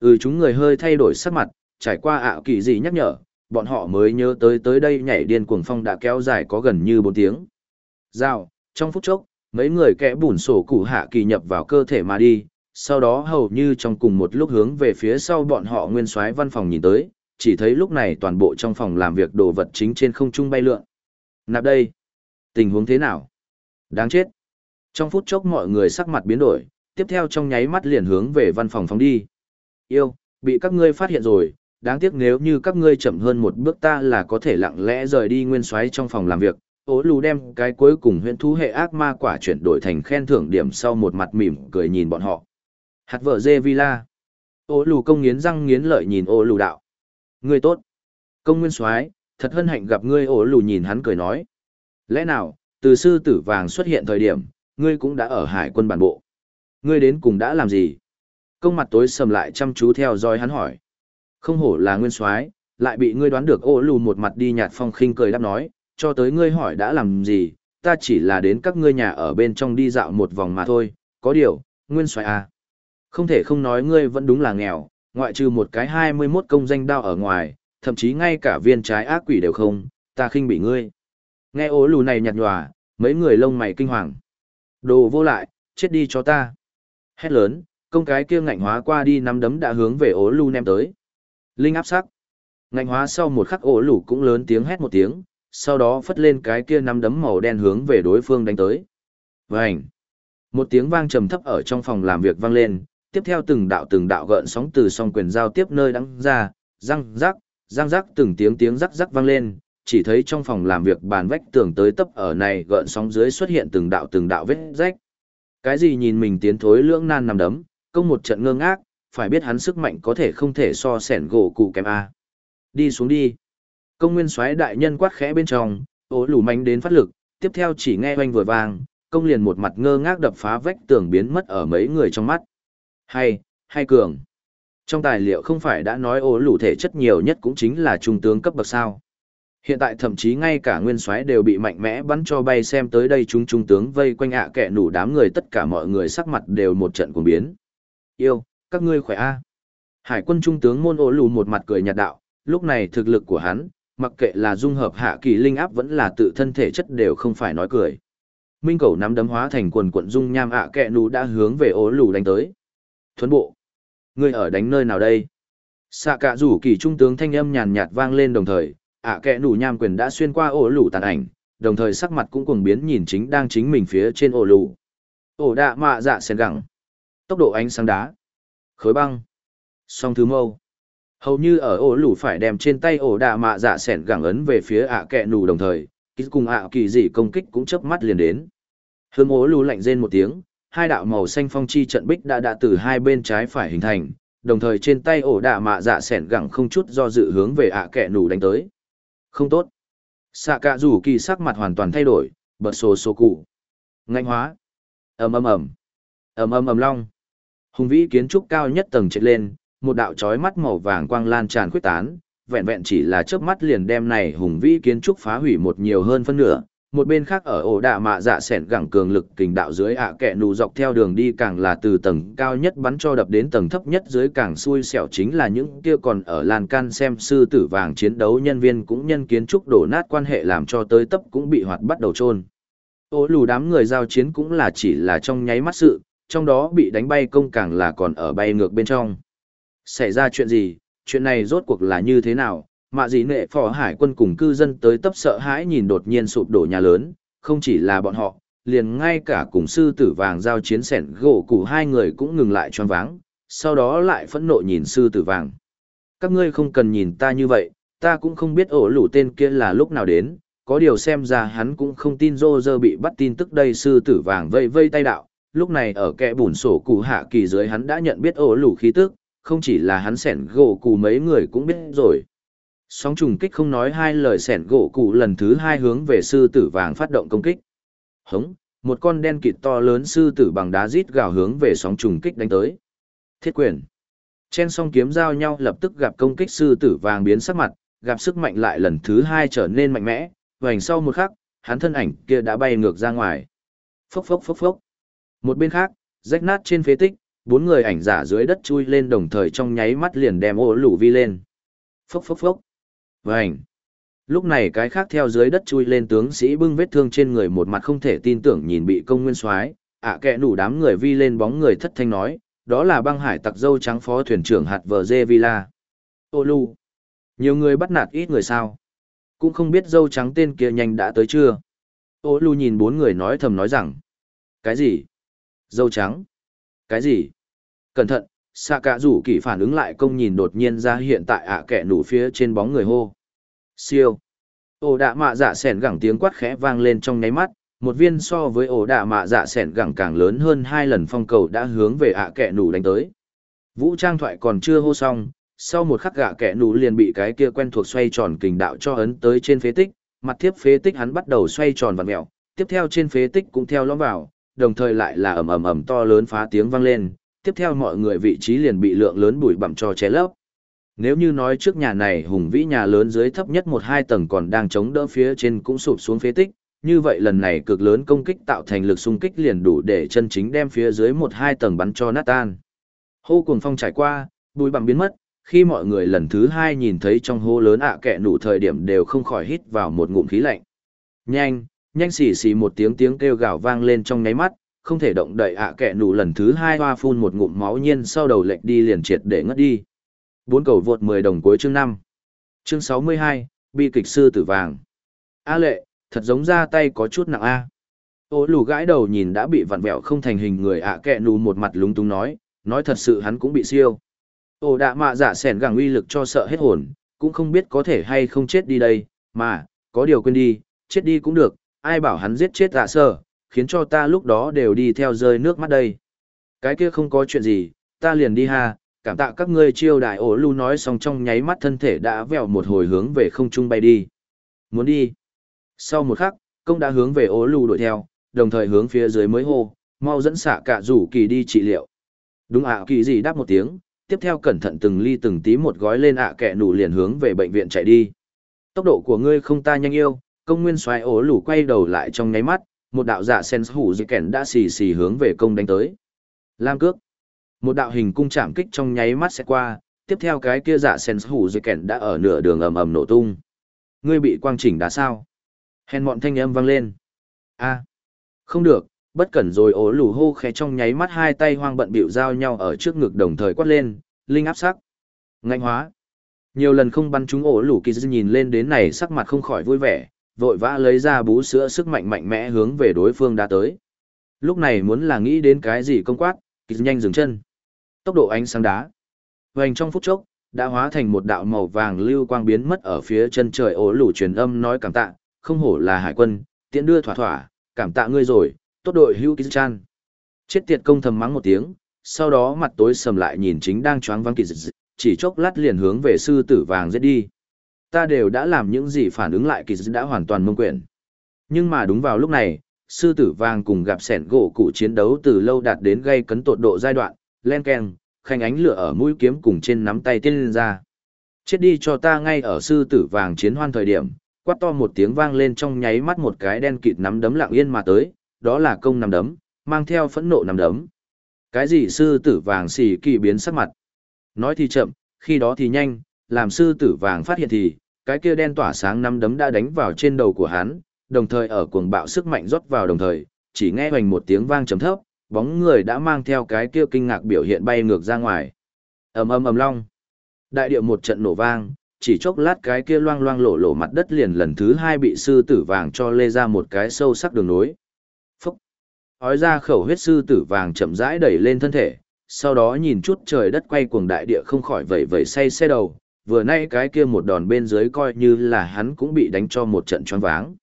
Ừ chúng người hơi thay đổi sắc mặt, trải qua ạ kỳ gì nhắc nhở, bọn họ mới nhớ tới tới đây nhảy điên cuồng phong đã kéo dài có gần như 4 tiếng. Giao, trong phút chốc, mấy người kẽ bùn sổ cụ hạ kỳ nhập vào cơ thể mà đi, sau đó hầu như trong cùng một lúc hướng về phía sau bọn họ nguyên soái văn phòng nhìn tới, chỉ thấy lúc này toàn bộ trong phòng làm việc đồ vật chính trên không trung bay lượn. Nạp đây, tình huống thế nào? Đáng chết. Trong phút chốc mọi người sắc mặt biến đổi, tiếp theo trong nháy mắt liền hướng về văn phòng phóng đi. Yêu, bị các ngươi phát hiện rồi, đáng tiếc nếu như các ngươi chậm hơn một bước ta là có thể lặng lẽ rời đi nguyên soái trong phòng làm việc. Ô lù đem cái cuối cùng huyện thú hệ ác ma quả chuyển đổi thành khen thưởng điểm sau một mặt mỉm cười nhìn bọn họ. Hạt vợ dê villa. Ô lù công nghiến răng nghiến lợi nhìn ô lù đạo. Ngươi tốt. Công nguyên soái thật hân hạnh gặp ngươi ô lù nhìn hắn cười nói. Lẽ nào, từ sư tử vàng xuất hiện thời điểm, ngươi cũng đã ở hải quân bản bộ. Ngươi đến cùng đã làm gì? Công mặt tối sầm lại chăm chú theo dõi hắn hỏi. Không hổ là nguyên soái lại bị ngươi đoán được ô lù một mặt đi nhạt phong khinh cười đáp nói, cho tới ngươi hỏi đã làm gì, ta chỉ là đến các ngươi nhà ở bên trong đi dạo một vòng mà thôi, có điều, nguyên soái à. Không thể không nói ngươi vẫn đúng là nghèo, ngoại trừ một cái 21 công danh đao ở ngoài, thậm chí ngay cả viên trái ác quỷ đều không, ta khinh bị ngươi. Nghe ố lù này nhạt nhòa, mấy người lông mày kinh hoàng. Đồ vô lại, chết đi cho ta. Hét lớn, công cái kia ngạnh hóa qua đi nắm đấm đã hướng về ố lu nem tới. Linh áp sắc. Ngạnh hóa sau một khắc ố lù cũng lớn tiếng hét một tiếng, sau đó phất lên cái kia nắm đấm màu đen hướng về đối phương đánh tới. Vành. Một tiếng vang trầm thấp ở trong phòng làm việc vang lên, tiếp theo từng đạo từng đạo gợn sóng từ song quyền giao tiếp nơi đắng ra, răng rắc, răng rắc từng tiếng tiếng rắc rắc vang lên, chỉ thấy trong phòng làm việc bàn vách tường tới tấp ở này gợn sóng dưới xuất hiện từng đạo từng đạo vết rách. Cái gì nhìn mình tiến thối lưỡng nan nằm đấm, công một trận ngơ ngác, phải biết hắn sức mạnh có thể không thể so sẻn gỗ cụ kém A. Đi xuống đi. Công nguyên xoáy đại nhân quát khẽ bên trong, ố lù mánh đến phát lực, tiếp theo chỉ nghe oanh vừa vang, công liền một mặt ngơ ngác đập phá vách tường biến mất ở mấy người trong mắt. Hay, hay cường. Trong tài liệu không phải đã nói ố lù thể chất nhiều nhất cũng chính là trung tướng cấp bậc sao. Hiện tại thậm chí ngay cả nguyên soái đều bị mạnh mẽ bắn cho bay xem tới đây chúng trung tướng vây quanh ạ kẻ nủ đám người tất cả mọi người sắc mặt đều một trận cuồng biến. Yêu, các ngươi khỏe a. Hải quân trung tướng môn ổ lù một mặt cười nhạt đạo, lúc này thực lực của hắn, mặc kệ là dung hợp hạ kỳ linh áp vẫn là tự thân thể chất đều không phải nói cười. Minh cầu nắm đấm hóa thành quần quận dung nham ạ kẹ nủ đã hướng về ổ lù đánh tới thuấn bộ ngươi ở đánh nơi nào đây xạ cạ rủ kỳ trung tướng thanh âm nhàn nhạt vang lên đồng thời ạ à kẽ nham quyền đã xuyên qua ổ lù tàn ảnh đồng thời sắc mặt cũng cuồng biến nhìn chính đang chính mình phía trên ổ lù. ổ đạ mạ dạ sen gẳng tốc độ ánh sáng đá khối băng song thứ mâu hầu như ở ổ lủ phải đem trên tay ổ đạ mạ dạ sẻn gẳng ấn về phía ạ à kẹ nủ đồng thời ký cùng ạ kỳ dị công kích cũng chớp mắt liền đến hương ổ lủ lạnh rên một tiếng hai đạo màu xanh phong chi trận bích đã đã từ hai bên trái phải hình thành, đồng thời trên tay ổ đạ mạ dạ sẻn gẳng không chút do dự hướng về ạ kẹ nủ đánh tới. Không tốt. Xạ cạ rủ kỳ sắc mặt hoàn toàn thay đổi, bật sổ sổ cụ. Ngạnh hóa. ầm ầm ầm ầm ầm ầm long. Hùng vĩ kiến trúc cao nhất tầng trệt lên, một đạo chói mắt màu vàng quang lan tràn khuyết tán, vẹn vẹn chỉ là chớp mắt liền đem này hùng vĩ kiến trúc phá hủy một nhiều hơn phân nửa, một bên khác ở ổ đạ mạ dạ sẻn gẳng cường lực kình đạo dưới ạ à kẹ nù dọc theo đường đi càng là từ tầng cao nhất bắn cho đập đến tầng thấp nhất dưới càng xui xẻo chính là những kia còn ở lan can xem sư tử vàng chiến đấu nhân viên cũng nhân kiến trúc đổ nát quan hệ làm cho tới tấp cũng bị hoạt bắt đầu trôn Ô lù đám người giao chiến cũng là chỉ là trong nháy mắt sự trong đó bị đánh bay công càng là còn ở bay ngược bên trong. Xảy ra chuyện gì? Chuyện này rốt cuộc là như thế nào? Mạ dĩ nệ phò hải quân cùng cư dân tới tấp sợ hãi nhìn đột nhiên sụp đổ nhà lớn, không chỉ là bọn họ, liền ngay cả cùng sư tử vàng giao chiến sẻn gỗ củ hai người cũng ngừng lại choáng váng, sau đó lại phẫn nộ nhìn sư tử vàng. Các ngươi không cần nhìn ta như vậy, ta cũng không biết ổ lũ tên kia là lúc nào đến, có điều xem ra hắn cũng không tin rô dơ bị bắt tin tức đây sư tử vàng vây vây tay đạo lúc này ở kẽ bùn sổ cụ hạ kỳ dưới hắn đã nhận biết ổ lù khí tức không chỉ là hắn sẻn gỗ cụ mấy người cũng biết rồi Sóng trùng kích không nói hai lời sẻn gỗ cụ lần thứ hai hướng về sư tử vàng phát động công kích. Hống, một con đen kịt to lớn sư tử bằng đá rít gào hướng về sóng trùng kích đánh tới. Thiết quyền. Chen song kiếm giao nhau lập tức gặp công kích sư tử vàng biến sắc mặt, gặp sức mạnh lại lần thứ hai trở nên mạnh mẽ, vành sau một khắc, hắn thân ảnh kia đã bay ngược ra ngoài. Phốc phốc phốc phốc. Một bên khác, rách nát trên phế tích, bốn người ảnh giả dưới đất chui lên đồng thời trong nháy mắt liền đem ổ lù vi lên. Phốc phốc phốc. và ảnh. Lúc này cái khác theo dưới đất chui lên tướng sĩ bưng vết thương trên người một mặt không thể tin tưởng nhìn bị công nguyên soái ạ à kẹ nủ đám người vi lên bóng người thất thanh nói, đó là băng hải tặc dâu trắng phó thuyền trưởng hạt vờ dê villa. Ô lù. Nhiều người bắt nạt ít người sao. Cũng không biết dâu trắng tên kia nhanh đã tới chưa. Ô lù nhìn bốn người nói thầm nói rằng. Cái gì? Dâu trắng? Cái gì? Cẩn thận, xạ cả rủ kỳ phản ứng lại công nhìn đột nhiên ra hiện tại ạ à kẻ nủ phía trên bóng người hô. Siêu. Ổ đạ mạ dạ sẻn gẳng tiếng quát khẽ vang lên trong nháy mắt, một viên so với ổ đạ mạ dạ sẻn gẳng càng lớn hơn hai lần phong cầu đã hướng về ạ à kẻ nủ đánh tới. Vũ trang thoại còn chưa hô xong, sau một khắc gạ kẻ nủ liền bị cái kia quen thuộc xoay tròn kình đạo cho ấn tới trên phế tích, mặt thiếp phế tích hắn bắt đầu xoay tròn vặn mèo, tiếp theo trên phế tích cũng theo lõm vào, đồng thời lại là ầm ầm ầm to lớn phá tiếng vang lên, tiếp theo mọi người vị trí liền bị lượng lớn bụi bặm cho che lấp. Nếu như nói trước nhà này hùng vĩ nhà lớn dưới thấp nhất một hai tầng còn đang chống đỡ phía trên cũng sụp xuống phế tích, như vậy lần này cực lớn công kích tạo thành lực xung kích liền đủ để chân chính đem phía dưới một hai tầng bắn cho nát tan. Hô cuồng phong trải qua, bụi bặm biến mất, khi mọi người lần thứ hai nhìn thấy trong hô lớn ạ kẹ nụ thời điểm đều không khỏi hít vào một ngụm khí lạnh. Nhanh, nhanh xì xì một tiếng tiếng kêu gào vang lên trong nháy mắt, không thể động đậy ạ kẹ nụ lần thứ hai hoa phun một ngụm máu nhiên sau đầu lệnh đi liền triệt để ngất đi. Bốn cầu vượt 10 đồng cuối chương năm, Chương 62, bi kịch sư tử vàng. A lệ, thật giống ra tay có chút nặng A. Ô lù gãi đầu nhìn đã bị vặn vẹo không thành hình người ạ kẹ nụ một mặt lúng túng nói, nói thật sự hắn cũng bị siêu. Ô đạ mạ dạ sẻn gẳng uy lực cho sợ hết hồn, cũng không biết có thể hay không chết đi đây, mà, có điều quên đi, chết đi cũng được, ai bảo hắn giết chết dạ sơ, khiến cho ta lúc đó đều đi theo rơi nước mắt đây. Cái kia không có chuyện gì, ta liền đi ha, cảm tạ các ngươi chiêu đại ổ lưu nói xong trong nháy mắt thân thể đã vèo một hồi hướng về không trung bay đi. Muốn đi. Sau một khắc, công đã hướng về ổ lưu đuổi theo, đồng thời hướng phía dưới mới hô, mau dẫn xạ cả rủ kỳ đi trị liệu. Đúng ạ kỳ gì đáp một tiếng, tiếp theo cẩn thận từng ly từng tí một gói lên ạ à nụ liền hướng về bệnh viện chạy đi. Tốc độ của ngươi không ta nhanh yêu, công nguyên xoáy ổ lủ quay đầu lại trong nháy mắt, một đạo dạ sen hủ dị kèn đã xì xì hướng về công đánh tới. Lam cước. Một đạo hình cung chạm kích trong nháy mắt sẽ qua, tiếp theo cái kia dạ sen hủ dị kèn đã ở nửa đường ầm ầm nổ tung. Ngươi bị quang chỉnh đá sao? Hèn mọn thanh âm vang lên. A, không được, bất cẩn rồi ố lù hô khẽ trong nháy mắt hai tay hoang bận bịu giao nhau ở trước ngực đồng thời quát lên, linh áp sắc. Ngạnh hóa. Nhiều lần không bắn chúng ổ lũ kỳ nhìn lên đến này sắc mặt không khỏi vui vẻ, vội vã lấy ra bú sữa sức mạnh mạnh mẽ hướng về đối phương đã tới. Lúc này muốn là nghĩ đến cái gì công quát, kịch nhanh dừng chân. Tốc độ ánh sáng đá. Hoành trong phút chốc, đã hóa thành một đạo màu vàng lưu quang biến mất ở phía chân trời ố lù truyền âm nói cảm tạ, không hổ là hải quân, tiện đưa thỏa thỏa, cảm tạ ngươi rồi, tốt đội hữu kịch chan. Chết tiệt công thầm mắng một tiếng, sau đó mặt tối sầm lại nhìn chính đang choáng vắng kỳ chỉ chốc lát liền hướng về sư tử vàng giết đi. Ta đều đã làm những gì phản ứng lại kỳ dư đã hoàn toàn mông quyển. Nhưng mà đúng vào lúc này, sư tử vàng cùng gặp sẻn gỗ cụ chiến đấu từ lâu đạt đến gây cấn tột độ giai đoạn, len keng, khanh ánh lửa ở mũi kiếm cùng trên nắm tay tiên lên ra. Chết đi cho ta ngay ở sư tử vàng chiến hoan thời điểm, quát to một tiếng vang lên trong nháy mắt một cái đen kịt nắm đấm lặng yên mà tới, đó là công nắm đấm, mang theo phẫn nộ nắm đấm. Cái gì sư tử vàng xì kỳ biến sắc mặt. Nói thì chậm, khi đó thì nhanh, làm sư tử vàng phát hiện thì, cái kia đen tỏa sáng năm đấm đã đánh vào trên đầu của hắn, đồng thời ở cuồng bạo sức mạnh rót vào đồng thời, chỉ nghe hoành một tiếng vang trầm thấp, bóng người đã mang theo cái kia kinh ngạc biểu hiện bay ngược ra ngoài. ầm ầm ầm long. Đại điệu một trận nổ vang, chỉ chốc lát cái kia loang loang lộ lộ mặt đất liền lần thứ hai bị sư tử vàng cho lê ra một cái sâu sắc đường nối. Phúc! Ói ra khẩu huyết sư tử vàng chậm rãi đẩy lên thân thể, sau đó nhìn chút trời đất quay cuồng đại địa không khỏi vẩy vẩy say xe đầu, vừa nay cái kia một đòn bên dưới coi như là hắn cũng bị đánh cho một trận choáng váng.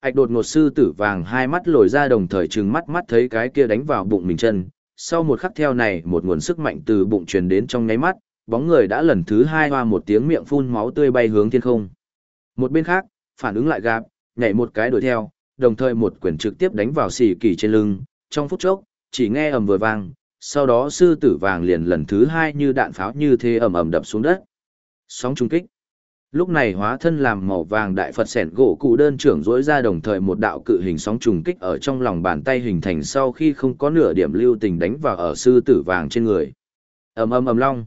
Ảch đột ngột sư tử vàng hai mắt lồi ra đồng thời trừng mắt mắt thấy cái kia đánh vào bụng mình chân, sau một khắc theo này một nguồn sức mạnh từ bụng truyền đến trong nháy mắt, bóng người đã lần thứ hai hoa một tiếng miệng phun máu tươi bay hướng thiên không. Một bên khác, phản ứng lại gạp, nhảy một cái đuổi theo, đồng thời một quyền trực tiếp đánh vào xì kỳ trên lưng, trong phút chốc, chỉ nghe ầm vừa vang, sau đó sư tử vàng liền lần thứ hai như đạn pháo như thế ầm ầm đập xuống đất. Sóng trung kích. Lúc này hóa thân làm màu vàng đại Phật sẻn gỗ cụ đơn trưởng dối ra đồng thời một đạo cự hình sóng trùng kích ở trong lòng bàn tay hình thành sau khi không có nửa điểm lưu tình đánh vào ở sư tử vàng trên người. ầm ầm ầm long.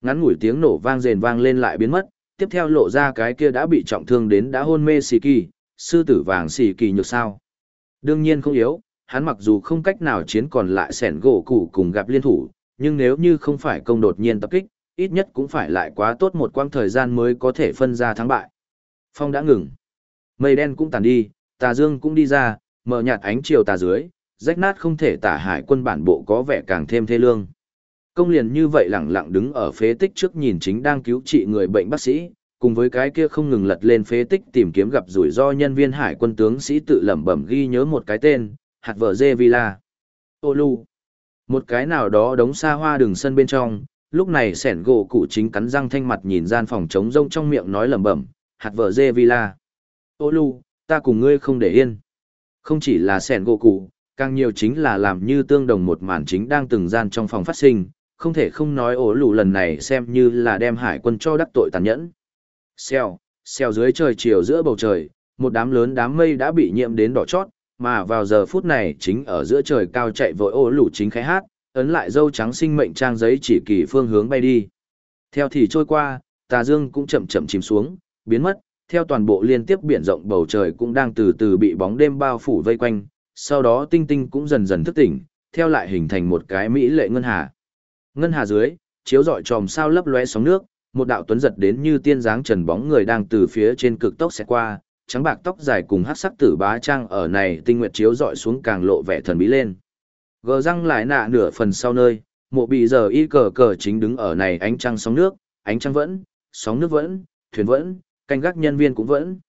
Ngắn ngủi tiếng nổ vang rền vang lên lại biến mất, tiếp theo lộ ra cái kia đã bị trọng thương đến đã hôn mê xì kỳ, sư tử vàng xì kỳ nhược sao. Đương nhiên không yếu, hắn mặc dù không cách nào chiến còn lại sẻn gỗ cụ cùng gặp liên thủ, nhưng nếu như không phải công đột nhiên tập kích, ít nhất cũng phải lại quá tốt một quãng thời gian mới có thể phân ra thắng bại. Phong đã ngừng. Mây đen cũng tàn đi, tà dương cũng đi ra, mở nhạt ánh chiều tà dưới, rách nát không thể tả hải quân bản bộ có vẻ càng thêm thê lương. Công liền như vậy lẳng lặng đứng ở phế tích trước nhìn chính đang cứu trị người bệnh bác sĩ, cùng với cái kia không ngừng lật lên phế tích tìm kiếm gặp rủi ro nhân viên hải quân tướng sĩ tự lẩm bẩm ghi nhớ một cái tên, hạt vợ dê villa. Ô lù. Một cái nào đó đống xa hoa đường sân bên trong, lúc này sẻn gỗ cụ chính cắn răng thanh mặt nhìn gian phòng trống rông trong miệng nói lẩm bẩm, hạt vợ dê villa. Ô lu, ta cùng ngươi không để yên. Không chỉ là sẻn gỗ cụ, càng nhiều chính là làm như tương đồng một màn chính đang từng gian trong phòng phát sinh, không thể không nói ổ lù lần này xem như là đem hải quân cho đắc tội tàn nhẫn. Xèo, xèo dưới trời chiều giữa bầu trời, một đám lớn đám mây đã bị nhiễm đến đỏ chót, mà vào giờ phút này chính ở giữa trời cao chạy vội ổ lù chính khai hát, ấn lại dâu trắng sinh mệnh trang giấy chỉ kỳ phương hướng bay đi. Theo thì trôi qua, tà dương cũng chậm chậm chìm xuống, biến mất, theo toàn bộ liên tiếp biển rộng bầu trời cũng đang từ từ bị bóng đêm bao phủ vây quanh, sau đó tinh tinh cũng dần dần thức tỉnh, theo lại hình thành một cái mỹ lệ ngân hà. Ngân hà dưới, chiếu rọi tròm sao lấp lóe sóng nước, một đạo tuấn giật đến như tiên dáng trần bóng người đang từ phía trên cực tốc sẽ qua, trắng bạc tóc dài cùng hắc sắc tử bá trang ở này tinh nguyệt chiếu rọi xuống càng lộ vẻ thần bí lên. Gờ răng lại nạ nửa phần sau nơi, mộ bị giờ y cờ cờ chính đứng ở này ánh trăng sóng nước, ánh trăng vẫn, sóng nước vẫn, thuyền vẫn, canh gác nhân viên cũng vẫn.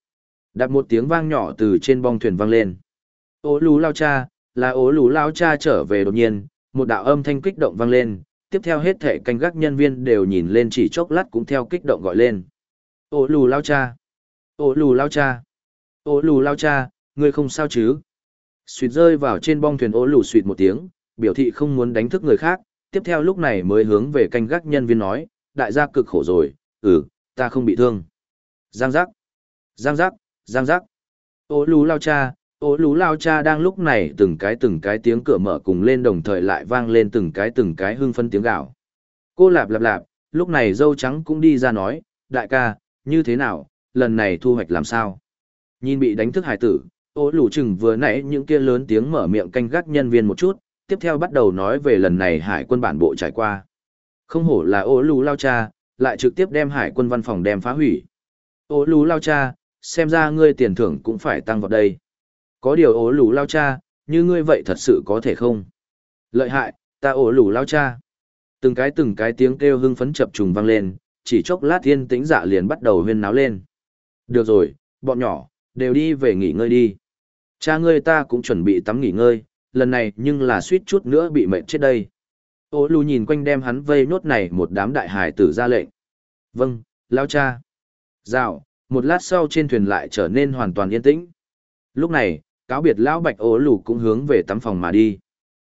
Đặt một tiếng vang nhỏ từ trên bong thuyền vang lên. Ố lú lao cha, là ố lú lao cha trở về đột nhiên, một đạo âm thanh kích động vang lên, tiếp theo hết thể canh gác nhân viên đều nhìn lên chỉ chốc lát cũng theo kích động gọi lên. Ố lù lao cha! Ố lù lao cha! Ố lù lao cha, ngươi không sao chứ? Suýt rơi vào trên bong thuyền ố lù suýt một tiếng, biểu thị không muốn đánh thức người khác, tiếp theo lúc này mới hướng về canh gác nhân viên nói, đại gia cực khổ rồi, ừ, ta không bị thương. Giang giác! Giang giác! Giang giác! Ố lù lao cha, Ô lú lao cha đang lúc này từng cái từng cái tiếng cửa mở cùng lên đồng thời lại vang lên từng cái từng cái hưng phân tiếng gạo. Cô lạp lạp lạp, lúc này dâu trắng cũng đi ra nói, đại ca, như thế nào, lần này thu hoạch làm sao? Nhìn bị đánh thức hải tử, ô lù chừng vừa nãy những kia lớn tiếng mở miệng canh gác nhân viên một chút, tiếp theo bắt đầu nói về lần này hải quân bản bộ trải qua. Không hổ là ô lù lao cha, lại trực tiếp đem hải quân văn phòng đem phá hủy. Ô lù lao cha, xem ra ngươi tiền thưởng cũng phải tăng vào đây. Có điều ô lù lao cha, như ngươi vậy thật sự có thể không? Lợi hại, ta ô lù lao cha. Từng cái từng cái tiếng kêu hưng phấn chập trùng vang lên, chỉ chốc lát thiên tĩnh dạ liền bắt đầu huyên náo lên. Được rồi, bọn nhỏ, đều đi về nghỉ ngơi đi. Cha ngươi ta cũng chuẩn bị tắm nghỉ ngơi, lần này nhưng là suýt chút nữa bị mệt chết đây. Ô lù nhìn quanh đem hắn vây nốt này một đám đại hải tử ra lệnh. Vâng, lao cha. Dạo, một lát sau trên thuyền lại trở nên hoàn toàn yên tĩnh. Lúc này, cáo biệt lão bạch Ô lù cũng hướng về tắm phòng mà đi.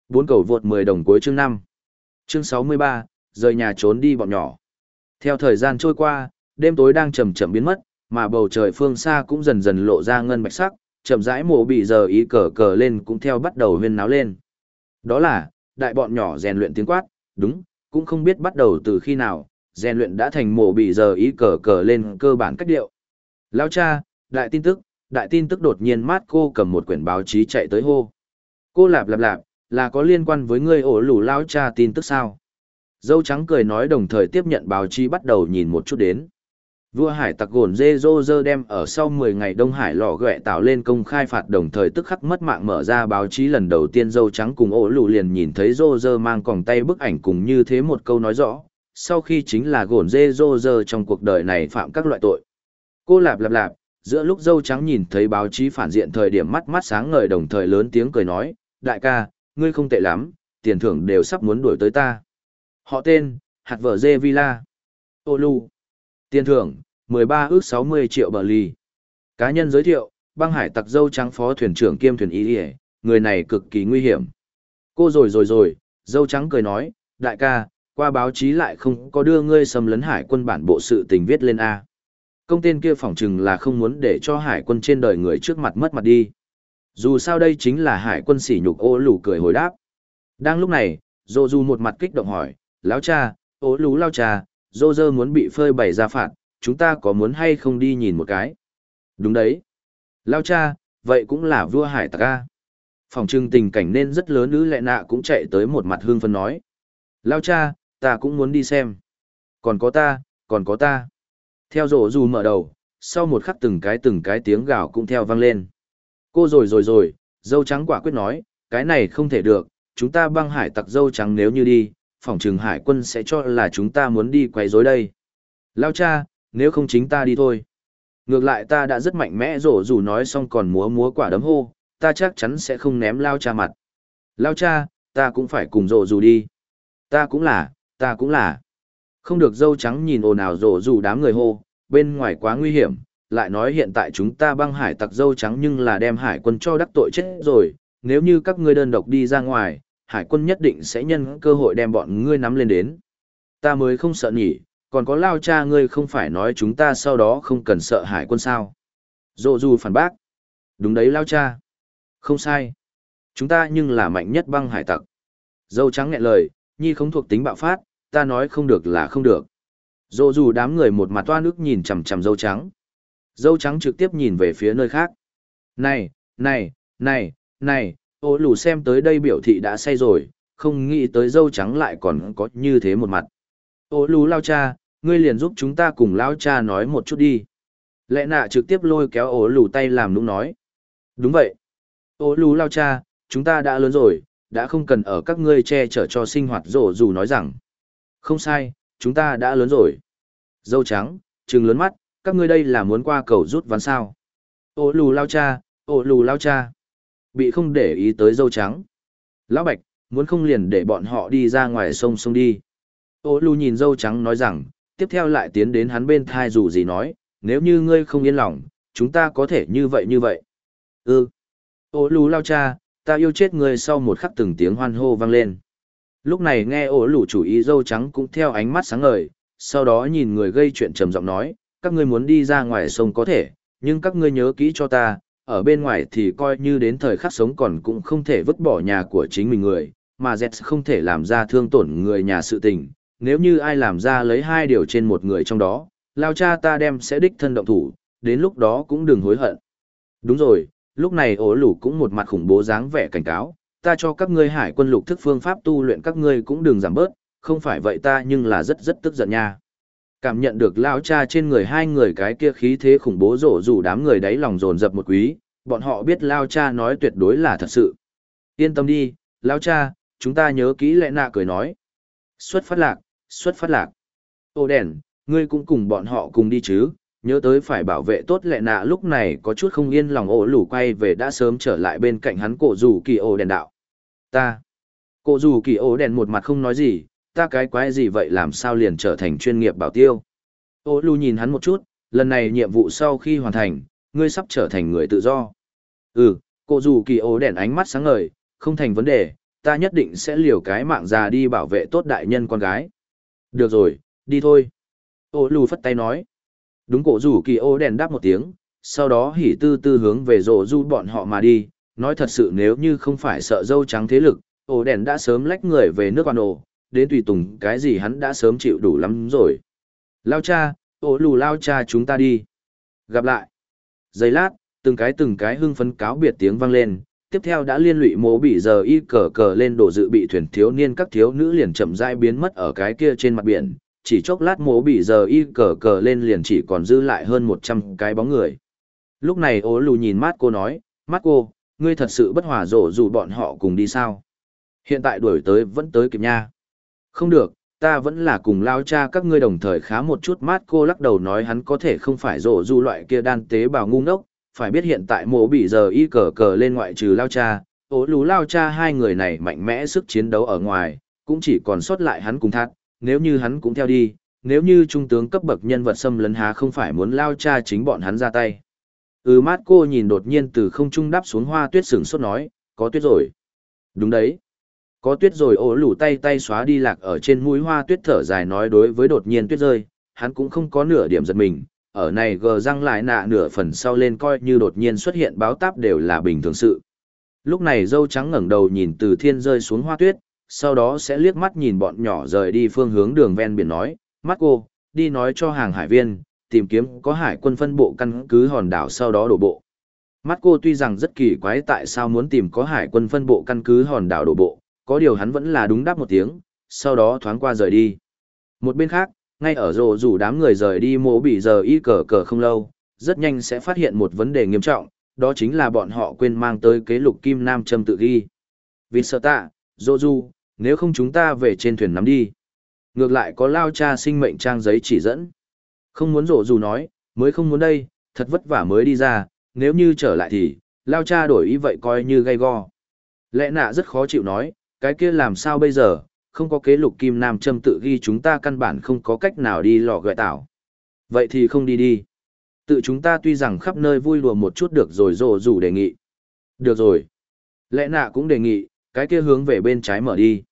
Bốn cầu vượt 10 đồng cuối chương 5. Chương 63, rời nhà trốn đi bọn nhỏ. Theo thời gian trôi qua, đêm tối đang chậm chậm biến mất, mà bầu trời phương xa cũng dần dần lộ ra ngân bạch sắc, chậm rãi mộ bị giờ ý cờ cờ lên cũng theo bắt đầu huyên náo lên. Đó là, đại bọn nhỏ rèn luyện tiếng quát, đúng, cũng không biết bắt đầu từ khi nào, rèn luyện đã thành mộ bị giờ ý cờ cờ lên cơ bản cách điệu. Lao cha, đại tin tức, đại tin tức đột nhiên mát cô cầm một quyển báo chí chạy tới hô. Cô lạp lạp lạp, là có liên quan với ngươi ổ lù lao cha tin tức sao? Dâu trắng cười nói đồng thời tiếp nhận báo chí bắt đầu nhìn một chút đến. Vua hải tặc gồn dê dô dơ đem ở sau 10 ngày Đông Hải lò ghẹ tạo lên công khai phạt đồng thời tức khắc mất mạng mở ra báo chí lần đầu tiên dâu trắng cùng ổ lù liền nhìn thấy dô dơ mang còng tay bức ảnh cùng như thế một câu nói rõ. Sau khi chính là gồn dê dô dơ trong cuộc đời này phạm các loại tội. Cô lạp lạp lạp, giữa lúc dâu trắng nhìn thấy báo chí phản diện thời điểm mắt mắt sáng ngời đồng thời lớn tiếng cười nói, đại ca, ngươi không tệ lắm, tiền thưởng đều sắp muốn đuổi tới ta. Họ tên, hạt vợ dê villa. Ô lù. Tiền thưởng, 13 ước 60 triệu bờ ly. Cá nhân giới thiệu, băng hải tặc dâu trắng phó thuyền trưởng kiêm thuyền ý địa, người này cực kỳ nguy hiểm. Cô rồi rồi rồi, dâu trắng cười nói, đại ca, qua báo chí lại không có đưa ngươi xâm lấn hải quân bản bộ sự tình viết lên A. Công tên kia phỏng chừng là không muốn để cho hải quân trên đời người trước mặt mất mặt đi. Dù sao đây chính là hải quân sỉ nhục ô lù cười hồi đáp. Đang lúc này, dô du một mặt kích động hỏi, lão cha, ô lù lao cha, dô dơ muốn bị phơi bày ra phạt, chúng ta có muốn hay không đi nhìn một cái? Đúng đấy. Lao cha, vậy cũng là vua hải tặc a. Phòng trưng tình cảnh nên rất lớn nữ lệ nạ cũng chạy tới một mặt hương phân nói. Lao cha, ta cũng muốn đi xem. Còn có ta, còn có ta. Theo rổ dù mở đầu, sau một khắc từng cái từng cái tiếng gào cũng theo vang lên. Cô rồi rồi rồi, dâu trắng quả quyết nói, cái này không thể được, chúng ta băng hải tặc dâu trắng nếu như đi, phòng trừng hải quân sẽ cho là chúng ta muốn đi quay rối đây. Lao cha, nếu không chính ta đi thôi. Ngược lại ta đã rất mạnh mẽ rổ dù nói xong còn múa múa quả đấm hô, ta chắc chắn sẽ không ném lao cha mặt. Lao cha, ta cũng phải cùng rổ dù đi. Ta cũng là, ta cũng là. Không được dâu trắng nhìn ồn ào rổ dù đám người hô, bên ngoài quá nguy hiểm, lại nói hiện tại chúng ta băng hải tặc dâu trắng nhưng là đem hải quân cho đắc tội chết rồi, nếu như các ngươi đơn độc đi ra ngoài, hải quân nhất định sẽ nhân cơ hội đem bọn ngươi nắm lên đến. Ta mới không sợ nhỉ, còn có lao cha ngươi không phải nói chúng ta sau đó không cần sợ hải quân sao. Dô dù phản bác. Đúng đấy lao cha. Không sai. Chúng ta nhưng là mạnh nhất băng hải tặc. Dâu trắng nghẹn lời, nhi không thuộc tính bạo phát, ta nói không được là không được. Dô dù đám người một mặt toa nước nhìn chằm chằm dâu trắng. Dâu trắng trực tiếp nhìn về phía nơi khác. Này, này, này, này, ô lù xem tới đây biểu thị đã say rồi, không nghĩ tới dâu trắng lại còn có như thế một mặt. Ô lù lao cha, ngươi liền giúp chúng ta cùng lao cha nói một chút đi. Lẽ nạ trực tiếp lôi kéo ổ lù tay làm nũng nói. Đúng vậy. Ô lù lao cha, chúng ta đã lớn rồi, đã không cần ở các ngươi che chở cho sinh hoạt rổ dù nói rằng. Không sai, chúng ta đã lớn rồi. Dâu trắng, trừng lớn mắt, các ngươi đây là muốn qua cầu rút ván sao. Ô lù lao cha, ô lù lao cha. Bị không để ý tới dâu trắng. Lão bạch, muốn không liền để bọn họ đi ra ngoài sông sông đi. Ô lù nhìn dâu trắng nói rằng, tiếp theo lại tiến đến hắn bên thai dù gì nói, nếu như ngươi không yên lòng, chúng ta có thể như vậy như vậy. Ừ. Ô lù lao cha, ta yêu chết ngươi sau một khắc từng tiếng hoan hô vang lên. Lúc này nghe ổ lù chủ ý dâu trắng cũng theo ánh mắt sáng ngời, sau đó nhìn người gây chuyện trầm giọng nói, các ngươi muốn đi ra ngoài sông có thể, nhưng các ngươi nhớ kỹ cho ta, ở bên ngoài thì coi như đến thời khắc sống còn cũng không thể vứt bỏ nhà của chính mình người, mà Z không thể làm ra thương tổn người nhà sự tình, nếu như ai làm ra lấy hai điều trên một người trong đó, lao cha ta đem sẽ đích thân động thủ, đến lúc đó cũng đừng hối hận. Đúng rồi, lúc này ổ lủ cũng một mặt khủng bố dáng vẻ cảnh cáo, ta cho các ngươi hải quân lục thức phương pháp tu luyện các ngươi cũng đừng giảm bớt, không phải vậy ta nhưng là rất rất tức giận nha. Cảm nhận được lao cha trên người hai người cái kia khí thế khủng bố rổ rủ đám người đáy lòng dồn dập một quý, bọn họ biết lao cha nói tuyệt đối là thật sự. Yên tâm đi, lao cha, chúng ta nhớ kỹ lệ nạ cười nói. Xuất phát lạc, xuất phát lạc. Ô đèn, ngươi cũng cùng bọn họ cùng đi chứ, nhớ tới phải bảo vệ tốt lệ nạ lúc này có chút không yên lòng ổ lủ quay về đã sớm trở lại bên cạnh hắn cổ rủ kỳ ổ đèn đạo. Ta. Cổ rủ kỳ ổ đèn một mặt không nói gì, ta cái quái gì vậy làm sao liền trở thành chuyên nghiệp bảo tiêu. Ô lù nhìn hắn một chút, lần này nhiệm vụ sau khi hoàn thành, ngươi sắp trở thành người tự do. Ừ, cổ rủ kỳ ổ đèn ánh mắt sáng ngời, không thành vấn đề, ta nhất định sẽ liều cái mạng già đi bảo vệ tốt đại nhân con gái. Được rồi, đi thôi. Ô lù phất tay nói. Đúng cổ rủ kỳ ô đèn đáp một tiếng, sau đó hỉ tư tư hướng về rộ du bọn họ mà đi. Nói thật sự nếu như không phải sợ dâu trắng thế lực, ô đèn đã sớm lách người về nước quan ổ, đến tùy tùng cái gì hắn đã sớm chịu đủ lắm rồi. Lao cha, ô lù lao cha chúng ta đi. Gặp lại. Giây lát, từng cái từng cái hưng phấn cáo biệt tiếng vang lên, tiếp theo đã liên lụy mố bị giờ y cờ cờ lên đổ dự bị thuyền thiếu niên các thiếu nữ liền chậm rãi biến mất ở cái kia trên mặt biển, chỉ chốc lát mố bị giờ y cờ cờ lên liền chỉ còn dư lại hơn một trăm cái bóng người. Lúc này ố lù nhìn mát cô nói mát cô ngươi thật sự bất hòa rổ dù bọn họ cùng đi sao? Hiện tại đuổi tới vẫn tới kịp nha. Không được, ta vẫn là cùng lao cha các ngươi đồng thời khá một chút. Mát cô lắc đầu nói hắn có thể không phải rổ du loại kia đan tế bào ngu ngốc phải biết hiện tại mộ bị giờ y cờ cờ lên ngoại trừ lao cha, ố lú lao cha hai người này mạnh mẽ sức chiến đấu ở ngoài, cũng chỉ còn sót lại hắn cùng thắt, nếu như hắn cũng theo đi, nếu như trung tướng cấp bậc nhân vật xâm lấn há không phải muốn lao cha chính bọn hắn ra tay. Ừ mát cô nhìn đột nhiên từ không trung đáp xuống hoa tuyết sừng sốt nói, có tuyết rồi. Đúng đấy. Có tuyết rồi ố lủ tay tay xóa đi lạc ở trên mũi hoa tuyết thở dài nói đối với đột nhiên tuyết rơi, hắn cũng không có nửa điểm giật mình, ở này gờ răng lại nạ nửa phần sau lên coi như đột nhiên xuất hiện báo táp đều là bình thường sự. Lúc này dâu trắng ngẩng đầu nhìn từ thiên rơi xuống hoa tuyết, sau đó sẽ liếc mắt nhìn bọn nhỏ rời đi phương hướng đường ven biển nói, mắt cô, đi nói cho hàng hải viên, tìm kiếm có hải quân phân bộ căn cứ hòn đảo sau đó đổ bộ. Mắt cô tuy rằng rất kỳ quái tại sao muốn tìm có hải quân phân bộ căn cứ hòn đảo đổ bộ, có điều hắn vẫn là đúng đáp một tiếng, sau đó thoáng qua rời đi. Một bên khác, ngay ở Rồ rủ đám người rời đi mộ bị giờ y cờ cờ không lâu, rất nhanh sẽ phát hiện một vấn đề nghiêm trọng, đó chính là bọn họ quên mang tới kế lục kim nam châm tự ghi. Vì sợ tạ, Rồ rủ, nếu không chúng ta về trên thuyền nắm đi. Ngược lại có lao cha sinh mệnh trang giấy chỉ dẫn. Không muốn Rồ rủ nói, mới không muốn đây, thật vất vả mới đi ra, nếu như trở lại thì, lao cha đổi ý vậy coi như gây go. Lẽ nạ rất khó chịu nói, cái kia làm sao bây giờ, không có kế lục kim nam châm tự ghi chúng ta căn bản không có cách nào đi lò gợi tảo. Vậy thì không đi đi. Tự chúng ta tuy rằng khắp nơi vui đùa một chút được rồi rồ rủ đề nghị. Được rồi. Lẽ nạ cũng đề nghị, cái kia hướng về bên trái mở đi.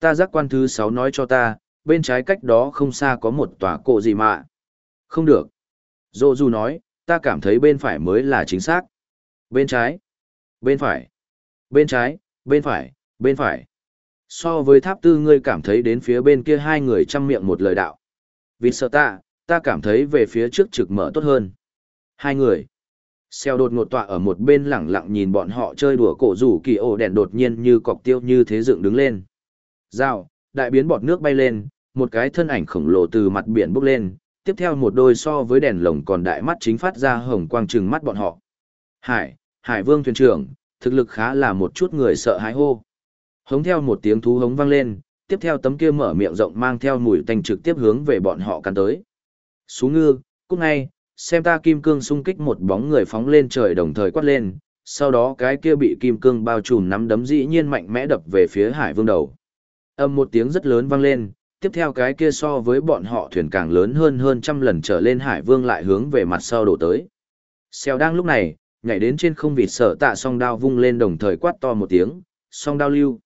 Ta giác quan thứ sáu nói cho ta, bên trái cách đó không xa có một tòa cổ gì mà. Không được. Rồ dù nói, ta cảm thấy bên phải mới là chính xác. Bên trái. Bên phải. Bên trái, bên phải, bên phải. So với tháp tư ngươi cảm thấy đến phía bên kia hai người chăm miệng một lời đạo. Vì sợ ta, ta cảm thấy về phía trước trực mở tốt hơn. Hai người. Xeo đột ngột tọa ở một bên lẳng lặng nhìn bọn họ chơi đùa cổ rủ kỳ ổ đèn đột nhiên như cọc tiêu như thế dựng đứng lên. Rào, đại biến bọt nước bay lên, một cái thân ảnh khổng lồ từ mặt biển bốc lên, tiếp theo một đôi so với đèn lồng còn đại mắt chính phát ra hồng quang trừng mắt bọn họ. Hải, Hải Vương thuyền trưởng, thực lực khá là một chút người sợ hãi hô. Hống theo một tiếng thú hống vang lên, tiếp theo tấm kia mở miệng rộng mang theo mùi tanh trực tiếp hướng về bọn họ căn tới. Sú ngư, cúc ngay, xem ta kim cương xung kích một bóng người phóng lên trời đồng thời quát lên, sau đó cái kia bị kim cương bao trùm nắm đấm dĩ nhiên mạnh mẽ đập về phía hải vương đầu. Âm một tiếng rất lớn vang lên, tiếp theo cái kia so với bọn họ thuyền càng lớn hơn hơn trăm lần trở lên hải vương lại hướng về mặt sau đổ tới. Xèo đang lúc này, nhảy đến trên không vịt sở tạ song đao vung lên đồng thời quát to một tiếng, song đao lưu.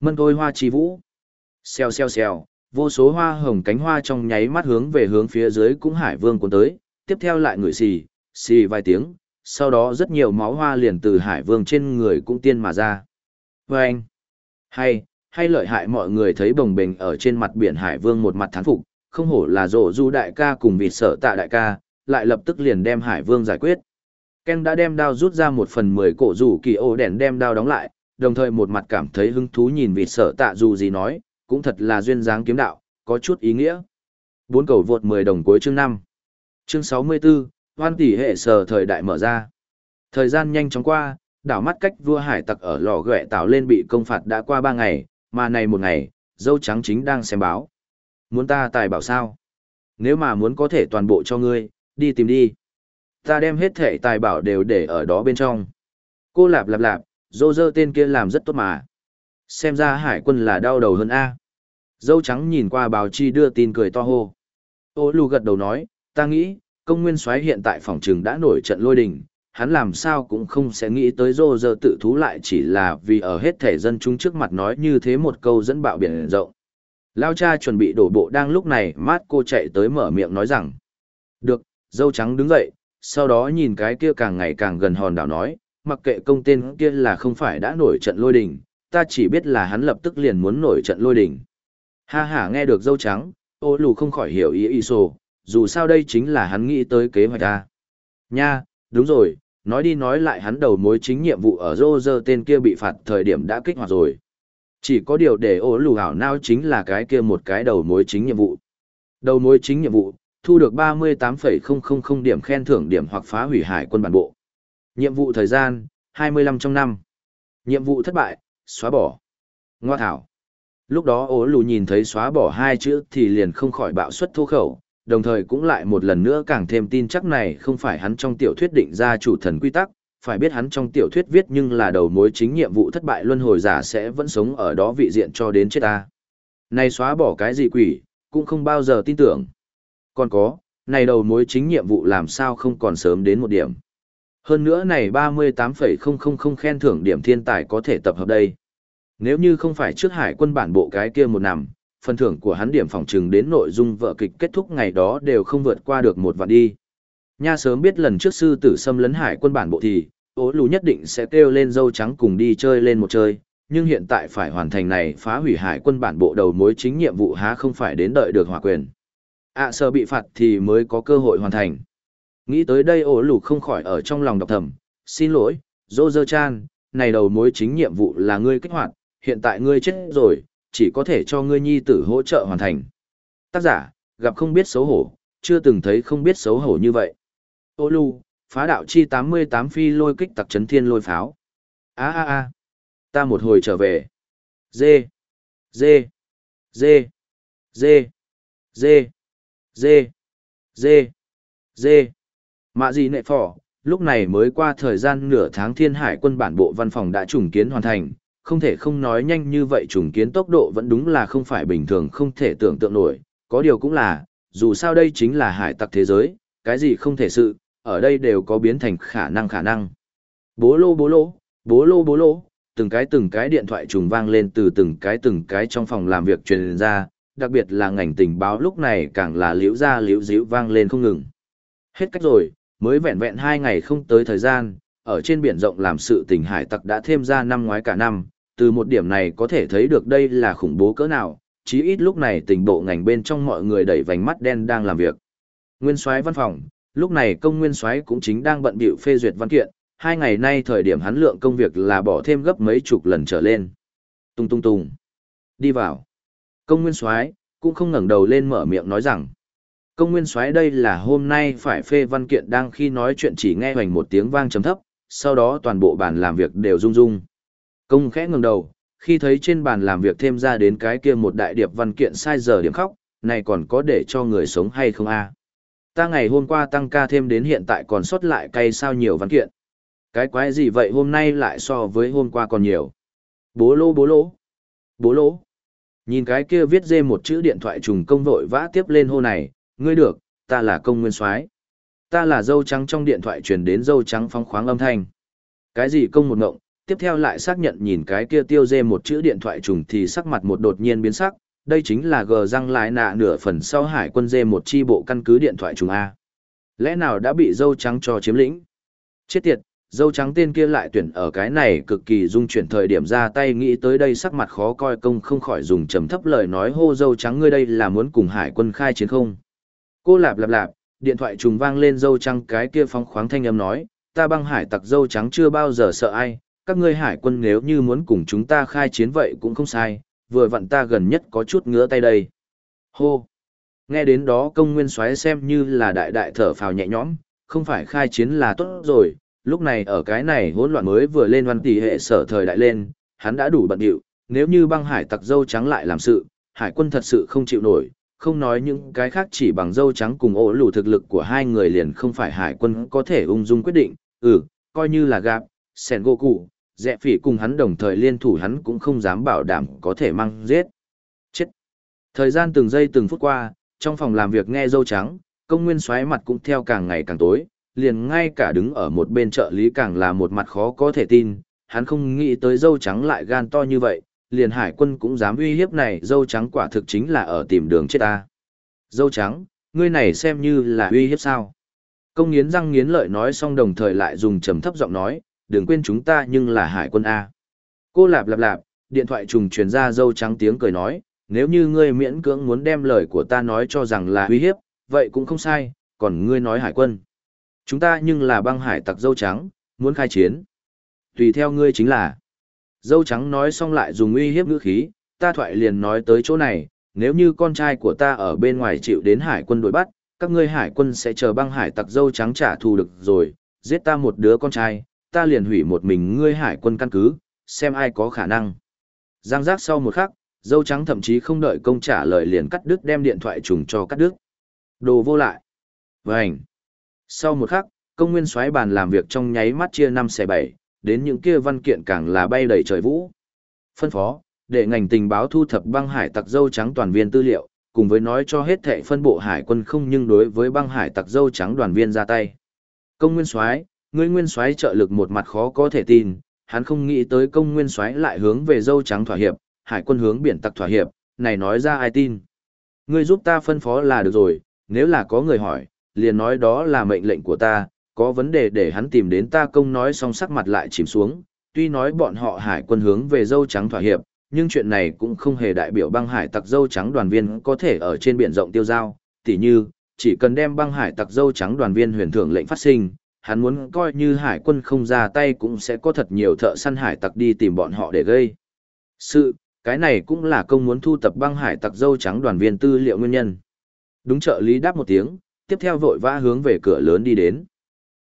Mân thôi hoa chi vũ. Xèo xèo xèo, vô số hoa hồng cánh hoa trong nháy mắt hướng về hướng phía dưới cũng hải vương cuốn tới, tiếp theo lại ngửi xì, xì vài tiếng, sau đó rất nhiều máu hoa liền từ hải vương trên người cũng tiên mà ra. Vâng! Hay, hay lợi hại mọi người thấy bồng bềnh ở trên mặt biển hải vương một mặt thán phục, không hổ là rổ du đại ca cùng vịt sở tạ đại ca, lại lập tức liền đem hải vương giải quyết. Ken đã đem đao rút ra một phần mười cổ rủ kỳ ô đèn đem đao đóng lại, đồng thời một mặt cảm thấy hứng thú nhìn vịt sở tạ dù gì nói, cũng thật là duyên dáng kiếm đạo, có chút ý nghĩa. Bốn cầu vượt 10 đồng cuối chương 5. Chương 64, hoan tỷ hệ sở thời đại mở ra. Thời gian nhanh chóng qua, đảo mắt cách vua hải tặc ở lò ghẹ tạo lên bị công phạt đã qua 3 ngày, mà này một ngày, dâu trắng chính đang xem báo. Muốn ta tài bảo sao? Nếu mà muốn có thể toàn bộ cho ngươi, đi tìm đi. Ta đem hết thể tài bảo đều để ở đó bên trong. Cô lạp lạp lạp, dô dơ tên kia làm rất tốt mà. Xem ra hải quân là đau đầu hơn A. Dâu trắng nhìn qua báo chi đưa tin cười to hô. Ô lù gật đầu nói, ta nghĩ, công nguyên soái hiện tại phòng trừng đã nổi trận lôi đình, hắn làm sao cũng không sẽ nghĩ tới rô rơ tự thú lại chỉ là vì ở hết thể dân chúng trước mặt nói như thế một câu dẫn bạo biển rộng. Lao cha chuẩn bị đổ bộ đang lúc này mát cô chạy tới mở miệng nói rằng. Được, dâu trắng đứng dậy, sau đó nhìn cái kia càng ngày càng gần hòn đảo nói, mặc kệ công tên kia là không phải đã nổi trận lôi đình, ta chỉ biết là hắn lập tức liền muốn nổi trận lôi đình. Ha ha nghe được dâu trắng, ô lù không khỏi hiểu ý ý sổ, dù sao đây chính là hắn nghĩ tới kế hoạch ta. Nha, đúng rồi, nói đi nói lại hắn đầu mối chính nhiệm vụ ở rô rơ tên kia bị phạt thời điểm đã kích hoạt rồi. Chỉ có điều để ô lù hảo nao chính là cái kia một cái đầu mối chính nhiệm vụ. Đầu mối chính nhiệm vụ, thu được 38,000 điểm khen thưởng điểm hoặc phá hủy hải quân bản bộ. Nhiệm vụ thời gian, 25 trong năm. Nhiệm vụ thất bại, xóa bỏ. Ngoa thảo. Lúc đó ố lù nhìn thấy xóa bỏ hai chữ thì liền không khỏi bạo suất thô khẩu, đồng thời cũng lại một lần nữa càng thêm tin chắc này không phải hắn trong tiểu thuyết định ra chủ thần quy tắc, phải biết hắn trong tiểu thuyết viết nhưng là đầu mối chính nhiệm vụ thất bại luân hồi giả sẽ vẫn sống ở đó vị diện cho đến chết ta. Này xóa bỏ cái gì quỷ, cũng không bao giờ tin tưởng. Còn có, này đầu mối chính nhiệm vụ làm sao không còn sớm đến một điểm. Hơn nữa này 38,000 khen thưởng điểm thiên tài có thể tập hợp đây. Nếu như không phải trước hải quân bản bộ cái kia một nằm, phần thưởng của hắn điểm phòng trừng đến nội dung vợ kịch kết thúc ngày đó đều không vượt qua được một vạn đi. Nha sớm biết lần trước sư tử xâm lấn hải quân bản bộ thì, ố lù nhất định sẽ kêu lên dâu trắng cùng đi chơi lên một chơi, nhưng hiện tại phải hoàn thành này phá hủy hải quân bản bộ đầu mối chính nhiệm vụ há không phải đến đợi được hòa quyền. ạ à, sợ bị phạt thì mới có cơ hội hoàn thành. Nghĩ tới đây ổ lù không khỏi ở trong lòng đọc thầm, xin lỗi, dô dơ chan, này đầu mối chính nhiệm vụ là ngươi kích hoạt, hiện tại ngươi chết rồi, chỉ có thể cho ngươi nhi tử hỗ trợ hoàn thành. Tác giả, gặp không biết xấu hổ, chưa từng thấy không biết xấu hổ như vậy. Ô lù, phá đạo chi 88 phi lôi kích tặc chấn thiên lôi pháo. a a a ta một hồi trở về. Dê, dê, dê, dê, dê, dê, dê, dê. Mạ gì nệ phỏ, lúc này mới qua thời gian nửa tháng thiên hải quân bản bộ văn phòng đã trùng kiến hoàn thành, không thể không nói nhanh như vậy trùng kiến tốc độ vẫn đúng là không phải bình thường không thể tưởng tượng nổi, có điều cũng là, dù sao đây chính là hải tặc thế giới, cái gì không thể sự, ở đây đều có biến thành khả năng khả năng. Bố lô bố lô, bố lô bố lô, từng cái từng cái điện thoại trùng vang lên từ từng cái từng cái trong phòng làm việc truyền ra, đặc biệt là ngành tình báo lúc này càng là liễu ra liễu díu vang lên không ngừng. Hết cách rồi, mới vẹn vẹn hai ngày không tới thời gian, ở trên biển rộng làm sự tình hải tặc đã thêm ra năm ngoái cả năm, từ một điểm này có thể thấy được đây là khủng bố cỡ nào, chí ít lúc này tình bộ ngành bên trong mọi người đẩy vành mắt đen đang làm việc. Nguyên soái văn phòng, lúc này công nguyên soái cũng chính đang bận bịu phê duyệt văn kiện, hai ngày nay thời điểm hắn lượng công việc là bỏ thêm gấp mấy chục lần trở lên. Tung tung tung. Đi vào. Công nguyên soái cũng không ngẩng đầu lên mở miệng nói rằng, công nguyên soái đây là hôm nay phải phê văn kiện đang khi nói chuyện chỉ nghe hoành một tiếng vang trầm thấp, sau đó toàn bộ bàn làm việc đều rung rung. Công khẽ ngẩng đầu, khi thấy trên bàn làm việc thêm ra đến cái kia một đại điệp văn kiện sai giờ điểm khóc, này còn có để cho người sống hay không a? Ta ngày hôm qua tăng ca thêm đến hiện tại còn sót lại cay sao nhiều văn kiện. Cái quái gì vậy hôm nay lại so với hôm qua còn nhiều. Bố lô bố lỗ Bố lỗ. Nhìn cái kia viết dê một chữ điện thoại trùng công vội vã tiếp lên hô này, ngươi được, ta là công nguyên soái Ta là dâu trắng trong điện thoại truyền đến dâu trắng phong khoáng âm thanh. Cái gì công một ngộng, tiếp theo lại xác nhận nhìn cái kia tiêu dê một chữ điện thoại trùng thì sắc mặt một đột nhiên biến sắc, đây chính là gờ răng lại nạ nửa phần sau hải quân dê một chi bộ căn cứ điện thoại trùng A. Lẽ nào đã bị dâu trắng cho chiếm lĩnh? Chết tiệt, dâu trắng tên kia lại tuyển ở cái này cực kỳ dung chuyển thời điểm ra tay nghĩ tới đây sắc mặt khó coi công không khỏi dùng trầm thấp lời nói hô dâu trắng ngươi đây là muốn cùng hải quân khai chiến không. Cô lạp lạp lạp, điện thoại trùng vang lên dâu trắng cái kia phong khoáng thanh âm nói, ta băng hải tặc dâu trắng chưa bao giờ sợ ai, các ngươi hải quân nếu như muốn cùng chúng ta khai chiến vậy cũng không sai, vừa vặn ta gần nhất có chút ngứa tay đây. Hô! Nghe đến đó công nguyên xoáy xem như là đại đại thở phào nhẹ nhõm, không phải khai chiến là tốt rồi, lúc này ở cái này hỗn loạn mới vừa lên văn tỷ hệ sở thời đại lên, hắn đã đủ bận điệu, nếu như băng hải tặc dâu trắng lại làm sự, hải quân thật sự không chịu nổi, không nói những cái khác chỉ bằng dâu trắng cùng ổ lù thực lực của hai người liền không phải hải quân có thể ung dung quyết định, ừ, coi như là gạp, sen gỗ cụ, dẹ phỉ cùng hắn đồng thời liên thủ hắn cũng không dám bảo đảm có thể mang giết. Chết! Thời gian từng giây từng phút qua, trong phòng làm việc nghe dâu trắng, công nguyên xoáy mặt cũng theo càng ngày càng tối, liền ngay cả đứng ở một bên trợ lý càng là một mặt khó có thể tin, hắn không nghĩ tới dâu trắng lại gan to như vậy, liền hải quân cũng dám uy hiếp này dâu trắng quả thực chính là ở tìm đường chết ta. Dâu trắng, ngươi này xem như là uy hiếp sao? Công nghiến răng nghiến lợi nói xong đồng thời lại dùng trầm thấp giọng nói, đừng quên chúng ta nhưng là hải quân A. Cô lạp lạp lạp, điện thoại trùng truyền ra dâu trắng tiếng cười nói, nếu như ngươi miễn cưỡng muốn đem lời của ta nói cho rằng là uy hiếp, vậy cũng không sai, còn ngươi nói hải quân. Chúng ta nhưng là băng hải tặc dâu trắng, muốn khai chiến. Tùy theo ngươi chính là. Dâu trắng nói xong lại dùng uy hiếp ngữ khí, ta thoại liền nói tới chỗ này, nếu như con trai của ta ở bên ngoài chịu đến hải quân đuổi bắt, các ngươi hải quân sẽ chờ băng hải tặc dâu trắng trả thù được rồi, giết ta một đứa con trai, ta liền hủy một mình ngươi hải quân căn cứ, xem ai có khả năng. Giang giác sau một khắc, dâu trắng thậm chí không đợi công trả lời liền cắt đứt đem điện thoại trùng cho cắt đứt. Đồ vô lại. Vânh. Sau một khắc, công nguyên xoáy bàn làm việc trong nháy mắt chia năm xẻ bảy, đến những kia văn kiện càng là bay đầy trời vũ. Phân phó, để ngành tình báo thu thập băng hải tặc dâu trắng toàn viên tư liệu, cùng với nói cho hết thệ phân bộ hải quân không nhưng đối với băng hải tặc dâu trắng đoàn viên ra tay. Công nguyên soái, ngươi nguyên soái trợ lực một mặt khó có thể tin, hắn không nghĩ tới công nguyên soái lại hướng về dâu trắng thỏa hiệp, hải quân hướng biển tặc thỏa hiệp, này nói ra ai tin. Ngươi giúp ta phân phó là được rồi, nếu là có người hỏi, liền nói đó là mệnh lệnh của ta, có vấn đề để hắn tìm đến ta công nói xong sắc mặt lại chìm xuống, tuy nói bọn họ hải quân hướng về dâu trắng thỏa hiệp, nhưng chuyện này cũng không hề đại biểu băng hải tặc dâu trắng đoàn viên có thể ở trên biển rộng tiêu giao, tỉ như, chỉ cần đem băng hải tặc dâu trắng đoàn viên huyền thưởng lệnh phát sinh, hắn muốn coi như hải quân không ra tay cũng sẽ có thật nhiều thợ săn hải tặc đi tìm bọn họ để gây. Sự, cái này cũng là công muốn thu tập băng hải tặc dâu trắng đoàn viên tư liệu nguyên nhân. Đúng trợ lý đáp một tiếng, tiếp theo vội vã hướng về cửa lớn đi đến.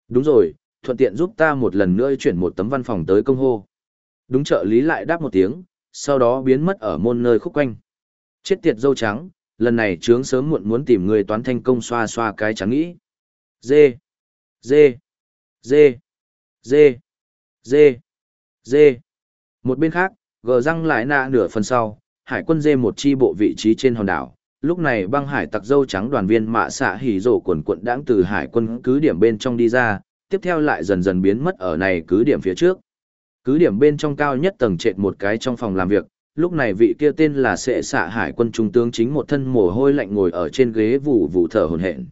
Đúng rồi, thuận tiện giúp ta một lần nữa chuyển một tấm văn phòng tới công hô. Đúng trợ lý lại đáp một tiếng, sau đó biến mất ở môn nơi khúc quanh. Chết tiệt dâu trắng, lần này trướng sớm muộn muốn tìm người toán thanh công xoa xoa cái trắng nghĩ. Dê, dê, dê, dê, dê, dê. Một bên khác, gờ răng lại nạ nửa phần sau, hải quân dê một chi bộ vị trí trên hòn đảo. Lúc này băng hải tặc dâu trắng đoàn viên mạ xạ hỉ rổ quần quận đãng từ hải quân cứ điểm bên trong đi ra, tiếp theo lại dần dần biến mất ở này cứ điểm phía trước. Cứ điểm bên trong cao nhất tầng trệt một cái trong phòng làm việc, lúc này vị kia tên là sệ xạ hải quân trung tướng chính một thân mồ hôi lạnh ngồi ở trên ghế vụ vụ thở hồn hển.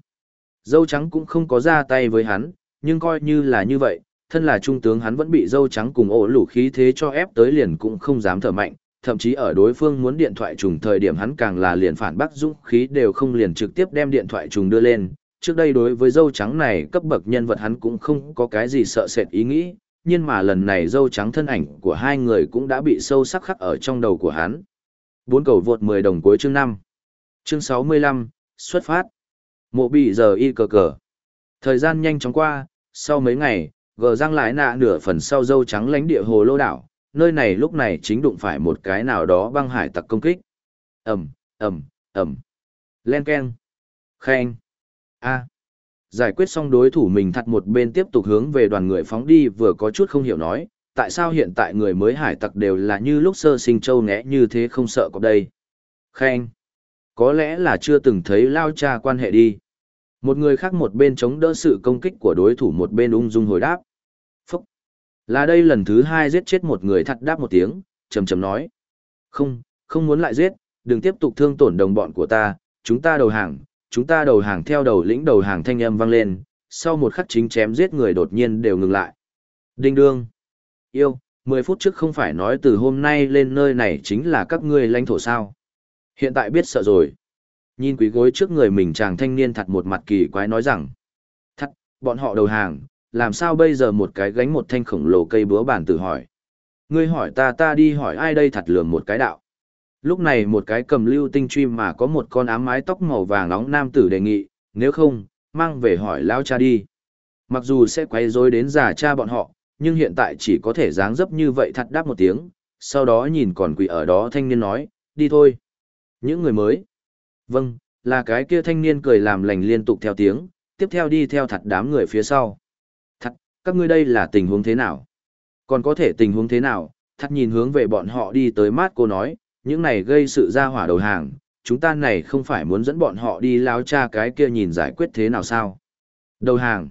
Dâu trắng cũng không có ra tay với hắn, nhưng coi như là như vậy, thân là trung tướng hắn vẫn bị dâu trắng cùng ổ lủ khí thế cho ép tới liền cũng không dám thở mạnh, thậm chí ở đối phương muốn điện thoại trùng thời điểm hắn càng là liền phản bác dũng khí đều không liền trực tiếp đem điện thoại trùng đưa lên. Trước đây đối với dâu trắng này cấp bậc nhân vật hắn cũng không có cái gì sợ sệt ý nghĩ, nhưng mà lần này dâu trắng thân ảnh của hai người cũng đã bị sâu sắc khắc ở trong đầu của hắn. Bốn cầu vượt 10 đồng cuối chương 5. Chương 65, xuất phát. Mộ bị giờ y cờ cờ. Thời gian nhanh chóng qua, sau mấy ngày, gờ răng lại nạ nửa phần sau dâu trắng lánh địa hồ lô đảo, nơi này lúc này chính đụng phải một cái nào đó băng hải tặc công kích. Ẩm, Ẩm, Ẩm. Len Ken. Khen. A giải quyết xong đối thủ mình thật một bên tiếp tục hướng về đoàn người phóng đi vừa có chút không hiểu nói, tại sao hiện tại người mới hải tặc đều là như lúc sơ sinh châu ngẽ như thế không sợ có đây. Khen. Có lẽ là chưa từng thấy lao cha quan hệ đi. Một người khác một bên chống đỡ sự công kích của đối thủ một bên ung dung hồi đáp. Là đây lần thứ hai giết chết một người thật đáp một tiếng, chầm chầm nói. Không, không muốn lại giết, đừng tiếp tục thương tổn đồng bọn của ta, chúng ta đầu hàng, chúng ta đầu hàng theo đầu lĩnh đầu hàng thanh âm vang lên, sau một khắc chính chém giết người đột nhiên đều ngừng lại. Đinh đương. Yêu, 10 phút trước không phải nói từ hôm nay lên nơi này chính là các ngươi lãnh thổ sao. Hiện tại biết sợ rồi. Nhìn quý gối trước người mình chàng thanh niên thật một mặt kỳ quái nói rằng. Thật, bọn họ đầu hàng, làm sao bây giờ một cái gánh một thanh khổng lồ cây búa bàn tử hỏi. Ngươi hỏi ta ta đi hỏi ai đây thật lường một cái đạo. Lúc này một cái cầm lưu tinh truy mà có một con ám mái tóc màu vàng nóng nam tử đề nghị, nếu không, mang về hỏi lao cha đi. Mặc dù sẽ quay rối đến già cha bọn họ, nhưng hiện tại chỉ có thể dáng dấp như vậy thật đáp một tiếng, sau đó nhìn còn quỷ ở đó thanh niên nói, đi thôi. Những người mới. Vâng, là cái kia thanh niên cười làm lành liên tục theo tiếng, tiếp theo đi theo thật đám người phía sau. Các ngươi đây là tình huống thế nào? Còn có thể tình huống thế nào? Thật nhìn hướng về bọn họ đi tới mát cô nói, những này gây sự ra hỏa đầu hàng, chúng ta này không phải muốn dẫn bọn họ đi lao cha cái kia nhìn giải quyết thế nào sao. Đầu hàng.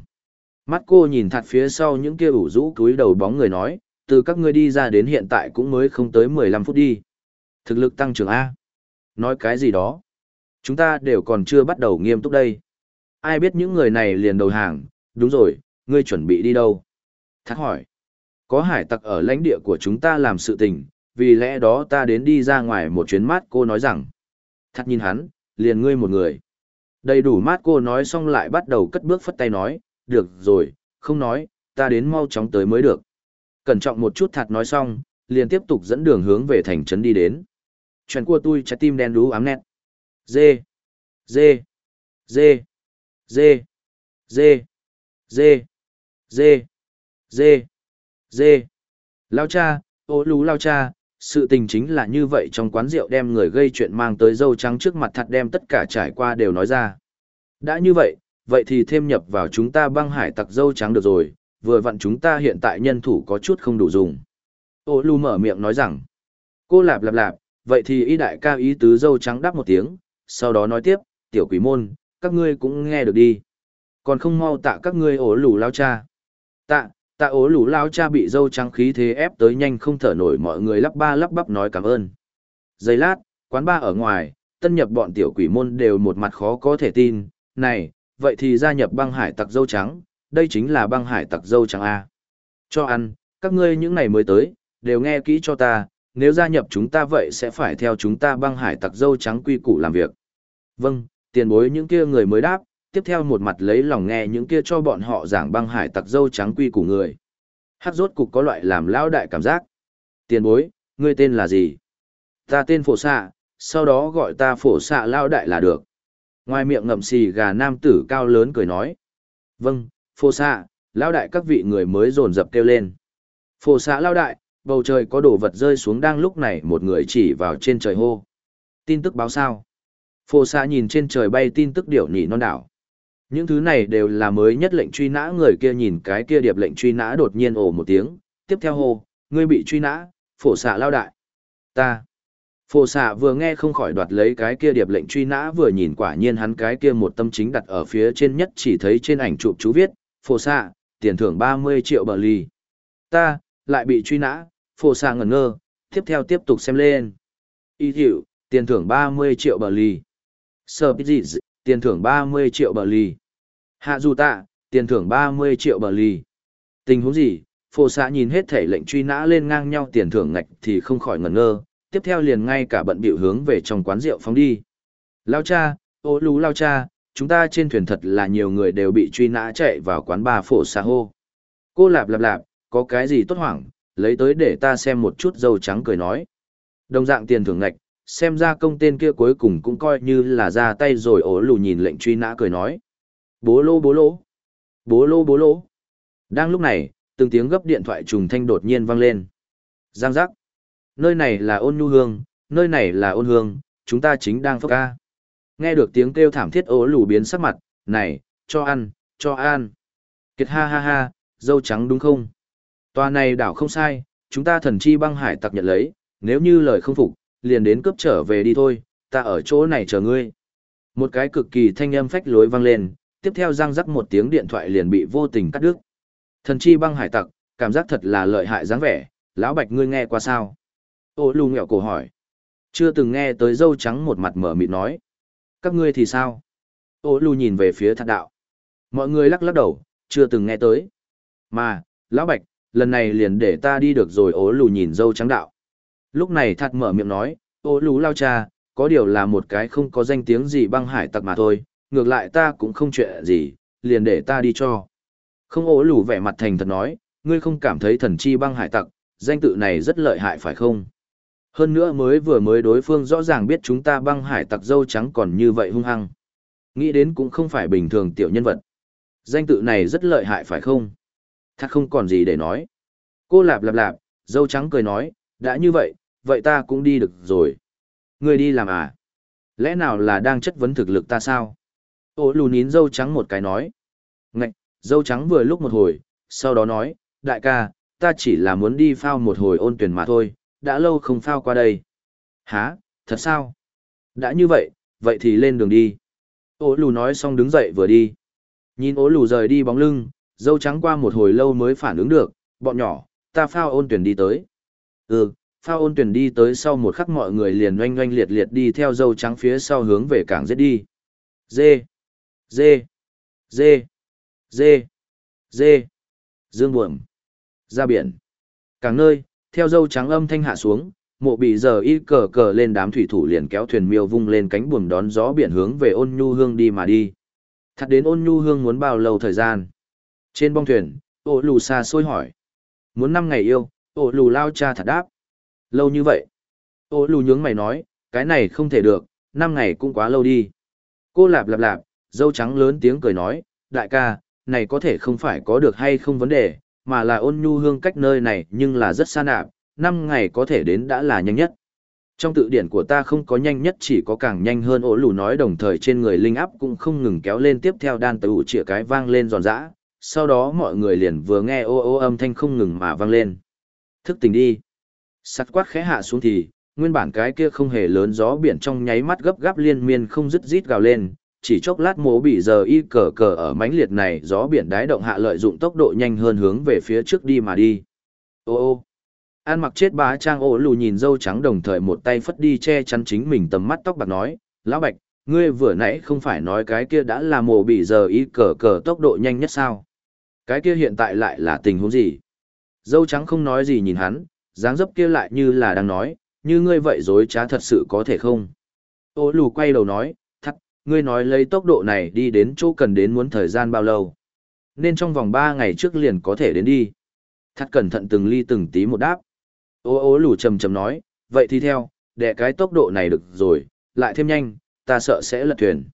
Mắt cô nhìn thật phía sau những kia ủ rũ túi đầu bóng người nói, từ các ngươi đi ra đến hiện tại cũng mới không tới 15 phút đi. Thực lực tăng trưởng A. Nói cái gì đó. Chúng ta đều còn chưa bắt đầu nghiêm túc đây. Ai biết những người này liền đầu hàng, đúng rồi, ngươi chuẩn bị đi đâu? Thác hỏi. Có hải tặc ở lãnh địa của chúng ta làm sự tình, vì lẽ đó ta đến đi ra ngoài một chuyến mát cô nói rằng. Thác nhìn hắn, liền ngươi một người. Đầy đủ mát cô nói xong lại bắt đầu cất bước phất tay nói, được rồi, không nói, ta đến mau chóng tới mới được. Cẩn trọng một chút thật nói xong, liền tiếp tục dẫn đường hướng về thành trấn đi đến. Chuyện của tôi trái tim đen đú ám nét. Dê, dê, dê, dê, dê, dê, dê, dê, dê. Lao cha, ô lú lao cha, sự tình chính là như vậy trong quán rượu đem người gây chuyện mang tới dâu trắng trước mặt thật đem tất cả trải qua đều nói ra. Đã như vậy, vậy thì thêm nhập vào chúng ta băng hải tặc dâu trắng được rồi, vừa vặn chúng ta hiện tại nhân thủ có chút không đủ dùng. Ô lù mở miệng nói rằng, cô lạp lạp lạp, vậy thì Y đại ca ý tứ dâu trắng đáp một tiếng, sau đó nói tiếp, tiểu quỷ môn, các ngươi cũng nghe được đi. Còn không mau tạ các ngươi ổ lù lao cha. Tạ, tạ ố lũ lao cha bị dâu trắng khí thế ép tới nhanh không thở nổi mọi người lắp ba lắp bắp nói cảm ơn giây lát quán ba ở ngoài tân nhập bọn tiểu quỷ môn đều một mặt khó có thể tin này vậy thì gia nhập băng hải tặc dâu trắng, đây chính là băng hải tặc dâu trắng A. Cho ăn, các ngươi những ngày mới tới, đều nghe kỹ cho ta, nếu gia nhập chúng ta vậy sẽ phải theo chúng ta băng hải tặc dâu trắng quy củ làm việc. Vâng, tiền bối những kia người mới đáp, tiếp theo một mặt lấy lòng nghe những kia cho bọn họ giảng băng hải tặc dâu trắng quy củ người. Hát rốt cục có loại làm lao đại cảm giác. Tiền bối, ngươi tên là gì? Ta tên phổ xạ, sau đó gọi ta phổ xạ lao đại là được. Ngoài miệng ngậm xì gà nam tử cao lớn cười nói. Vâng, phổ xạ, lao đại các vị người mới dồn dập kêu lên. Phổ xạ lao đại, bầu trời có đồ vật rơi xuống đang lúc này một người chỉ vào trên trời hô. Tin tức báo sao? Phổ xạ nhìn trên trời bay tin tức điểu nỉ non đảo. Những thứ này đều là mới nhất lệnh truy nã người kia nhìn cái kia điệp lệnh truy nã đột nhiên ồ một tiếng, tiếp theo hô, ngươi bị truy nã, phổ xạ lao đại. Ta. Phổ xạ vừa nghe không khỏi đoạt lấy cái kia điệp lệnh truy nã vừa nhìn quả nhiên hắn cái kia một tâm chính đặt ở phía trên nhất chỉ thấy trên ảnh chụp chú viết, phổ xạ, tiền thưởng 30 triệu bờ ly. Ta, lại bị truy nã, phổ xạ ngẩn ngơ, tiếp theo tiếp tục xem lên. Y hiệu, tiền thưởng 30 triệu bờ ly. Sở gì, tiền thưởng 30 triệu bờ lì. Hạ dù tạ, tiền thưởng 30 triệu bờ lì. Tình huống gì, phổ xạ nhìn hết thể lệnh truy nã lên ngang nhau tiền thưởng ngạch thì không khỏi ngẩn ngơ, tiếp theo liền ngay cả bận biểu hướng về trong quán rượu phóng đi. Lao cha, ô lú lao cha, chúng ta trên thuyền thật là nhiều người đều bị truy nã chạy vào quán bà phổ xạ hô. Cô lạp lạp lạp, có cái gì tốt hoảng, lấy tới để ta xem một chút dầu trắng cười nói. Đồng dạng tiền thưởng ngạch, xem ra công tên kia cuối cùng cũng coi như là ra tay rồi ố lù nhìn lệnh truy nã cười nói. Bố lô bố lô. Bố lô bố lô. Đang lúc này, từng tiếng gấp điện thoại trùng thanh đột nhiên vang lên. Giang giác. Nơi này là ôn nhu hương, nơi này là ôn hương, chúng ta chính đang phốc ca. Nghe được tiếng kêu thảm thiết ố lù biến sắc mặt, này, cho ăn, cho ăn. Kiệt ha ha ha, dâu trắng đúng không? Tòa này đảo không sai, chúng ta thần chi băng hải tặc nhận lấy, nếu như lời không phục, liền đến cướp trở về đi thôi, ta ở chỗ này chờ ngươi. Một cái cực kỳ thanh âm phách lối vang lên, tiếp theo răng rắc một tiếng điện thoại liền bị vô tình cắt đứt. Thần chi băng hải tặc, cảm giác thật là lợi hại dáng vẻ, lão bạch ngươi nghe qua sao? Ô lù nghẹo cổ hỏi. Chưa từng nghe tới dâu trắng một mặt mở mịt nói. Các ngươi thì sao? Ô lù nhìn về phía thạc đạo. Mọi người lắc lắc đầu, chưa từng nghe tới. Mà, lão bạch, lần này liền để ta đi được rồi ố lù nhìn dâu trắng đạo. Lúc này thật mở miệng nói, ô lú lao cha, có điều là một cái không có danh tiếng gì băng hải tặc mà thôi, ngược lại ta cũng không chuyện gì, liền để ta đi cho. Không ố lù vẻ mặt thành thật nói, ngươi không cảm thấy thần chi băng hải tặc, danh tự này rất lợi hại phải không? Hơn nữa mới vừa mới đối phương rõ ràng biết chúng ta băng hải tặc dâu trắng còn như vậy hung hăng. Nghĩ đến cũng không phải bình thường tiểu nhân vật. Danh tự này rất lợi hại phải không? Thật không còn gì để nói. Cô lạp lạp lạp, dâu trắng cười nói, đã như vậy, vậy ta cũng đi được rồi. Ngươi đi làm à? Lẽ nào là đang chất vấn thực lực ta sao? Ô lù nín dâu trắng một cái nói. Ngạch, dâu trắng vừa lúc một hồi, sau đó nói, đại ca, ta chỉ là muốn đi phao một hồi ôn tuyển mà thôi, đã lâu không phao qua đây. Hả, thật sao? Đã như vậy, vậy thì lên đường đi. Ô lù nói xong đứng dậy vừa đi. Nhìn ô lù rời đi bóng lưng, dâu trắng qua một hồi lâu mới phản ứng được, bọn nhỏ, ta phao ôn tuyển đi tới. Ừ, Pha ôn tuyển đi tới sau một khắc mọi người liền oanh oanh liệt liệt đi theo dâu trắng phía sau hướng về cảng giết đi. Dê, dê, dê, dê, dê, dương buồm, ra biển. Càng nơi, theo dâu trắng âm thanh hạ xuống, mộ bị giờ y cờ cờ lên đám thủy thủ liền kéo thuyền miêu vung lên cánh buồm đón gió biển hướng về ôn nhu hương đi mà đi. Thật đến ôn nhu hương muốn bao lâu thời gian? Trên bong thuyền, ô lù xa xôi hỏi. Muốn năm ngày yêu, ô lù lao cha thật đáp. Lâu như vậy. Ô lù nhướng mày nói, cái này không thể được, năm ngày cũng quá lâu đi. Cô lạp lạp lạp, dâu trắng lớn tiếng cười nói, đại ca, này có thể không phải có được hay không vấn đề, mà là ôn nhu hương cách nơi này nhưng là rất xa nạp, năm ngày có thể đến đã là nhanh nhất. Trong tự điển của ta không có nhanh nhất chỉ có càng nhanh hơn ổ lù nói đồng thời trên người linh áp cũng không ngừng kéo lên tiếp theo đan tử chĩa cái vang lên giòn giã, sau đó mọi người liền vừa nghe ô ô âm thanh không ngừng mà vang lên. Thức tỉnh đi. Sắt quát khẽ hạ xuống thì, nguyên bản cái kia không hề lớn gió biển trong nháy mắt gấp gáp liên miên không dứt rít gào lên, chỉ chốc lát mố bị giờ y cờ cờ ở mánh liệt này gió biển đái động hạ lợi dụng tốc độ nhanh hơn hướng về phía trước đi mà đi. Ô ô. An mặc chết bá trang ô lù nhìn dâu trắng đồng thời một tay phất đi che chắn chính mình tầm mắt tóc bạc nói, lão bạch, ngươi vừa nãy không phải nói cái kia đã là mồ bị giờ y cờ cờ tốc độ nhanh nhất sao? Cái kia hiện tại lại là tình huống gì? Dâu trắng không nói gì nhìn hắn, dáng dấp kia lại như là đang nói, như ngươi vậy dối trá thật sự có thể không? Ô lù quay đầu nói, thắt, ngươi nói lấy tốc độ này đi đến chỗ cần đến muốn thời gian bao lâu? Nên trong vòng 3 ngày trước liền có thể đến đi. Thắt cẩn thận từng ly từng tí một đáp. Ô ô lù trầm trầm nói, vậy thì theo, để cái tốc độ này được rồi, lại thêm nhanh, ta sợ sẽ lật thuyền.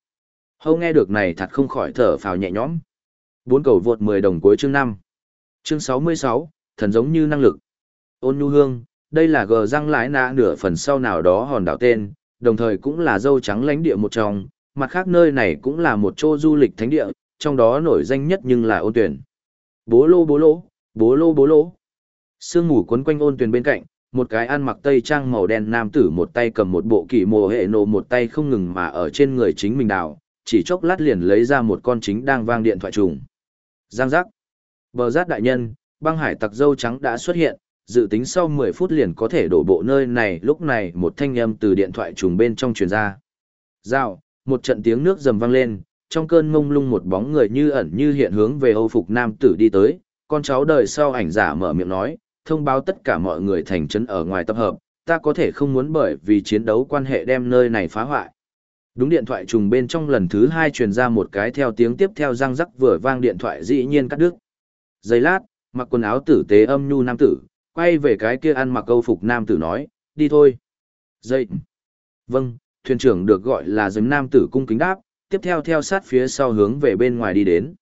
Hâu nghe được này thật không khỏi thở phào nhẹ nhõm. Bốn cầu vượt 10 đồng cuối chương 5. Chương 66, thần giống như năng lực. Ôn nhu hương, đây là gờ răng lái nạ nửa phần sau nào đó hòn đảo tên, đồng thời cũng là dâu trắng lãnh địa một trong, mặt khác nơi này cũng là một chỗ du lịch thánh địa, trong đó nổi danh nhất nhưng là ôn tuyển. Bố lô bố lô, bố lô bố lô. Sương mù quấn quanh ôn tuyển bên cạnh, một cái ăn mặc tây trang màu đen nam tử một tay cầm một bộ kỷ mồ hệ nổ một tay không ngừng mà ở trên người chính mình đào, chỉ chốc lát liền lấy ra một con chính đang vang điện thoại trùng. Giang giác. Bờ giác đại nhân, băng hải tặc dâu trắng đã xuất hiện, dự tính sau 10 phút liền có thể đổ bộ nơi này lúc này một thanh âm từ điện thoại trùng bên trong truyền ra. Rào, một trận tiếng nước rầm vang lên, trong cơn mông lung một bóng người như ẩn như hiện hướng về Âu Phục Nam tử đi tới, con cháu đời sau ảnh giả mở miệng nói, thông báo tất cả mọi người thành trấn ở ngoài tập hợp, ta có thể không muốn bởi vì chiến đấu quan hệ đem nơi này phá hoại. Đúng điện thoại trùng bên trong lần thứ hai truyền ra một cái theo tiếng tiếp theo răng rắc vừa vang điện thoại dĩ nhiên cắt đứt. Giây lát, mặc quần áo tử tế âm nhu nam tử, quay về cái kia ăn mặc câu phục nam tử nói, đi thôi. dậy Vâng, thuyền trưởng được gọi là giấm nam tử cung kính đáp, tiếp theo theo sát phía sau hướng về bên ngoài đi đến.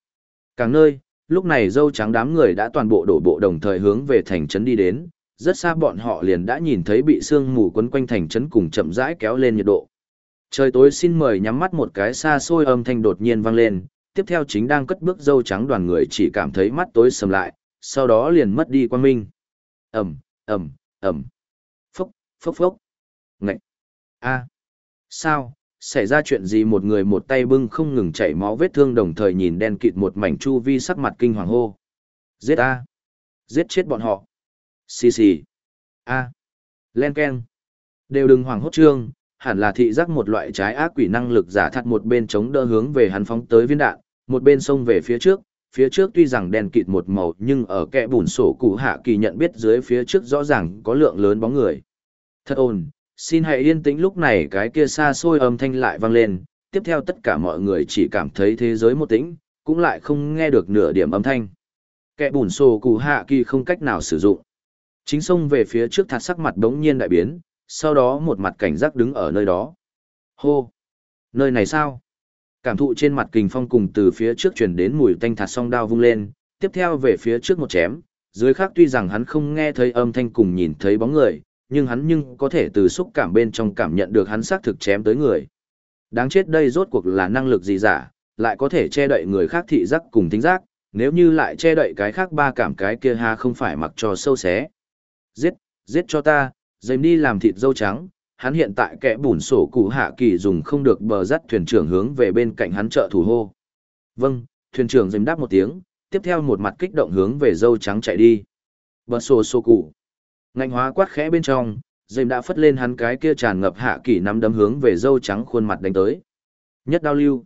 Càng nơi, lúc này dâu trắng đám người đã toàn bộ đổ bộ đồng thời hướng về thành trấn đi đến, rất xa bọn họ liền đã nhìn thấy bị sương mù quấn quanh thành trấn cùng chậm rãi kéo lên nhiệt độ. Trời tối xin mời nhắm mắt một cái xa xôi âm thanh đột nhiên vang lên, tiếp theo chính đang cất bước dâu trắng đoàn người chỉ cảm thấy mắt tối sầm lại, sau đó liền mất đi quan minh ầm ầm ầm Phốc, phốc phốc. ngạch a Sao, xảy ra chuyện gì một người một tay bưng không ngừng chảy máu vết thương đồng thời nhìn đen kịt một mảnh chu vi sắc mặt kinh hoàng hô. Giết a Giết chết bọn họ. Xì xì. a Len keng. Đều đừng hoảng hốt trương, hẳn là thị giác một loại trái ác quỷ năng lực giả thật một bên chống đỡ hướng về hắn phóng tới viên đạn, một bên xông về phía trước, phía trước tuy rằng đen kịt một màu nhưng ở kẽ bùn sổ cụ hạ kỳ nhận biết dưới phía trước rõ ràng có lượng lớn bóng người. Thật ồn, xin hãy yên tĩnh lúc này cái kia xa xôi âm thanh lại vang lên, tiếp theo tất cả mọi người chỉ cảm thấy thế giới một tĩnh, cũng lại không nghe được nửa điểm âm thanh. Kẻ bùn sổ cụ hạ kỳ không cách nào sử dụng. Chính xông về phía trước thạt sắc mặt đống nhiên đại biến, sau đó một mặt cảnh giác đứng ở nơi đó. Hô! Nơi này sao? Cảm thụ trên mặt kình phong cùng từ phía trước chuyển đến mùi tanh thạt song đao vung lên, tiếp theo về phía trước một chém, dưới khác tuy rằng hắn không nghe thấy âm thanh cùng nhìn thấy bóng người, nhưng hắn nhưng có thể từ xúc cảm bên trong cảm nhận được hắn xác thực chém tới người. Đáng chết đây rốt cuộc là năng lực gì giả, lại có thể che đậy người khác thị giác cùng tính giác, nếu như lại che đậy cái khác ba cảm cái kia ha không phải mặc cho sâu xé. Giết, giết cho ta, dành đi làm thịt dâu trắng, hắn hiện tại kẻ bùn sổ cụ hạ kỳ dùng không được bờ dắt thuyền trưởng hướng về bên cạnh hắn trợ thủ hô. Vâng, thuyền trưởng dìm đáp một tiếng, tiếp theo một mặt kích động hướng về dâu trắng chạy đi. Bờ sổ sổ cụ. Ngạnh hóa quát khẽ bên trong, dìm đã phất lên hắn cái kia tràn ngập hạ kỳ nắm đấm hướng về dâu trắng khuôn mặt đánh tới. Nhất đao lưu.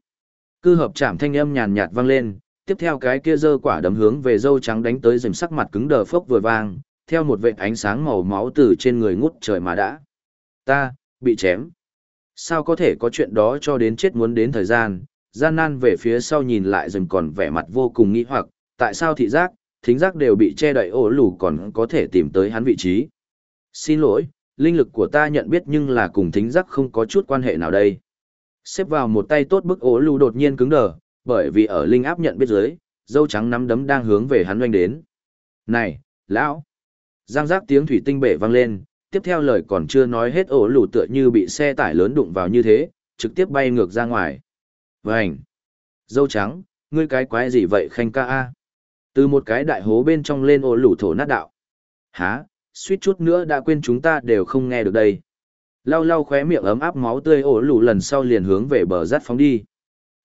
Cư hợp chạm thanh âm nhàn nhạt vang lên, tiếp theo cái kia dơ quả đấm hướng về dâu trắng đánh tới dìm sắc mặt cứng đờ phốc vừa vang, theo một vệt ánh sáng màu máu từ trên người ngút trời mà đã. Ta, bị chém. Sao có thể có chuyện đó cho đến chết muốn đến thời gian, gian nan về phía sau nhìn lại dần còn vẻ mặt vô cùng nghi hoặc, tại sao thị giác, thính giác đều bị che đậy ổ lù còn có thể tìm tới hắn vị trí. Xin lỗi, linh lực của ta nhận biết nhưng là cùng thính giác không có chút quan hệ nào đây. Xếp vào một tay tốt bức ổ lù đột nhiên cứng đờ, bởi vì ở linh áp nhận biết dưới, dâu trắng nắm đấm đang hướng về hắn oanh đến. Này, lão! Giang giác tiếng thủy tinh bể vang lên, tiếp theo lời còn chưa nói hết ổ lù tựa như bị xe tải lớn đụng vào như thế, trực tiếp bay ngược ra ngoài. Vành! Dâu trắng, ngươi cái quái gì vậy khanh ca a? Từ một cái đại hố bên trong lên ổ lù thổ nát đạo. Hả, suýt chút nữa đã quên chúng ta đều không nghe được đây. Lau lau khóe miệng ấm áp máu tươi ổ lù lần sau liền hướng về bờ rát phóng đi.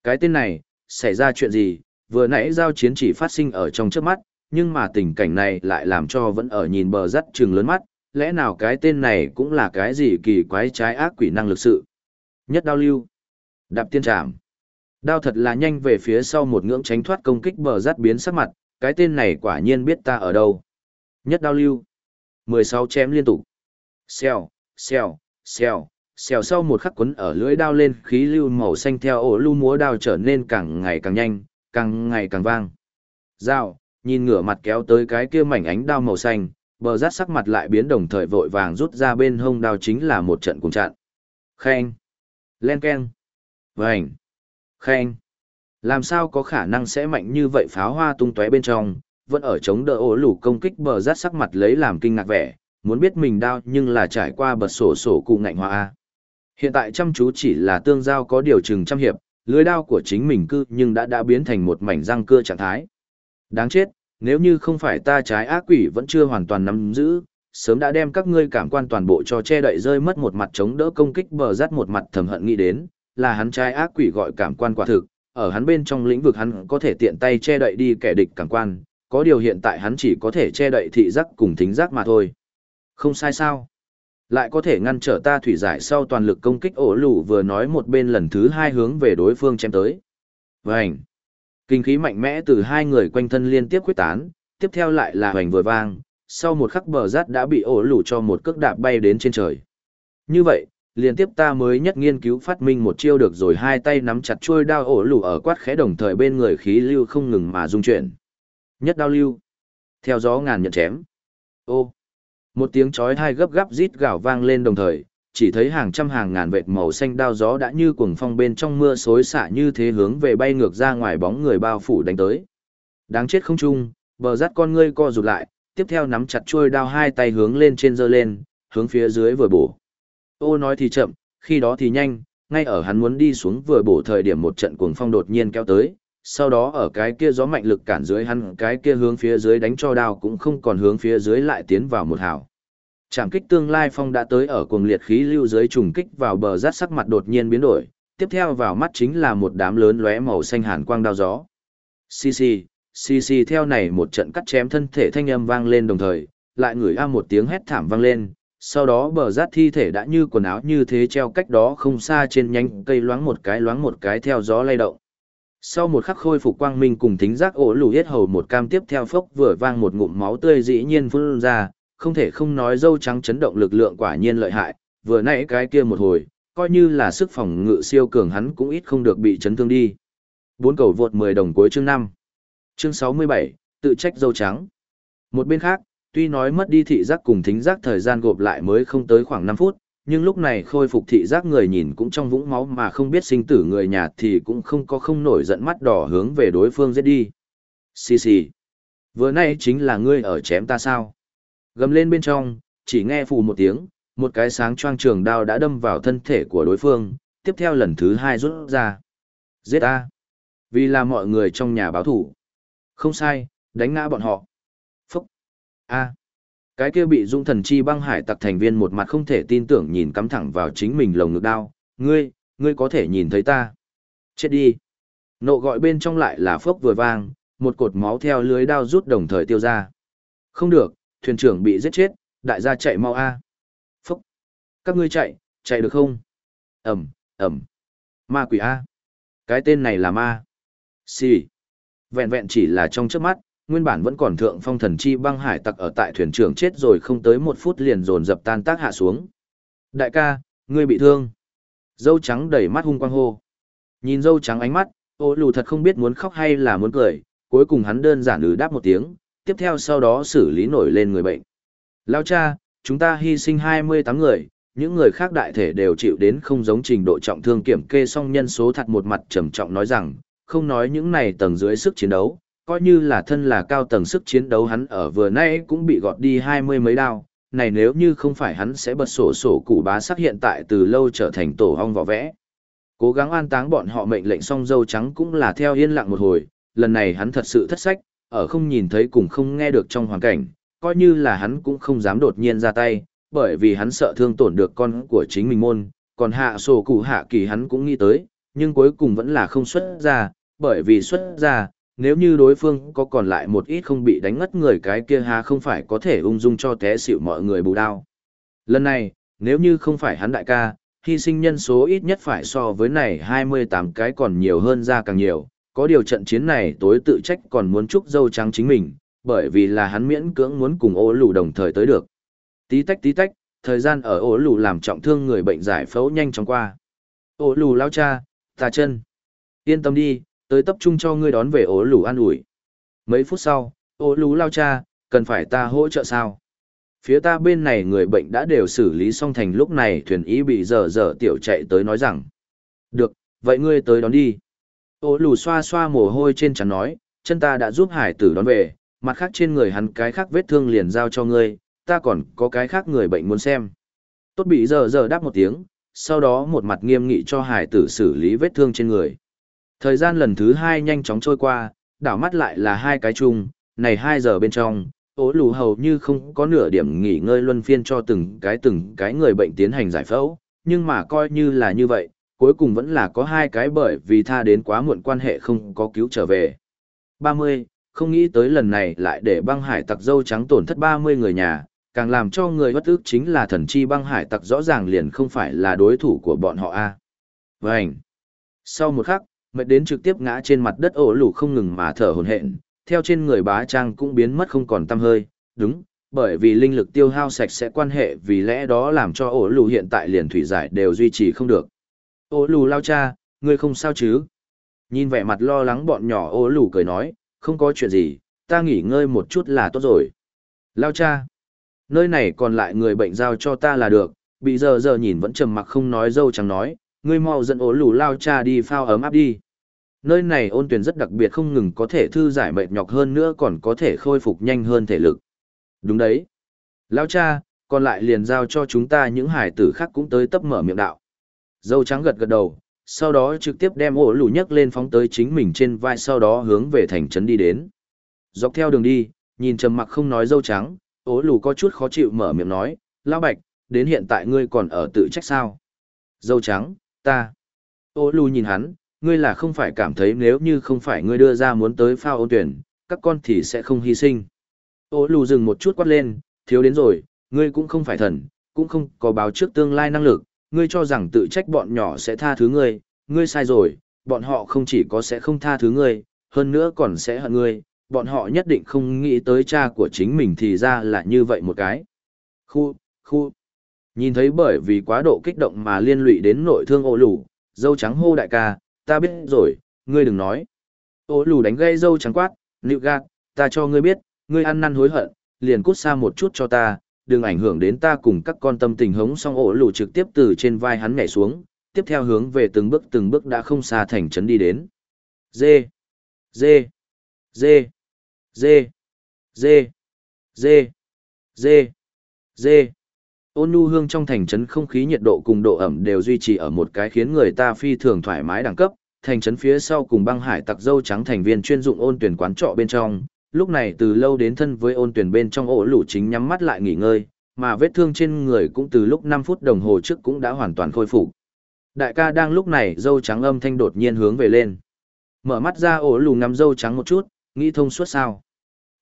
Cái tên này, xảy ra chuyện gì, vừa nãy giao chiến chỉ phát sinh ở trong trước mắt, nhưng mà tình cảnh này lại làm cho vẫn ở nhìn bờ rắt trừng lớn mắt, lẽ nào cái tên này cũng là cái gì kỳ quái trái ác quỷ năng lực sự. Nhất đao lưu. Đạp tiên trảm. Đao thật là nhanh về phía sau một ngưỡng tránh thoát công kích bờ rát biến sắc mặt, cái tên này quả nhiên biết ta ở đâu. Nhất đao lưu. 16 chém liên tục. Xèo, xèo, xèo, xèo sau một khắc quấn ở lưỡi đao lên khí lưu màu xanh theo ổ lưu múa đao trở nên càng ngày càng nhanh, càng ngày càng vang. Dao, nhìn ngửa mặt kéo tới cái kia mảnh ánh đao màu xanh, bờ rát sắc mặt lại biến đồng thời vội vàng rút ra bên hông đao chính là một trận cùng chặn. Khen. Len keng. Vành. Khen. Làm sao có khả năng sẽ mạnh như vậy pháo hoa tung tóe bên trong, vẫn ở chống đỡ ổ lủ công kích bờ rát sắc mặt lấy làm kinh ngạc vẻ, muốn biết mình đao nhưng là trải qua bật sổ sổ cụ ngạnh hoa. Hiện tại chăm chú chỉ là tương giao có điều chừng trăm hiệp, lưới đao của chính mình cư nhưng đã đã biến thành một mảnh răng cưa trạng thái. Đáng chết, nếu như không phải ta trái ác quỷ vẫn chưa hoàn toàn nắm giữ, sớm đã đem các ngươi cảm quan toàn bộ cho che đậy rơi mất một mặt chống đỡ công kích bờ rát một mặt thầm hận nghĩ đến, là hắn trái ác quỷ gọi cảm quan quả thực, ở hắn bên trong lĩnh vực hắn có thể tiện tay che đậy đi kẻ địch cảm quan, có điều hiện tại hắn chỉ có thể che đậy thị giác cùng thính giác mà thôi. Không sai sao. Lại có thể ngăn trở ta thủy giải sau toàn lực công kích ổ lù vừa nói một bên lần thứ hai hướng về đối phương chém tới. Vành. Kinh khí mạnh mẽ từ hai người quanh thân liên tiếp quyết tán, tiếp theo lại là hoành vừa vang, sau một khắc bờ rát đã bị ổ lủ cho một cước đạp bay đến trên trời. Như vậy, liên tiếp ta mới nhất nghiên cứu phát minh một chiêu được rồi hai tay nắm chặt chuôi đao ổ lủ ở quát khẽ đồng thời bên người khí lưu không ngừng mà dung chuyển. Nhất đao lưu. Theo gió ngàn nhận chém. Ô. Một tiếng chói hai gấp gáp rít gào vang lên đồng thời, chỉ thấy hàng trăm hàng ngàn vệt màu xanh đao gió đã như cuồng phong bên trong mưa xối xả như thế hướng về bay ngược ra ngoài bóng người bao phủ đánh tới. Đáng chết không chung, bờ rát con ngươi co rụt lại, tiếp theo nắm chặt chuôi đao hai tay hướng lên trên giơ lên, hướng phía dưới vừa bổ. Ô nói thì chậm, khi đó thì nhanh, ngay ở hắn muốn đi xuống vừa bổ thời điểm một trận cuồng phong đột nhiên kéo tới, sau đó ở cái kia gió mạnh lực cản dưới hắn cái kia hướng phía dưới đánh cho đao cũng không còn hướng phía dưới lại tiến vào một hào. Trảm kích tương lai phong đã tới ở cuồng liệt khí lưu dưới trùng kích vào bờ rát sắc mặt đột nhiên biến đổi, tiếp theo vào mắt chính là một đám lớn lóe màu xanh hàn quang đao gió. Xì xì, xì xì theo này một trận cắt chém thân thể thanh âm vang lên đồng thời, lại ngửi a một tiếng hét thảm vang lên, sau đó bờ rát thi thể đã như quần áo như thế treo cách đó không xa trên nhánh cây loáng một cái loáng một cái theo gió lay động. Sau một khắc khôi phục quang minh cùng thính giác ổ lù hết hầu một cam tiếp theo phốc vừa vang một ngụm máu tươi dĩ nhiên phun ra, không thể không nói dâu trắng chấn động lực lượng quả nhiên lợi hại, vừa nãy cái kia một hồi, coi như là sức phòng ngự siêu cường hắn cũng ít không được bị chấn thương đi. Bốn cầu vượt 10 đồng cuối chương 5. Chương 67, tự trách dâu trắng. Một bên khác, tuy nói mất đi thị giác cùng thính giác thời gian gộp lại mới không tới khoảng 5 phút, nhưng lúc này khôi phục thị giác người nhìn cũng trong vũng máu mà không biết sinh tử người nhà thì cũng không có không nổi giận mắt đỏ hướng về đối phương giết đi. Xì xì. Vừa nay chính là ngươi ở chém ta sao? Gầm lên bên trong, chỉ nghe phù một tiếng, một cái sáng choang trường đao đã đâm vào thân thể của đối phương, tiếp theo lần thứ hai rút ra. Giết ta. Vì là mọi người trong nhà báo thủ. Không sai, đánh ngã bọn họ. Phúc. A. Cái kia bị dung thần chi băng hải tặc thành viên một mặt không thể tin tưởng nhìn cắm thẳng vào chính mình lồng ngực đao. Ngươi, ngươi có thể nhìn thấy ta. Chết đi. Nộ gọi bên trong lại là phốc vừa vang, một cột máu theo lưới đao rút đồng thời tiêu ra. Không được, thuyền trưởng bị giết chết, đại gia chạy mau a. Phúc. Các ngươi chạy, chạy được không? Ẩm, Ẩm. Ma quỷ a. Cái tên này là ma. Xì. Vẹn vẹn chỉ là trong trước mắt, nguyên bản vẫn còn thượng phong thần chi băng hải tặc ở tại thuyền trưởng chết rồi không tới một phút liền dồn dập tan tác hạ xuống. Đại ca, ngươi bị thương. Dâu trắng đẩy mắt hung quang hô. Nhìn dâu trắng ánh mắt, ô lù thật không biết muốn khóc hay là muốn cười, cuối cùng hắn đơn giản ứ đáp một tiếng, tiếp theo sau đó xử lý nổi lên người bệnh. Lao cha, chúng ta hy sinh 28 người, những người khác đại thể đều chịu đến không giống trình độ trọng thương kiểm kê song nhân số thật một mặt trầm trọng nói rằng, không nói những này tầng dưới sức chiến đấu, coi như là thân là cao tầng sức chiến đấu hắn ở vừa nay cũng bị gọt đi hai mươi mấy đao, này nếu như không phải hắn sẽ bật sổ sổ cụ bá sắc hiện tại từ lâu trở thành tổ hong vỏ vẽ. Cố gắng an táng bọn họ mệnh lệnh song dâu trắng cũng là theo yên lặng một hồi, lần này hắn thật sự thất sách, ở không nhìn thấy cùng không nghe được trong hoàn cảnh, coi như là hắn cũng không dám đột nhiên ra tay, bởi vì hắn sợ thương tổn được con của chính mình môn, còn hạ sổ cụ hạ kỳ hắn cũng nghĩ tới, nhưng cuối cùng vẫn là không xuất ra, bởi vì xuất ra, nếu như đối phương có còn lại một ít không bị đánh ngất người cái kia ha không phải có thể ung dung cho té xịu mọi người bù đao. Lần này, nếu như không phải hắn đại ca, hy sinh nhân số ít nhất phải so với này 28 cái còn nhiều hơn ra càng nhiều, có điều trận chiến này tối tự trách còn muốn chúc dâu trắng chính mình, bởi vì là hắn miễn cưỡng muốn cùng ố lù đồng thời tới được. Tí tách tí tách, thời gian ở ố lù làm trọng thương người bệnh giải phẫu nhanh chóng qua. Ố lù lao cha, ta chân. Yên tâm đi, tới tập trung cho ngươi đón về ố lù an ủi. Mấy phút sau, ố lù lao cha, cần phải ta hỗ trợ sao? Phía ta bên này người bệnh đã đều xử lý xong thành lúc này thuyền ý bị dở dở tiểu chạy tới nói rằng. Được, vậy ngươi tới đón đi. Ô lù xoa xoa mồ hôi trên chắn nói, chân ta đã giúp hải tử đón về, mặt khác trên người hắn cái khác vết thương liền giao cho ngươi, ta còn có cái khác người bệnh muốn xem. Tốt bị dở dở đáp một tiếng, sau đó một mặt nghiêm nghị cho hải tử xử lý vết thương trên người. Thời gian lần thứ hai nhanh chóng trôi qua, đảo mắt lại là hai cái chung, này hai giờ bên trong, ố lù hầu như không có nửa điểm nghỉ ngơi luân phiên cho từng cái từng cái người bệnh tiến hành giải phẫu, nhưng mà coi như là như vậy, cuối cùng vẫn là có hai cái bởi vì tha đến quá muộn quan hệ không có cứu trở về. 30. Không nghĩ tới lần này lại để băng hải tặc dâu trắng tổn thất 30 người nhà, càng làm cho người bất ức chính là thần chi băng hải tặc rõ ràng liền không phải là đối thủ của bọn họ a. Vành. Sau một khắc, mệt đến trực tiếp ngã trên mặt đất ổ lù không ngừng mà thở hổn hển, theo trên người bá trang cũng biến mất không còn tăm hơi, đúng, bởi vì linh lực tiêu hao sạch sẽ quan hệ vì lẽ đó làm cho ổ lù hiện tại liền thủy giải đều duy trì không được. Ổ lù lao cha, ngươi không sao chứ? Nhìn vẻ mặt lo lắng bọn nhỏ ổ lù cười nói, không có chuyện gì, ta nghỉ ngơi một chút là tốt rồi. Lao cha, nơi này còn lại người bệnh giao cho ta là được, bị giờ giờ nhìn vẫn trầm mặc không nói dâu chẳng nói, ngươi mau dẫn ổ lù lao cha đi phao ấm áp đi. Nơi này ôn tuyển rất đặc biệt không ngừng có thể thư giải mệt nhọc hơn nữa còn có thể khôi phục nhanh hơn thể lực. Đúng đấy. Lao cha, còn lại liền giao cho chúng ta những hải tử khác cũng tới tấp mở miệng đạo. Dâu trắng gật gật đầu, sau đó trực tiếp đem ổ lù nhấc lên phóng tới chính mình trên vai sau đó hướng về thành trấn đi đến. Dọc theo đường đi, nhìn trầm mặc không nói dâu trắng, ổ lù có chút khó chịu mở miệng nói, Lão Bạch, đến hiện tại ngươi còn ở tự trách sao? Dâu trắng, ta. Ổ lù nhìn hắn, ngươi là không phải cảm thấy nếu như không phải ngươi đưa ra muốn tới phao ôn tuyển, các con thì sẽ không hy sinh. Ô lù dừng một chút quát lên, thiếu đến rồi, ngươi cũng không phải thần, cũng không có báo trước tương lai năng lực, ngươi cho rằng tự trách bọn nhỏ sẽ tha thứ ngươi, ngươi sai rồi, bọn họ không chỉ có sẽ không tha thứ ngươi, hơn nữa còn sẽ hận ngươi, bọn họ nhất định không nghĩ tới cha của chính mình thì ra là như vậy một cái. Khu, khu. Nhìn thấy bởi vì quá độ kích động mà liên lụy đến nội thương ô lù, dâu trắng hô đại ca, ta biết rồi, ngươi đừng nói. Ô lù đánh gây dâu trắng quát, nịu gạt, ta cho ngươi biết, ngươi ăn năn hối hận, liền cút xa một chút cho ta, đừng ảnh hưởng đến ta cùng các con tâm tình hống xong ổ lù trực tiếp từ trên vai hắn nhảy xuống, tiếp theo hướng về từng bước từng bước đã không xa thành trấn đi đến. Dê, dê, dê, dê, dê, dê, dê, dê. Ôn nhu hương trong thành trấn không khí nhiệt độ cùng độ ẩm đều duy trì ở một cái khiến người ta phi thường thoải mái đẳng cấp. Thành trấn phía sau cùng băng hải tặc dâu trắng thành viên chuyên dụng ôn tuyển quán trọ bên trong. Lúc này từ lâu đến thân với ôn tuyển bên trong ổ lũ chính nhắm mắt lại nghỉ ngơi, mà vết thương trên người cũng từ lúc 5 phút đồng hồ trước cũng đã hoàn toàn khôi phục. Đại ca đang lúc này dâu trắng âm thanh đột nhiên hướng về lên. Mở mắt ra ổ lù ngắm dâu trắng một chút, nghĩ thông suốt sao?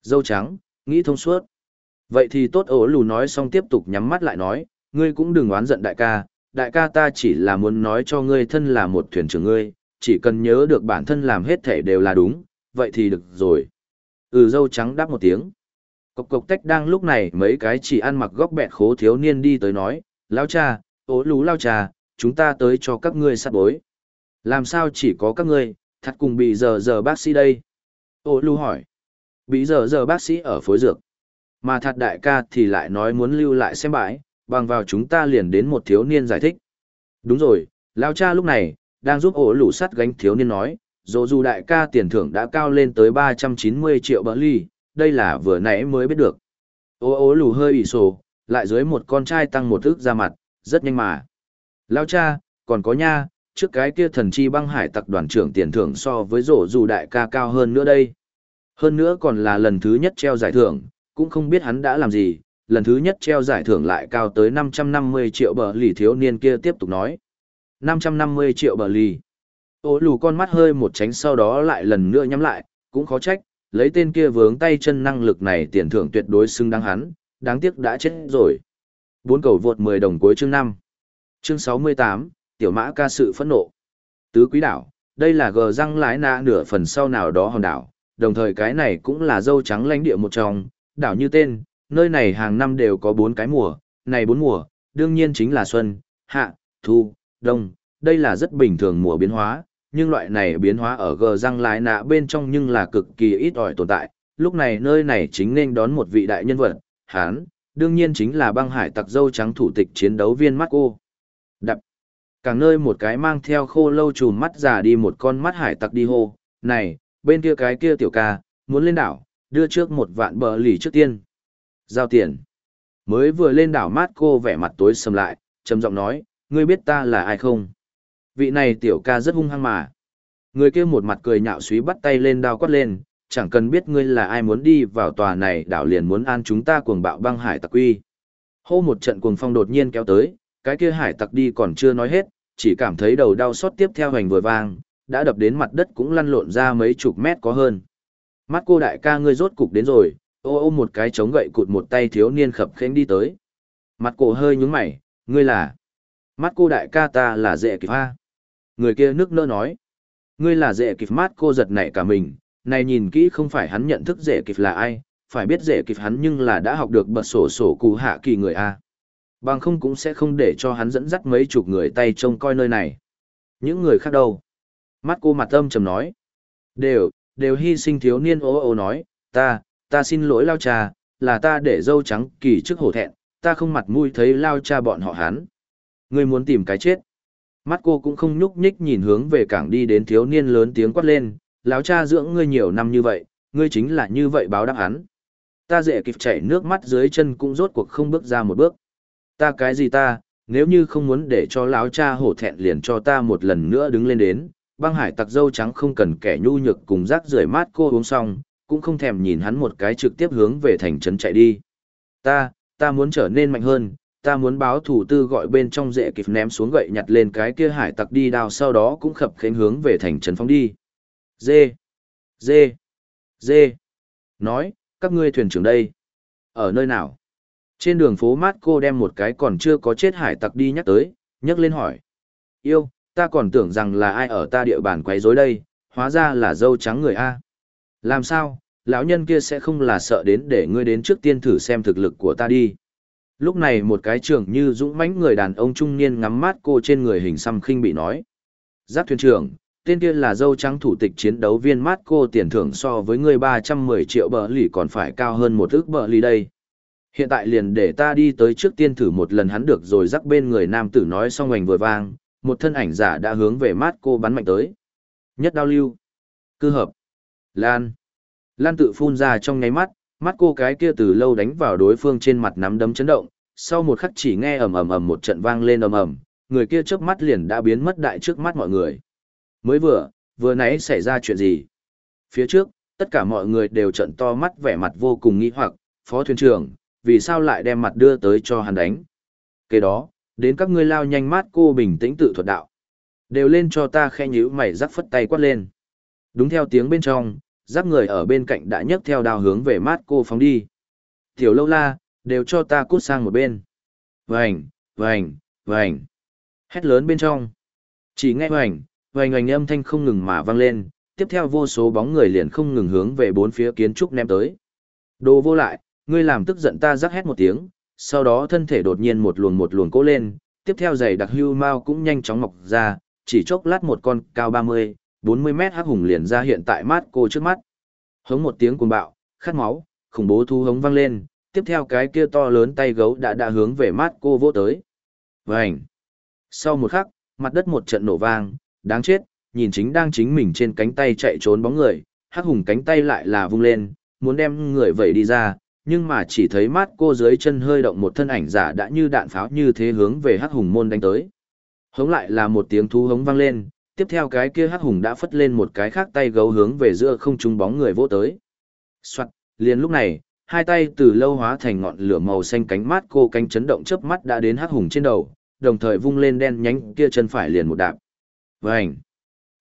Dâu trắng, nghĩ thông suốt. Vậy thì tốt ổ lù nói xong tiếp tục nhắm mắt lại nói, ngươi cũng đừng oán giận đại ca, đại ca ta chỉ là muốn nói cho ngươi thân là một thuyền trưởng ngươi, chỉ cần nhớ được bản thân làm hết thể đều là đúng, vậy thì được rồi. Ừ dâu trắng đáp một tiếng. Cộc cộc tách đang lúc này mấy cái chỉ ăn mặc góc bẹt khố thiếu niên đi tới nói, lao cha, ố lú lao cha, chúng ta tới cho các ngươi sát bối. Làm sao chỉ có các ngươi, thật cùng bị giờ giờ bác sĩ đây? Ô lú hỏi. Bị giờ giờ bác sĩ ở phối dược. Mà thật đại ca thì lại nói muốn lưu lại xem bãi, bằng vào chúng ta liền đến một thiếu niên giải thích. Đúng rồi, lao cha lúc này, đang giúp ổ lũ sắt gánh thiếu niên nói, dù dù đại ca tiền thưởng đã cao lên tới 390 triệu bỡ ly, đây là vừa nãy mới biết được. Ô ô lù hơi ủy sổ, lại dưới một con trai tăng một ức ra mặt, rất nhanh mà. Lao cha, còn có nha, trước cái kia thần chi băng hải tặc đoàn trưởng tiền thưởng so với rổ dù đại ca cao hơn nữa đây. Hơn nữa còn là lần thứ nhất treo giải thưởng, cũng không biết hắn đã làm gì, lần thứ nhất treo giải thưởng lại cao tới 550 triệu bờ lì thiếu niên kia tiếp tục nói. 550 triệu bờ lì. Ô lù con mắt hơi một tránh sau đó lại lần nữa nhắm lại, cũng khó trách, lấy tên kia vướng tay chân năng lực này tiền thưởng tuyệt đối xứng đáng hắn, đáng tiếc đã chết rồi. Bốn cầu vượt 10 đồng cuối chương 5. Chương 68, Tiểu Mã ca sự phẫn nộ. Tứ Quý đảo, đây là gờ răng lái nạ nửa phần sau nào đó hòn đảo, đồng thời cái này cũng là dâu trắng lãnh địa một trong, đảo như tên, nơi này hàng năm đều có bốn cái mùa, này bốn mùa, đương nhiên chính là xuân, hạ, thu, đông, đây là rất bình thường mùa biến hóa, nhưng loại này biến hóa ở gờ răng lái nạ bên trong nhưng là cực kỳ ít ỏi tồn tại, lúc này nơi này chính nên đón một vị đại nhân vật, hán, đương nhiên chính là băng hải tặc dâu trắng thủ tịch chiến đấu viên mắt cô. Đập. Càng nơi một cái mang theo khô lâu trùm mắt già đi một con mắt hải tặc đi hô, này, bên kia cái kia tiểu ca, muốn lên đảo, đưa trước một vạn bờ lì trước tiên. Giao tiền. Mới vừa lên đảo mát cô vẻ mặt tối sầm lại, trầm giọng nói, ngươi biết ta là ai không? Vị này tiểu ca rất hung hăng mà. Người kia một mặt cười nhạo suý bắt tay lên đao quát lên, chẳng cần biết ngươi là ai muốn đi vào tòa này đảo liền muốn an chúng ta cuồng bạo băng hải tặc quy. Hô một trận cuồng phong đột nhiên kéo tới, cái kia hải tặc đi còn chưa nói hết, chỉ cảm thấy đầu đau xót tiếp theo hành vừa vang, đã đập đến mặt đất cũng lăn lộn ra mấy chục mét có hơn. Mắt cô đại ca ngươi rốt cục đến rồi, ô ô một cái chống gậy cụt một tay thiếu niên khập khênh đi tới. Mặt cổ hơi nhúng mày, ngươi là... Mắt cô đại ca ta là dệ kịp ha. Người kia nước nỡ nói. Ngươi là dễ kịp mát cô giật nảy cả mình, này nhìn kỹ không phải hắn nhận thức dễ kịp là ai, phải biết dễ kịp hắn nhưng là đã học được bật sổ sổ cụ hạ kỳ người A. Bằng không cũng sẽ không để cho hắn dẫn dắt mấy chục người tay trông coi nơi này. Những người khác đâu? Mắt cô mặt âm trầm nói. Đều, đều hy sinh thiếu niên ố ô nói, ta, ta xin lỗi lao cha, là ta để dâu trắng kỳ trước hổ thẹn, ta không mặt mũi thấy lao cha bọn họ hắn. Ngươi muốn tìm cái chết. Mắt cô cũng không nhúc nhích nhìn hướng về cảng đi đến thiếu niên lớn tiếng quát lên, lão cha dưỡng ngươi nhiều năm như vậy, ngươi chính là như vậy báo đáp hắn. Ta dễ kịp chảy nước mắt dưới chân cũng rốt cuộc không bước ra một bước. Ta cái gì ta, nếu như không muốn để cho lão cha hổ thẹn liền cho ta một lần nữa đứng lên đến, băng hải tặc dâu trắng không cần kẻ nhu nhược cùng rác rưởi mát cô uống xong, cũng không thèm nhìn hắn một cái trực tiếp hướng về thành trấn chạy đi. Ta, ta muốn trở nên mạnh hơn, ta muốn báo thủ tư gọi bên trong dễ kịp ném xuống gậy nhặt lên cái kia hải tặc đi đào sau đó cũng khập khênh hướng về thành trấn phóng đi. Dê, dê, dê. Nói, các ngươi thuyền trưởng đây. Ở nơi nào? Trên đường phố mát cô đem một cái còn chưa có chết hải tặc đi nhắc tới, nhắc lên hỏi. Yêu, ta còn tưởng rằng là ai ở ta địa bàn quấy rối đây, hóa ra là dâu trắng người A. Làm sao, lão nhân kia sẽ không là sợ đến để ngươi đến trước tiên thử xem thực lực của ta đi. Lúc này một cái trưởng như dũng mãnh người đàn ông trung niên ngắm mát cô trên người hình xăm khinh bị nói. Giác thuyền trưởng, tên kia là dâu trắng thủ tịch chiến đấu viên mát cô tiền thưởng so với người 310 triệu bờ lì còn phải cao hơn một ước bờ lì đây. Hiện tại liền để ta đi tới trước tiên thử một lần hắn được rồi rắc bên người nam tử nói xong hoành vừa vang, một thân ảnh giả đã hướng về mát cô bắn mạnh tới. Nhất đao lưu. Cư hợp. Lan. Lan tự phun ra trong nháy mắt, mắt cô cái kia từ lâu đánh vào đối phương trên mặt nắm đấm chấn động, sau một khắc chỉ nghe ầm ầm ầm một trận vang lên ầm ầm, người kia chớp mắt liền đã biến mất đại trước mắt mọi người. Mới vừa, vừa nãy xảy ra chuyện gì? Phía trước, tất cả mọi người đều trận to mắt vẻ mặt vô cùng nghi hoặc, phó thuyền trưởng, vì sao lại đem mặt đưa tới cho hắn đánh? Kế đó, đến các ngươi lao nhanh mát cô bình tĩnh tự thuật đạo. Đều lên cho ta khe nhíu mày rắc phất tay quát lên. Đúng theo tiếng bên trong, giáp người ở bên cạnh đã nhấc theo đào hướng về mát cô phóng đi. Tiểu lâu la, đều cho ta cút sang một bên. Vành, vành, vành. Hét lớn bên trong. Chỉ nghe vành, vành Vành, âm thanh không ngừng mà vang lên, tiếp theo vô số bóng người liền không ngừng hướng về bốn phía kiến trúc ném tới. Đồ vô lại, ngươi làm tức giận ta rắc hét một tiếng, sau đó thân thể đột nhiên một luồn một luồn cố lên, tiếp theo giày đặc hưu mau cũng nhanh chóng mọc ra, chỉ chốc lát một con cao 30, 40 mét hắc hùng liền ra hiện tại mắt cô trước mắt. Hống một tiếng cuồng bạo, khát máu, khủng bố thu hống vang lên, tiếp theo cái kia to lớn tay gấu đã đã hướng về mắt cô vô tới. Vành! Sau một khắc, mặt đất một trận nổ vang, Đáng chết, nhìn chính đang chính mình trên cánh tay chạy trốn bóng người, hắc hùng cánh tay lại là vung lên, muốn đem người vẩy đi ra, nhưng mà chỉ thấy mắt cô dưới chân hơi động một thân ảnh giả đã như đạn pháo như thế hướng về hắc hùng môn đánh tới. Hống lại là một tiếng thú hống vang lên, tiếp theo cái kia hắc hùng đã phất lên một cái khác tay gấu hướng về giữa không trung bóng người vô tới. Soạt, liền lúc này, hai tay từ lâu hóa thành ngọn lửa màu xanh cánh mắt cô cánh chấn động chớp mắt đã đến hắc hùng trên đầu, đồng thời vung lên đen nhánh kia chân phải liền một đạp. Vành.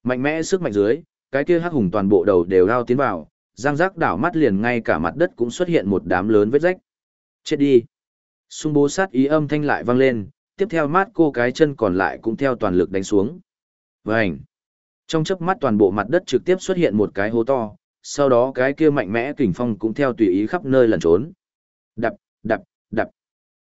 Mạnh mẽ sức mạnh dưới, cái kia hắc hùng toàn bộ đầu đều lao tiến vào, giang giác đảo mắt liền ngay cả mặt đất cũng xuất hiện một đám lớn vết rách. Chết đi. Xung bố sát ý âm thanh lại vang lên, tiếp theo mát cô cái chân còn lại cũng theo toàn lực đánh xuống. Vành! Trong chớp mắt toàn bộ mặt đất trực tiếp xuất hiện một cái hố to, sau đó cái kia mạnh mẽ kình phong cũng theo tùy ý khắp nơi lẩn trốn. Đập, đập, đập.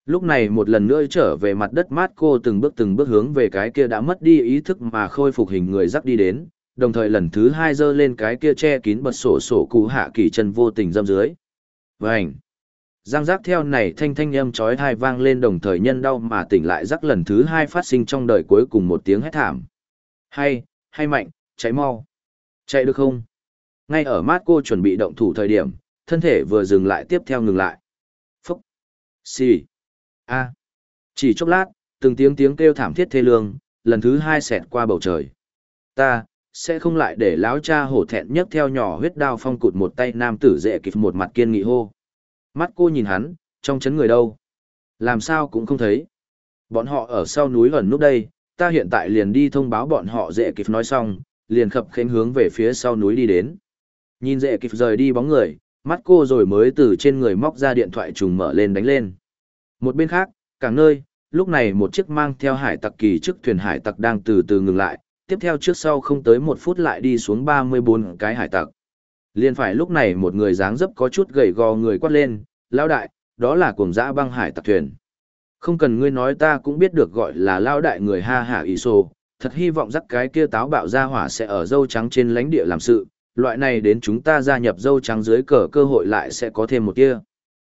Lúc này một lần nữa trở về mặt đất mát cô từng bước từng bước hướng về cái kia đã mất đi ý thức mà khôi phục hình người dắt đi đến, đồng thời lần thứ hai giơ lên cái kia che kín bật sổ sổ cụ hạ kỳ chân vô tình dâm dưới. Vành! Giang giác theo này thanh thanh âm chói tai vang lên đồng thời nhân đau mà tỉnh lại rắc lần thứ hai phát sinh trong đời cuối cùng một tiếng hét thảm. Hay, hay mạnh, chạy mau. Chạy được không? Ngay ở mát cô chuẩn bị động thủ thời điểm, thân thể vừa dừng lại tiếp theo ngừng lại. Phúc! Xì! A! Chỉ chốc lát, từng tiếng tiếng kêu thảm thiết thê lương, lần thứ hai xẹt qua bầu trời. Ta, sẽ không lại để láo cha hổ thẹn nhấc theo nhỏ huyết đao phong cụt một tay nam tử dễ kịp một mặt kiên nghị hô. Mắt cô nhìn hắn, trong chấn người đâu? Làm sao cũng không thấy. Bọn họ ở sau núi gần núp đây, ta hiện tại liền đi thông báo bọn họ dễ kịp nói xong, liền khập khênh hướng về phía sau núi đi đến. Nhìn dễ kịp rời đi bóng người, mắt cô rồi mới từ trên người móc ra điện thoại trùng mở lên đánh lên. Một bên khác, càng nơi, lúc này một chiếc mang theo hải tặc kỳ trước thuyền hải tặc đang từ từ ngừng lại, tiếp theo trước sau không tới một phút lại đi xuống 34 cái hải tặc. Liên phải lúc này một người dáng dấp có chút gầy gò người quát lên, lao đại, đó là cuồng dã băng hải tặc thuyền. Không cần ngươi nói ta cũng biết được gọi là lao đại người ha hả ý sô, thật hy vọng rắc cái kia táo bạo ra hỏa sẽ ở dâu trắng trên lãnh địa làm sự, loại này đến chúng ta gia nhập dâu trắng dưới cờ cơ hội lại sẽ có thêm một kia.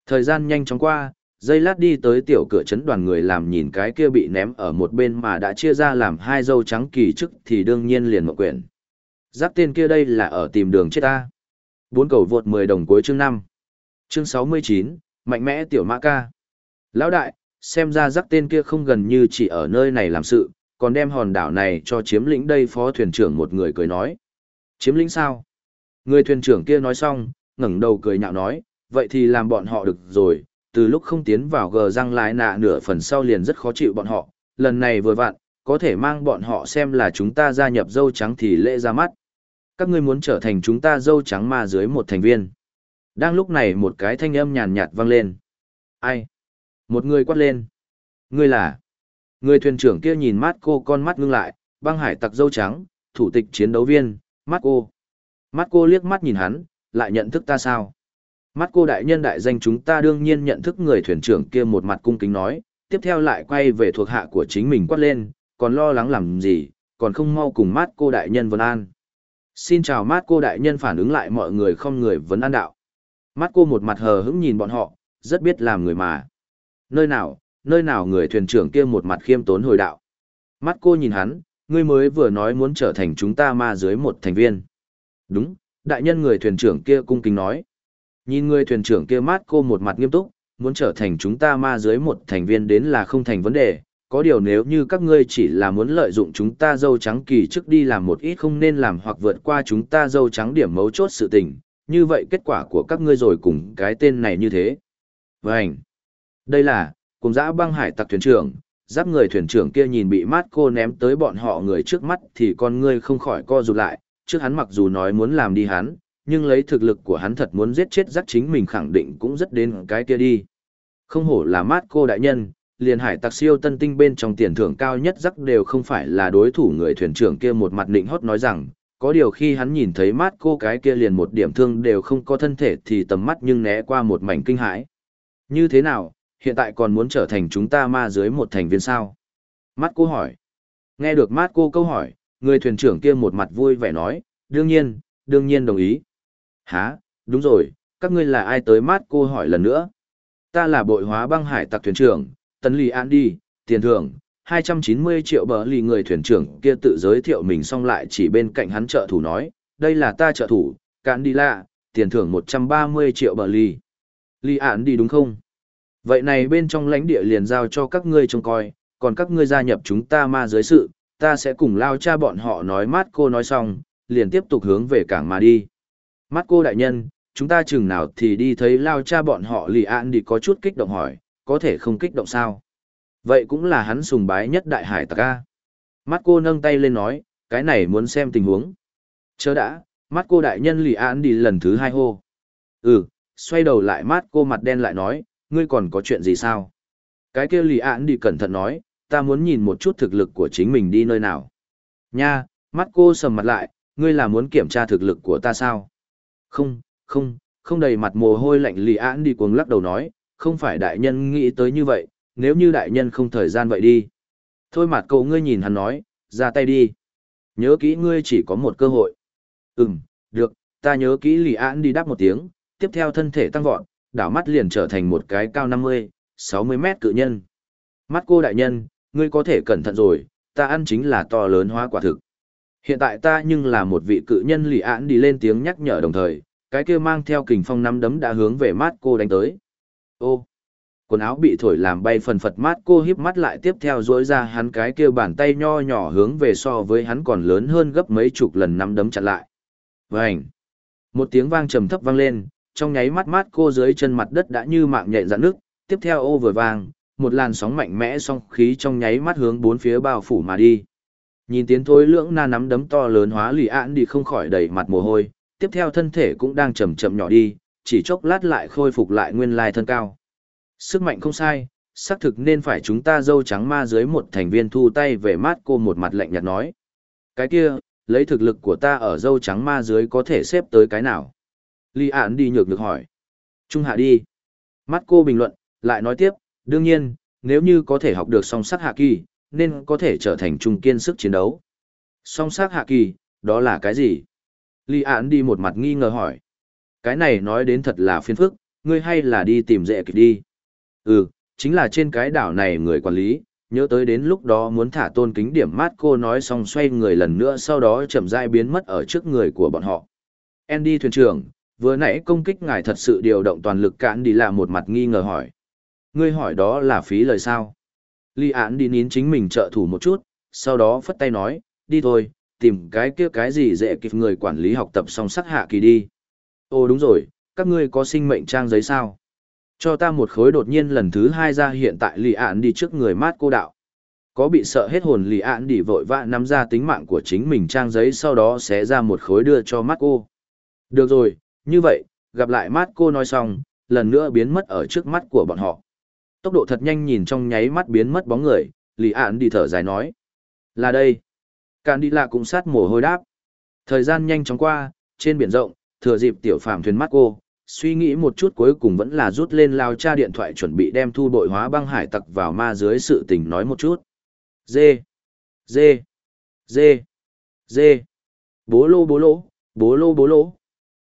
Thời gian nhanh chóng qua, dây lát đi tới tiểu cửa trấn đoàn người làm nhìn cái kia bị ném ở một bên mà đã chia ra làm hai dâu trắng kỳ chức thì đương nhiên liền một quyển. Giáp tên kia đây là ở tìm đường chết ta. Bốn cầu vượt 10 đồng cuối chương 5. Chương 69, mạnh mẽ tiểu mã ca. Lão đại, xem ra rắc tên kia không gần như chỉ ở nơi này làm sự, còn đem hòn đảo này cho chiếm lĩnh đây phó thuyền trưởng một người cười nói. Chiếm lĩnh sao? Người thuyền trưởng kia nói xong, ngẩng đầu cười nhạo nói, vậy thì làm bọn họ được rồi, từ lúc không tiến vào gờ răng lái nạ nửa phần sau liền rất khó chịu bọn họ, lần này vừa vặn, có thể mang bọn họ xem là chúng ta gia nhập dâu trắng thì lễ ra mắt. Các ngươi muốn trở thành chúng ta dâu trắng mà dưới một thành viên. Đang lúc này một cái thanh âm nhàn nhạt vang lên. Ai? Một người quát lên. Ngươi là? Người thuyền trưởng kia nhìn mắt cô con mắt ngưng lại, băng hải tặc dâu trắng, thủ tịch chiến đấu viên, mắt cô. Mắt cô liếc mắt nhìn hắn, lại nhận thức ta sao? Mắt cô đại nhân đại danh chúng ta đương nhiên nhận thức người thuyền trưởng kia một mặt cung kính nói, tiếp theo lại quay về thuộc hạ của chính mình quát lên, còn lo lắng làm gì, còn không mau cùng mắt cô đại nhân Vân an. Xin chào mắt cô đại nhân phản ứng lại mọi người không người vấn an đạo. Mắt cô một mặt hờ hững nhìn bọn họ, rất biết làm người mà. Nơi nào, nơi nào người thuyền trưởng kia một mặt khiêm tốn hồi đạo. Mắt cô nhìn hắn, ngươi mới vừa nói muốn trở thành chúng ta ma dưới một thành viên. Đúng, đại nhân người thuyền trưởng kia cung kính nói. Nhìn người thuyền trưởng kia mát cô một mặt nghiêm túc, muốn trở thành chúng ta ma dưới một thành viên đến là không thành vấn đề, có điều nếu như các ngươi chỉ là muốn lợi dụng chúng ta dâu trắng kỳ trước đi làm một ít không nên làm hoặc vượt qua chúng ta dâu trắng điểm mấu chốt sự tình, như vậy kết quả của các ngươi rồi cùng cái tên này như thế. Vânh! Đây là, cùng dã băng hải tặc thuyền trưởng, giáp người thuyền trưởng kia nhìn bị mát cô ném tới bọn họ người trước mắt thì con ngươi không khỏi co rụt lại, trước hắn mặc dù nói muốn làm đi hắn, nhưng lấy thực lực của hắn thật muốn giết chết giáp chính mình khẳng định cũng rất đến cái kia đi. Không hổ là mát cô đại nhân, liền hải tặc siêu tân tinh bên trong tiền thưởng cao nhất giáp đều không phải là đối thủ người thuyền trưởng kia một mặt định hót nói rằng, có điều khi hắn nhìn thấy mát cô cái kia liền một điểm thương đều không có thân thể thì tầm mắt nhưng né qua một mảnh kinh hãi. Như thế nào, hiện tại còn muốn trở thành chúng ta ma dưới một thành viên sao? Mát cô hỏi. Nghe được mát cô câu hỏi, người thuyền trưởng kia một mặt vui vẻ nói, đương nhiên, đương nhiên đồng ý. Hả, đúng rồi, các ngươi là ai tới mát cô hỏi lần nữa. Ta là bội hóa băng hải tặc thuyền trưởng, Tấn Lì An đi, tiền thưởng, 290 triệu bờ lì người thuyền trưởng kia tự giới thiệu mình xong lại chỉ bên cạnh hắn trợ thủ nói, đây là ta trợ thủ, cạn đi lạ, tiền thưởng 130 triệu bờ lì. Lì An đi đúng không? Vậy này bên trong lãnh địa liền giao cho các ngươi trông coi, còn các ngươi gia nhập chúng ta ma giới sự, ta sẽ cùng lao cha bọn họ nói mát cô nói xong, liền tiếp tục hướng về cảng mà đi. mát cô đại nhân, chúng ta chừng nào thì đi thấy lao cha bọn họ lì an đi có chút kích động hỏi, có thể không kích động sao? Vậy cũng là hắn sùng bái nhất đại hải tặc ca. Mắt cô nâng tay lên nói, cái này muốn xem tình huống. Chớ đã, mắt cô đại nhân lì an đi lần thứ hai hô. Ừ, xoay đầu lại mắt cô mặt đen lại nói, ngươi còn có chuyện gì sao? Cái kia lì ạn đi cẩn thận nói, ta muốn nhìn một chút thực lực của chính mình đi nơi nào. Nha, mắt cô sầm mặt lại, ngươi là muốn kiểm tra thực lực của ta sao? Không, không, không đầy mặt mồ hôi lạnh lì án đi cuồng lắc đầu nói, không phải đại nhân nghĩ tới như vậy, nếu như đại nhân không thời gian vậy đi. Thôi mặt cậu ngươi nhìn hắn nói, ra tay đi. Nhớ kỹ ngươi chỉ có một cơ hội. Ừm, được, ta nhớ kỹ lì án đi đáp một tiếng, tiếp theo thân thể tăng vọt, đảo mắt liền trở thành một cái cao 50, 60 mét cự nhân. Mắt cô đại nhân, ngươi có thể cẩn thận rồi, ta ăn chính là to lớn hóa quả thực. Hiện tại ta nhưng là một vị cự nhân lì án đi lên tiếng nhắc nhở đồng thời, cái kia mang theo kình phong nắm đấm đã hướng về mắt cô đánh tới. Ô, quần áo bị thổi làm bay phần phật mát cô híp mắt lại tiếp theo dối ra hắn cái kia bàn tay nho nhỏ hướng về so với hắn còn lớn hơn gấp mấy chục lần nắm đấm chặn lại. Vành! Một tiếng vang trầm thấp vang lên, trong nháy mắt mát cô dưới chân mặt đất đã như mạng nhện dạn nước, tiếp theo ô vừa vàng, một làn sóng mạnh mẽ song khí trong nháy mắt hướng bốn phía bao phủ mà đi. Nhìn tiến thối lưỡng na nắm đấm to lớn hóa lì ạn đi không khỏi đầy mặt mồ hôi, tiếp theo thân thể cũng đang chậm chậm nhỏ đi, chỉ chốc lát lại khôi phục lại nguyên lai thân cao. Sức mạnh không sai, xác thực nên phải chúng ta dâu trắng ma dưới một thành viên thu tay về mát cô một mặt lạnh nhạt nói. Cái kia, lấy thực lực của ta ở dâu trắng ma dưới có thể xếp tới cái nào? Lý ản đi nhược được hỏi. Trung hạ đi. Mắt cô bình luận, lại nói tiếp, đương nhiên, nếu như có thể học được song sắc hạ kỳ, nên có thể trở thành trung kiên sức chiến đấu. Song sắc hạ kỳ, đó là cái gì? Lý ản đi một mặt nghi ngờ hỏi. Cái này nói đến thật là phiền phức, ngươi hay là đi tìm dễ kịch đi. Ừ, chính là trên cái đảo này người quản lý, nhớ tới đến lúc đó muốn thả tôn kính điểm mát cô nói xong xoay người lần nữa sau đó chậm rãi biến mất ở trước người của bọn họ. Andy thuyền trưởng, vừa nãy công kích ngài thật sự điều động toàn lực cạn đi là một mặt nghi ngờ hỏi. Ngươi hỏi đó là phí lời sao? Li án đi nín chính mình trợ thủ một chút, sau đó phất tay nói, đi thôi, tìm cái kia cái gì dễ kịp người quản lý học tập song sắc hạ kỳ đi. Ồ đúng rồi, các ngươi có sinh mệnh trang giấy sao? Cho ta một khối đột nhiên lần thứ hai ra hiện tại lì án đi trước người mát cô đạo. Có bị sợ hết hồn lì án đi vội vã nắm ra tính mạng của chính mình trang giấy sau đó sẽ ra một khối đưa cho mắt cô. Được rồi, như vậy, gặp lại mát cô nói xong, lần nữa biến mất ở trước mắt của bọn họ. Tốc độ thật nhanh nhìn trong nháy mắt biến mất bóng người, lì ạn đi thở dài nói. Là đây. Càn đi lạ cũng sát mồ hôi đáp. Thời gian nhanh chóng qua, trên biển rộng, thừa dịp tiểu phàm thuyền mắt cô, suy nghĩ một chút cuối cùng vẫn là rút lên lao cha điện thoại chuẩn bị đem thu bội hóa băng hải tặc vào ma dưới sự tình nói một chút. Dê, dê, dê, dê, bố lô bố lô, bố lô bố lô.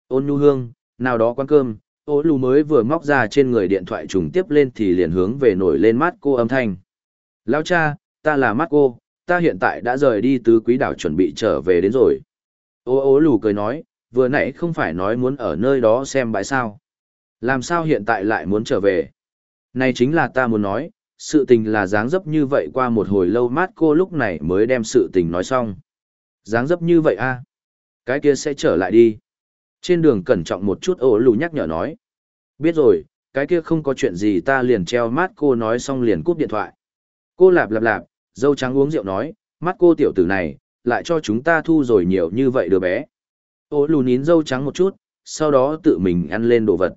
Ôn nhu hương, nào đó quán cơm, ô lù mới vừa móc ra trên người điện thoại trùng tiếp lên thì liền hướng về nổi lên mắt cô âm thanh. Lao cha, ta là mắt cô, ta hiện tại đã rời đi tứ quý đảo chuẩn bị trở về đến rồi. Ô ô lù cười nói, vừa nãy không phải nói muốn ở nơi đó xem bãi sao. Làm sao hiện tại lại muốn trở về? Này chính là ta muốn nói, sự tình là dáng dấp như vậy qua một hồi lâu mát cô lúc này mới đem sự tình nói xong. Dáng dấp như vậy a à? Cái kia sẽ trở lại đi. Trên đường cẩn trọng một chút ổ lù nhắc nhở nói. Biết rồi, cái kia không có chuyện gì ta liền treo mát cô nói xong liền cúp điện thoại. Cô lạp lạp lạp, dâu trắng uống rượu nói, mắt cô tiểu tử này, lại cho chúng ta thu rồi nhiều như vậy đứa bé. Ô lù nín dâu trắng một chút, sau đó tự mình ăn lên đồ vật.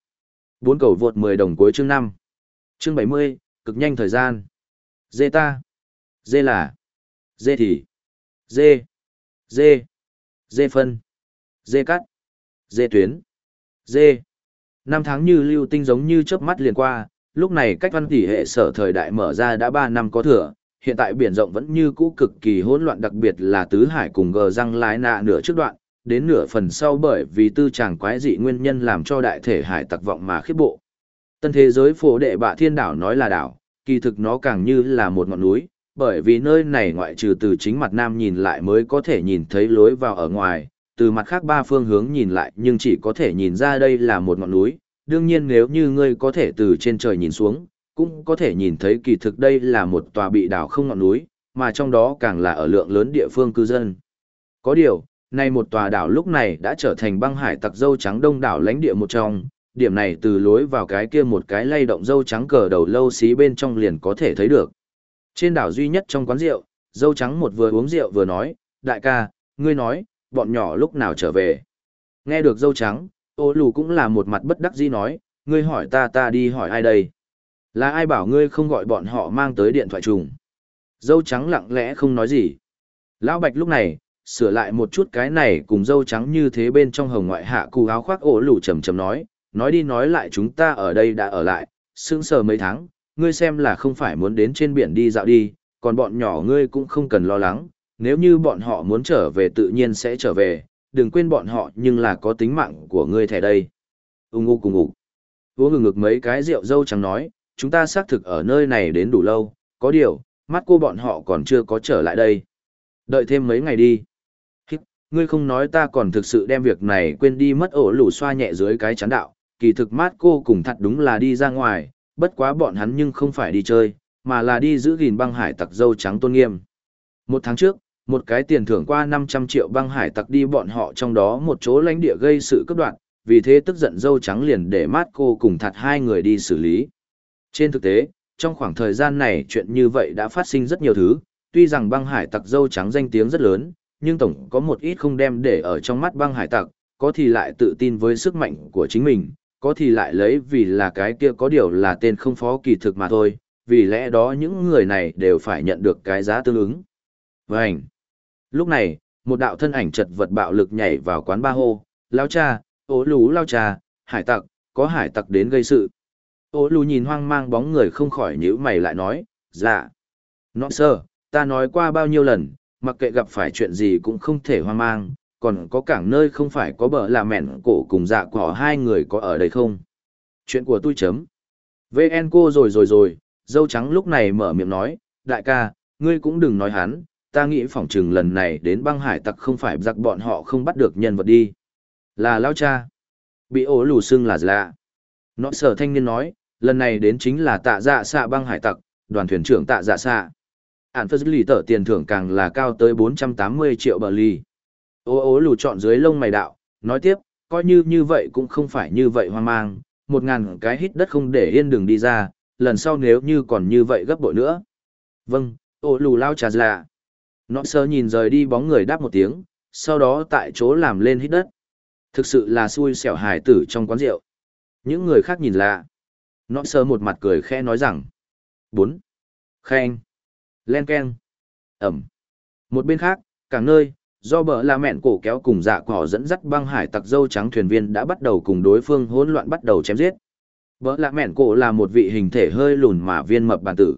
Bốn cầu vượt 10 đồng cuối chương 5. Chương 70, cực nhanh thời gian. Dê ta. Dê là. Dê thì. Dê. Dê. Dê phân. Dê cắt. Dê tuyến. Dê. Năm tháng như lưu tinh giống như chớp mắt liền qua, lúc này cách văn tỷ hệ sở thời đại mở ra đã 3 năm có thừa, hiện tại biển rộng vẫn như cũ cực kỳ hỗn loạn đặc biệt là tứ hải cùng gờ răng lái nạ nửa trước đoạn, đến nửa phần sau bởi vì tư chàng quái dị nguyên nhân làm cho đại thể hải tặc vọng mà khiếp bộ. Tân thế giới phổ đệ bạ thiên đảo nói là đảo, kỳ thực nó càng như là một ngọn núi, bởi vì nơi này ngoại trừ từ chính mặt nam nhìn lại mới có thể nhìn thấy lối vào ở ngoài, từ mặt khác ba phương hướng nhìn lại nhưng chỉ có thể nhìn ra đây là một ngọn núi, đương nhiên nếu như ngươi có thể từ trên trời nhìn xuống, cũng có thể nhìn thấy kỳ thực đây là một tòa bị đảo không ngọn núi, mà trong đó càng là ở lượng lớn địa phương cư dân. Có điều, Nay một tòa đảo lúc này đã trở thành băng hải tặc dâu trắng đông đảo lãnh địa một trong, điểm này từ lối vào cái kia một cái lay động dâu trắng cờ đầu lâu xí bên trong liền có thể thấy được. Trên đảo duy nhất trong quán rượu, dâu trắng một vừa uống rượu vừa nói, đại ca, ngươi nói, bọn nhỏ lúc nào trở về. Nghe được dâu trắng, ô lù cũng là một mặt bất đắc dĩ nói, ngươi hỏi ta ta đi hỏi ai đây. Là ai bảo ngươi không gọi bọn họ mang tới điện thoại trùng. Dâu trắng lặng lẽ không nói gì. Lão Bạch lúc này, sửa lại một chút cái này cùng dâu trắng như thế bên trong hồng ngoại hạ cù áo khoác ổ lù chầm chầm nói, nói đi nói lại chúng ta ở đây đã ở lại, sững sờ mấy tháng, ngươi xem là không phải muốn đến trên biển đi dạo đi, còn bọn nhỏ ngươi cũng không cần lo lắng, nếu như bọn họ muốn trở về tự nhiên sẽ trở về, đừng quên bọn họ nhưng là có tính mạng của ngươi thẻ đây. Ung ngu cùng ngủ. Uống ngừng ngực mấy cái rượu dâu trắng nói, chúng ta xác thực ở nơi này đến đủ lâu, có điều, mắt cô bọn họ còn chưa có trở lại đây. Đợi thêm mấy ngày đi. Hít, ngươi không nói ta còn thực sự đem việc này quên đi mất ổ lủ xoa nhẹ dưới cái chán đạo, kỳ thực mát cô cùng thật đúng là đi ra ngoài, bất quá bọn hắn nhưng không phải đi chơi, mà là đi giữ gìn băng hải tặc dâu trắng tôn nghiêm. Một tháng trước, một cái tiền thưởng qua 500 triệu băng hải tặc đi bọn họ trong đó một chỗ lãnh địa gây sự cấp đoạn, vì thế tức giận dâu trắng liền để mát cô cùng thật hai người đi xử lý. Trên thực tế, trong khoảng thời gian này chuyện như vậy đã phát sinh rất nhiều thứ, tuy rằng băng hải tặc dâu trắng danh tiếng rất lớn, nhưng tổng có một ít không đem để ở trong mắt băng hải tặc, có thì lại tự tin với sức mạnh của chính mình, có thì lại lấy vì là cái kia có điều là tên không phó kỳ thực mà thôi, vì lẽ đó những người này đều phải nhận được cái giá tương ứng. Vânh! Lúc này, một đạo thân ảnh chật vật bạo lực nhảy vào quán ba hô, lao cha, ố lú lao cha, hải tặc, có hải tặc đến gây sự. Ô lù nhìn hoang mang bóng người không khỏi nhíu mày lại nói, dạ. Nó sơ, ta nói qua bao nhiêu lần, mặc kệ gặp phải chuyện gì cũng không thể hoang mang, còn có cảng nơi không phải có bờ là mẹn cổ cùng dạ cỏ hai người có ở đây không? Chuyện của tôi chấm. VN cô rồi rồi rồi, dâu trắng lúc này mở miệng nói, đại ca, ngươi cũng đừng nói hắn, ta nghĩ phỏng chừng lần này đến băng hải tặc không phải giặc bọn họ không bắt được nhân vật đi. Là lao cha. Bị ố lù xưng là lạ. Nó sở thanh niên nói, lần này đến chính là tạ dạ xạ băng hải tặc, đoàn thuyền trưởng tạ dạ xạ. Ản phất lì tở tiền thưởng càng là cao tới 480 triệu bờ ly. Ô ố lù chọn dưới lông mày đạo, nói tiếp, coi như như vậy cũng không phải như vậy hoang mang, một ngàn cái hít đất không để yên đường đi ra, lần sau nếu như còn như vậy gấp bội nữa. Vâng, ô lù lao trà lạ. Dạ. Nó sơ nhìn rời đi bóng người đáp một tiếng, sau đó tại chỗ làm lên hít đất. Thực sự là xui xẻo hài tử trong quán rượu. Những người khác nhìn lạ. Nó sơ một mặt cười khẽ nói rằng. bốn Khen. Len ken. Ẩm. Một bên khác, cả nơi, do bờ la mẹn cổ kéo cùng dạ cỏ dẫn dắt băng hải tặc dâu trắng thuyền viên đã bắt đầu cùng đối phương hỗn loạn bắt đầu chém giết. Bờ la mẹn cổ là một vị hình thể hơi lùn mà viên mập bản tử.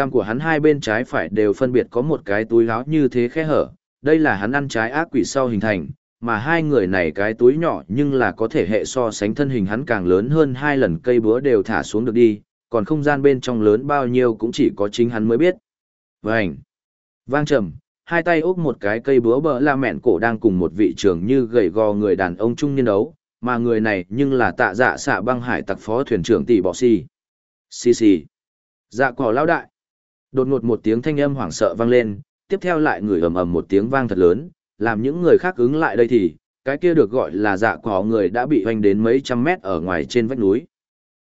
Cam của hắn hai bên trái phải đều phân biệt có một cái túi láo như thế khe hở, đây là hắn ăn trái ác quỷ sau hình thành, mà hai người này cái túi nhỏ nhưng là có thể hệ so sánh thân hình hắn càng lớn hơn hai lần cây búa đều thả xuống được đi, còn không gian bên trong lớn bao nhiêu cũng chỉ có chính hắn mới biết. Vành! Vang trầm, hai tay úp một cái cây búa bờ la mẹn cổ đang cùng một vị trưởng như gầy gò người đàn ông trung niên đấu, mà người này nhưng là tạ dạ xạ băng hải tặc phó thuyền trưởng tỷ bọ xì Xì xì. Dạ cỏ lao đại. Đột ngột một tiếng thanh âm hoảng sợ vang lên, tiếp theo lại người ầm ầm một tiếng vang thật lớn, làm những người khác ứng lại đây thì, cái kia được gọi là dạ cỏ người đã bị hoành đến mấy trăm mét ở ngoài trên vách núi.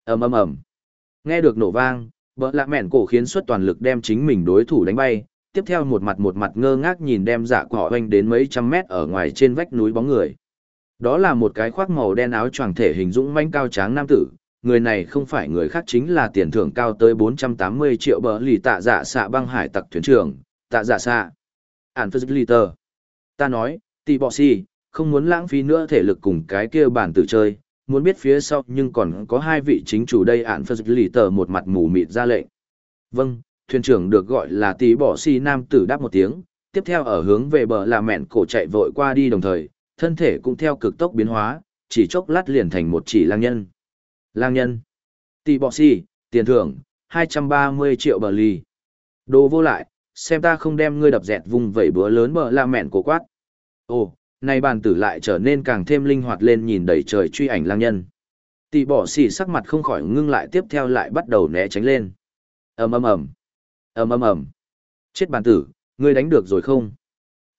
ầm ầm ầm. Nghe được nổ vang, bỡ lạ mẹn cổ khiến suất toàn lực đem chính mình đối thủ đánh bay, tiếp theo một mặt một mặt ngơ ngác nhìn đem dạ cỏ hoành đến mấy trăm mét ở ngoài trên vách núi bóng người. Đó là một cái khoác màu đen áo choàng thể hình dũng manh cao tráng nam tử, người này không phải người khác chính là tiền thưởng cao tới 480 triệu bờ lì tạ dạ xạ băng hải tặc thuyền trưởng, tạ dạ xạ. Ản phức lì tờ. Ta nói, tỷ bọ si, không muốn lãng phí nữa thể lực cùng cái kia bản tử chơi, muốn biết phía sau nhưng còn có hai vị chính chủ đây ản phức lì tờ một mặt mù mịt ra lệnh. Vâng, thuyền trưởng được gọi là tì bọ si nam tử đáp một tiếng, tiếp theo ở hướng về bờ là mẹn cổ chạy vội qua đi đồng thời, thân thể cũng theo cực tốc biến hóa, chỉ chốc lát liền thành một chỉ lang nhân. Lang nhân. Tỷ bọ xì, tiền thưởng, 230 triệu bờ ly. Đồ vô lại, xem ta không đem ngươi đập dẹt vùng vẩy bữa lớn bờ la mẹn cổ quát. Ồ, này bàn tử lại trở nên càng thêm linh hoạt lên nhìn đầy trời truy ảnh lang nhân. Tỷ bọ xỉ sắc mặt không khỏi ngưng lại tiếp theo lại bắt đầu né tránh lên. ầm ầm ầm, ầm ầm ầm. Chết bàn tử, ngươi đánh được rồi không?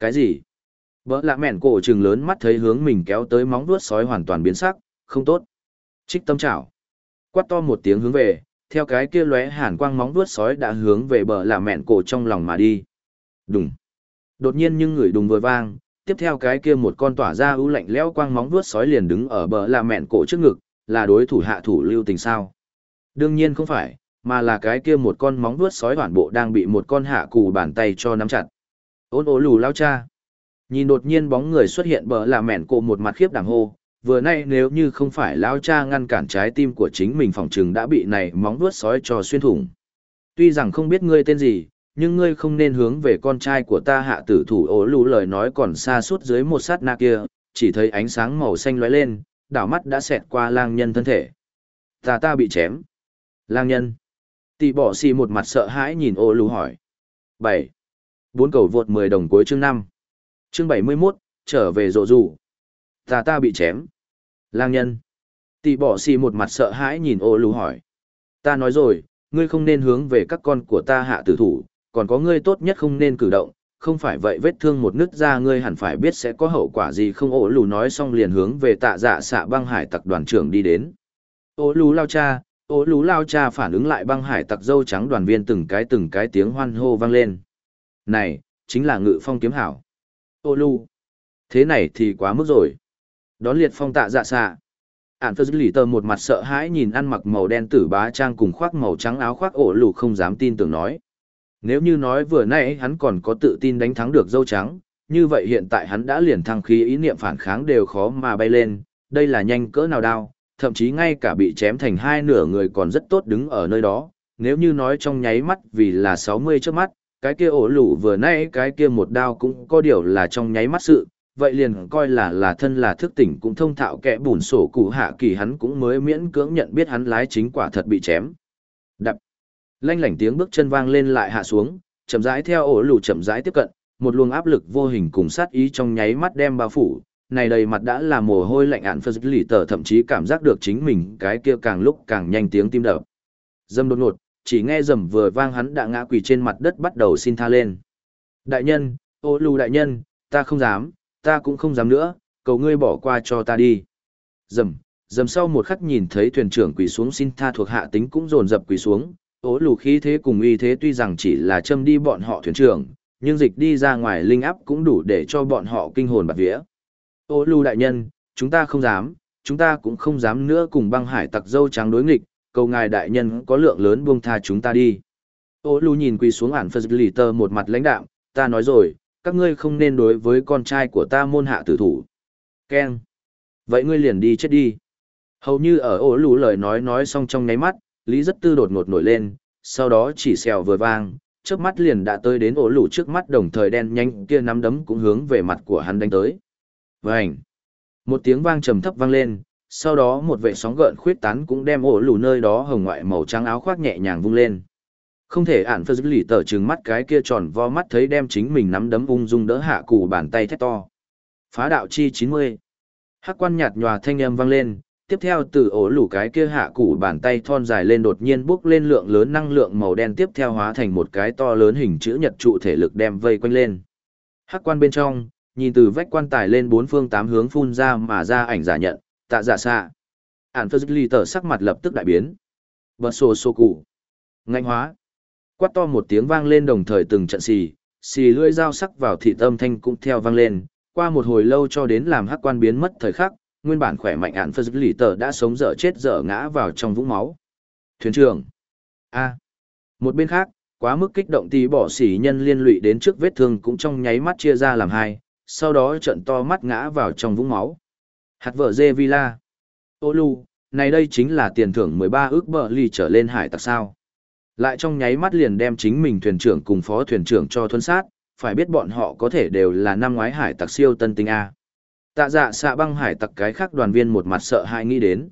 Cái gì? Bỡ lạ mẹn cổ trừng lớn mắt thấy hướng mình kéo tới móng vuốt sói hoàn toàn biến sắc, không tốt. Trích tâm chảo. Quát to một tiếng hướng về, theo cái kia lóe hàn quang móng vuốt sói đã hướng về bờ lạ mẹn cổ trong lòng mà đi. Đùng. Đột nhiên nhưng người đùng vừa vang, tiếp theo cái kia một con tỏa ra ưu lạnh lẽo quang móng vuốt sói liền đứng ở bờ lạ mẹn cổ trước ngực, là đối thủ hạ thủ lưu tình sao. Đương nhiên không phải, mà là cái kia một con móng vuốt sói hoàn bộ đang bị một con hạ cù bàn tay cho nắm chặt. Ôn ố lù lao cha. Nhìn đột nhiên bóng người xuất hiện bờ là mẹn cổ một mặt khiếp đảm hô, vừa nay nếu như không phải lão cha ngăn cản trái tim của chính mình phòng trừng đã bị này móng vuốt sói cho xuyên thủng. Tuy rằng không biết ngươi tên gì, nhưng ngươi không nên hướng về con trai của ta hạ tử thủ ố lù lời nói còn xa suốt dưới một sát na kia, chỉ thấy ánh sáng màu xanh lóe lên, đảo mắt đã xẹt qua lang nhân thân thể. Ta ta bị chém. Lang nhân. Tỷ bỏ xì một mặt sợ hãi nhìn ô lù hỏi. 7. Bốn cầu vượt 10 đồng cuối chương 5. Chương 71, trở về rộ rủ. Ta ta bị chém. Lang nhân. Tỷ bỏ xì một mặt sợ hãi nhìn ô lù hỏi. Ta nói rồi, ngươi không nên hướng về các con của ta hạ tử thủ, còn có ngươi tốt nhất không nên cử động, không phải vậy vết thương một nứt ra ngươi hẳn phải biết sẽ có hậu quả gì không ô lù nói xong liền hướng về tạ dạ xạ băng hải tặc đoàn trưởng đi đến. ô lù lao cha, ô lù lao cha phản ứng lại băng hải tặc dâu trắng đoàn viên từng cái từng cái tiếng hoan hô vang lên. Này, chính là ngự phong kiếm hảo. ô lù. Thế này thì quá mức rồi. Đón liệt phong tạ dạ xạ. Ản phơ lì tờ một mặt sợ hãi nhìn ăn mặc màu đen tử bá trang cùng khoác màu trắng áo khoác ổ lù không dám tin tưởng nói. Nếu như nói vừa nãy hắn còn có tự tin đánh thắng được dâu trắng, như vậy hiện tại hắn đã liền thăng khí ý niệm phản kháng đều khó mà bay lên, đây là nhanh cỡ nào đau, thậm chí ngay cả bị chém thành hai nửa người còn rất tốt đứng ở nơi đó, nếu như nói trong nháy mắt vì là 60 trước mắt, cái kia ổ lũ vừa nãy cái kia một đao cũng có điều là trong nháy mắt sự, vậy liền coi là là thân là thức tỉnh cũng thông thạo kẻ bùn sổ cụ hạ kỳ hắn cũng mới miễn cưỡng nhận biết hắn lái chính quả thật bị chém. Đập. Lanh lảnh tiếng bước chân vang lên lại hạ xuống, chậm rãi theo ổ lù chậm rãi tiếp cận, một luồng áp lực vô hình cùng sát ý trong nháy mắt đem bao phủ, này đầy mặt đã là mồ hôi lạnh ạn phật lì tờ thậm chí cảm giác được chính mình cái kia càng lúc càng nhanh tiếng tim đập. Dâm đột ngột, chỉ nghe dầm vừa vang hắn đã ngã quỳ trên mặt đất bắt đầu xin tha lên. Đại nhân, ô lù đại nhân, ta không dám, ta cũng không dám nữa, cầu ngươi bỏ qua cho ta đi. Dầm, dầm sau một khắc nhìn thấy thuyền trưởng quỳ xuống xin tha thuộc hạ tính cũng dồn dập quỳ xuống, ố lù khí thế cùng uy thế tuy rằng chỉ là châm đi bọn họ thuyền trưởng, nhưng dịch đi ra ngoài linh áp cũng đủ để cho bọn họ kinh hồn bạt vía. Ô lù đại nhân, chúng ta không dám, chúng ta cũng không dám nữa cùng băng hải tặc dâu trắng đối nghịch, cầu ngài đại nhân có lượng lớn buông tha chúng ta đi. Ô lù nhìn quỳ xuống ản phật lì tơ một mặt lãnh đạm, ta nói rồi, các ngươi không nên đối với con trai của ta môn hạ tử thủ. Ken. Vậy ngươi liền đi chết đi. Hầu như ở ổ lù lời nói nói xong trong nháy mắt, Lý rất tư đột ngột nổi lên, sau đó chỉ xèo vừa vang, trước mắt liền đã tới đến ổ lũ trước mắt đồng thời đen nhanh kia nắm đấm cũng hướng về mặt của hắn đánh tới. Vành! Một tiếng vang trầm thấp vang lên, sau đó một vệ sóng gợn khuyết tán cũng đem ổ lũ nơi đó hồng ngoại màu trắng áo khoác nhẹ nhàng vung lên. Không thể ản phơ dứt lì tờ trừng mắt cái kia tròn vo mắt thấy đem chính mình nắm đấm ung dung đỡ hạ cù bàn tay thét to. Phá đạo chi 90. Hắc quan nhạt nhòa thanh âm vang lên, tiếp theo từ ổ lủ cái kia hạ củ bàn tay thon dài lên đột nhiên bốc lên lượng lớn năng lượng màu đen tiếp theo hóa thành một cái to lớn hình chữ nhật trụ thể lực đem vây quanh lên. Hắc quan bên trong, nhìn từ vách quan tài lên bốn phương tám hướng phun ra mà ra ảnh giả nhận, tạ giả xạ. Ản phơ Lì tờ sắc mặt lập tức đại biến. Bật sổ sổ cụ. Ngạnh hóa. Quát to một tiếng vang lên đồng thời từng trận xì, xì lưỡi dao sắc vào thị tâm thanh cũng theo vang lên, qua một hồi lâu cho đến làm hắc quan biến mất thời khắc, nguyên bản khỏe mạnh ạn phơ lì tờ đã sống dở chết dở ngã vào trong vũng máu. Thuyền trưởng. A. Một bên khác quá mức kích động tí bỏ xỉ nhân liên lụy đến trước vết thương cũng trong nháy mắt chia ra làm hai sau đó trận to mắt ngã vào trong vũng máu. Hạt vợ dê villa ô lu này đây chính là tiền thưởng mười ba ước bờ ly trở lên hải tặc sao? Lại trong nháy mắt liền đem chính mình thuyền trưởng cùng phó thuyền trưởng cho thuân sát phải biết bọn họ có thể đều là năm ngoái hải tặc siêu tân tinh a Tạ dạ xạ băng hải tặc cái khác đoàn viên một mặt sợ hãi nghĩ đến.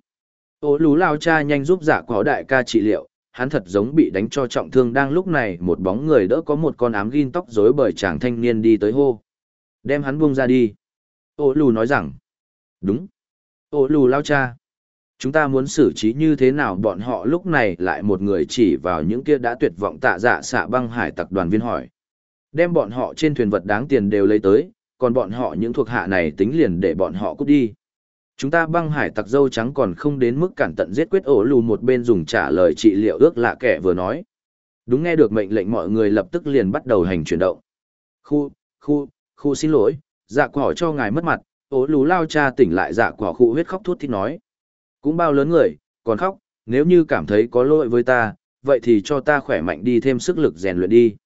Ô lú lao cha nhanh giúp dạ có đại ca trị liệu, hắn thật giống bị đánh cho trọng thương đang lúc này một bóng người đỡ có một con ám ghim tóc rối bởi chàng thanh niên đi tới hô. Đem hắn buông ra đi. Ô lù nói rằng. Đúng. Ô lù lao cha. Chúng ta muốn xử trí như thế nào bọn họ lúc này lại một người chỉ vào những kia đã tuyệt vọng tạ dạ xạ băng hải tặc đoàn viên hỏi. Đem bọn họ trên thuyền vật đáng tiền đều lấy tới, còn bọn họ những thuộc hạ này tính liền để bọn họ cút đi. Chúng ta băng hải tặc dâu trắng còn không đến mức cản tận giết quyết ổ lù một bên dùng trả lời trị liệu ước lạ kẻ vừa nói. Đúng nghe được mệnh lệnh mọi người lập tức liền bắt đầu hành chuyển động. Khu, khu, khu xin lỗi, dạ quả cho ngài mất mặt, ổ lù lao cha tỉnh lại dạ quả khu huyết khóc thút thít nói. Cũng bao lớn người, còn khóc, nếu như cảm thấy có lỗi với ta, vậy thì cho ta khỏe mạnh đi thêm sức lực rèn luyện đi.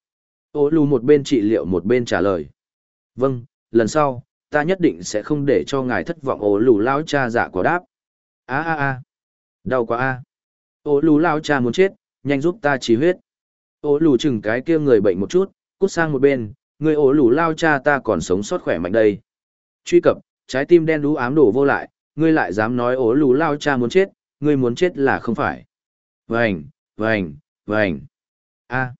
Ô lù một bên trị liệu một bên trả lời. Vâng, lần sau, ta nhất định sẽ không để cho ngài thất vọng ô lù lao cha giả quả đáp. a a a đau quá a ô lù lao cha muốn chết, nhanh giúp ta trí huyết. Ô lù chừng cái kia người bệnh một chút, cút sang một bên, người ô lù lao cha ta còn sống sót khỏe mạnh đây. Truy cập, trái tim đen đú ám đổ vô lại, ngươi lại dám nói ố lù lao cha muốn chết, ngươi muốn chết là không phải. Vành, vành, vành. a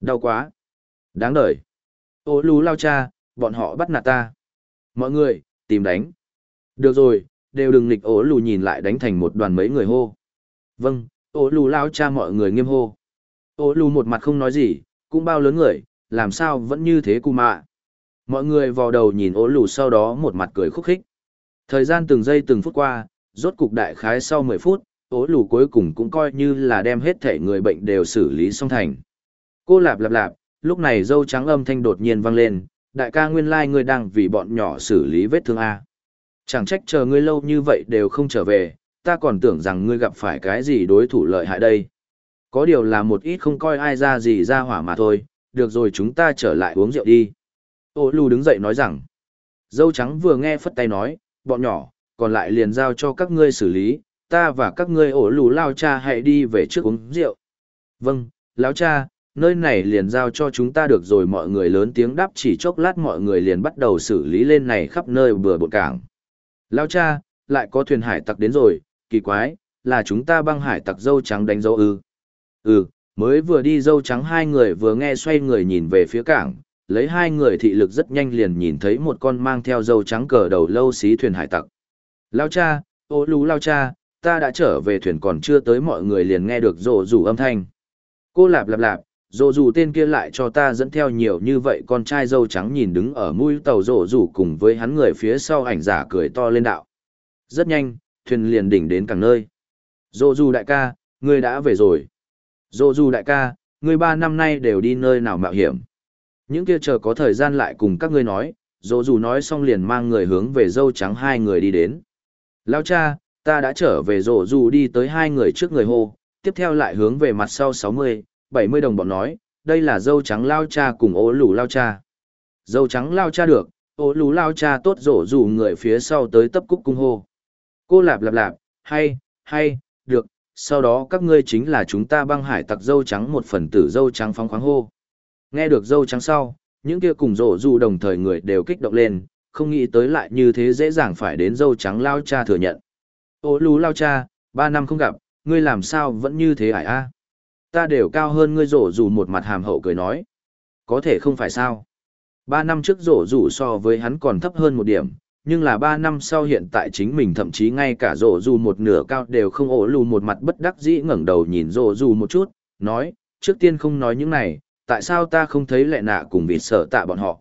đau quá. Đáng đời. Ố lù lao cha, bọn họ bắt nạt ta. Mọi người, tìm đánh. Được rồi, đều đừng nghịch ố lù nhìn lại đánh thành một đoàn mấy người hô. Vâng, ố lù lao cha mọi người nghiêm hô. Ố lù một mặt không nói gì, cũng bao lớn người, làm sao vẫn như thế cu mạ. Mọi người vào đầu nhìn ố lù sau đó một mặt cười khúc khích. Thời gian từng giây từng phút qua, rốt cục đại khái sau 10 phút, ố lù cuối cùng cũng coi như là đem hết thể người bệnh đều xử lý xong thành. Cô lạp lạp lạp, lúc này dâu trắng âm thanh đột nhiên vang lên, đại ca nguyên lai like ngươi đang vì bọn nhỏ xử lý vết thương A. Chẳng trách chờ ngươi lâu như vậy đều không trở về, ta còn tưởng rằng ngươi gặp phải cái gì đối thủ lợi hại đây. Có điều là một ít không coi ai ra gì ra hỏa mà thôi, được rồi chúng ta trở lại uống rượu đi. Ô lù đứng dậy nói rằng, dâu trắng vừa nghe phất tay nói, bọn nhỏ, còn lại liền giao cho các ngươi xử lý, ta và các ngươi ổ lù lao cha hãy đi về trước uống rượu. Vâng, lão cha, nơi này liền giao cho chúng ta được rồi mọi người lớn tiếng đáp chỉ chốc lát mọi người liền bắt đầu xử lý lên này khắp nơi bừa bộn cảng. Lão cha, lại có thuyền hải tặc đến rồi, kỳ quái, là chúng ta băng hải tặc dâu trắng đánh dấu ư. Ừ, mới vừa đi dâu trắng hai người vừa nghe xoay người nhìn về phía cảng, lấy hai người thị lực rất nhanh liền nhìn thấy một con mang theo dâu trắng cờ đầu lâu xí thuyền hải tặc. Lao cha, ô lú lao cha, ta đã trở về thuyền còn chưa tới mọi người liền nghe được rồ rủ âm thanh. Cô lạp lạp lạp, rồ rủ tên kia lại cho ta dẫn theo nhiều như vậy con trai dâu trắng nhìn đứng ở mũi tàu rồ rủ cùng với hắn người phía sau ảnh giả cười to lên đạo. Rất nhanh, thuyền liền đỉnh đến cảng nơi. rồ rủ đại ca, ngươi đã về rồi. rồ rủ đại ca, ngươi ba năm nay đều đi nơi nào mạo hiểm. Những kia chờ có thời gian lại cùng các ngươi nói, dỗ dù nói xong liền mang người hướng về dâu trắng hai người đi đến. Lao cha, ta đã trở về dô dù đi tới hai người trước người hô, tiếp theo lại hướng về mặt sau sáu mươi, bảy mươi đồng bọn nói, đây là dâu trắng lao cha cùng ố lù lao cha. Dâu trắng lao cha được, ố lù lao cha tốt rổ dù người phía sau tới tấp cúc cung hô. Cô lạp lạp lạp, hay, hay, được, sau đó các ngươi chính là chúng ta băng hải tặc dâu trắng một phần tử dâu trắng phóng khoáng hô. Nghe được dâu trắng sau, những kia cùng rổ dù đồng thời người đều kích động lên, không nghĩ tới lại như thế dễ dàng phải đến dâu trắng lao cha thừa nhận. Ô lú lao cha, ba năm không gặp, ngươi làm sao vẫn như thế ải a? Ta đều cao hơn ngươi rổ dù một mặt hàm hậu cười nói. Có thể không phải sao. Ba năm trước rổ rủ so với hắn còn thấp hơn một điểm, nhưng là ba năm sau hiện tại chính mình thậm chí ngay cả rổ dù một nửa cao đều không ổ lù một mặt bất đắc dĩ ngẩng đầu nhìn rổ dù một chút, nói, trước tiên không nói những này, tại sao ta không thấy lệ nạ cùng vịt sợ tạ bọn họ?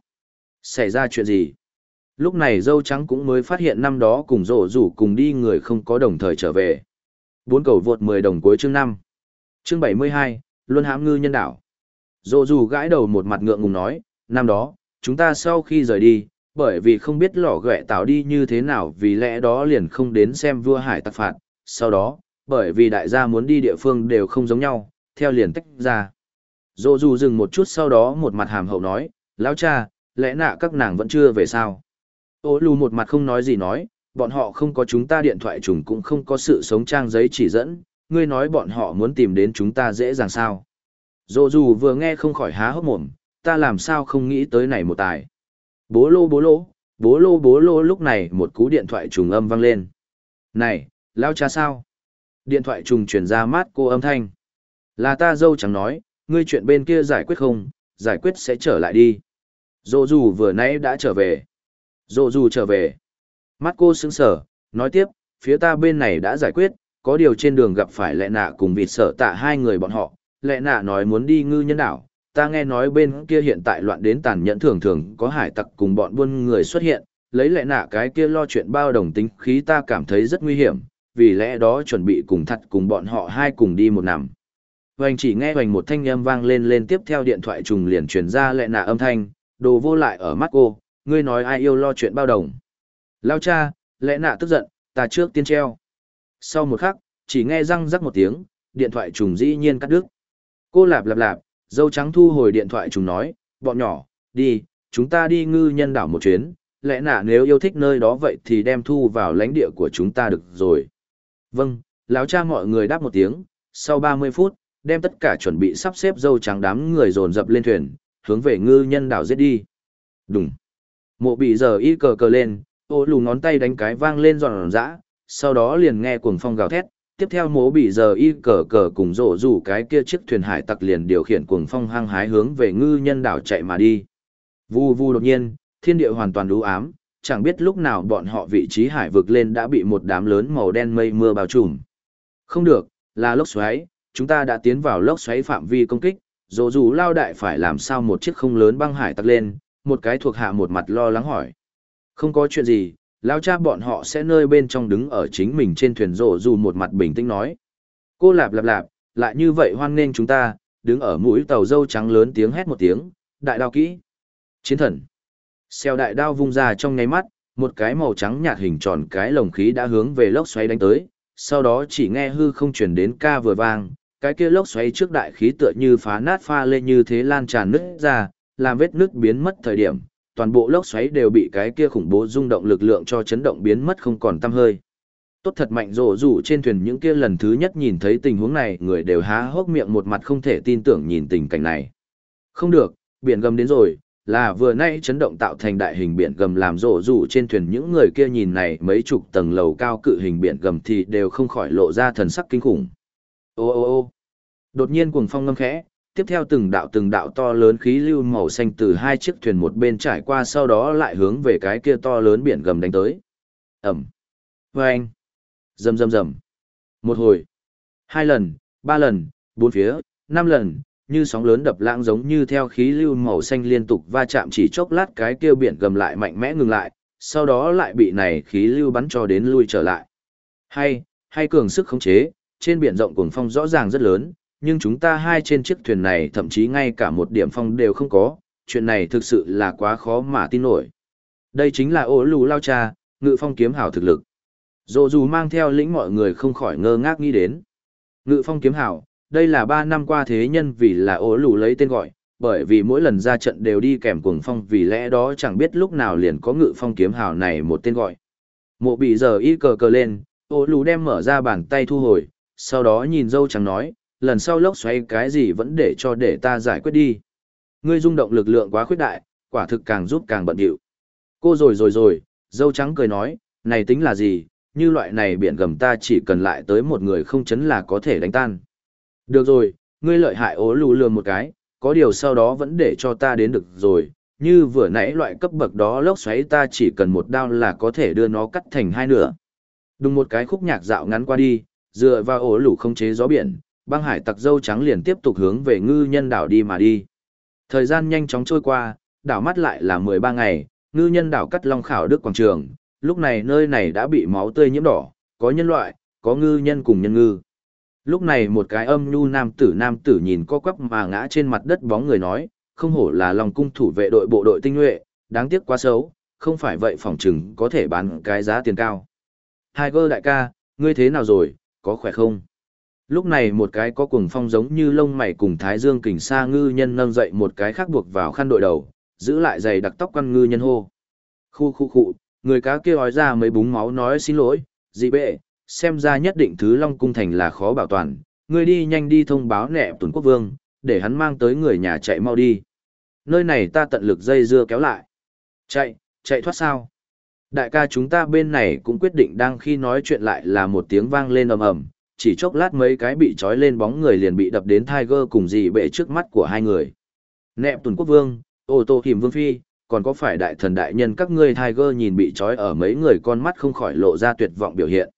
Xảy ra chuyện gì? Lúc này dâu trắng cũng mới phát hiện năm đó cùng rổ rủ cùng đi người không có đồng thời trở về. Bốn cầu vượt 10 đồng cuối chương 5. Chương 72, Luân hãm ngư nhân đảo. Rổ rủ gãi đầu một mặt ngượng ngùng nói, năm đó, chúng ta sau khi rời đi, bởi vì không biết lò ghẹ tạo đi như thế nào vì lẽ đó liền không đến xem vua hải tặc phạt, sau đó, bởi vì đại gia muốn đi địa phương đều không giống nhau, theo liền tách ra. Dô dù dừng một chút sau đó một mặt hàm hậu nói, lão cha, lẽ nạ các nàng vẫn chưa về sao. Ô lù một mặt không nói gì nói, bọn họ không có chúng ta điện thoại trùng cũng không có sự sống trang giấy chỉ dẫn, ngươi nói bọn họ muốn tìm đến chúng ta dễ dàng sao. Dô dù vừa nghe không khỏi há hốc mồm, ta làm sao không nghĩ tới này một tài. Bố lô bố lô, bố lô bố lô lúc này một cú điện thoại trùng âm vang lên. Này, lao cha sao? Điện thoại trùng truyền ra mát cô âm thanh. Là ta dâu chẳng nói, ngươi chuyện bên kia giải quyết không, giải quyết sẽ trở lại đi. Dô dù vừa nãy đã trở về. Dô dù trở về. Mắt cô sững sở, nói tiếp, phía ta bên này đã giải quyết, có điều trên đường gặp phải lệ nạ cùng vịt sở tạ hai người bọn họ. Lệ nạ nói muốn đi ngư nhân đảo, ta nghe nói bên kia hiện tại loạn đến tàn nhẫn thường thường có hải tặc cùng bọn buôn người xuất hiện, lấy Lệ nạ cái kia lo chuyện bao đồng tính khí ta cảm thấy rất nguy hiểm, vì lẽ đó chuẩn bị cùng thật cùng bọn họ hai cùng đi một nằm. Hoành chỉ nghe hoành một thanh âm vang lên lên tiếp theo điện thoại trùng liền truyền ra lệ nạ âm thanh, đồ vô lại ở mắt cô, ngươi nói ai yêu lo chuyện bao đồng. Lao cha, lệ nạ tức giận, ta trước tiên treo. Sau một khắc, chỉ nghe răng rắc một tiếng, điện thoại trùng dĩ nhiên cắt đứt. Cô lạp lạp lạp, dâu trắng thu hồi điện thoại trùng nói, bọn nhỏ, đi, chúng ta đi ngư nhân đảo một chuyến, lẽ nạ nếu yêu thích nơi đó vậy thì đem thu vào lãnh địa của chúng ta được rồi. Vâng, lão cha mọi người đáp một tiếng, sau 30 phút, đem tất cả chuẩn bị sắp xếp dâu trắng đám người dồn dập lên thuyền, hướng về ngư nhân đảo giết đi. Đúng. Mộ bị giờ y cờ cờ lên, ô lù ngón tay đánh cái vang lên giòn giã, sau đó liền nghe cuồng phong gào thét, tiếp theo mố bị giờ y cờ cờ cùng rổ rủ cái kia chiếc thuyền hải tặc liền điều khiển cuồng phong hăng hái hướng về ngư nhân đảo chạy mà đi. Vu vu đột nhiên, thiên địa hoàn toàn đú ám, chẳng biết lúc nào bọn họ vị trí hải vực lên đã bị một đám lớn màu đen mây mưa bao trùm. Không được, là lốc xoáy, chúng ta đã tiến vào lốc xoáy phạm vi công kích, dù dù lao đại phải làm sao một chiếc không lớn băng hải tặc lên, một cái thuộc hạ một mặt lo lắng hỏi. Không có chuyện gì, lao cha bọn họ sẽ nơi bên trong đứng ở chính mình trên thuyền rổ dù một mặt bình tĩnh nói. Cô lạp lạp lạp, lại như vậy hoan nghênh chúng ta, đứng ở mũi tàu dâu trắng lớn tiếng hét một tiếng, đại đao kỹ. Chiến thần. Xeo đại đao vung ra trong nháy mắt, một cái màu trắng nhạt hình tròn cái lồng khí đã hướng về lốc xoáy đánh tới, sau đó chỉ nghe hư không truyền đến ca vừa vang, cái kia lốc xoáy trước đại khí tựa như phá nát pha lên như thế lan tràn nứt ra, làm vết nứt biến mất thời điểm, toàn bộ lốc xoáy đều bị cái kia khủng bố rung động lực lượng cho chấn động biến mất không còn tăm hơi. Tốt thật mạnh rồ rủ trên thuyền những kia lần thứ nhất nhìn thấy tình huống này, người đều há hốc miệng một mặt không thể tin tưởng nhìn tình cảnh này. Không được, biển gầm đến rồi, là vừa nay chấn động tạo thành đại hình biển gầm làm rồ rủ trên thuyền những người kia nhìn này mấy chục tầng lầu cao cự hình biển gầm thì đều không khỏi lộ ra thần sắc kinh khủng. Ô ô ô đột nhiên cuồng phong ngâm khẽ, tiếp theo từng đạo từng đạo to lớn khí lưu màu xanh từ hai chiếc thuyền một bên trải qua sau đó lại hướng về cái kia to lớn biển gầm đánh tới. Ẩm. Vâng. Rầm rầm rầm. Một hồi. Hai lần, ba lần, bốn phía, năm lần, như sóng lớn đập lãng giống như theo khí lưu màu xanh liên tục va chạm chỉ chốc lát cái kia biển gầm lại mạnh mẽ ngừng lại, sau đó lại bị này khí lưu bắn cho đến lui trở lại. Hay, hay cường sức khống chế, trên biển rộng cuồng phong rõ ràng rất lớn, nhưng chúng ta hai trên chiếc thuyền này thậm chí ngay cả một điểm phong đều không có, chuyện này thực sự là quá khó mà tin nổi. Đây chính là ố lù lao cha, ngự phong kiếm hảo thực lực. dù dù mang theo lĩnh mọi người không khỏi ngơ ngác nghĩ đến. Ngự phong kiếm hảo, đây là ba năm qua thế nhân vì là ố lù lấy tên gọi, bởi vì mỗi lần ra trận đều đi kèm cuồng phong vì lẽ đó chẳng biết lúc nào liền có ngự phong kiếm hảo này một tên gọi. Mộ bị giờ y cờ cờ lên, ố lù đem mở ra bàn tay thu hồi, sau đó nhìn dâu trắng nói, lần sau lốc xoáy cái gì vẫn để cho để ta giải quyết đi. Ngươi rung động lực lượng quá khuyết đại, quả thực càng giúp càng bận điệu. Cô rồi rồi rồi, dâu trắng cười nói, này tính là gì, như loại này biển gầm ta chỉ cần lại tới một người không chấn là có thể đánh tan. Được rồi, ngươi lợi hại ố lù lừa một cái, có điều sau đó vẫn để cho ta đến được rồi, như vừa nãy loại cấp bậc đó lốc xoáy ta chỉ cần một đao là có thể đưa nó cắt thành hai nửa. Đùng một cái khúc nhạc dạo ngắn qua đi, dựa vào ổ lũ không chế gió biển, băng hải tặc dâu trắng liền tiếp tục hướng về ngư nhân đảo đi mà đi. Thời gian nhanh chóng trôi qua, đảo mắt lại là 13 ngày, ngư nhân đảo cắt long khảo đức quảng trường, lúc này nơi này đã bị máu tươi nhiễm đỏ, có nhân loại, có ngư nhân cùng nhân ngư. Lúc này một cái âm nhu nam tử nam tử nhìn co quắp mà ngã trên mặt đất bóng người nói, không hổ là lòng cung thủ vệ đội bộ đội tinh nhuệ, đáng tiếc quá xấu, không phải vậy phòng trừng có thể bán cái giá tiền cao. Tiger đại ca, ngươi thế nào rồi, có khỏe không? Lúc này một cái có cuồng phong giống như lông mày cùng thái dương kình sa ngư nhân nâng dậy một cái khác buộc vào khăn đội đầu, giữ lại giày đặc tóc quan ngư nhân hô. Khu khu khu, người cá kia hói ra mấy búng máu nói xin lỗi, dị bệ, xem ra nhất định thứ Long Cung Thành là khó bảo toàn, người đi nhanh đi thông báo nẹ tuần quốc vương, để hắn mang tới người nhà chạy mau đi. Nơi này ta tận lực dây dưa kéo lại. Chạy, chạy thoát sao? Đại ca chúng ta bên này cũng quyết định đang khi nói chuyện lại là một tiếng vang lên ầm ầm, chỉ chốc lát mấy cái bị trói lên bóng người liền bị đập đến Tiger cùng dì bệ trước mắt của hai người. Nẹp tuần quốc vương, ô tô hiểm vương phi, còn có phải đại thần đại nhân các ngươi Tiger nhìn bị trói ở mấy người con mắt không khỏi lộ ra tuyệt vọng biểu hiện.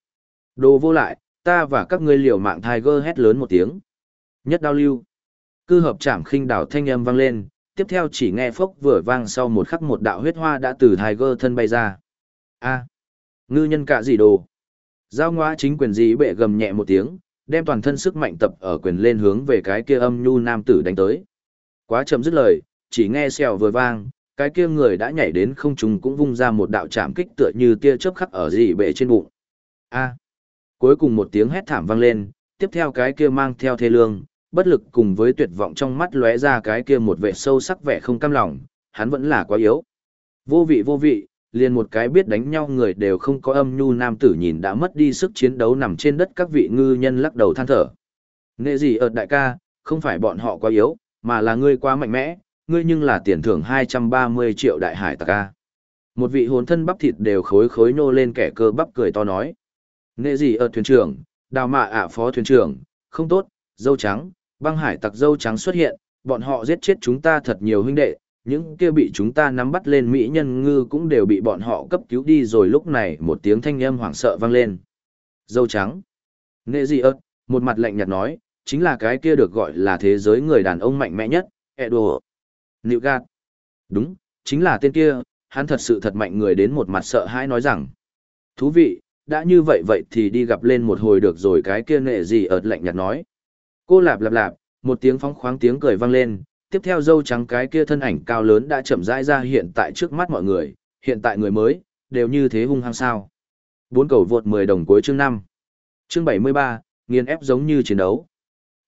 Đồ vô lại, ta và các ngươi liều mạng Tiger hét lớn một tiếng. Nhất đao lưu. Cư hợp trảm khinh đảo thanh âm vang lên, tiếp theo chỉ nghe phốc vừa vang sau một khắc một đạo huyết hoa đã từ Tiger thân bay ra. A. ngư nhân cạ gì đồ. Giao ngoa chính quyền dị bệ gầm nhẹ một tiếng, đem toàn thân sức mạnh tập ở quyền lên hướng về cái kia âm nhu nam tử đánh tới. Quá chậm dứt lời, chỉ nghe xèo vừa vang, cái kia người đã nhảy đến không trung cũng vung ra một đạo chạm kích tựa như tia chớp khắc ở dị bệ trên bụng. A. Cuối cùng một tiếng hét thảm vang lên, tiếp theo cái kia mang theo thê lương, bất lực cùng với tuyệt vọng trong mắt lóe ra cái kia một vẻ sâu sắc vẻ không cam lòng, hắn vẫn là quá yếu. Vô vị vô vị, liền một cái biết đánh nhau người đều không có âm nhu nam tử nhìn đã mất đi sức chiến đấu nằm trên đất các vị ngư nhân lắc đầu than thở. Nghệ gì ở đại ca, không phải bọn họ quá yếu, mà là ngươi quá mạnh mẽ, ngươi nhưng là tiền thưởng 230 triệu đại hải tạc ca. Một vị hồn thân bắp thịt đều khối khối nô lên kẻ cơ bắp cười to nói. Nghệ gì ở thuyền trưởng, đào mạ ạ phó thuyền trưởng, không tốt, dâu trắng, băng hải tặc dâu trắng xuất hiện, bọn họ giết chết chúng ta thật nhiều huynh đệ, những kia bị chúng ta nắm bắt lên mỹ nhân ngư cũng đều bị bọn họ cấp cứu đi rồi lúc này một tiếng thanh âm hoảng sợ vang lên. Dâu trắng. Nghệ gì ớt, một mặt lạnh nhạt nói, chính là cái kia được gọi là thế giới người đàn ông mạnh mẽ nhất, Edo. Nịu gạt. Đúng, chính là tên kia, hắn thật sự thật mạnh người đến một mặt sợ hãi nói rằng. Thú vị, đã như vậy vậy thì đi gặp lên một hồi được rồi cái kia nệ gì ớt lạnh nhạt nói. Cô lạp lạp lạp, một tiếng phóng khoáng tiếng cười vang lên, tiếp theo dâu trắng cái kia thân ảnh cao lớn đã chậm rãi ra hiện tại trước mắt mọi người, hiện tại người mới, đều như thế hung hăng sao. Bốn cầu vượt 10 đồng cuối chương 5. Chương 73, nghiền ép giống như chiến đấu.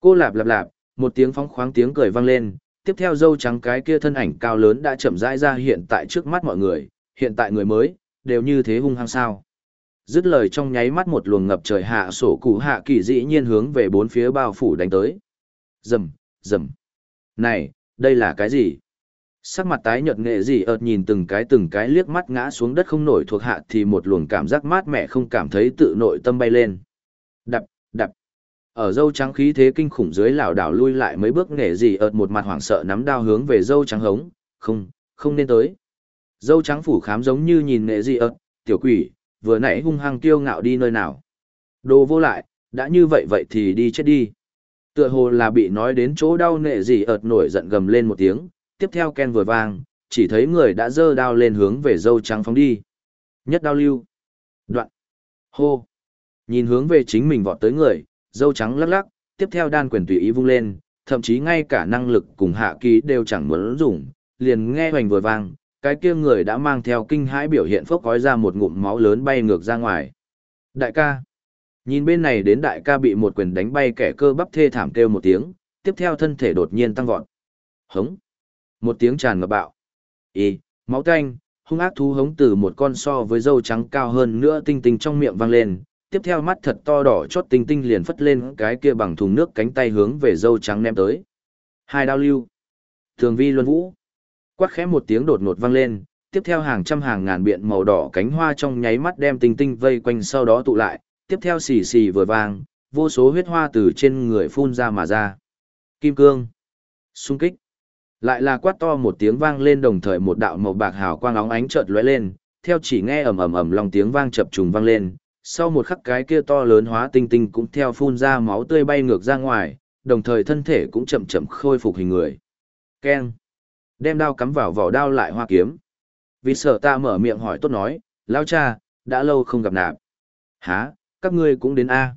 Cô lạp lạp lạp, một tiếng phóng khoáng tiếng cười vang lên, tiếp theo dâu trắng cái kia thân ảnh cao lớn đã chậm rãi ra hiện tại trước mắt mọi người, hiện tại người mới, đều như thế hung hăng sao. Dứt lời trong nháy mắt một luồng ngập trời hạ sổ cụ hạ kỳ dĩ nhiên hướng về bốn phía bao phủ đánh tới. Rầm, rầm. Này, đây là cái gì? Sắc mặt tái nhợt nghệ gì ợt nhìn từng cái từng cái liếc mắt ngã xuống đất không nổi thuộc hạ thì một luồng cảm giác mát mẻ không cảm thấy tự nội tâm bay lên. Đập, đập. Ở dâu trắng khí thế kinh khủng dưới lảo đảo lui lại mấy bước nghệ gì ợt một mặt hoảng sợ nắm đao hướng về dâu trắng hống, không, không nên tới. Dâu trắng phủ khám giống như nhìn nghệ gì ợt, tiểu quỷ, vừa nãy hung hăng kiêu ngạo đi nơi nào. Đồ vô lại, đã như vậy vậy thì đi chết đi. Tựa hồ là bị nói đến chỗ đau nệ gì ợt nổi giận gầm lên một tiếng, tiếp theo Ken vừa vang, chỉ thấy người đã dơ đao lên hướng về dâu trắng phóng đi. Nhất đao lưu. Đoạn. Hô. Nhìn hướng về chính mình vọt tới người, dâu trắng lắc lắc, tiếp theo đan quyền tùy ý vung lên, thậm chí ngay cả năng lực cùng hạ ký đều chẳng muốn dùng, liền nghe hoành vừa vang, cái kia người đã mang theo kinh hãi biểu hiện phốc gói ra một ngụm máu lớn bay ngược ra ngoài. Đại ca. Nhìn bên này đến đại ca bị một quyền đánh bay kẻ cơ bắp thê thảm kêu một tiếng, tiếp theo thân thể đột nhiên tăng vọt. Hống. Một tiếng tràn ngập bạo. y máu tanh, hung ác thú hống từ một con so với dâu trắng cao hơn nữa tinh tinh trong miệng vang lên. Tiếp theo mắt thật to đỏ chót tinh tinh liền phất lên cái kia bằng thùng nước cánh tay hướng về dâu trắng ném tới. Hai đao lưu. Thường vi luân vũ. Quát khẽ một tiếng đột ngột vang lên, tiếp theo hàng trăm hàng ngàn biện màu đỏ cánh hoa trong nháy mắt đem tinh tinh vây quanh sau đó tụ lại, tiếp theo xì xì vừa vang, vô số huyết hoa từ trên người phun ra mà ra. Kim cương. Xung kích. Lại là quát to một tiếng vang lên đồng thời một đạo màu bạc hào quang óng ánh chợt lóe lên, theo chỉ nghe ầm ầm ầm lòng tiếng vang chập trùng vang lên, sau một khắc cái kia to lớn hóa tinh tinh cũng theo phun ra máu tươi bay ngược ra ngoài, đồng thời thân thể cũng chậm chậm khôi phục hình người. Keng. Đem đao cắm vào vỏ đao lại hoa kiếm. Vì sợ ta mở miệng hỏi tốt nói, lao cha, đã lâu không gặp nạp. Hả, các ngươi cũng đến A.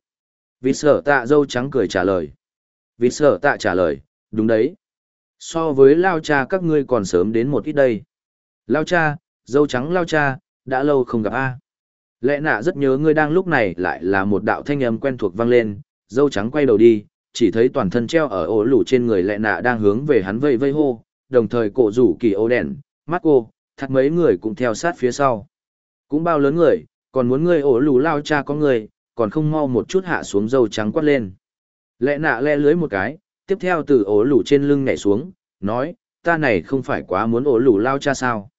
Vì sở tạ dâu trắng cười trả lời. Vì sở tạ trả lời, đúng đấy. So với lao cha các ngươi còn sớm đến một ít đây. Lao cha, dâu trắng lao cha, đã lâu không gặp A. Lẽ nạ rất nhớ ngươi đang lúc này lại là một đạo thanh âm quen thuộc vang lên, dâu trắng quay đầu đi, chỉ thấy toàn thân treo ở ổ lủ trên người lẽ nạ đang hướng về hắn vây vây hô, đồng thời cổ rủ kỳ ô đèn, mắt cô, thật mấy người cũng theo sát phía sau. Cũng bao lớn người, còn muốn ngươi ổ lù lao cha có người, còn không mau một chút hạ xuống dâu trắng quát lên. Lẹ nạ le lưới một cái, tiếp theo từ ổ lù trên lưng nhảy xuống, nói, ta này không phải quá muốn ổ lù lao cha sao.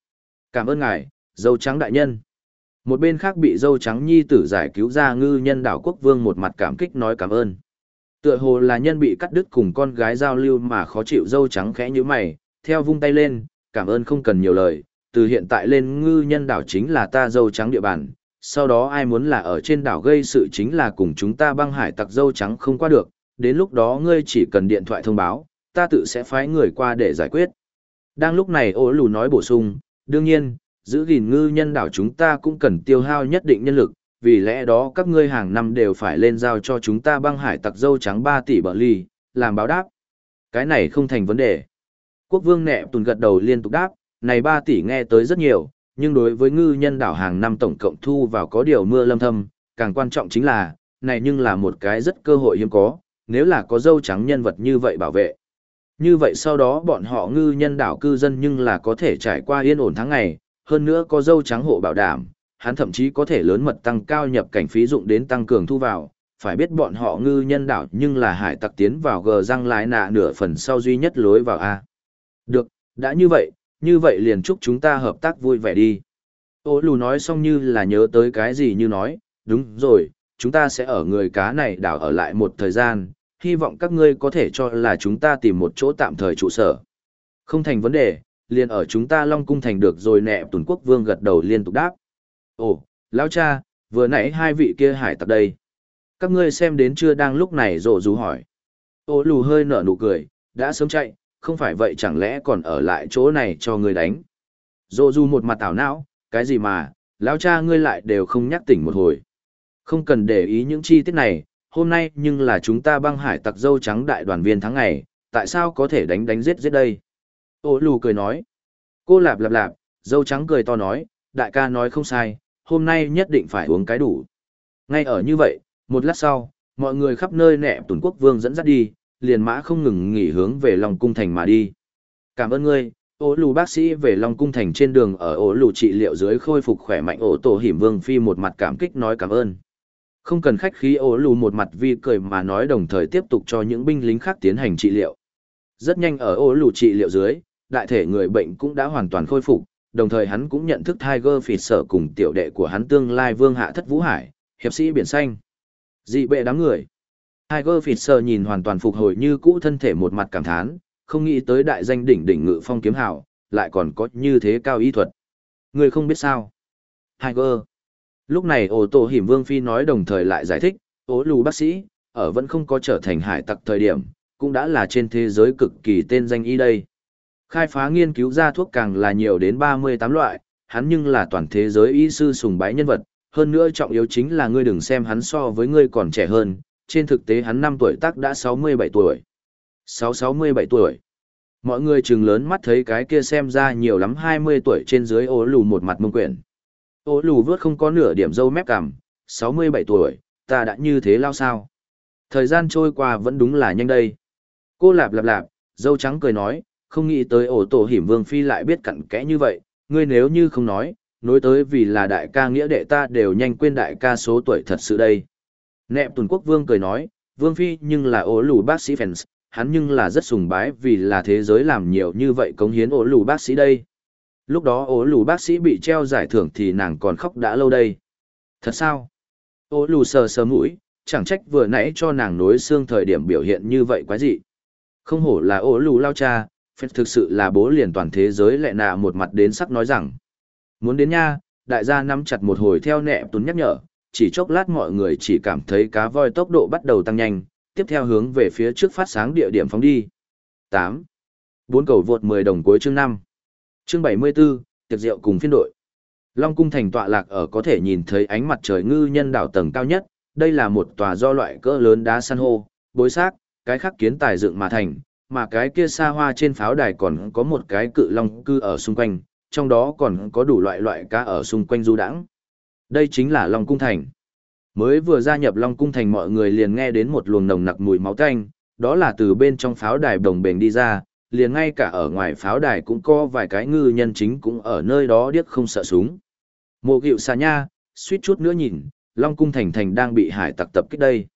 Cảm ơn ngài, dâu trắng đại nhân. Một bên khác bị dâu trắng nhi tử giải cứu ra ngư nhân đảo quốc vương một mặt cảm kích nói cảm ơn. Tựa hồ là nhân bị cắt đứt cùng con gái giao lưu mà khó chịu dâu trắng khẽ như mày, theo vung tay lên, cảm ơn không cần nhiều lời, từ hiện tại lên ngư nhân đảo chính là ta dâu trắng địa bàn, sau đó ai muốn là ở trên đảo gây sự chính là cùng chúng ta băng hải tặc dâu trắng không qua được, đến lúc đó ngươi chỉ cần điện thoại thông báo, ta tự sẽ phái người qua để giải quyết. Đang lúc này ô lù nói bổ sung, đương nhiên, giữ gìn ngư nhân đảo chúng ta cũng cần tiêu hao nhất định nhân lực, vì lẽ đó các ngươi hàng năm đều phải lên giao cho chúng ta băng hải tặc dâu trắng 3 tỷ bờ ly, làm báo đáp. Cái này không thành vấn đề. Quốc vương nẹ tùn gật đầu liên tục đáp, này 3 tỷ nghe tới rất nhiều, nhưng đối với ngư nhân đảo hàng năm tổng cộng thu vào có điều mưa lâm thâm, càng quan trọng chính là, này nhưng là một cái rất cơ hội hiếm có, nếu là có dâu trắng nhân vật như vậy bảo vệ. Như vậy sau đó bọn họ ngư nhân đảo cư dân nhưng là có thể trải qua yên ổn tháng ngày, hơn nữa có dâu trắng hộ bảo đảm, hắn thậm chí có thể lớn mật tăng cao nhập cảnh phí dụng đến tăng cường thu vào, phải biết bọn họ ngư nhân đảo nhưng là hải tặc tiến vào gờ răng lái nạ nửa phần sau duy nhất lối vào A. Được, đã như vậy, như vậy liền chúc chúng ta hợp tác vui vẻ đi. Ô lù nói xong như là nhớ tới cái gì như nói, đúng rồi, chúng ta sẽ ở người cá này đảo ở lại một thời gian, hy vọng các ngươi có thể cho là chúng ta tìm một chỗ tạm thời trụ sở. Không thành vấn đề, liền ở chúng ta Long Cung thành được rồi nẹ tuần quốc vương gật đầu liên tục đáp. Ồ, lão cha, vừa nãy hai vị kia hải tặc đây. Các ngươi xem đến chưa đang lúc này rộ rú hỏi. Ô lù hơi nở nụ cười, đã sớm chạy, không phải vậy chẳng lẽ còn ở lại chỗ này cho ngươi đánh. Dô du một mặt tảo não, cái gì mà, lão cha ngươi lại đều không nhắc tỉnh một hồi. Không cần để ý những chi tiết này, hôm nay nhưng là chúng ta băng hải tặc dâu trắng đại đoàn viên tháng ngày, tại sao có thể đánh đánh giết giết đây? Ô lù cười nói. Cô lạp lạp lạp, dâu trắng cười to nói, đại ca nói không sai, hôm nay nhất định phải uống cái đủ. Ngay ở như vậy, một lát sau, mọi người khắp nơi nẹ tuần quốc vương dẫn dắt đi, liền mã không ngừng nghỉ hướng về Long Cung Thành mà đi. Cảm ơn ngươi, ổ lù bác sĩ về Long Cung Thành trên đường ở ổ lù trị liệu dưới khôi phục khỏe mạnh ổ tổ hiểm vương phi một mặt cảm kích nói cảm ơn. Không cần khách khí ổ lù một mặt vi cười mà nói đồng thời tiếp tục cho những binh lính khác tiến hành trị liệu. Rất nhanh ở ổ lù trị liệu dưới, đại thể người bệnh cũng đã hoàn toàn khôi phục, đồng thời hắn cũng nhận thức Tiger Fisher cùng tiểu đệ của hắn tương lai vương hạ thất vũ hải, hiệp sĩ biển xanh. Dị bệ đám người. Tiger Fisher nhìn hoàn toàn phục hồi như cũ thân thể một mặt cảm thán, không nghĩ tới đại danh đỉnh đỉnh ngự phong kiếm hảo, lại còn có như thế cao y thuật. Người không biết sao. Tiger. Lúc này ổ tổ hiểm vương phi nói đồng thời lại giải thích, ố lù bác sĩ, ở vẫn không có trở thành hải tặc thời điểm, cũng đã là trên thế giới cực kỳ tên danh y đây. Khai phá nghiên cứu ra thuốc càng là nhiều đến 38 loại, hắn nhưng là toàn thế giới y sư sùng bái nhân vật, hơn nữa trọng yếu chính là ngươi đừng xem hắn so với ngươi còn trẻ hơn, trên thực tế hắn năm tuổi tác đã 67 tuổi. 6-67 tuổi. Mọi người trừng lớn mắt thấy cái kia xem ra nhiều lắm 20 tuổi trên dưới ố lù một mặt mông quyển. Ố lù vớt không có nửa điểm dâu mép cằm, 67 tuổi, ta đã như thế lao sao. Thời gian trôi qua vẫn đúng là nhanh đây. Cô lạp lạp lạp, dâu trắng cười nói, không nghĩ tới ổ tổ hiểm vương phi lại biết cặn kẽ như vậy, ngươi nếu như không nói, nối tới vì là đại ca nghĩa đệ ta đều nhanh quên đại ca số tuổi thật sự đây. Nẹp tuần quốc vương cười nói, vương phi nhưng là ổ lù bác sĩ fans, hắn nhưng là rất sùng bái vì là thế giới làm nhiều như vậy cống hiến ổ lù bác sĩ đây. Lúc đó ổ lù bác sĩ bị treo giải thưởng thì nàng còn khóc đã lâu đây. Thật sao? Ổ lù sờ sờ mũi, chẳng trách vừa nãy cho nàng nối xương thời điểm biểu hiện như vậy quá dị. Không hổ là ổ lù lao cha, phép thực sự là bố liền toàn thế giới lẹ nạ một mặt đến sắc nói rằng. Muốn đến nha, đại gia nắm chặt một hồi theo nẹ tuấn nhắc nhở, chỉ chốc lát mọi người chỉ cảm thấy cá voi tốc độ bắt đầu tăng nhanh, tiếp theo hướng về phía trước phát sáng địa điểm phóng đi. 8. Bốn cầu vượt 10 đồng cuối chương 5. Chương 74, tiệc rượu cùng phiên đội. Long cung thành tọa lạc ở có thể nhìn thấy ánh mặt trời ngư nhân đảo tầng cao nhất, đây là một tòa do loại cỡ lớn đá san hô, bối xác, cái khắc kiến tài dựng mà thành, mà cái kia xa hoa trên pháo đài còn có một cái cự long cư ở xung quanh, trong đó còn có đủ loại loại cá ở xung quanh du đãng. Đây chính là Long Cung Thành. Mới vừa gia nhập Long Cung Thành mọi người liền nghe đến một luồng nồng nặc mùi máu tanh, đó là từ bên trong pháo đài đồng bền đi ra, liền ngay cả ở ngoài pháo đài cũng có vài cái ngư nhân chính cũng ở nơi đó điếc không sợ súng. Mộ Cựu Sa nha, suýt chút nữa nhìn, Long Cung Thành Thành đang bị hải tặc tập kích đây.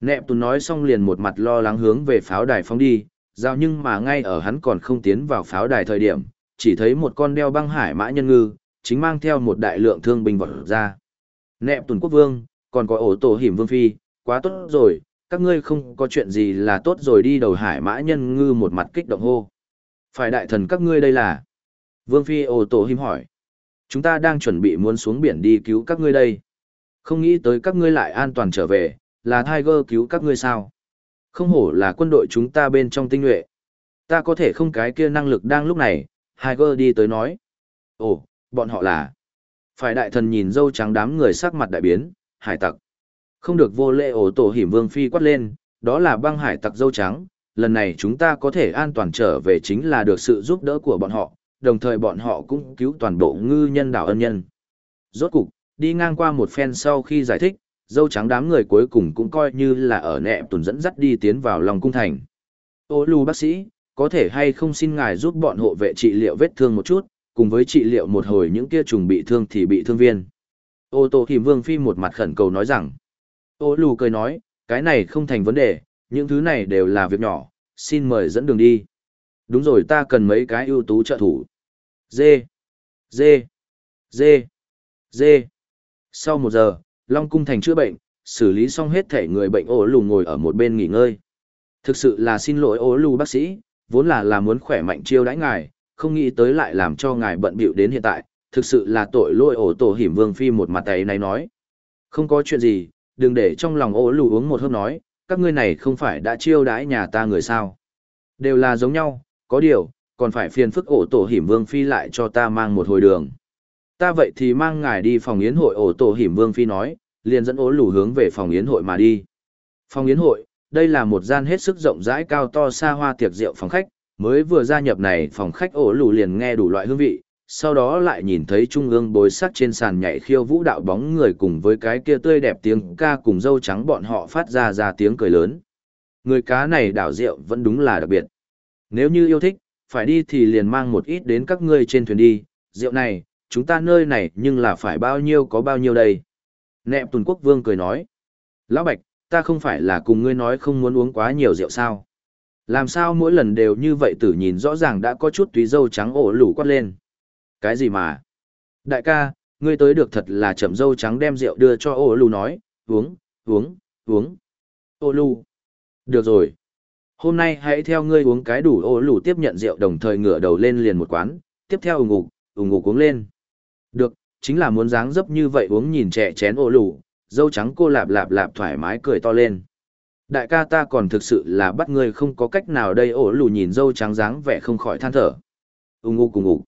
Nẹp tùn nói xong liền một mặt lo lắng hướng về pháo đài phóng đi, giao nhưng mà ngay ở hắn còn không tiến vào pháo đài thời điểm, chỉ thấy một con đeo băng hải mã nhân ngư, chính mang theo một đại lượng thương binh vật ra. Nẹp tuần quốc vương, còn có ổ tổ hiểm vương phi, quá tốt rồi, các ngươi không có chuyện gì là tốt rồi đi đầu hải mã nhân ngư một mặt kích động hô. Phải đại thần các ngươi đây là? Vương phi ổ tổ hiểm hỏi. Chúng ta đang chuẩn bị muốn xuống biển đi cứu các ngươi đây. Không nghĩ tới các ngươi lại an toàn trở về, là Tiger cứu các ngươi sao? Không hổ là quân đội chúng ta bên trong tinh nhuệ. Ta có thể không cái kia năng lực đang lúc này, Tiger đi tới nói. Ồ, bọn họ là... Phải đại thần nhìn dâu trắng đám người sắc mặt đại biến, hải tặc. Không được vô lệ ổ tổ hiểm vương phi quát lên, đó là băng hải tặc dâu trắng, lần này chúng ta có thể an toàn trở về chính là được sự giúp đỡ của bọn họ, đồng thời bọn họ cũng cứu toàn bộ ngư nhân đảo ân nhân. Rốt cục, đi ngang qua một phen sau khi giải thích, dâu trắng đám người cuối cùng cũng coi như là ở nẹ tuần dẫn dắt đi tiến vào lòng cung thành. Ô lù bác sĩ, có thể hay không xin ngài giúp bọn hộ vệ trị liệu vết thương một chút, cùng với trị liệu một hồi những kia trùng bị thương thì bị thương viên. Ô tô thì vương phi một mặt khẩn cầu nói rằng, ô lù cười nói, cái này không thành vấn đề, những thứ này đều là việc nhỏ, xin mời dẫn đường đi. Đúng rồi ta cần mấy cái ưu tú trợ thủ. Dê, dê, dê, dê. Sau một giờ, Long Cung Thành chữa bệnh, xử lý xong hết thể người bệnh ô lù ngồi ở một bên nghỉ ngơi. Thực sự là xin lỗi ô lù bác sĩ, vốn là là muốn khỏe mạnh chiêu đãi ngài, không nghĩ tới lại làm cho ngài bận bịu đến hiện tại, thực sự là tội lỗi ổ tổ hiểm vương phi một mặt tay này nói. Không có chuyện gì, đừng để trong lòng ổ lù uống một hớp nói, các ngươi này không phải đã chiêu đãi nhà ta người sao. Đều là giống nhau, có điều, còn phải phiền phức ổ tổ hiểm vương phi lại cho ta mang một hồi đường. Ta vậy thì mang ngài đi phòng yến hội ổ tổ hiểm vương phi nói, liền dẫn ố lù hướng về phòng yến hội mà đi. Phòng yến hội, đây là một gian hết sức rộng rãi cao to xa hoa tiệc rượu phòng khách, mới vừa gia nhập này phòng khách ổ lù liền nghe đủ loại hương vị, sau đó lại nhìn thấy trung ương bối sắc trên sàn nhảy khiêu vũ đạo bóng người cùng với cái kia tươi đẹp tiếng ca cùng dâu trắng bọn họ phát ra ra tiếng cười lớn. Người cá này đảo rượu vẫn đúng là đặc biệt. Nếu như yêu thích, phải đi thì liền mang một ít đến các ngươi trên thuyền đi, rượu này, chúng ta nơi này nhưng là phải bao nhiêu có bao nhiêu đây. Nẹp Tùn Quốc Vương cười nói. Lão Bạch, ta không phải là cùng ngươi nói không muốn uống quá nhiều rượu sao. Làm sao mỗi lần đều như vậy tử nhìn rõ ràng đã có chút túy dâu trắng ổ lủ quát lên. Cái gì mà? Đại ca, ngươi tới được thật là chậm dâu trắng đem rượu đưa cho ổ lù nói, uống, uống, uống. Ô lù. Được rồi. Hôm nay hãy theo ngươi uống cái đủ ô lù tiếp nhận rượu đồng thời ngửa đầu lên liền một quán, tiếp theo ủng ngục, ủng ngục uống lên. Được, chính là muốn dáng dấp như vậy uống nhìn trẻ chén ô lù, dâu trắng cô lạp lạp lạp thoải mái cười to lên. Đại ca ta còn thực sự là bắt ngươi không có cách nào đây ổ lù nhìn dâu trắng dáng vẻ không khỏi than thở. Ung ngu cùng ngủ.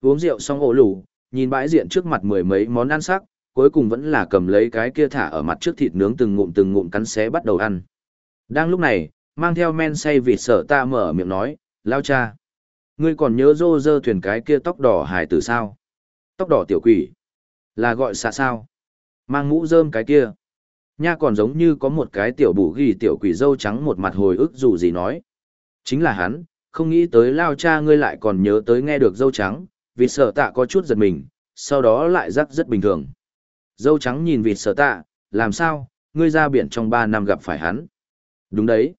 Uống rượu xong ổ lù, nhìn bãi diện trước mặt mười mấy món ăn sắc, cuối cùng vẫn là cầm lấy cái kia thả ở mặt trước thịt nướng từng ngụm từng ngụm cắn xé bắt đầu ăn. Đang lúc này, mang theo men say vịt sợ ta mở miệng nói, lao cha. Ngươi còn nhớ rô rơ thuyền cái kia tóc đỏ hải tử sao? Tóc đỏ tiểu quỷ. Là gọi xạ sao? Mang mũ rơm cái kia. Nha còn giống như có một cái tiểu bù ghi tiểu quỷ dâu trắng một mặt hồi ức dù gì nói. Chính là hắn, không nghĩ tới lao cha ngươi lại còn nhớ tới nghe được dâu trắng, vì sợ tạ có chút giật mình, sau đó lại rắc rất bình thường. Dâu trắng nhìn vịt sợ tạ, làm sao, ngươi ra biển trong ba năm gặp phải hắn. Đúng đấy.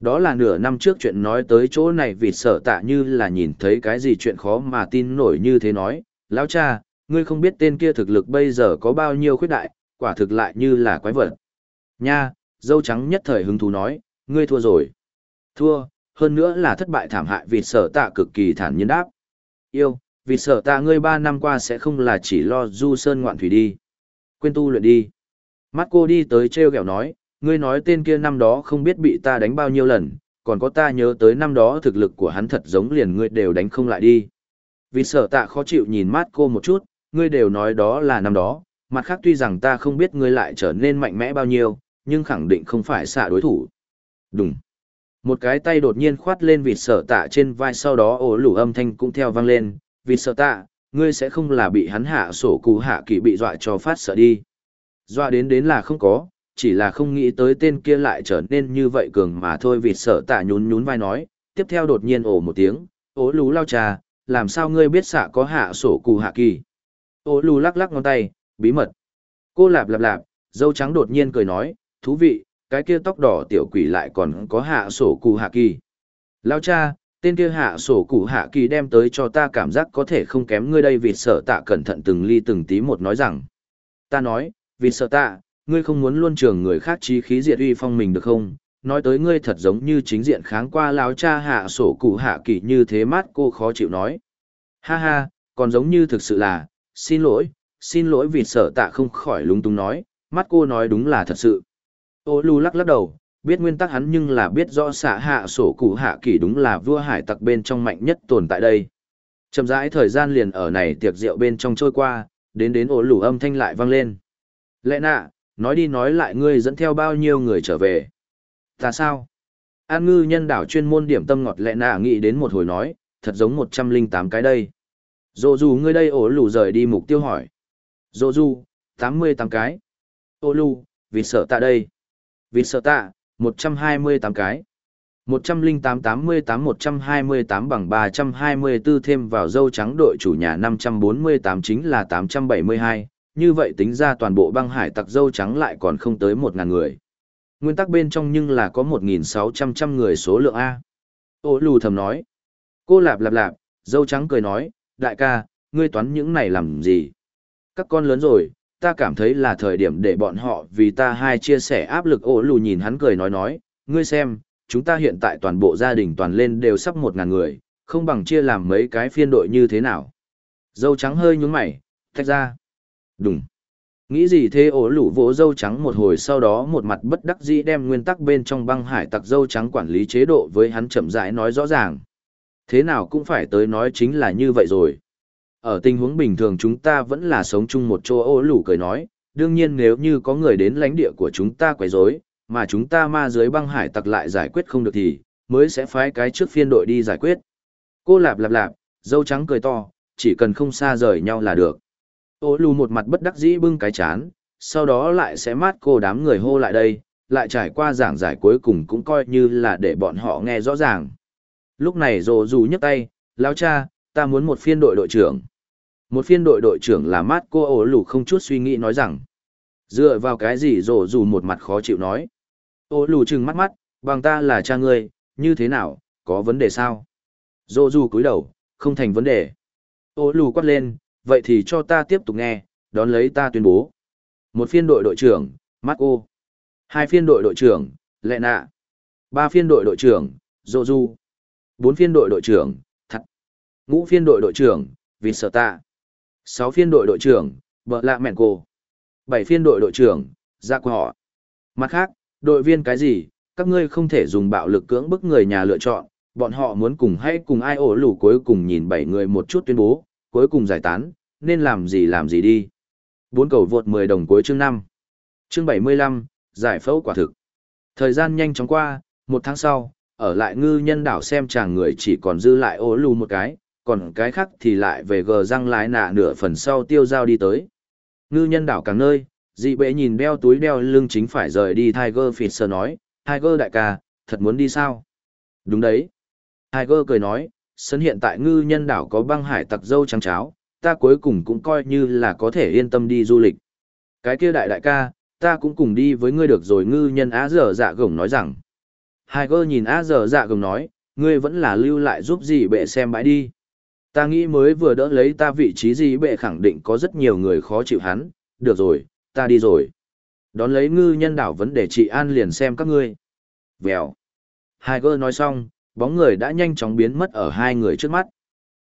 Đó là nửa năm trước chuyện nói tới chỗ này vịt sợ tạ như là nhìn thấy cái gì chuyện khó mà tin nổi như thế nói. Lão cha, ngươi không biết tên kia thực lực bây giờ có bao nhiêu khuyết đại, quả thực lại như là quái vật. Nha, dâu trắng nhất thời hứng thú nói, ngươi thua rồi. Thua, hơn nữa là thất bại thảm hại vì sở tạ cực kỳ thản nhiên đáp. Yêu, vì sở tạ ngươi ba năm qua sẽ không là chỉ lo du sơn ngoạn thủy đi. Quên tu luyện đi. Mắt cô đi tới treo kẹo nói, ngươi nói tên kia năm đó không biết bị ta đánh bao nhiêu lần, còn có ta nhớ tới năm đó thực lực của hắn thật giống liền ngươi đều đánh không lại đi. Vì sở tạ khó chịu nhìn mắt cô một chút, ngươi đều nói đó là năm đó, mặt khác tuy rằng ta không biết ngươi lại trở nên mạnh mẽ bao nhiêu, nhưng khẳng định không phải xạ đối thủ. Đúng. Một cái tay đột nhiên khoát lên vịt sở tạ trên vai sau đó ổ lủ âm thanh cũng theo vang lên, vịt sở tạ, ngươi sẽ không là bị hắn hạ sổ cú hạ kỳ bị dọa cho phát sợ đi. Dọa đến đến là không có, chỉ là không nghĩ tới tên kia lại trở nên như vậy cường mà thôi vịt sở tạ nhún nhún vai nói, tiếp theo đột nhiên ổ một tiếng, ổ lú lao trà, làm sao ngươi biết xạ có hạ sổ cù hạ kỳ. Ổ lú lắc lắc ngón tay, bí mật. Cô lạp lạp lạp, dâu trắng đột nhiên cười nói, thú vị, cái kia tóc đỏ tiểu quỷ lại còn có hạ sổ cụ hạ kỳ. Lao cha, tên kia hạ sổ cụ hạ kỳ đem tới cho ta cảm giác có thể không kém ngươi đây vì sợ tạ cẩn thận từng ly từng tí một nói rằng. Ta nói, vì sợ tạ, ngươi không muốn luôn trường người khác trí khí diệt uy phong mình được không? Nói tới ngươi thật giống như chính diện kháng qua lão cha hạ sổ cụ hạ kỳ như thế mát cô khó chịu nói. Ha ha, còn giống như thực sự là, xin lỗi, xin lỗi vì sợ tạ không khỏi lúng túng nói, mắt cô nói đúng là thật sự. Ô lù lắc lắc đầu, biết nguyên tắc hắn nhưng là biết rõ xạ hạ sổ cụ hạ kỳ đúng là vua hải tặc bên trong mạnh nhất tồn tại đây. Chậm rãi thời gian liền ở này tiệc rượu bên trong trôi qua, đến đến ổ lù âm thanh lại vang lên. Lẽ nạ, nói đi nói lại ngươi dẫn theo bao nhiêu người trở về. Ta sao? An ngư nhân đảo chuyên môn điểm tâm ngọt lẽ nạ nghĩ đến một hồi nói, thật giống một trăm linh tám cái đây. dù dù ngươi đây ổ lù rời đi mục tiêu hỏi. Dô du, 88 cái. Ô lu, vịt sợ tạ đây. Vịt sợ tạ, 128 cái. 108-88-128 bằng 324 thêm vào dâu trắng đội chủ nhà 548 chính là 872, như vậy tính ra toàn bộ băng hải tặc dâu trắng lại còn không tới 1.000 người. Nguyên tắc bên trong nhưng là có 1.600 trăm người số lượng A. Ô lù thầm nói. Cô lạp lạp lạp, dâu trắng cười nói, đại ca, ngươi toán những này làm gì? Các con lớn rồi, ta cảm thấy là thời điểm để bọn họ vì ta hai chia sẻ áp lực Ổ lù nhìn hắn cười nói nói, ngươi xem, chúng ta hiện tại toàn bộ gia đình toàn lên đều sắp một ngàn người, không bằng chia làm mấy cái phiên đội như thế nào. Dâu trắng hơi nhúng mày, tách ra. Đúng. Nghĩ gì thế ổ lũ vỗ dâu trắng một hồi sau đó một mặt bất đắc dĩ đem nguyên tắc bên trong băng hải tặc dâu trắng quản lý chế độ với hắn chậm rãi nói rõ ràng. Thế nào cũng phải tới nói chính là như vậy rồi. Ở tình huống bình thường chúng ta vẫn là sống chung một chỗ ô lũ cười nói, đương nhiên nếu như có người đến lãnh địa của chúng ta quấy rối, mà chúng ta ma dưới băng hải tặc lại giải quyết không được thì, mới sẽ phái cái trước phiên đội đi giải quyết. Cô lạp lạp lạp, dâu trắng cười to, chỉ cần không xa rời nhau là được. Ô lù một mặt bất đắc dĩ bưng cái chán, sau đó lại sẽ mát cô đám người hô lại đây, lại trải qua giảng giải cuối cùng cũng coi như là để bọn họ nghe rõ ràng. Lúc này rồ dù nhấc tay, lão cha, ta muốn một phiên đội đội trưởng. Một phiên đội đội trưởng là mát cô ổ lù không chút suy nghĩ nói rằng. Dựa vào cái gì rổ dù một mặt khó chịu nói. Ô lù trừng mắt mắt, bằng ta là cha ngươi, như thế nào, có vấn đề sao? Rổ dù cúi đầu, không thành vấn đề. Ô lù quát lên, vậy thì cho ta tiếp tục nghe, đón lấy ta tuyên bố. Một phiên đội đội trưởng, mát cô. Hai phiên đội đội trưởng, Lệ Nạ. Ba phiên đội đội trưởng, rổ dù. Bốn phiên đội đội trưởng, Ngũ phiên đội đội trưởng, Vịt Sở Tạ. Sáu phiên đội đội trưởng, vợ Lạ Mẹn Cô. Bảy phiên đội đội trưởng, Dạ Của Họ. Mặt khác, đội viên cái gì, các ngươi không thể dùng bạo lực cưỡng bức người nhà lựa chọn, bọn họ muốn cùng hay cùng ai ổ lủ cuối cùng nhìn bảy người một chút tuyên bố, cuối cùng giải tán, nên làm gì làm gì đi. Bốn cầu vượt 10 đồng cuối chương 5. Chương 75, giải phẫu quả thực. Thời gian nhanh chóng qua, một tháng sau, ở lại ngư nhân đảo xem chàng người chỉ còn dư lại ố lù một cái, còn cái khác thì lại về gờ răng lái nạ nửa phần sau tiêu giao đi tới. Ngư nhân đảo càng nơi, dị bệ nhìn đeo túi đeo lưng chính phải rời đi Tiger Fisher nói, Tiger đại ca, thật muốn đi sao? Đúng đấy. Tiger cười nói, sân hiện tại ngư nhân đảo có băng hải tặc dâu trắng cháo, ta cuối cùng cũng coi như là có thể yên tâm đi du lịch. Cái kia đại đại ca, ta cũng cùng đi với ngươi được rồi ngư nhân á dở dạ gồng nói rằng. Hai gơ nhìn á dở dạ gồng nói, ngươi vẫn là lưu lại giúp gì bệ xem bãi đi. Ta nghĩ mới vừa đỡ lấy ta vị trí gì bệ khẳng định có rất nhiều người khó chịu hắn, được rồi, ta đi rồi. Đón lấy ngư nhân đảo vấn đề chị an liền xem các ngươi. Vèo. Hai gơ nói xong, bóng người đã nhanh chóng biến mất ở hai người trước mắt.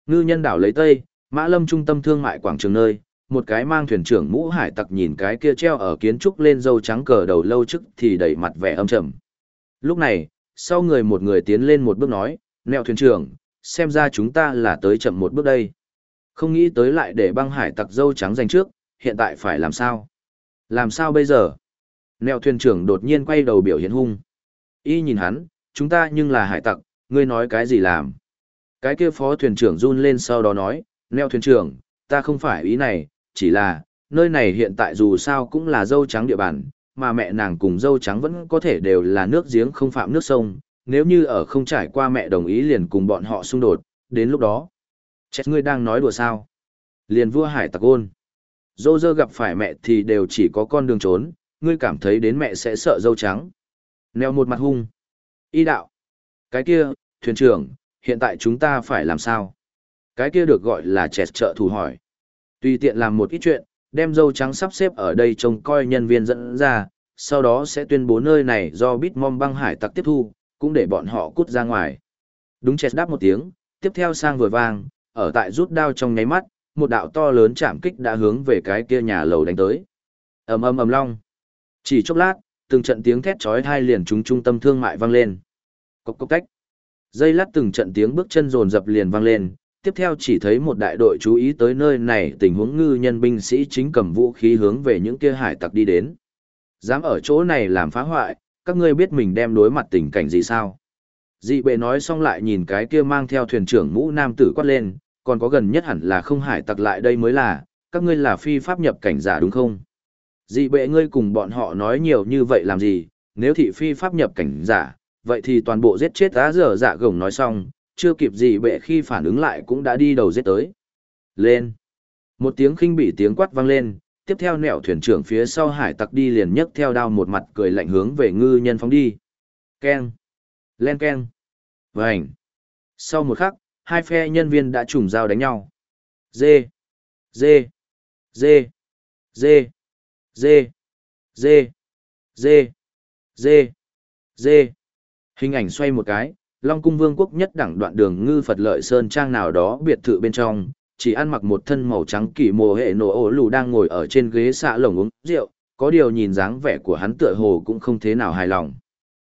Ngư nhân đảo lấy tây, Mã Lâm trung tâm thương mại quảng trường nơi, một cái mang thuyền trưởng mũ hải tặc nhìn cái kia treo ở kiến trúc lên dâu trắng cờ đầu lâu chức thì đầy mặt vẻ âm trầm. Lúc này, sau người một người tiến lên một bước nói, neo thuyền trưởng, xem ra chúng ta là tới chậm một bước đây. Không nghĩ tới lại để băng hải tặc dâu trắng giành trước, hiện tại phải làm sao? Làm sao bây giờ? Neo thuyền trưởng đột nhiên quay đầu biểu hiện hung. Y nhìn hắn, chúng ta nhưng là hải tặc, ngươi nói cái gì làm? Cái kia phó thuyền trưởng run lên sau đó nói, neo thuyền trưởng, ta không phải ý này, chỉ là, nơi này hiện tại dù sao cũng là dâu trắng địa bàn, mà mẹ nàng cùng dâu trắng vẫn có thể đều là nước giếng không phạm nước sông, nếu như ở không trải qua mẹ đồng ý liền cùng bọn họ xung đột, đến lúc đó. Chết ngươi đang nói đùa sao? Liền vua hải tặc ôn. Dô dơ gặp phải mẹ thì đều chỉ có con đường trốn, ngươi cảm thấy đến mẹ sẽ sợ dâu trắng. Nèo một mặt hung. Y đạo. Cái kia, thuyền trưởng, hiện tại chúng ta phải làm sao? Cái kia được gọi là chẹt trợ thủ hỏi. Tùy tiện làm một ít chuyện, đem dâu trắng sắp xếp ở đây trông coi nhân viên dẫn ra, sau đó sẽ tuyên bố nơi này do Bitmom băng hải tặc tiếp thu, cũng để bọn họ cút ra ngoài. Đúng chết đáp một tiếng, tiếp theo sang vừa vang, ở tại rút đao trong nháy mắt, một đạo to lớn chạm kích đã hướng về cái kia nhà lầu đánh tới. ầm ầm ầm long. Chỉ chốc lát, từng trận tiếng thét chói tai liền trúng trung tâm thương mại vang lên. Cốc cốc cách. Dây lát từng trận tiếng bước chân rồn dập liền vang lên, tiếp theo chỉ thấy một đại đội chú ý tới nơi này tình huống ngư nhân binh sĩ chính cầm vũ khí hướng về những kia hải tặc đi đến. Dám ở chỗ này làm phá hoại, các ngươi biết mình đem đối mặt tình cảnh gì sao? Dị bệ nói xong lại nhìn cái kia mang theo thuyền trưởng mũ nam tử quát lên, còn có gần nhất hẳn là không hải tặc lại đây mới là, các ngươi là phi pháp nhập cảnh giả đúng không? dị bệ ngươi cùng bọn họ nói nhiều như vậy làm gì, nếu thị phi pháp nhập cảnh giả, vậy thì toàn bộ giết chết á dở dạ gồng nói xong, chưa kịp dị bệ khi phản ứng lại cũng đã đi đầu giết tới. Lên! Một tiếng khinh bị tiếng quát vang lên, tiếp theo nẹo thuyền trưởng phía sau hải tặc đi liền nhấc theo đao một mặt cười lạnh hướng về ngư nhân phóng đi. Keng! Len keng! Vành! Sau một khắc, hai phe nhân viên đã trùng dao đánh nhau. Dê! Dê! Dê! Dê! Dê! Dê! Dê! Dê! Dê! Hình ảnh xoay một cái, Long Cung Vương quốc nhất đẳng đoạn đường ngư Phật lợi sơn trang nào đó biệt thự bên trong, chỉ ăn mặc một thân màu trắng kỳ mồ hệ nổ ổ lù đang ngồi ở trên ghế xạ lồng uống rượu, có điều nhìn dáng vẻ của hắn tựa hồ cũng không thế nào hài lòng.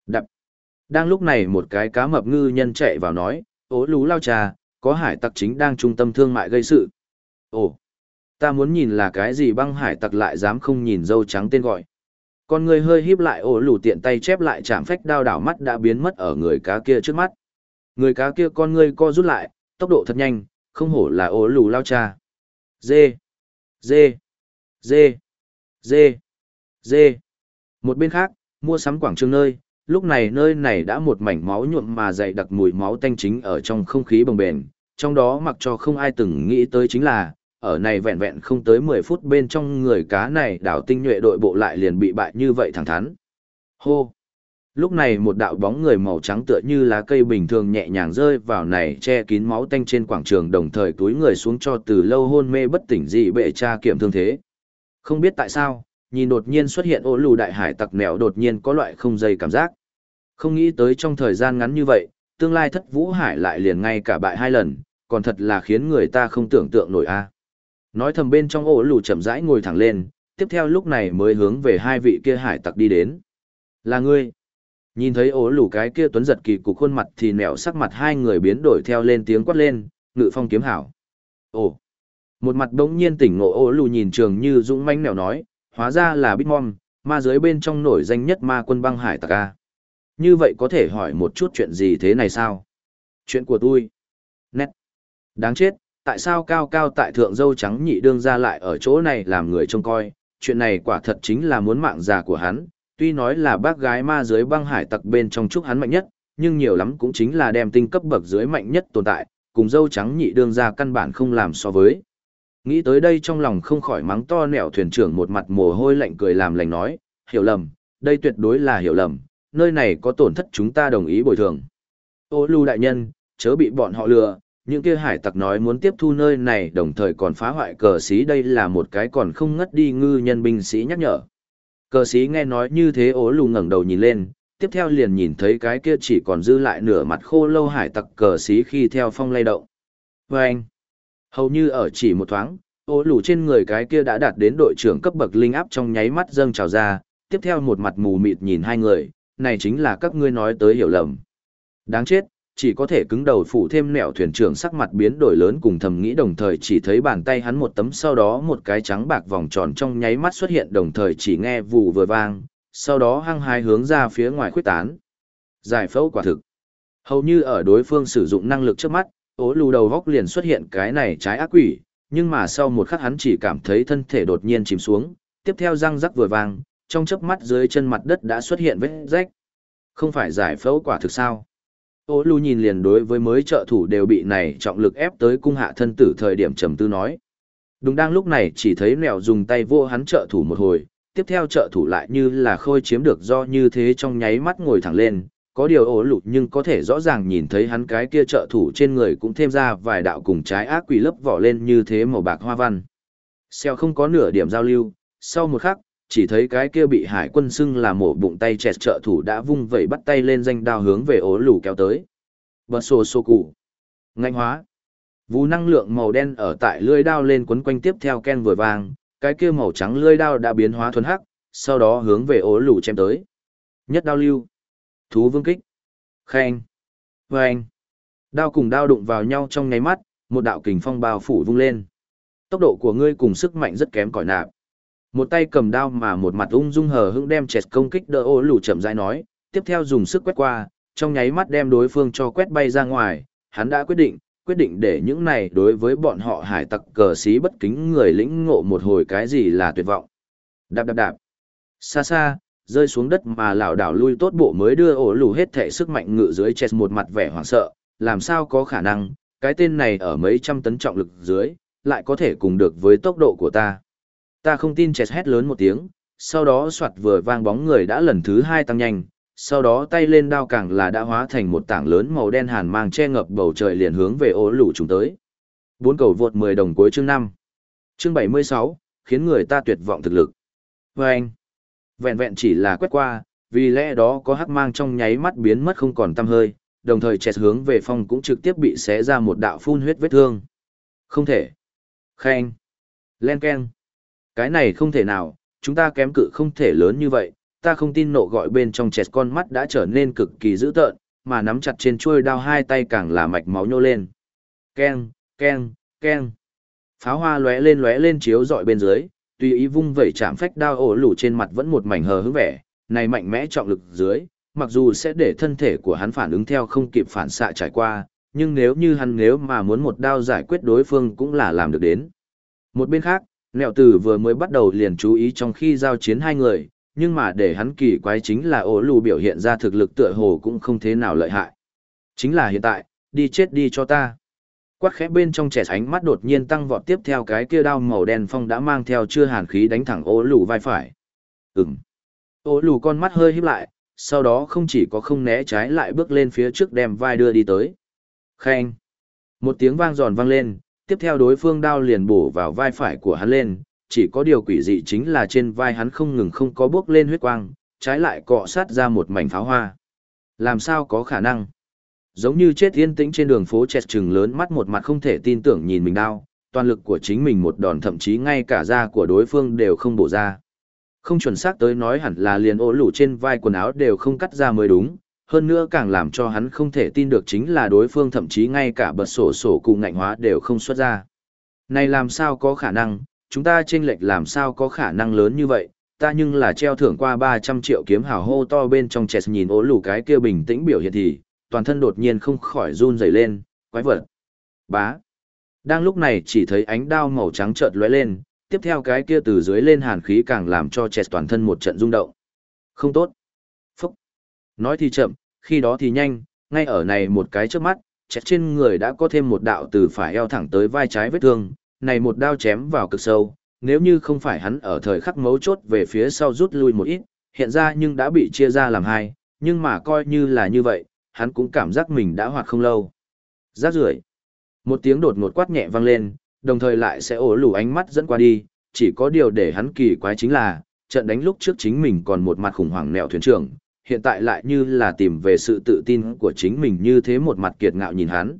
Đập. Đang lúc này một cái cá mập ngư nhân chạy vào nói, ố lú lao trà, có hải tặc chính đang trung tâm thương mại gây sự. Ồ, ta muốn nhìn là cái gì băng hải tặc lại dám không nhìn dâu trắng tên gọi. Con người hơi híp lại ổ lù tiện tay chép lại chạm phách đao đảo mắt đã biến mất ở người cá kia trước mắt. Người cá kia con ngươi co rút lại, tốc độ thật nhanh, không hổ là ổ lù lao cha. Dê, dê, dê, dê, dê. Một bên khác, mua sắm quảng trường nơi, lúc này nơi này đã một mảnh máu nhuộm mà dày đặc mùi máu tanh chính ở trong không khí bồng bềnh, trong đó mặc cho không ai từng nghĩ tới chính là, ở này vẹn vẹn không tới 10 phút bên trong người cá này đảo tinh nhuệ đội bộ lại liền bị bại như vậy thẳng thắn. Hô! Lúc này một đạo bóng người màu trắng tựa như lá cây bình thường nhẹ nhàng rơi vào này che kín máu tanh trên quảng trường đồng thời túi người xuống cho từ lâu hôn mê bất tỉnh dị bệ tra kiểm thương thế. Không biết tại sao, nhìn đột nhiên xuất hiện ô lù đại hải tặc mèo đột nhiên có loại không dây cảm giác. Không nghĩ tới trong thời gian ngắn như vậy, tương lai thất vũ hải lại liền ngay cả bại hai lần, còn thật là khiến người ta không tưởng tượng nổi a. Nói thầm bên trong ổ lù chậm rãi ngồi thẳng lên, tiếp theo lúc này mới hướng về hai vị kia hải tặc đi đến. Là ngươi. Nhìn thấy ố lù cái kia tuấn giật kỳ cục khuôn mặt thì nẹo sắc mặt hai người biến đổi theo lên tiếng quát lên, ngự phong kiếm hảo. Ồ. Một mặt đống nhiên tỉnh ngộ ố lù nhìn trường như dũng manh nẹo nói, hóa ra là Bitmom, ma giới bên trong nổi danh nhất ma quân băng hải tạc a. Như vậy có thể hỏi một chút chuyện gì thế này sao? Chuyện của tôi. Nét. Đáng chết, tại sao cao cao tại thượng dâu trắng nhị đương ra lại ở chỗ này làm người trông coi, chuyện này quả thật chính là muốn mạng già của hắn, tuy nói là bác gái ma dưới băng hải tặc bên trong chúc hắn mạnh nhất, nhưng nhiều lắm cũng chính là đem tinh cấp bậc dưới mạnh nhất tồn tại, cùng dâu trắng nhị đương ra căn bản không làm so với. Nghĩ tới đây trong lòng không khỏi mắng to nẻo thuyền trưởng một mặt mồ hôi lạnh cười làm lành nói, hiểu lầm, đây tuyệt đối là hiểu lầm, nơi này có tổn thất chúng ta đồng ý bồi thường. Ô lưu đại nhân, chớ bị bọn họ lừa, những kia hải tặc nói muốn tiếp thu nơi này đồng thời còn phá hoại cờ xí đây là một cái còn không ngất đi ngư nhân binh sĩ nhắc nhở. Cờ xí nghe nói như thế ố lù ngẩng đầu nhìn lên, tiếp theo liền nhìn thấy cái kia chỉ còn dư lại nửa mặt khô lâu hải tặc cờ xí khi theo phong lay động. Và anh, hầu như ở chỉ một thoáng, ố lù trên người cái kia đã đạt đến đội trưởng cấp bậc linh áp trong nháy mắt dâng trào ra, tiếp theo một mặt mù mịt nhìn hai người, này chính là các ngươi nói tới hiểu lầm. Đáng chết, chỉ có thể cứng đầu phủ thêm nẻo thuyền trưởng sắc mặt biến đổi lớn cùng thầm nghĩ đồng thời chỉ thấy bàn tay hắn một tấm sau đó một cái trắng bạc vòng tròn trong nháy mắt xuất hiện đồng thời chỉ nghe vù vừa vang, sau đó hăng hai hướng ra phía ngoài khuyết tán. Giải phẫu quả thực. Hầu như ở đối phương sử dụng năng lực trước mắt, ố lù đầu góc liền xuất hiện cái này trái ác quỷ, nhưng mà sau một khắc hắn chỉ cảm thấy thân thể đột nhiên chìm xuống, tiếp theo răng rắc vừa vang, trong chớp mắt dưới chân mặt đất đã xuất hiện vết rách. Không phải giải phẫu quả thực sao? Ô lù nhìn liền đối với mới trợ thủ đều bị này trọng lực ép tới cung hạ thân tử thời điểm trầm tư nói. Đúng đang lúc này chỉ thấy nèo dùng tay vô hắn trợ thủ một hồi, tiếp theo trợ thủ lại như là khôi chiếm được do như thế trong nháy mắt ngồi thẳng lên, có điều ổ lụt nhưng có thể rõ ràng nhìn thấy hắn cái kia trợ thủ trên người cũng thêm ra vài đạo cùng trái ác quỷ lấp vỏ lên như thế màu bạc hoa văn. Xeo không có nửa điểm giao lưu, sau một khắc, chỉ thấy cái kia bị hải quân xưng là mổ bụng tay chẹt trợ thủ đã vung vẩy bắt tay lên danh đao hướng về ố lù kéo tới. Bật sổ sổ cụ. Ngạnh hóa. vũ năng lượng màu đen ở tại lưỡi đao lên quấn quanh tiếp theo ken vừa vàng, cái kia màu trắng lưỡi đao đã biến hóa thuần hắc, sau đó hướng về ố lù chém tới. Nhất đao lưu. Thú vương kích. Khen. Vâng. Đao cùng đao đụng vào nhau trong nháy mắt, một đạo kình phong bao phủ vung lên. Tốc độ của ngươi cùng sức mạnh rất kém cỏi nạp. Một tay cầm đao mà một mặt ung dung hờ hững đem chẹt công kích đỡ ô lù chậm rãi nói, tiếp theo dùng sức quét qua, trong nháy mắt đem đối phương cho quét bay ra ngoài, hắn đã quyết định, quyết định để những này đối với bọn họ hải tặc cờ xí bất kính người lĩnh ngộ một hồi cái gì là tuyệt vọng. Đạp đạp đạp. Xa xa, rơi xuống đất mà lảo đảo lui tốt bộ mới đưa ổ lù hết thể sức mạnh ngự dưới chẹt một mặt vẻ hoảng sợ, làm sao có khả năng, cái tên này ở mấy trăm tấn trọng lực dưới, lại có thể cùng được với tốc độ của ta. Ta không tin chẹt hét lớn một tiếng, sau đó soạt vừa vang bóng người đã lần thứ hai tăng nhanh, sau đó tay lên đao càng là đã hóa thành một tảng lớn màu đen hàn mang che ngập bầu trời liền hướng về ổ lũ chúng tới. Bốn cầu vượt 10 đồng cuối chương 5. Chương 76, khiến người ta tuyệt vọng thực lực. Và anh, vẹn vẹn chỉ là quét qua, vì lẽ đó có hắc mang trong nháy mắt biến mất không còn tăm hơi, đồng thời chẹt hướng về phong cũng trực tiếp bị xé ra một đạo phun huyết vết thương. Không thể. Khen. Len ken. Cái này không thể nào, chúng ta kém cự không thể lớn như vậy, ta không tin nộ gọi bên trong chẹt con mắt đã trở nên cực kỳ dữ tợn, mà nắm chặt trên chuôi đao hai tay càng là mạch máu nhô lên. Ken, ken, ken. Pháo hoa lóe lên lóe lên chiếu dọi bên dưới, tùy ý vung vẩy chạm phách đao ổ lủ trên mặt vẫn một mảnh hờ hững vẻ, này mạnh mẽ trọng lực dưới, mặc dù sẽ để thân thể của hắn phản ứng theo không kịp phản xạ trải qua, nhưng nếu như hắn nếu mà muốn một đao giải quyết đối phương cũng là làm được đến. Một bên khác, Nẹo Tử vừa mới bắt đầu liền chú ý trong khi giao chiến hai người, nhưng mà để hắn kỳ quái chính là ổ lù biểu hiện ra thực lực tựa hồ cũng không thế nào lợi hại. Chính là hiện tại, đi chết đi cho ta. Quát khẽ bên trong trẻ ánh mắt đột nhiên tăng vọt tiếp theo cái kia đao màu đen phong đã mang theo chưa hàn khí đánh thẳng Ổ lù vai phải. Ừm. Ổ lù con mắt hơi híp lại, sau đó không chỉ có không né trái lại bước lên phía trước đem vai đưa đi tới. Khen. Một tiếng vang giòn vang lên, tiếp theo đối phương đao liền bổ vào vai phải của hắn lên, chỉ có điều quỷ dị chính là trên vai hắn không ngừng không có bước lên huyết quang, trái lại cọ sát ra một mảnh pháo hoa. Làm sao có khả năng? Giống như chết yên tĩnh trên đường phố chẹt trừng lớn mắt một mặt không thể tin tưởng nhìn mình đao, toàn lực của chính mình một đòn thậm chí ngay cả da của đối phương đều không bổ ra. Không chuẩn xác tới nói hẳn là liền ố lũ trên vai quần áo đều không cắt ra mới đúng, hơn nữa càng làm cho hắn không thể tin được chính là đối phương thậm chí ngay cả bật sổ sổ cụ ngạnh hóa đều không xuất ra. Này làm sao có khả năng, chúng ta chênh lệch làm sao có khả năng lớn như vậy, ta nhưng là treo thưởng qua 300 triệu kiếm hào hô to bên trong chẹt nhìn ố lù cái kia bình tĩnh biểu hiện thì, toàn thân đột nhiên không khỏi run rẩy lên, quái vật. Bá. Đang lúc này chỉ thấy ánh đao màu trắng chợt lóe lên, tiếp theo cái kia từ dưới lên hàn khí càng làm cho chẹt toàn thân một trận rung động. Không tốt. Nói thì chậm, khi đó thì nhanh, ngay ở này một cái trước mắt, chẹt trên người đã có thêm một đạo từ phải eo thẳng tới vai trái vết thương, này một đao chém vào cực sâu, nếu như không phải hắn ở thời khắc mấu chốt về phía sau rút lui một ít, hiện ra nhưng đã bị chia ra làm hai, nhưng mà coi như là như vậy, hắn cũng cảm giác mình đã hoạt không lâu. Rát rưởi. Một tiếng đột ngột quát nhẹ vang lên, đồng thời lại sẽ ổ lủ ánh mắt dẫn qua đi, chỉ có điều để hắn kỳ quái chính là, trận đánh lúc trước chính mình còn một mặt khủng hoảng nẹo thuyền trưởng, hiện tại lại như là tìm về sự tự tin của chính mình như thế một mặt kiệt ngạo nhìn hắn.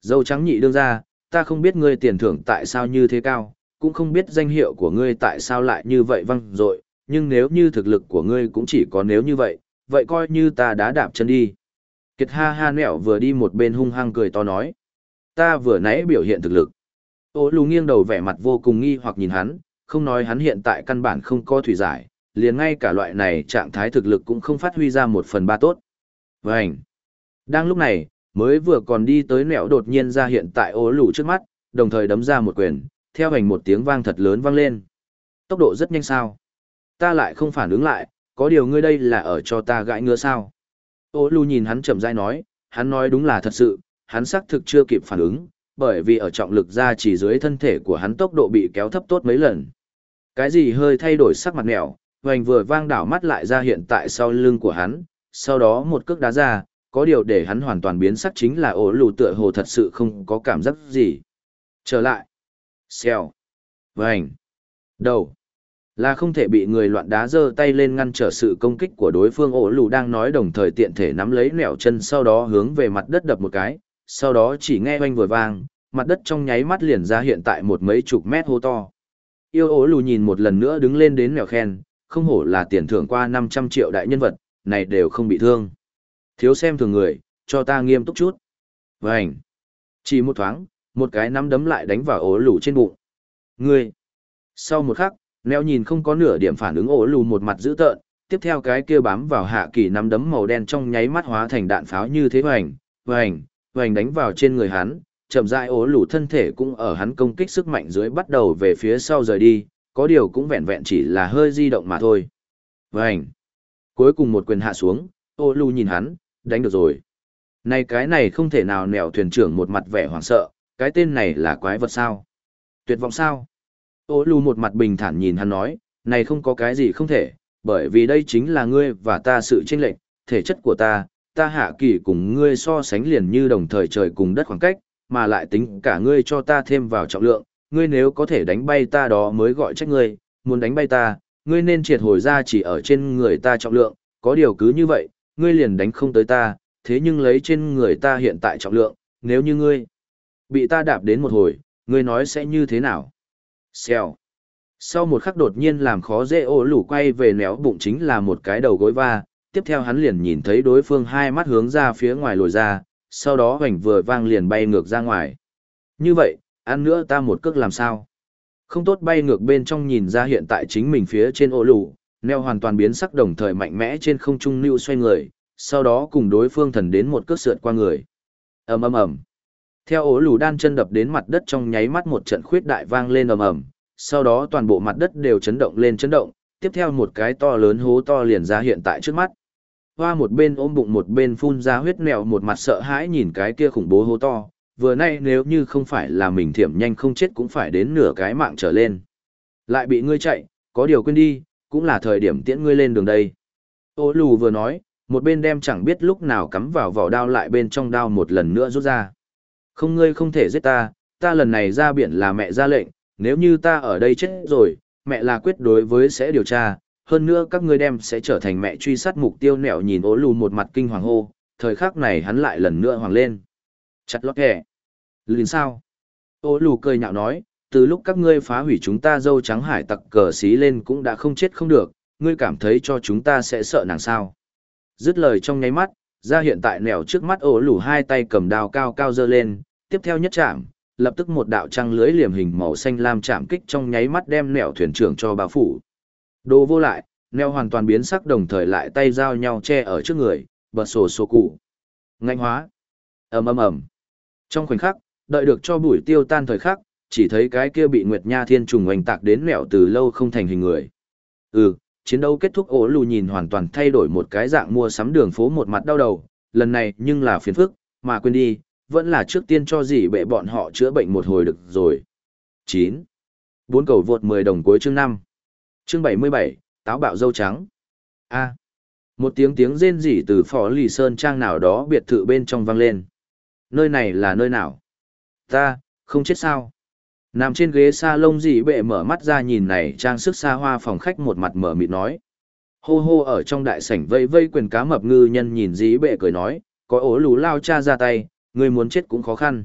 Dâu trắng nhị đương ra, ta không biết ngươi tiền thưởng tại sao như thế cao, cũng không biết danh hiệu của ngươi tại sao lại như vậy văng dội nhưng nếu như thực lực của ngươi cũng chỉ có nếu như vậy, vậy coi như ta đã đạp chân đi. Kiệt ha ha nẹo vừa đi một bên hung hăng cười to nói. Ta vừa nãy biểu hiện thực lực. Ô lù nghiêng đầu vẻ mặt vô cùng nghi hoặc nhìn hắn, không nói hắn hiện tại căn bản không có thủy giải, liền ngay cả loại này trạng thái thực lực cũng không phát huy ra một phần ba tốt. Vânh! Đang lúc này, mới vừa còn đi tới nẻo đột nhiên ra hiện tại ô lù trước mắt, đồng thời đấm ra một quyền, theo hành một tiếng vang thật lớn vang lên. Tốc độ rất nhanh sao. Ta lại không phản ứng lại, có điều ngươi đây là ở cho ta gãi ngứa sao. Ô lù nhìn hắn chậm rãi nói, hắn nói đúng là thật sự, hắn xác thực chưa kịp phản ứng, bởi vì ở trọng lực ra chỉ dưới thân thể của hắn tốc độ bị kéo thấp tốt mấy lần. Cái gì hơi thay đổi sắc mặt nẻo hoành vừa vang đảo mắt lại ra hiện tại sau lưng của hắn, sau đó một cước đá ra, có điều để hắn hoàn toàn biến sắc chính là ổ lù tựa hồ thật sự không có cảm giác gì. Trở lại. Xèo. Vành. Đầu. Là không thể bị người loạn đá giơ tay lên ngăn trở sự công kích của đối phương ổ lù đang nói đồng thời tiện thể nắm lấy nẻo chân sau đó hướng về mặt đất đập một cái, sau đó chỉ nghe oanh vừa vang, mặt đất trong nháy mắt liền ra hiện tại một mấy chục mét hô to. Yêu ổ lù nhìn một lần nữa đứng lên đến mèo khen, không hổ là tiền thưởng qua 500 triệu đại nhân vật, này đều không bị thương. Thiếu xem thường người, cho ta nghiêm túc chút. Vânh. Chỉ một thoáng, một cái nắm đấm lại đánh vào ổ lù trên bụng. Ngươi. Sau một khắc, Neo nhìn không có nửa điểm phản ứng ổ lù một mặt dữ tợn, tiếp theo cái kia bám vào hạ kỳ nắm đấm màu đen trong nháy mắt hóa thành đạn pháo như thế hoành, hoành, hoành đánh vào trên người hắn, chậm rãi ổ lù thân thể cũng ở hắn công kích sức mạnh dưới bắt đầu về phía sau rời đi, có điều cũng vẹn vẹn chỉ là hơi di động mà thôi. Vânh! Cuối cùng một quyền hạ xuống, ô lù nhìn hắn, đánh được rồi. Này cái này không thể nào nẻo thuyền trưởng một mặt vẻ hoảng sợ, cái tên này là quái vật sao? Tuyệt vọng sao? Ô lù một mặt bình thản nhìn hắn nói, này không có cái gì không thể, bởi vì đây chính là ngươi và ta sự chênh lệch, thể chất của ta, ta hạ kỳ cùng ngươi so sánh liền như đồng thời trời cùng đất khoảng cách, mà lại tính cả ngươi cho ta thêm vào trọng lượng, ngươi nếu có thể đánh bay ta đó mới gọi trách ngươi, muốn đánh bay ta, ngươi nên triệt hồi ra chỉ ở trên người ta trọng lượng, có điều cứ như vậy, ngươi liền đánh không tới ta, thế nhưng lấy trên người ta hiện tại trọng lượng, nếu như ngươi bị ta đạp đến một hồi, ngươi nói sẽ như thế nào? Xèo. Sau một khắc đột nhiên làm khó dễ ô lủ quay về néo bụng chính là một cái đầu gối va, tiếp theo hắn liền nhìn thấy đối phương hai mắt hướng ra phía ngoài lồi ra, sau đó hoành vừa vang liền bay ngược ra ngoài. Như vậy, ăn nữa ta một cước làm sao? Không tốt bay ngược bên trong nhìn ra hiện tại chính mình phía trên ổ lù, neo hoàn toàn biến sắc đồng thời mạnh mẽ trên không trung lưu xoay người, sau đó cùng đối phương thần đến một cước sượt qua người. ầm ầm ầm. Theo ổ lù đan chân đập đến mặt đất trong nháy mắt một trận khuyết đại vang lên ầm ầm, sau đó toàn bộ mặt đất đều chấn động lên chấn động, tiếp theo một cái to lớn hố to liền ra hiện tại trước mắt. Hoa một bên ôm bụng một bên phun ra huyết mèo một mặt sợ hãi nhìn cái kia khủng bố hố to, vừa nay nếu như không phải là mình thiểm nhanh không chết cũng phải đến nửa cái mạng trở lên. Lại bị ngươi chạy, có điều quên đi, cũng là thời điểm tiễn ngươi lên đường đây. Ô lù vừa nói, một bên đem chẳng biết lúc nào cắm vào vỏ đao lại bên trong đao một lần nữa rút ra. Không ngươi không thể giết ta, ta lần này ra biển là mẹ ra lệnh, nếu như ta ở đây chết rồi, mẹ là quyết đối với sẽ điều tra, hơn nữa các ngươi đem sẽ trở thành mẹ truy sát mục tiêu nẻo nhìn ố lù một mặt kinh hoàng hô, thời khắc này hắn lại lần nữa hoàng lên. Chặt lót kẻ. Lìn sao? Ô lù cười nhạo nói, từ lúc các ngươi phá hủy chúng ta dâu trắng hải tặc cờ xí lên cũng đã không chết không được, ngươi cảm thấy cho chúng ta sẽ sợ nàng sao. Dứt lời trong nháy mắt, ra hiện tại nẻo trước mắt ổ lù hai tay cầm đao cao cao dơ lên, tiếp theo nhất chạm, lập tức một đạo trăng lưới liềm hình màu xanh lam chạm kích trong nháy mắt đem nẻo thuyền trưởng cho bao phủ. Đồ vô lại, neo hoàn toàn biến sắc đồng thời lại tay giao nhau che ở trước người, bật sổ sổ cụ. Ngạnh hóa. ầm ầm ầm. Trong khoảnh khắc, đợi được cho bụi tiêu tan thời khắc, chỉ thấy cái kia bị Nguyệt Nha Thiên trùng oanh tạc đến mẹo từ lâu không thành hình người. Ừ, chiến đấu kết thúc ổ lù nhìn hoàn toàn thay đổi một cái dạng mua sắm đường phố một mặt đau đầu, lần này nhưng là phiền phức, mà quên đi, vẫn là trước tiên cho gì bệ bọn họ chữa bệnh một hồi được rồi. 9. Bốn cầu vượt 10 đồng cuối chương 5. Chương 77, táo bạo dâu trắng. A. Một tiếng tiếng rên rỉ từ phó lì sơn trang nào đó biệt thự bên trong vang lên. Nơi này là nơi nào? Ta, không chết sao? Nằm trên ghế sa lông dị bệ mở mắt ra nhìn này trang sức xa hoa phòng khách một mặt mở mịt nói. Hô hô ở trong đại sảnh vây vây quyền cá mập ngư nhân nhìn dĩ bệ cười nói, có ổ lù lao cha ra tay, ngươi muốn chết cũng khó khăn.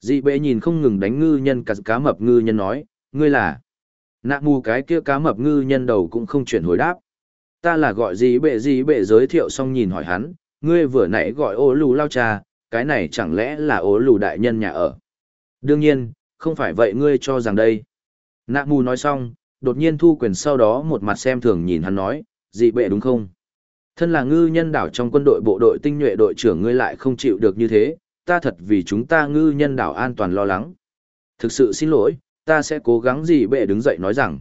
Dị bệ nhìn không ngừng đánh ngư nhân cả cá mập ngư nhân nói, ngươi là. Nạ mù cái kia cá mập ngư nhân đầu cũng không chuyển hồi đáp. Ta là gọi dĩ bệ dĩ bệ giới thiệu xong nhìn hỏi hắn, ngươi vừa nãy gọi ổ lù lao cha, cái này chẳng lẽ là ố lù đại nhân nhà ở. Đương nhiên, không phải vậy ngươi cho rằng đây. Nạ mù nói xong, đột nhiên thu quyền sau đó một mặt xem thường nhìn hắn nói, dị bệ đúng không? Thân là ngư nhân đảo trong quân đội bộ đội tinh nhuệ đội trưởng ngươi lại không chịu được như thế, ta thật vì chúng ta ngư nhân đảo an toàn lo lắng. Thực sự xin lỗi, ta sẽ cố gắng dị bệ đứng dậy nói rằng,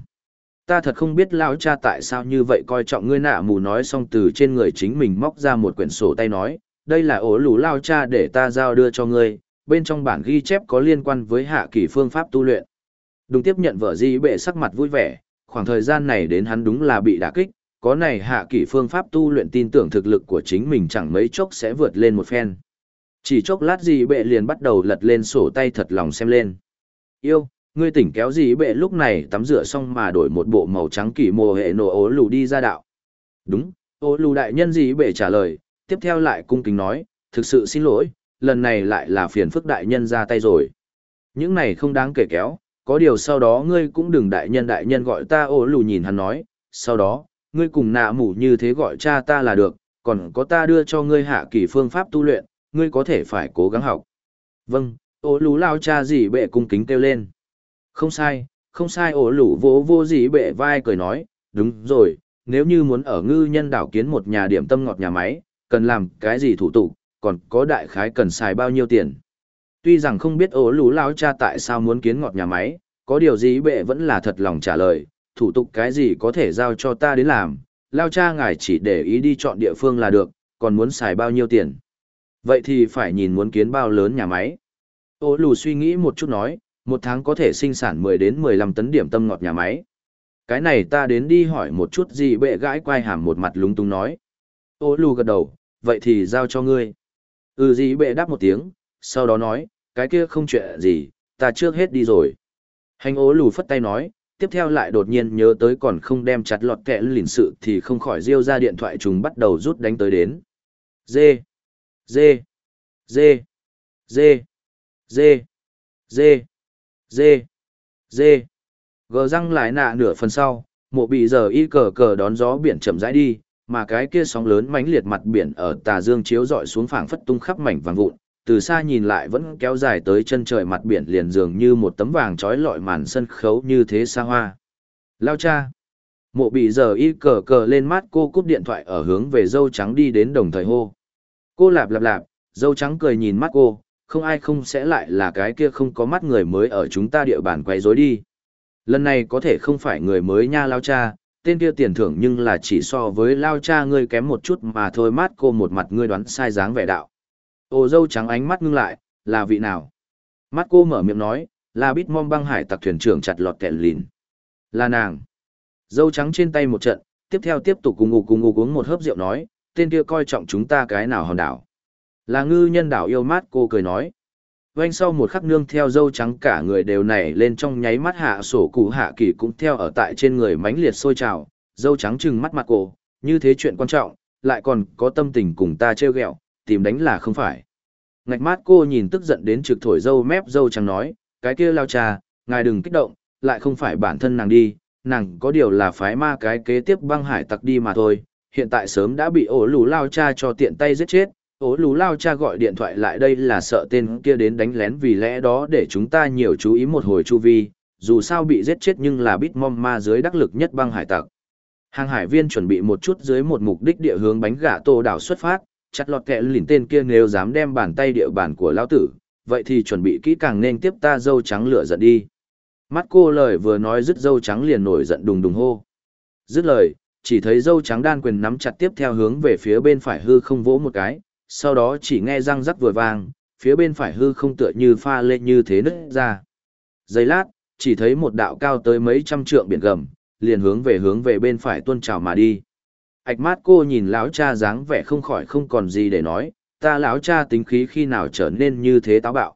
ta thật không biết lao cha tại sao như vậy coi trọng ngươi nạ mù nói xong từ trên người chính mình móc ra một quyển sổ tay nói, đây là ổ lù lao cha để ta giao đưa cho ngươi, bên trong bản ghi chép có liên quan với hạ kỳ phương pháp tu luyện. Đúng tiếp nhận vợ di bệ sắc mặt vui vẻ, khoảng thời gian này đến hắn đúng là bị đả kích, có này hạ kỳ phương pháp tu luyện tin tưởng thực lực của chính mình chẳng mấy chốc sẽ vượt lên một phen. Chỉ chốc lát gì bệ liền bắt đầu lật lên sổ tay thật lòng xem lên. Yêu, ngươi tỉnh kéo gì bệ lúc này tắm rửa xong mà đổi một bộ màu trắng kỳ mồ hệ nổ ố lù đi ra đạo. Đúng, ố lù đại nhân gì bệ trả lời, tiếp theo lại cung kính nói, thực sự xin lỗi, lần này lại là phiền phức đại nhân ra tay rồi. Những này không đáng kể kéo, có điều sau đó ngươi cũng đừng đại nhân đại nhân gọi ta ổ lù nhìn hắn nói, sau đó, ngươi cùng nạ mủ như thế gọi cha ta là được, còn có ta đưa cho ngươi hạ kỳ phương pháp tu luyện, ngươi có thể phải cố gắng học. Vâng, ổ lù lao cha gì bệ cung kính kêu lên. Không sai, không sai ổ lù vô vô gì bệ vai cười nói, đúng rồi, nếu như muốn ở ngư nhân đảo kiến một nhà điểm tâm ngọt nhà máy, cần làm cái gì thủ tục, còn có đại khái cần xài bao nhiêu tiền. Tuy rằng không biết ố lú lao cha tại sao muốn kiến ngọt nhà máy, có điều gì bệ vẫn là thật lòng trả lời, thủ tục cái gì có thể giao cho ta đến làm, lao cha ngài chỉ để ý đi chọn địa phương là được, còn muốn xài bao nhiêu tiền. Vậy thì phải nhìn muốn kiến bao lớn nhà máy. Ô lù suy nghĩ một chút nói, một tháng có thể sinh sản 10 đến 15 tấn điểm tâm ngọt nhà máy. Cái này ta đến đi hỏi một chút gì bệ gãi quay hàm một mặt lúng túng nói. Ô lù gật đầu, vậy thì giao cho ngươi. Ừ gì bệ đáp một tiếng, sau đó nói, cái kia không chuyện gì, ta trước hết đi rồi. Hành ố lù phất tay nói, tiếp theo lại đột nhiên nhớ tới còn không đem chặt lọt kẹ lìn sự thì không khỏi riêu ra điện thoại trùng bắt đầu rút đánh tới đến. Dê, dê, dê, dê, dê, dê, dê, dê. Gờ răng lại nạ nửa phần sau, mộ bị giờ y cờ cờ đón gió biển chậm rãi đi, mà cái kia sóng lớn mãnh liệt mặt biển ở tà dương chiếu rọi xuống phảng phất tung khắp mảnh vàng vụn, từ xa nhìn lại vẫn kéo dài tới chân trời mặt biển liền dường như một tấm vàng trói lọi màn sân khấu như thế xa hoa. Lao cha! Mộ bị giờ y cờ cờ lên mắt cô cúp điện thoại ở hướng về dâu trắng đi đến đồng thời hô. Cô lạp lạp lạp, dâu trắng cười nhìn mắt cô, không ai không sẽ lại là cái kia không có mắt người mới ở chúng ta địa bàn quay rối đi. Lần này có thể không phải người mới nha lao cha, tên kia tiền thưởng nhưng là chỉ so với lao cha ngươi kém một chút mà thôi mát cô một mặt ngươi đoán sai dáng vẻ đạo. Ô dâu trắng ánh mắt ngưng lại, là vị nào? Mắt cô mở miệng nói, là bít mom băng hải tặc thuyền trưởng chặt lọt kẹn lìn. Là nàng. Dâu trắng trên tay một trận, tiếp theo tiếp tục cùng ngủ cùng ngủ uống một hớp rượu nói, tên kia coi trọng chúng ta cái nào hòn đảo. Là ngư nhân đảo yêu mát cô cười nói oanh sau một khắc nương theo dâu trắng cả người đều nảy lên trong nháy mắt hạ sổ cụ hạ kỳ cũng theo ở tại trên người mãnh liệt sôi trào, dâu trắng trừng mắt mặt cô, như thế chuyện quan trọng, lại còn có tâm tình cùng ta trêu ghẹo, tìm đánh là không phải. Ngạch mát cô nhìn tức giận đến trực thổi dâu mép dâu trắng nói, cái kia lao trà, ngài đừng kích động, lại không phải bản thân nàng đi, nàng có điều là phái ma cái kế tiếp băng hải tặc đi mà thôi, hiện tại sớm đã bị ổ lù lao cha cho tiện tay giết chết, ố lú lao cha gọi điện thoại lại đây là sợ tên kia đến đánh lén vì lẽ đó để chúng ta nhiều chú ý một hồi chu vi, dù sao bị giết chết nhưng là bít mom ma dưới đắc lực nhất băng hải tặc. Hàng hải viên chuẩn bị một chút dưới một mục đích địa hướng bánh gà tô đảo xuất phát, chặt lọt kẹ lìn tên kia nếu dám đem bàn tay địa bàn của lão tử, vậy thì chuẩn bị kỹ càng nên tiếp ta dâu trắng lửa giận đi. Mắt cô lời vừa nói dứt dâu trắng liền nổi giận đùng đùng hô. Dứt lời, chỉ thấy dâu trắng đan quyền nắm chặt tiếp theo hướng về phía bên phải hư không vỗ một cái, sau đó chỉ nghe răng rắc vừa vang, phía bên phải hư không tựa như pha lên như thế nứt ra. Giây lát, chỉ thấy một đạo cao tới mấy trăm trượng biển gầm, liền hướng về hướng về bên phải tuôn trào mà đi Ảch mát cô nhìn lão cha dáng vẻ không khỏi không còn gì để nói ta lão cha tính khí khi nào trở nên như thế táo bạo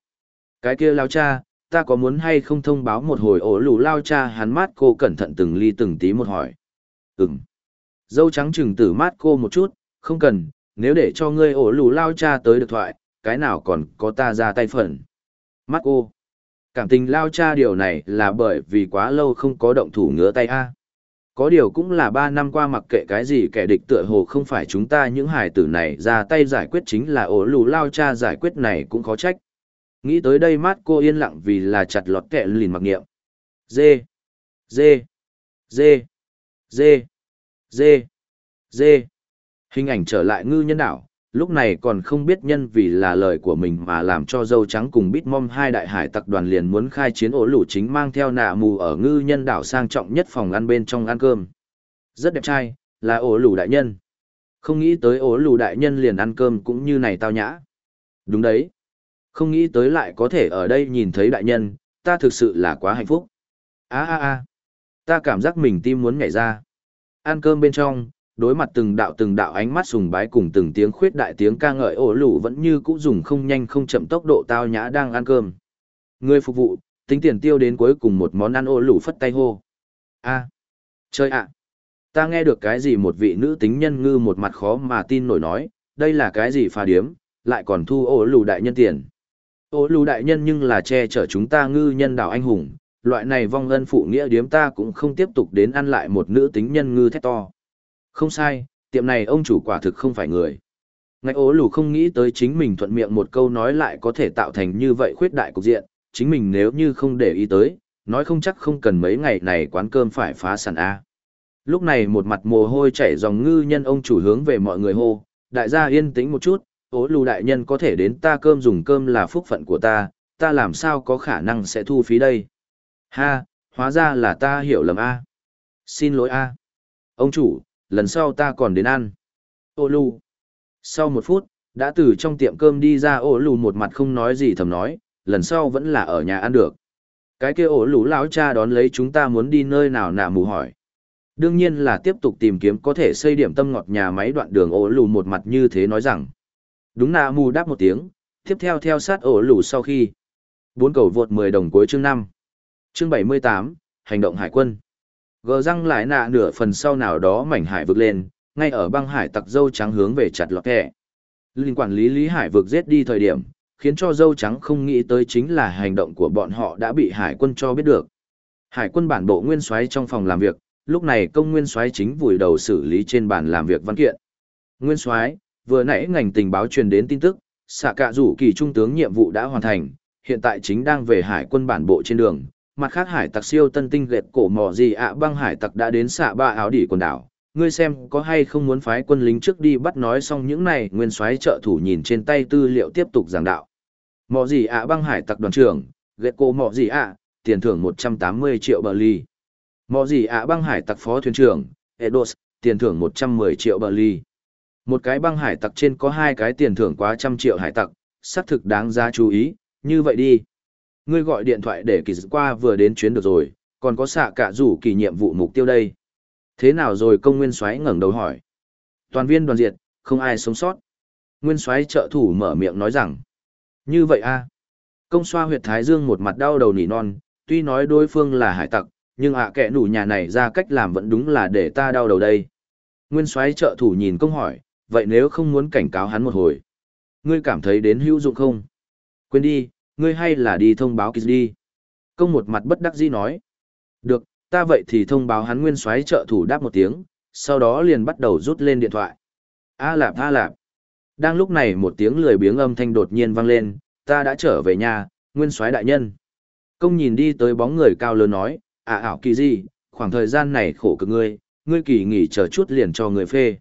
cái kia lão cha ta có muốn hay không thông báo một hồi ổ lù lao cha hắn mát cô cẩn thận từng ly từng tí một hỏi Ừm. dâu trắng chừng tử mát cô một chút không cần nếu để cho ngươi ổ lù lao cha tới được thoại cái nào còn có ta ra tay phần mắt cô cảm tình lao cha điều này là bởi vì quá lâu không có động thủ ngứa tay a có điều cũng là ba năm qua mặc kệ cái gì kẻ địch tựa hồ không phải chúng ta những hài tử này ra tay giải quyết chính là ổ lù lao cha giải quyết này cũng khó trách. Nghĩ tới đây mát cô yên lặng vì là chặt lọt kẹ lìn mặc nghiệm. Dê, dê, dê, dê, dê, dê. Hình ảnh trở lại ngư nhân đảo, lúc này còn không biết nhân vì là lời của mình mà làm cho dâu trắng cùng bít mom hai đại hải tặc đoàn liền muốn khai chiến ổ lũ chính mang theo nạ mù ở ngư nhân đảo sang trọng nhất phòng ăn bên trong ăn cơm. Rất đẹp trai là ổ lũ đại nhân. Không nghĩ tới ổ lũ đại nhân liền ăn cơm cũng như này tao nhã. Đúng đấy. Không nghĩ tới lại có thể ở đây nhìn thấy đại nhân ta thực sự là quá hạnh phúc. A a a. Ta cảm giác mình tim muốn nhảy ra. Ăn cơm bên trong đối mặt từng đạo từng đạo ánh mắt sùng bái cùng từng tiếng khuyết đại tiếng ca ngợi ổ lũ vẫn như cũ dùng không nhanh không chậm tốc độ tao nhã đang ăn cơm. Người phục vụ, tính tiền tiêu đến cuối cùng một món ăn ổ lũ phất tay hô. a chơi ạ. Ta nghe được cái gì một vị nữ tính nhân ngư một mặt khó mà tin nổi nói, đây là cái gì pha điếm, lại còn thu ổ lũ đại nhân tiền. Ổ lũ đại nhân nhưng là che chở chúng ta ngư nhân đảo anh hùng, loại này vong ân phụ nghĩa điếm ta cũng không tiếp tục đến ăn lại một nữ tính nhân ngư thét to. Không sai, tiệm này ông chủ quả thực không phải người. Ngạch ố lù không nghĩ tới chính mình thuận miệng một câu nói lại có thể tạo thành như vậy khuyết đại cục diện, chính mình nếu như không để ý tới, nói không chắc không cần mấy ngày này quán cơm phải phá sản A. Lúc này một mặt mồ hôi chảy dòng ngư nhân ông chủ hướng về mọi người hô, đại gia yên tĩnh một chút, ố lù đại nhân có thể đến ta cơm dùng cơm là phúc phận của ta, ta làm sao có khả năng sẽ thu phí đây. Ha, hóa ra là ta hiểu lầm A. Xin lỗi a. Ông chủ, lần sau ta còn đến ăn. Ô lù. Sau một phút, đã từ trong tiệm cơm đi ra ô lù một mặt không nói gì thầm nói, lần sau vẫn là ở nhà ăn được. Cái kia ổ lũ lão cha đón lấy chúng ta muốn đi nơi nào nạ mù hỏi. Đương nhiên là tiếp tục tìm kiếm có thể xây điểm tâm ngọt nhà máy đoạn đường ổ lù một mặt như thế nói rằng. Đúng nạ mù đáp một tiếng, tiếp theo theo sát ổ lù sau khi. Bốn cầu vượt 10 đồng cuối chương 5. Chương 78, hành động hải quân. Gờ răng lại nạ nửa phần sau nào đó mảnh hải vực lên, ngay ở băng hải tặc dâu trắng hướng về chặt lọt kẹ. Linh quản lý Lý Hải vực giết đi thời điểm, khiến cho dâu trắng không nghĩ tới chính là hành động của bọn họ đã bị hải quân cho biết được. Hải quân bản bộ nguyên soái trong phòng làm việc, lúc này công nguyên soái chính vùi đầu xử lý trên bàn làm việc văn kiện. Nguyên soái, vừa nãy ngành tình báo truyền đến tin tức, xạ cạ rủ kỳ trung tướng nhiệm vụ đã hoàn thành, hiện tại chính đang về hải quân bản bộ trên đường. Mặt khác hải tặc siêu tân tinh lệch cổ mỏ gì ạ băng hải tặc đã đến xạ ba áo đỉ quần đảo, ngươi xem có hay không muốn phái quân lính trước đi bắt nói xong những này nguyên soái trợ thủ nhìn trên tay tư liệu tiếp tục giảng đạo. Mỏ gì ạ băng hải tặc đoàn trưởng lệch cổ mỏ gì ạ tiền thưởng một trăm tám mươi triệu bờ ly. Mỏ gì ạ băng hải tặc phó thuyền trưởng edos tiền thưởng một trăm mười triệu bờ ly. Một cái băng hải tặc trên có hai cái tiền thưởng quá trăm triệu hải tặc xác thực đáng giá chú ý như vậy đi ngươi gọi điện thoại để kỳ qua vừa đến chuyến được rồi còn có xạ cả rủ kỳ nhiệm vụ mục tiêu đây Thế nào rồi công nguyên soái ngẩng đầu hỏi. Toàn viên đoàn diệt, không ai sống sót. Nguyên soái trợ thủ mở miệng nói rằng. Như vậy a Công xoa huyệt thái dương một mặt đau đầu nỉ non, tuy nói đối phương là hải tặc, nhưng ạ à kẻ nủ nhà này ra cách làm vẫn đúng là để ta đau đầu đây. Nguyên soái trợ thủ nhìn công hỏi, vậy nếu không muốn cảnh cáo hắn một hồi, ngươi cảm thấy đến hữu dụng không? Quên đi, ngươi hay là đi thông báo Kiz đi. Công một mặt bất đắc dĩ nói. Được, ta vậy thì thông báo hắn nguyên soái trợ thủ đáp một tiếng, sau đó liền bắt đầu rút lên điện thoại. A lạp a lạp. Đang lúc này một tiếng lười biếng âm thanh đột nhiên vang lên, ta đã trở về nhà, nguyên soái đại nhân. Công nhìn đi tới bóng người cao lớn nói, à ảo kỳ gì, khoảng thời gian này khổ cực ngươi, ngươi kỳ nghỉ chờ chút liền cho người phê.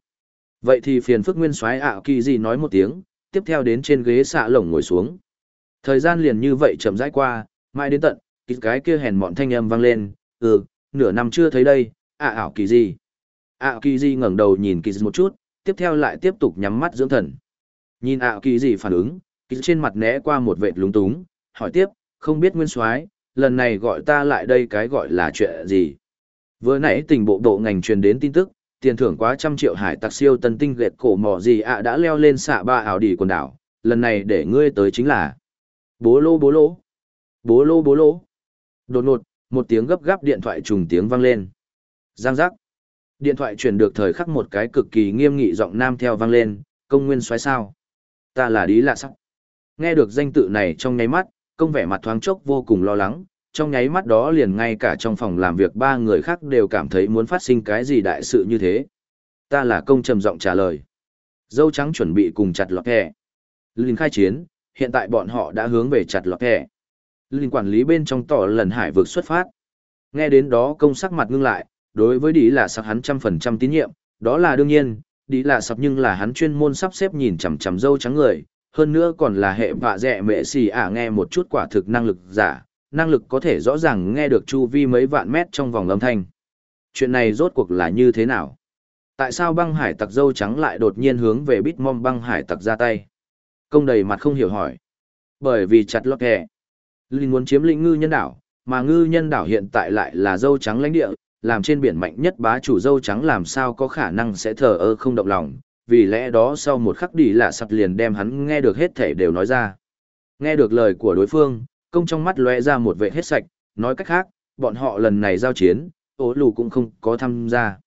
Vậy thì phiền phức nguyên soái ảo kỳ gì nói một tiếng, tiếp theo đến trên ghế xạ lồng ngồi xuống. Thời gian liền như vậy chậm rãi qua, mãi đến tận, cái kia hèn mọn thanh âm vang lên, ừ, nửa năm chưa thấy đây, ạ ảo kỳ gì. ạ kỳ gì ngẩng đầu nhìn kỳ một chút, tiếp theo lại tiếp tục nhắm mắt dưỡng thần. Nhìn ạ kỳ gì phản ứng, kỳ trên mặt né qua một vệt lúng túng, hỏi tiếp, không biết nguyên soái lần này gọi ta lại đây cái gọi là chuyện gì. Vừa nãy tình bộ bộ ngành truyền đến tin tức, tiền thưởng quá trăm triệu hải tặc siêu tân tinh lệch cổ mỏ gì ạ đã leo lên xạ ba ảo đỉ quần đảo, lần này để ngươi tới chính là bố lô bố lô bố lô bố lô đột ngột một tiếng gấp gáp điện thoại trùng tiếng vang lên. Giang giác. Điện thoại truyền được thời khắc một cái cực kỳ nghiêm nghị giọng nam theo vang lên, công nguyên xoáy sao. Ta là lý lạ sắc. Nghe được danh tự này trong nháy mắt, công vẻ mặt thoáng chốc vô cùng lo lắng, trong nháy mắt đó liền ngay cả trong phòng làm việc ba người khác đều cảm thấy muốn phát sinh cái gì đại sự như thế. Ta là công trầm giọng trả lời. Dâu trắng chuẩn bị cùng chặt lọt hẹ Linh khai chiến, hiện tại bọn họ đã hướng về chặt lọt kẻ. Linh quản lý bên trong tỏ lần hải vực xuất phát. Nghe đến đó công sắc mặt ngưng lại, đối với đi là sặc hắn trăm phần trăm tín nhiệm, đó là đương nhiên, đi là sặc nhưng là hắn chuyên môn sắp xếp nhìn chằm chằm dâu trắng người, hơn nữa còn là hệ vạ dẹ mẹ xì ả nghe một chút quả thực năng lực giả, năng lực có thể rõ ràng nghe được chu vi mấy vạn mét trong vòng âm thanh. Chuyện này rốt cuộc là như thế nào? Tại sao băng hải tặc dâu trắng lại đột nhiên hướng về bít mom băng hải tặc ra tay? Công đầy mặt không hiểu hỏi. Bởi vì chặt lót kẻ. Linh muốn chiếm lĩnh ngư nhân đảo, mà ngư nhân đảo hiện tại lại là dâu trắng lãnh địa, làm trên biển mạnh nhất bá chủ dâu trắng làm sao có khả năng sẽ thờ ơ không động lòng, vì lẽ đó sau một khắc đi lạ sập liền đem hắn nghe được hết thể đều nói ra. Nghe được lời của đối phương, công trong mắt lóe ra một vệ hết sạch, nói cách khác, bọn họ lần này giao chiến, ố lù cũng không có tham gia.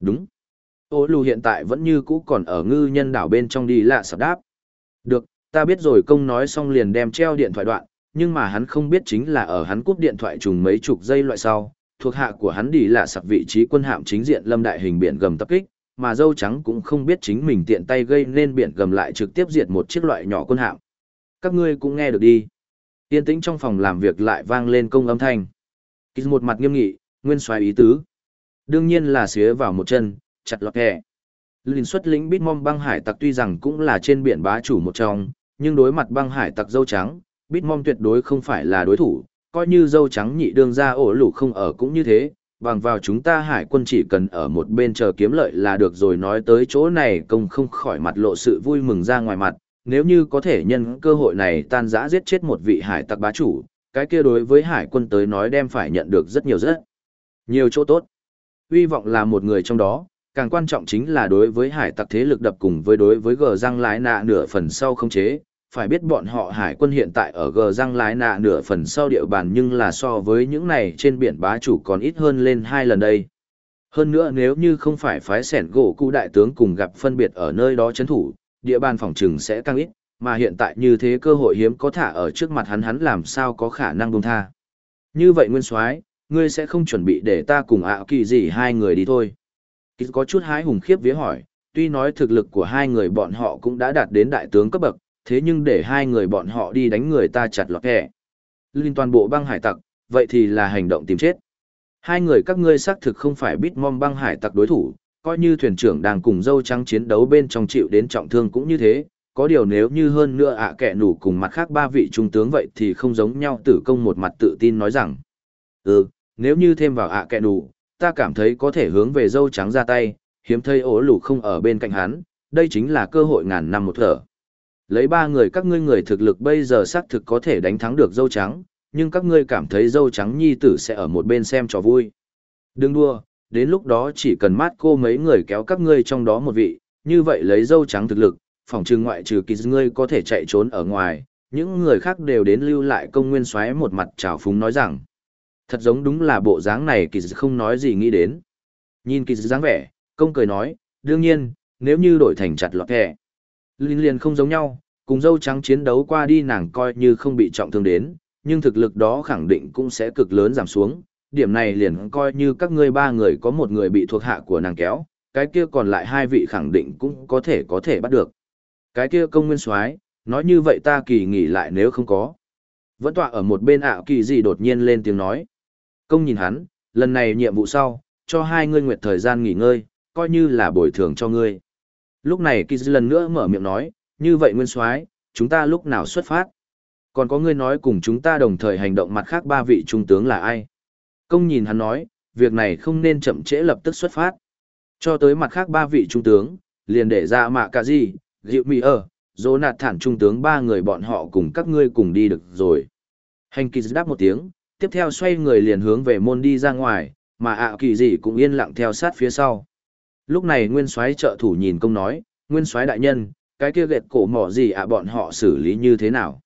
Đúng. Ô lù hiện tại vẫn như cũ còn ở ngư nhân đảo bên trong đi lạ sập đáp. Được, ta biết rồi công nói xong liền đem treo điện thoại đoạn, nhưng mà hắn không biết chính là ở hắn cúp điện thoại trùng mấy chục giây loại sau, thuộc hạ của hắn đi là sập vị trí quân hạm chính diện lâm đại hình biển gầm tập kích, mà dâu trắng cũng không biết chính mình tiện tay gây nên biển gầm lại trực tiếp diệt một chiếc loại nhỏ quân hạm. Các ngươi cũng nghe được đi. Yên tĩnh trong phòng làm việc lại vang lên công âm thanh. Kịch một mặt nghiêm nghị, nguyên xoáy ý tứ. Đương nhiên là xía vào một chân, chặt lọt hẹ. Linh xuất lĩnh Bitmom băng hải tặc tuy rằng cũng là trên biển bá chủ một trong, nhưng đối mặt băng hải tặc dâu trắng, Bitmom tuyệt đối không phải là đối thủ, coi như dâu trắng nhị đương ra ổ lũ không ở cũng như thế, bằng vào chúng ta hải quân chỉ cần ở một bên chờ kiếm lợi là được rồi nói tới chỗ này công không khỏi mặt lộ sự vui mừng ra ngoài mặt, nếu như có thể nhân cơ hội này tan giã giết chết một vị hải tặc bá chủ, cái kia đối với hải quân tới nói đem phải nhận được rất nhiều rất nhiều chỗ tốt. Hy vọng là một người trong đó, càng quan trọng chính là đối với hải tặc thế lực đập cùng với đối với gờ răng lái nạ nửa phần sau không chế. Phải biết bọn họ hải quân hiện tại ở gờ răng lái nạ nửa phần sau địa bàn nhưng là so với những này trên biển bá chủ còn ít hơn lên hai lần đây. Hơn nữa nếu như không phải phái sẻn gỗ cụ đại tướng cùng gặp phân biệt ở nơi đó chấn thủ, địa bàn phòng chừng sẽ càng ít, mà hiện tại như thế cơ hội hiếm có thả ở trước mặt hắn hắn làm sao có khả năng buông tha. Như vậy Nguyên Soái, ngươi sẽ không chuẩn bị để ta cùng ạ kỳ gì hai người đi thôi. Kỳ có chút hái hùng khiếp vía hỏi, tuy nói thực lực của hai người bọn họ cũng đã đạt đến đại tướng cấp bậc, thế nhưng để hai người bọn họ đi đánh người ta chặt lọt kẻ. Linh toàn bộ băng hải tặc, vậy thì là hành động tìm chết. Hai người các ngươi xác thực không phải biết mong băng hải tặc đối thủ, coi như thuyền trưởng đang cùng dâu trắng chiến đấu bên trong chịu đến trọng thương cũng như thế, có điều nếu như hơn nữa ạ kẻ nủ cùng mặt khác ba vị trung tướng vậy thì không giống nhau tử công một mặt tự tin nói rằng. Ừ, nếu như thêm vào ạ kẻ nủ, ta cảm thấy có thể hướng về dâu trắng ra tay, hiếm thấy ố lù không ở bên cạnh hắn, đây chính là cơ hội ngàn năm một thở. Lấy ba người các ngươi người thực lực bây giờ xác thực có thể đánh thắng được dâu trắng, nhưng các ngươi cảm thấy dâu trắng nhi tử sẽ ở một bên xem trò vui. Đừng đua, đến lúc đó chỉ cần mát cô mấy người kéo các ngươi trong đó một vị, như vậy lấy dâu trắng thực lực, phòng trừ ngoại trừ kỳ ngươi có thể chạy trốn ở ngoài, những người khác đều đến lưu lại công nguyên xoáy một mặt trào phúng nói rằng, thật giống đúng là bộ dáng này kỳ không nói gì nghĩ đến. Nhìn kỳ dáng vẻ, công cười nói, đương nhiên, nếu như đổi thành chặt lọt kẻ. Linh liền không giống nhau, cùng dâu trắng chiến đấu qua đi nàng coi như không bị trọng thương đến, nhưng thực lực đó khẳng định cũng sẽ cực lớn giảm xuống, điểm này liền coi như các ngươi ba người có một người bị thuộc hạ của nàng kéo, cái kia còn lại hai vị khẳng định cũng có thể có thể bắt được. Cái kia công nguyên soái nói như vậy ta kỳ nghỉ lại nếu không có. Vẫn tọa ở một bên ảo kỳ gì đột nhiên lên tiếng nói. Công nhìn hắn, lần này nhiệm vụ sau, cho hai ngươi nguyệt thời gian nghỉ ngơi, coi như là bồi thường cho ngươi. Lúc này kỳ lần nữa mở miệng nói, như vậy nguyên soái chúng ta lúc nào xuất phát? Còn có ngươi nói cùng chúng ta đồng thời hành động mặt khác ba vị trung tướng là ai? Công nhìn hắn nói, việc này không nên chậm trễ lập tức xuất phát. Cho tới mặt khác ba vị trung tướng, liền để ra mạ cả gì, dịu mì ở, dỗ nạt thản trung tướng ba người bọn họ cùng các ngươi cùng đi được rồi. Hành kỳ đáp một tiếng, tiếp theo xoay người liền hướng về môn đi ra ngoài, mà ạ kỳ gì cũng yên lặng theo sát phía sau. Lúc này nguyên soái trợ thủ nhìn công nói, nguyên soái đại nhân, cái kia gẹt cổ mỏ gì ạ bọn họ xử lý như thế nào?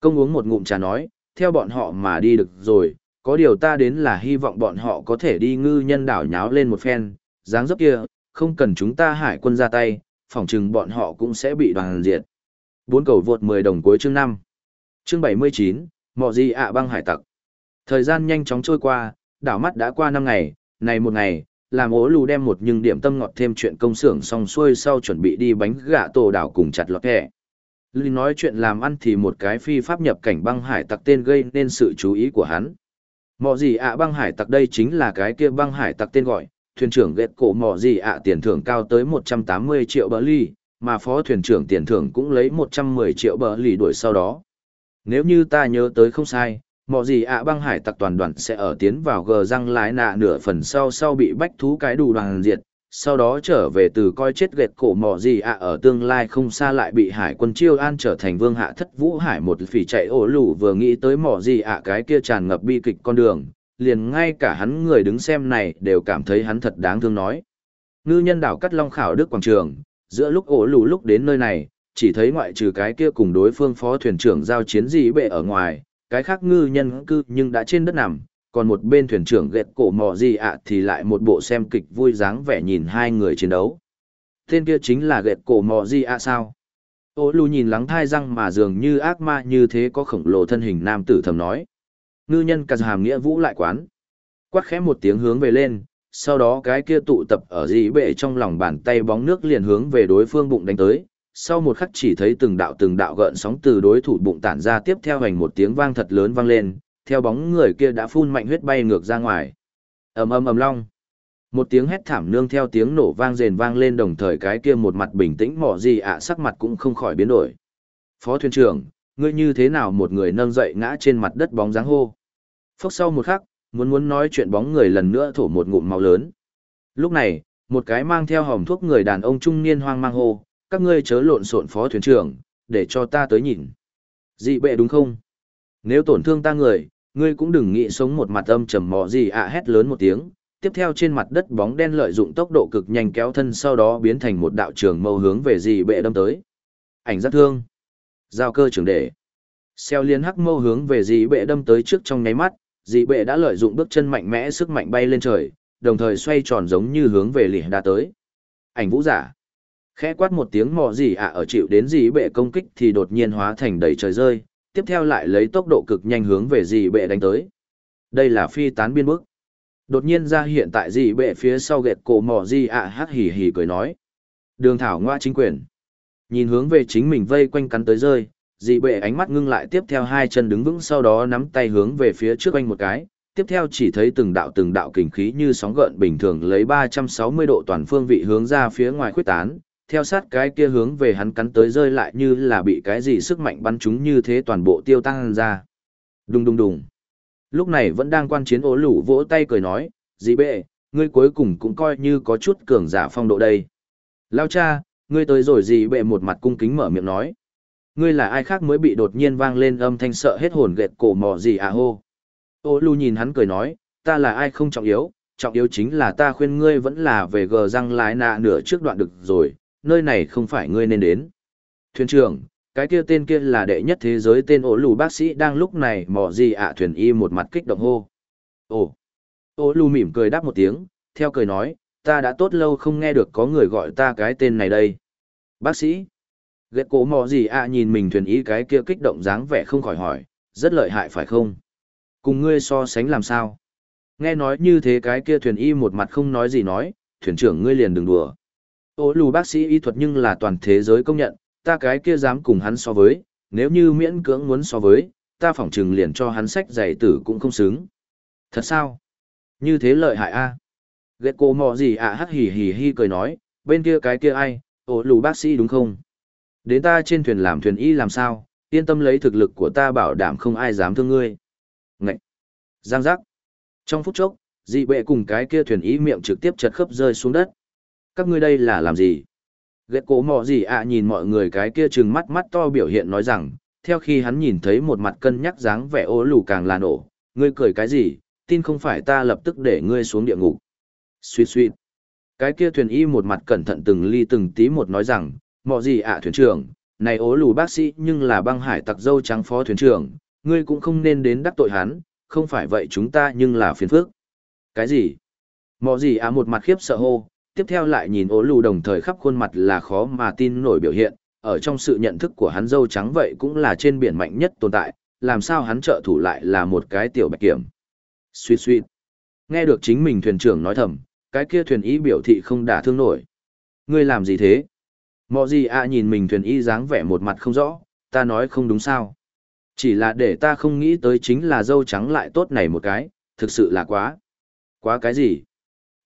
Công uống một ngụm trà nói, theo bọn họ mà đi được rồi, có điều ta đến là hy vọng bọn họ có thể đi ngư nhân đảo nháo lên một phen, dáng dấp kia, không cần chúng ta hải quân ra tay, phỏng chừng bọn họ cũng sẽ bị đoàn diệt. Bốn cầu vượt 10 đồng cuối chương 5. Chương 79, mỏ gì ạ băng hải tặc. Thời gian nhanh chóng trôi qua, đảo mắt đã qua 5 ngày, này một ngày, làm ố lù đem một nhưng điểm tâm ngọt thêm chuyện công xưởng xong xuôi sau chuẩn bị đi bánh gạ tổ đảo cùng chặt lọt hẹ. Lý nói chuyện làm ăn thì một cái phi pháp nhập cảnh băng hải tặc tên gây nên sự chú ý của hắn. Mọ gì ạ băng hải tặc đây chính là cái kia băng hải tặc tên gọi, thuyền trưởng ghét cổ mọ gì ạ tiền thưởng cao tới 180 triệu bờ ly, mà phó thuyền trưởng tiền thưởng cũng lấy 110 triệu bờ ly đuổi sau đó. Nếu như ta nhớ tới không sai, mọi gì ạ băng hải tặc toàn đoàn sẽ ở tiến vào gờ răng lái nạ nửa phần sau sau bị bách thú cái đủ đoàn diệt, sau đó trở về từ coi chết ghét cổ mỏ gì ạ ở tương lai không xa lại bị hải quân chiêu an trở thành vương hạ thất vũ hải một phỉ chạy ổ lủ vừa nghĩ tới mỏ gì ạ cái kia tràn ngập bi kịch con đường liền ngay cả hắn người đứng xem này đều cảm thấy hắn thật đáng thương nói. Ngư nhân đảo cắt long khảo đức quảng trường giữa lúc ổ lủ lúc đến nơi này chỉ thấy ngoại trừ cái kia cùng đối phương phó thuyền trưởng giao chiến gì bệ ở ngoài cái khác ngư nhân cư nhưng đã trên đất nằm còn một bên thuyền trưởng ghẹt cổ mò gì ạ thì lại một bộ xem kịch vui dáng vẻ nhìn hai người chiến đấu. Tên kia chính là ghẹt cổ mò gì ạ sao? Ô lù nhìn lắng thai răng mà dường như ác ma như thế có khổng lồ thân hình nam tử thầm nói. Ngư nhân cà hàm nghĩa vũ lại quán. Quát khẽ một tiếng hướng về lên, sau đó cái kia tụ tập ở dĩ bệ trong lòng bàn tay bóng nước liền hướng về đối phương bụng đánh tới. Sau một khắc chỉ thấy từng đạo từng đạo gợn sóng từ đối thủ bụng tản ra tiếp theo hành một tiếng vang thật lớn vang lên, theo bóng người kia đã phun mạnh huyết bay ngược ra ngoài. ầm ầm ầm long. Một tiếng hét thảm nương theo tiếng nổ vang rền vang lên đồng thời cái kia một mặt bình tĩnh mỏ gì ạ sắc mặt cũng không khỏi biến đổi. Phó thuyền trưởng, ngươi như thế nào một người nâng dậy ngã trên mặt đất bóng dáng hô. Phốc sau một khắc, muốn muốn nói chuyện bóng người lần nữa thổ một ngụm máu lớn. Lúc này, một cái mang theo hòm thuốc người đàn ông trung niên hoang mang hô, các ngươi chớ lộn xộn phó thuyền trưởng, để cho ta tới nhìn. Dị bệ đúng không? Nếu tổn thương ta người, ngươi cũng đừng nghĩ sống một mặt âm trầm mò gì ạ à hét lớn một tiếng. Tiếp theo trên mặt đất bóng đen lợi dụng tốc độ cực nhanh kéo thân sau đó biến thành một đạo trường mâu hướng về dị bệ đâm tới. Ảnh rất thương. Giao cơ trưởng đệ Xeo liên hắc mâu hướng về dị bệ đâm tới trước trong nháy mắt, dị bệ đã lợi dụng bước chân mạnh mẽ sức mạnh bay lên trời, đồng thời xoay tròn giống như hướng về lìa đa tới. Ảnh vũ giả. Khẽ quát một tiếng mò gì ạ ở chịu đến gì bệ công kích thì đột nhiên hóa thành đầy trời rơi, tiếp theo lại lấy tốc độ cực nhanh hướng về gì bệ đánh tới. Đây là phi tán biên bức. Đột nhiên ra hiện tại gì bệ phía sau gẹt cổ mò gì ạ hắc hỉ hỉ cười nói. Đường thảo ngoa chính quyền. Nhìn hướng về chính mình vây quanh cắn tới rơi, dị bệ ánh mắt ngưng lại tiếp theo hai chân đứng vững sau đó nắm tay hướng về phía trước anh một cái, tiếp theo chỉ thấy từng đạo từng đạo kình khí như sóng gợn bình thường lấy 360 độ toàn phương vị hướng ra phía ngoài khuyết tán, theo sát cái kia hướng về hắn cắn tới rơi lại như là bị cái gì sức mạnh bắn chúng như thế toàn bộ tiêu tăng ra. Đùng đùng đùng. Lúc này vẫn đang quan chiến ố lũ vỗ tay cười nói, dì bệ, ngươi cuối cùng cũng coi như có chút cường giả phong độ đây. Lao cha, ngươi tới rồi dì bệ một mặt cung kính mở miệng nói. Ngươi là ai khác mới bị đột nhiên vang lên âm thanh sợ hết hồn gẹt cổ mò gì à hô. Ô lù nhìn hắn cười nói, ta là ai không trọng yếu, trọng yếu chính là ta khuyên ngươi vẫn là về gờ răng lái nạ nửa trước đoạn được rồi, nơi này không phải ngươi nên đến. Thuyền trưởng, cái kia tên kia là đệ nhất thế giới tên ổ lù bác sĩ đang lúc này mò gì ạ thuyền y một mặt kích động hô. Ồ, ổ lù mỉm cười đáp một tiếng, theo cười nói, ta đã tốt lâu không nghe được có người gọi ta cái tên này đây. Bác sĩ, ghét cố mò gì ạ nhìn mình thuyền y cái kia kích động dáng vẻ không khỏi hỏi, rất lợi hại phải không? Cùng ngươi so sánh làm sao? Nghe nói như thế cái kia thuyền y một mặt không nói gì nói, thuyền trưởng ngươi liền đừng đùa. Ô lù bác sĩ y thuật nhưng là toàn thế giới công nhận, ta cái kia dám cùng hắn so với, nếu như miễn cưỡng muốn so với, ta phỏng chừng liền cho hắn sách giày tử cũng không xứng. Thật sao? Như thế lợi hại a à? Ghét cô mò gì ạ à, hắc hì hì hi cười nói, bên kia cái kia ai, ô lù bác sĩ đúng không? Đến ta trên thuyền làm thuyền y làm sao, yên tâm lấy thực lực của ta bảo đảm không ai dám thương ngươi. Ngậy! Giang giác! Trong phút chốc, dị bệ cùng cái kia thuyền y miệng trực tiếp chật khớp rơi xuống đất. Các ngươi đây là làm gì? Ghét cổ mò gì ạ nhìn mọi người cái kia chừng mắt mắt to biểu hiện nói rằng, theo khi hắn nhìn thấy một mặt cân nhắc dáng vẻ ố lù càng là nổ, ngươi cười cái gì, tin không phải ta lập tức để ngươi xuống địa ngục. Xuyệt xuyệt. Cái kia thuyền y một mặt cẩn thận từng ly từng tí một nói rằng, mò gì ạ thuyền trưởng, này ố lù bác sĩ nhưng là băng hải tặc dâu trắng phó thuyền trưởng, ngươi cũng không nên đến đắc tội hắn, không phải vậy chúng ta nhưng là phiền phức. Cái gì? Mò gì ạ một mặt khiếp sợ hô, tiếp theo lại nhìn ố lù đồng thời khắp khuôn mặt là khó mà tin nổi biểu hiện, ở trong sự nhận thức của hắn dâu trắng vậy cũng là trên biển mạnh nhất tồn tại, làm sao hắn trợ thủ lại là một cái tiểu bạch kiểm. Xuyệt xuyệt. Nghe được chính mình thuyền trưởng nói thầm, cái kia thuyền ý biểu thị không đả thương nổi. Ngươi làm gì thế? Mọ gì ạ nhìn mình thuyền ý dáng vẻ một mặt không rõ, ta nói không đúng sao. Chỉ là để ta không nghĩ tới chính là dâu trắng lại tốt này một cái, thực sự là quá. Quá cái gì?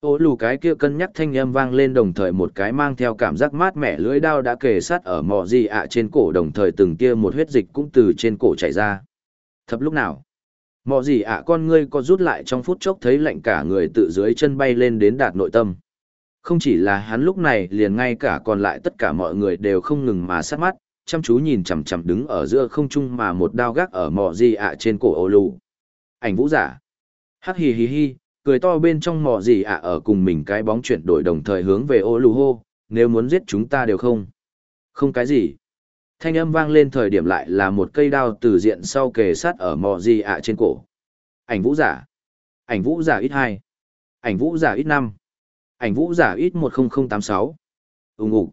Ô lù cái kia cân nhắc thanh âm vang lên đồng thời một cái mang theo cảm giác mát mẻ lưỡi đao đã kề sát ở mò gì ạ trên cổ đồng thời từng kia một huyết dịch cũng từ trên cổ chảy ra. Thập lúc nào? Mò gì ạ con ngươi có rút lại trong phút chốc thấy lạnh cả người tự dưới chân bay lên đến đạt nội tâm. Không chỉ là hắn lúc này liền ngay cả còn lại tất cả mọi người đều không ngừng mà sát mắt, chăm chú nhìn chằm chằm đứng ở giữa không trung mà một đao gác ở mò gì ạ trên cổ ô lù. Ảnh vũ giả. Hắc hì hì hì, cười to bên trong mò gì ạ ở cùng mình cái bóng chuyển đổi đồng thời hướng về ô lù hô, nếu muốn giết chúng ta đều không. Không cái gì. Thanh âm vang lên thời điểm lại là một cây đao từ diện sau kề sát ở mò gì ạ trên cổ. Ảnh vũ giả. Ảnh vũ giả ít hai Ảnh vũ giả ít năm Ảnh vũ giả ít một tám sáu Úng ủ.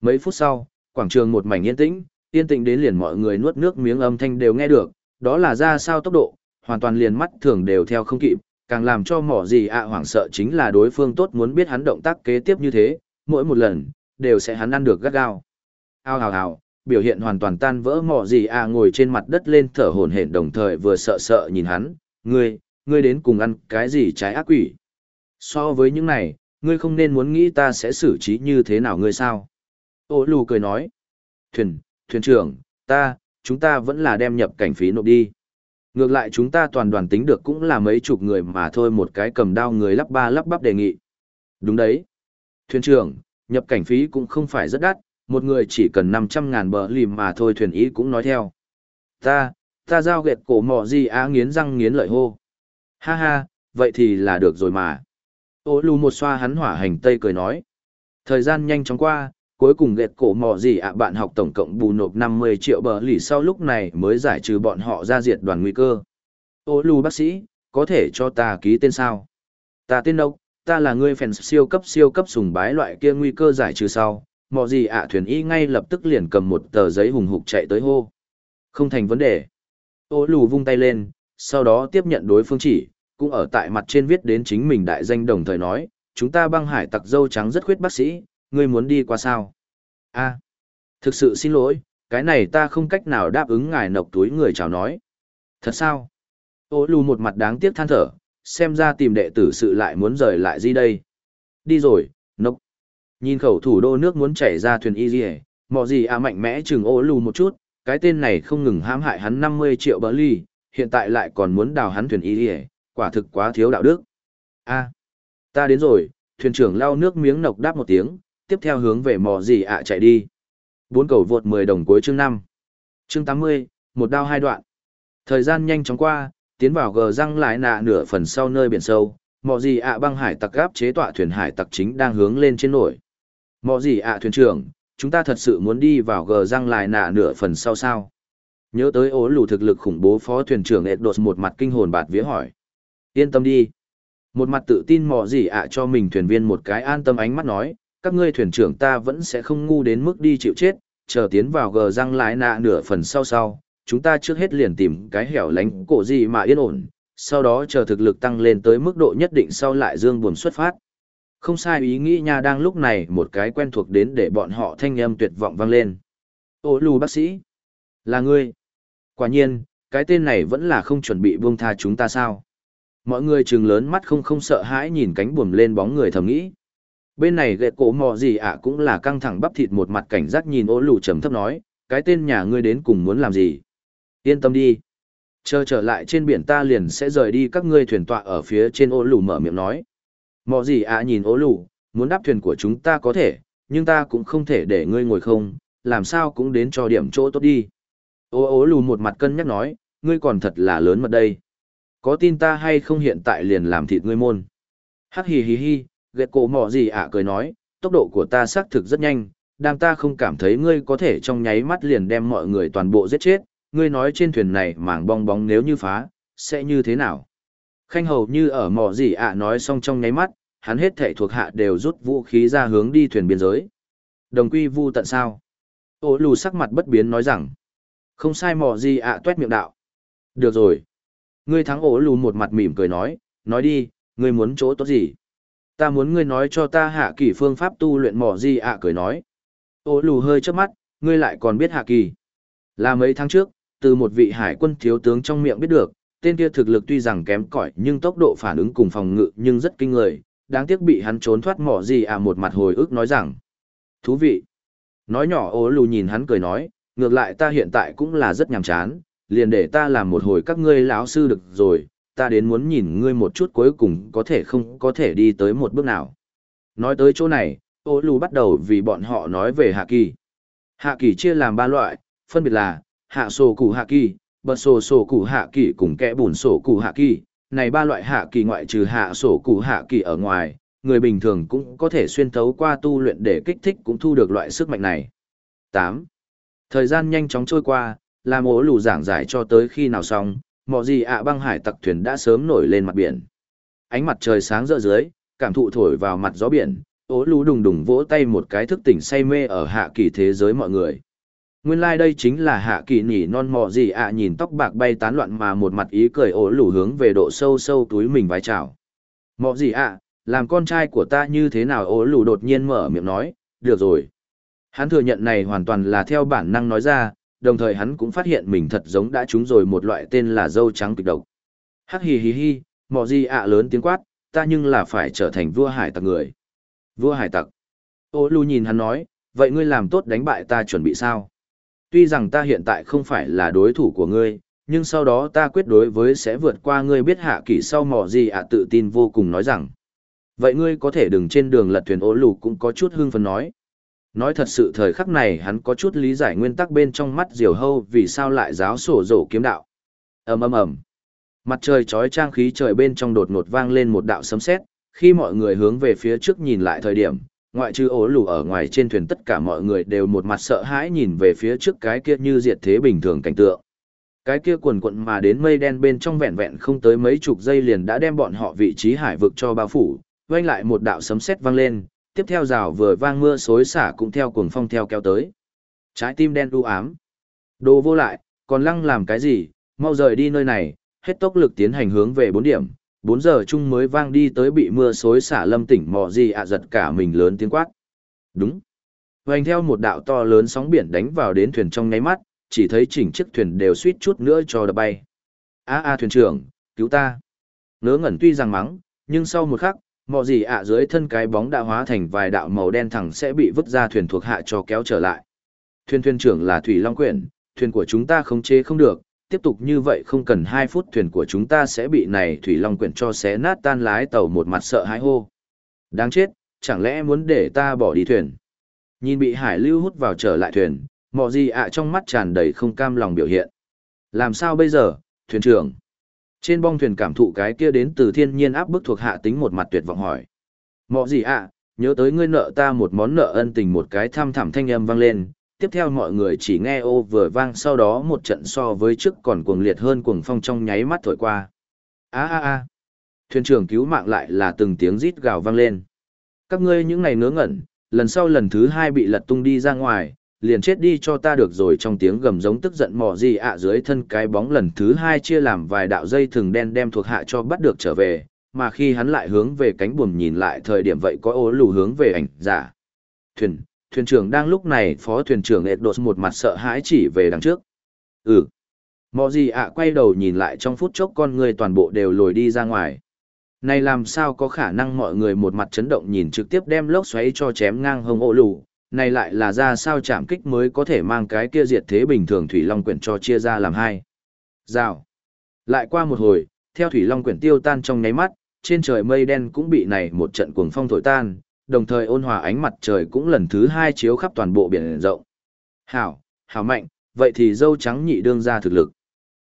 Mấy phút sau, quảng trường một mảnh yên tĩnh, yên tĩnh đến liền mọi người nuốt nước miếng âm thanh đều nghe được, đó là ra sao tốc độ, hoàn toàn liền mắt thường đều theo không kịp, càng làm cho mỏ gì ạ hoảng sợ chính là đối phương tốt muốn biết hắn động tác kế tiếp như thế, mỗi một lần, đều sẽ hắn ăn được gắt gao. Ao hào hào, biểu hiện hoàn toàn tan vỡ mỏ gì ạ ngồi trên mặt đất lên thở hổn hển đồng thời vừa sợ sợ nhìn hắn, ngươi, ngươi đến cùng ăn cái gì trái ác quỷ. So với những này, ngươi không nên muốn nghĩ ta sẽ xử trí như thế nào ngươi sao. Ô lù cười nói, thuyền, thuyền trưởng, ta, chúng ta vẫn là đem nhập cảnh phí nộp đi. Ngược lại chúng ta toàn đoàn tính được cũng là mấy chục người mà thôi một cái cầm đao người lắp ba lắp bắp đề nghị. Đúng đấy. Thuyền trưởng, nhập cảnh phí cũng không phải rất đắt, một người chỉ cần 500 ngàn bờ lìm mà thôi thuyền ý cũng nói theo. Ta, ta giao gẹt cổ mọ gì á nghiến răng nghiến lợi hô. Ha ha, vậy thì là được rồi mà. Ô lù một xoa hắn hỏa hành tây cười nói. Thời gian nhanh chóng qua, cuối cùng ghẹt cổ mò gì ạ bạn học tổng cộng bù nộp 50 triệu bờ lì sau lúc này mới giải trừ bọn họ ra diệt đoàn nguy cơ. Ô lù bác sĩ, có thể cho ta ký tên sao? Ta tên đâu? Ta là người phèn siêu cấp siêu cấp sùng bái loại kia nguy cơ giải trừ sau. Mò gì ạ thuyền y ngay lập tức liền cầm một tờ giấy hùng hục chạy tới hô. Không thành vấn đề. Ô lù vung tay lên, sau đó tiếp nhận đối phương chỉ, cũng ở tại mặt trên viết đến chính mình đại danh đồng thời nói, chúng ta băng hải tặc dâu trắng rất khuyết bác sĩ, ngươi muốn đi qua sao? a thực sự xin lỗi, cái này ta không cách nào đáp ứng ngài nộp túi người chào nói. Thật sao? Ô lù một mặt đáng tiếc than thở, xem ra tìm đệ tử sự lại muốn rời lại gì đây. Đi rồi, nộc. Nhìn khẩu thủ đô nước muốn chảy ra thuyền y gì mò gì à mạnh mẽ chừng ô lù một chút, cái tên này không ngừng hãm hại hắn 50 triệu bỡ ly, hiện tại lại còn muốn đào hắn thuyền y gì quả thực quá thiếu đạo đức. a ta đến rồi, thuyền trưởng lau nước miếng nộc đáp một tiếng, tiếp theo hướng về mò gì ạ chạy đi. Bốn cầu vượt 10 đồng cuối chương 5. Chương 80, một đao hai đoạn. Thời gian nhanh chóng qua, tiến vào gờ răng lại nạ nửa phần sau nơi biển sâu, mò gì ạ băng hải tặc gáp chế tọa thuyền hải tặc chính đang hướng lên trên nổi. Mò gì ạ thuyền trưởng, chúng ta thật sự muốn đi vào gờ răng lại nạ nửa phần sau sao? Nhớ tới ố lù thực lực khủng bố phó thuyền trưởng Eddos một mặt kinh hồn bạt vía hỏi. Yên tâm đi. Một mặt tự tin mò gì ạ cho mình thuyền viên một cái an tâm ánh mắt nói, các ngươi thuyền trưởng ta vẫn sẽ không ngu đến mức đi chịu chết, chờ tiến vào gờ răng lái nạ nửa phần sau sau, chúng ta trước hết liền tìm cái hẻo lánh cổ gì mà yên ổn, sau đó chờ thực lực tăng lên tới mức độ nhất định sau lại dương buồn xuất phát. Không sai ý nghĩ nha đang lúc này một cái quen thuộc đến để bọn họ thanh âm tuyệt vọng vang lên. Ô lù bác sĩ, là ngươi. Quả nhiên, cái tên này vẫn là không chuẩn bị buông tha chúng ta sao. Mọi người trừng lớn mắt không không sợ hãi nhìn cánh buồm lên bóng người thầm nghĩ. Bên này ghệ cổ mò gì ạ cũng là căng thẳng bắp thịt một mặt cảnh giác nhìn ô lù trầm thấp nói, cái tên nhà ngươi đến cùng muốn làm gì? Yên tâm đi. Chờ trở lại trên biển ta liền sẽ rời đi các ngươi thuyền tọa ở phía trên ô lù mở miệng nói. Mò gì ạ nhìn ô lù, muốn đáp thuyền của chúng ta có thể, nhưng ta cũng không thể để ngươi ngồi không, làm sao cũng đến cho điểm chỗ tốt đi. Ô ô lù một mặt cân nhắc nói, ngươi còn thật là lớn mật đây. Có tin ta hay không hiện tại liền làm thịt ngươi môn. Hắc hì hì hì, ghẹt cổ mỏ gì ạ cười nói, tốc độ của ta xác thực rất nhanh, đang ta không cảm thấy ngươi có thể trong nháy mắt liền đem mọi người toàn bộ giết chết, ngươi nói trên thuyền này mảng bong bóng nếu như phá, sẽ như thế nào? Khanh hầu như ở mỏ gì ạ nói xong trong nháy mắt, hắn hết thảy thuộc hạ đều rút vũ khí ra hướng đi thuyền biên giới. Đồng quy vu tận sao? Ô lù sắc mặt bất biến nói rằng, không sai mỏ gì ạ tuét miệng đạo. Được rồi. Ngươi thắng ổ lù một mặt mỉm cười nói, nói đi, ngươi muốn chỗ tốt gì? Ta muốn ngươi nói cho ta hạ kỳ phương pháp tu luyện mỏ gì ạ cười nói. Ô lù hơi chớp mắt, ngươi lại còn biết hạ kỳ. Là mấy tháng trước, từ một vị hải quân thiếu tướng trong miệng biết được, tên kia thực lực tuy rằng kém cỏi nhưng tốc độ phản ứng cùng phòng ngự nhưng rất kinh người, đáng tiếc bị hắn trốn thoát mỏ gì ạ một mặt hồi ức nói rằng. Thú vị. Nói nhỏ ô lù nhìn hắn cười nói, ngược lại ta hiện tại cũng là rất nhàm chán, liền để ta làm một hồi các ngươi lão sư được rồi, ta đến muốn nhìn ngươi một chút cuối cùng có thể không có thể đi tới một bước nào. Nói tới chỗ này, ô lù bắt đầu vì bọn họ nói về hạ kỳ. Hạ kỳ chia làm ba loại, phân biệt là, hạ sổ củ hạ kỳ, bật sổ sổ củ hạ kỳ cùng kẽ bùn sổ củ hạ kỳ. Này ba loại hạ kỳ ngoại trừ hạ sổ củ hạ kỳ ở ngoài, người bình thường cũng có thể xuyên thấu qua tu luyện để kích thích cũng thu được loại sức mạnh này. 8. Thời gian nhanh chóng trôi qua, làm ố lù giảng giải cho tới khi nào xong, Mọi gì ạ băng hải tặc thuyền đã sớm nổi lên mặt biển. Ánh mặt trời sáng rỡ dưới, cảm thụ thổi vào mặt gió biển, ố lú đùng đùng vỗ tay một cái thức tỉnh say mê ở hạ kỳ thế giới mọi người. Nguyên lai like đây chính là hạ kỳ nhỉ non mò gì ạ nhìn tóc bạc bay tán loạn mà một mặt ý cười ố lù hướng về độ sâu sâu túi mình vái chào. Mò gì ạ, làm con trai của ta như thế nào ố lù đột nhiên mở miệng nói, được rồi. Hắn thừa nhận này hoàn toàn là theo bản năng nói ra, đồng thời hắn cũng phát hiện mình thật giống đã trúng rồi một loại tên là dâu trắng kịch độc. Hắc hì hì hì, mọ gì ạ lớn tiếng quát, ta nhưng là phải trở thành vua hải tặc người. Vua hải tặc. Ô lù nhìn hắn nói, vậy ngươi làm tốt đánh bại ta chuẩn bị sao? Tuy rằng ta hiện tại không phải là đối thủ của ngươi, nhưng sau đó ta quyết đối với sẽ vượt qua ngươi biết hạ kỷ sau mỏ gì ạ tự tin vô cùng nói rằng. Vậy ngươi có thể đừng trên đường lật thuyền Ô lù cũng có chút hưng phấn nói. Nói thật sự thời khắc này hắn có chút lý giải nguyên tắc bên trong mắt diều hâu vì sao lại giáo sổ rổ kiếm đạo. ầm ầm ầm Mặt trời trói trang khí trời bên trong đột ngột vang lên một đạo sấm sét khi mọi người hướng về phía trước nhìn lại thời điểm, ngoại trừ ố lù ở ngoài trên thuyền tất cả mọi người đều một mặt sợ hãi nhìn về phía trước cái kia như diệt thế bình thường cảnh tượng. Cái kia quần quận mà đến mây đen bên trong vẹn vẹn không tới mấy chục giây liền đã đem bọn họ vị trí hải vực cho bao phủ, vang lại một đạo sấm sét vang lên, tiếp theo rào vừa vang mưa xối xả cũng theo cuồng phong theo kéo tới. Trái tim đen u ám. Đồ vô lại, còn lăng làm cái gì, mau rời đi nơi này, hết tốc lực tiến hành hướng về bốn điểm, bốn giờ chung mới vang đi tới bị mưa xối xả lâm tỉnh mò gì ạ giật cả mình lớn tiếng quát. Đúng. Hoành theo một đạo to lớn sóng biển đánh vào đến thuyền trong nháy mắt, chỉ thấy chỉnh chiếc thuyền đều suýt chút nữa cho đập bay. A a thuyền trưởng, cứu ta. Ngớ ngẩn tuy rằng mắng, nhưng sau một khắc, mò gì ạ dưới thân cái bóng đã hóa thành vài đạo màu đen thẳng sẽ bị vứt ra thuyền thuộc hạ cho kéo trở lại. Thuyền thuyền trưởng là Thủy Long Quyển, thuyền của chúng ta không chế không được, tiếp tục như vậy không cần 2 phút thuyền của chúng ta sẽ bị này Thủy Long Quyển cho xé nát tan lái tàu một mặt sợ hãi hô. Đáng chết, chẳng lẽ muốn để ta bỏ đi thuyền? Nhìn bị hải lưu hút vào trở lại thuyền, mò gì ạ trong mắt tràn đầy không cam lòng biểu hiện. Làm sao bây giờ, thuyền trưởng? Trên bong thuyền cảm thụ cái kia đến từ thiên nhiên áp bức thuộc hạ tính một mặt tuyệt vọng hỏi. Mọ gì ạ, nhớ tới ngươi nợ ta một món nợ ân tình một cái thăm thẳm thanh âm vang lên. Tiếp theo mọi người chỉ nghe ô vừa vang sau đó một trận so với trước còn cuồng liệt hơn cuồng phong trong nháy mắt thổi qua. a a a Thuyền trưởng cứu mạng lại là từng tiếng rít gào vang lên. Các ngươi những ngày ngớ ngẩn, lần sau lần thứ hai bị lật tung đi ra ngoài, liền chết đi cho ta được rồi trong tiếng gầm giống tức giận mò gì ạ dưới thân cái bóng lần thứ hai chia làm vài đạo dây thừng đen đem thuộc hạ cho bắt được trở về, mà khi hắn lại hướng về cánh buồm nhìn lại thời điểm vậy có ố lù hướng về ảnh giả. Thuyền, thuyền trưởng đang lúc này phó thuyền trưởng ệt đột một mặt sợ hãi chỉ về đằng trước. Ừ. Mò gì ạ quay đầu nhìn lại trong phút chốc con người toàn bộ đều lồi đi ra ngoài. Này làm sao có khả năng mọi người một mặt chấn động nhìn trực tiếp đem lốc xoáy cho chém ngang hông ổ lù, này lại là ra sao chạm kích mới có thể mang cái kia diệt thế bình thường thủy long quyển cho chia ra làm hai. Rào. Lại qua một hồi, theo thủy long quyển tiêu tan trong nháy mắt, trên trời mây đen cũng bị này một trận cuồng phong thổi tan, đồng thời ôn hòa ánh mặt trời cũng lần thứ hai chiếu khắp toàn bộ biển rộng. Hảo, hảo mạnh, vậy thì dâu trắng nhị đương ra thực lực.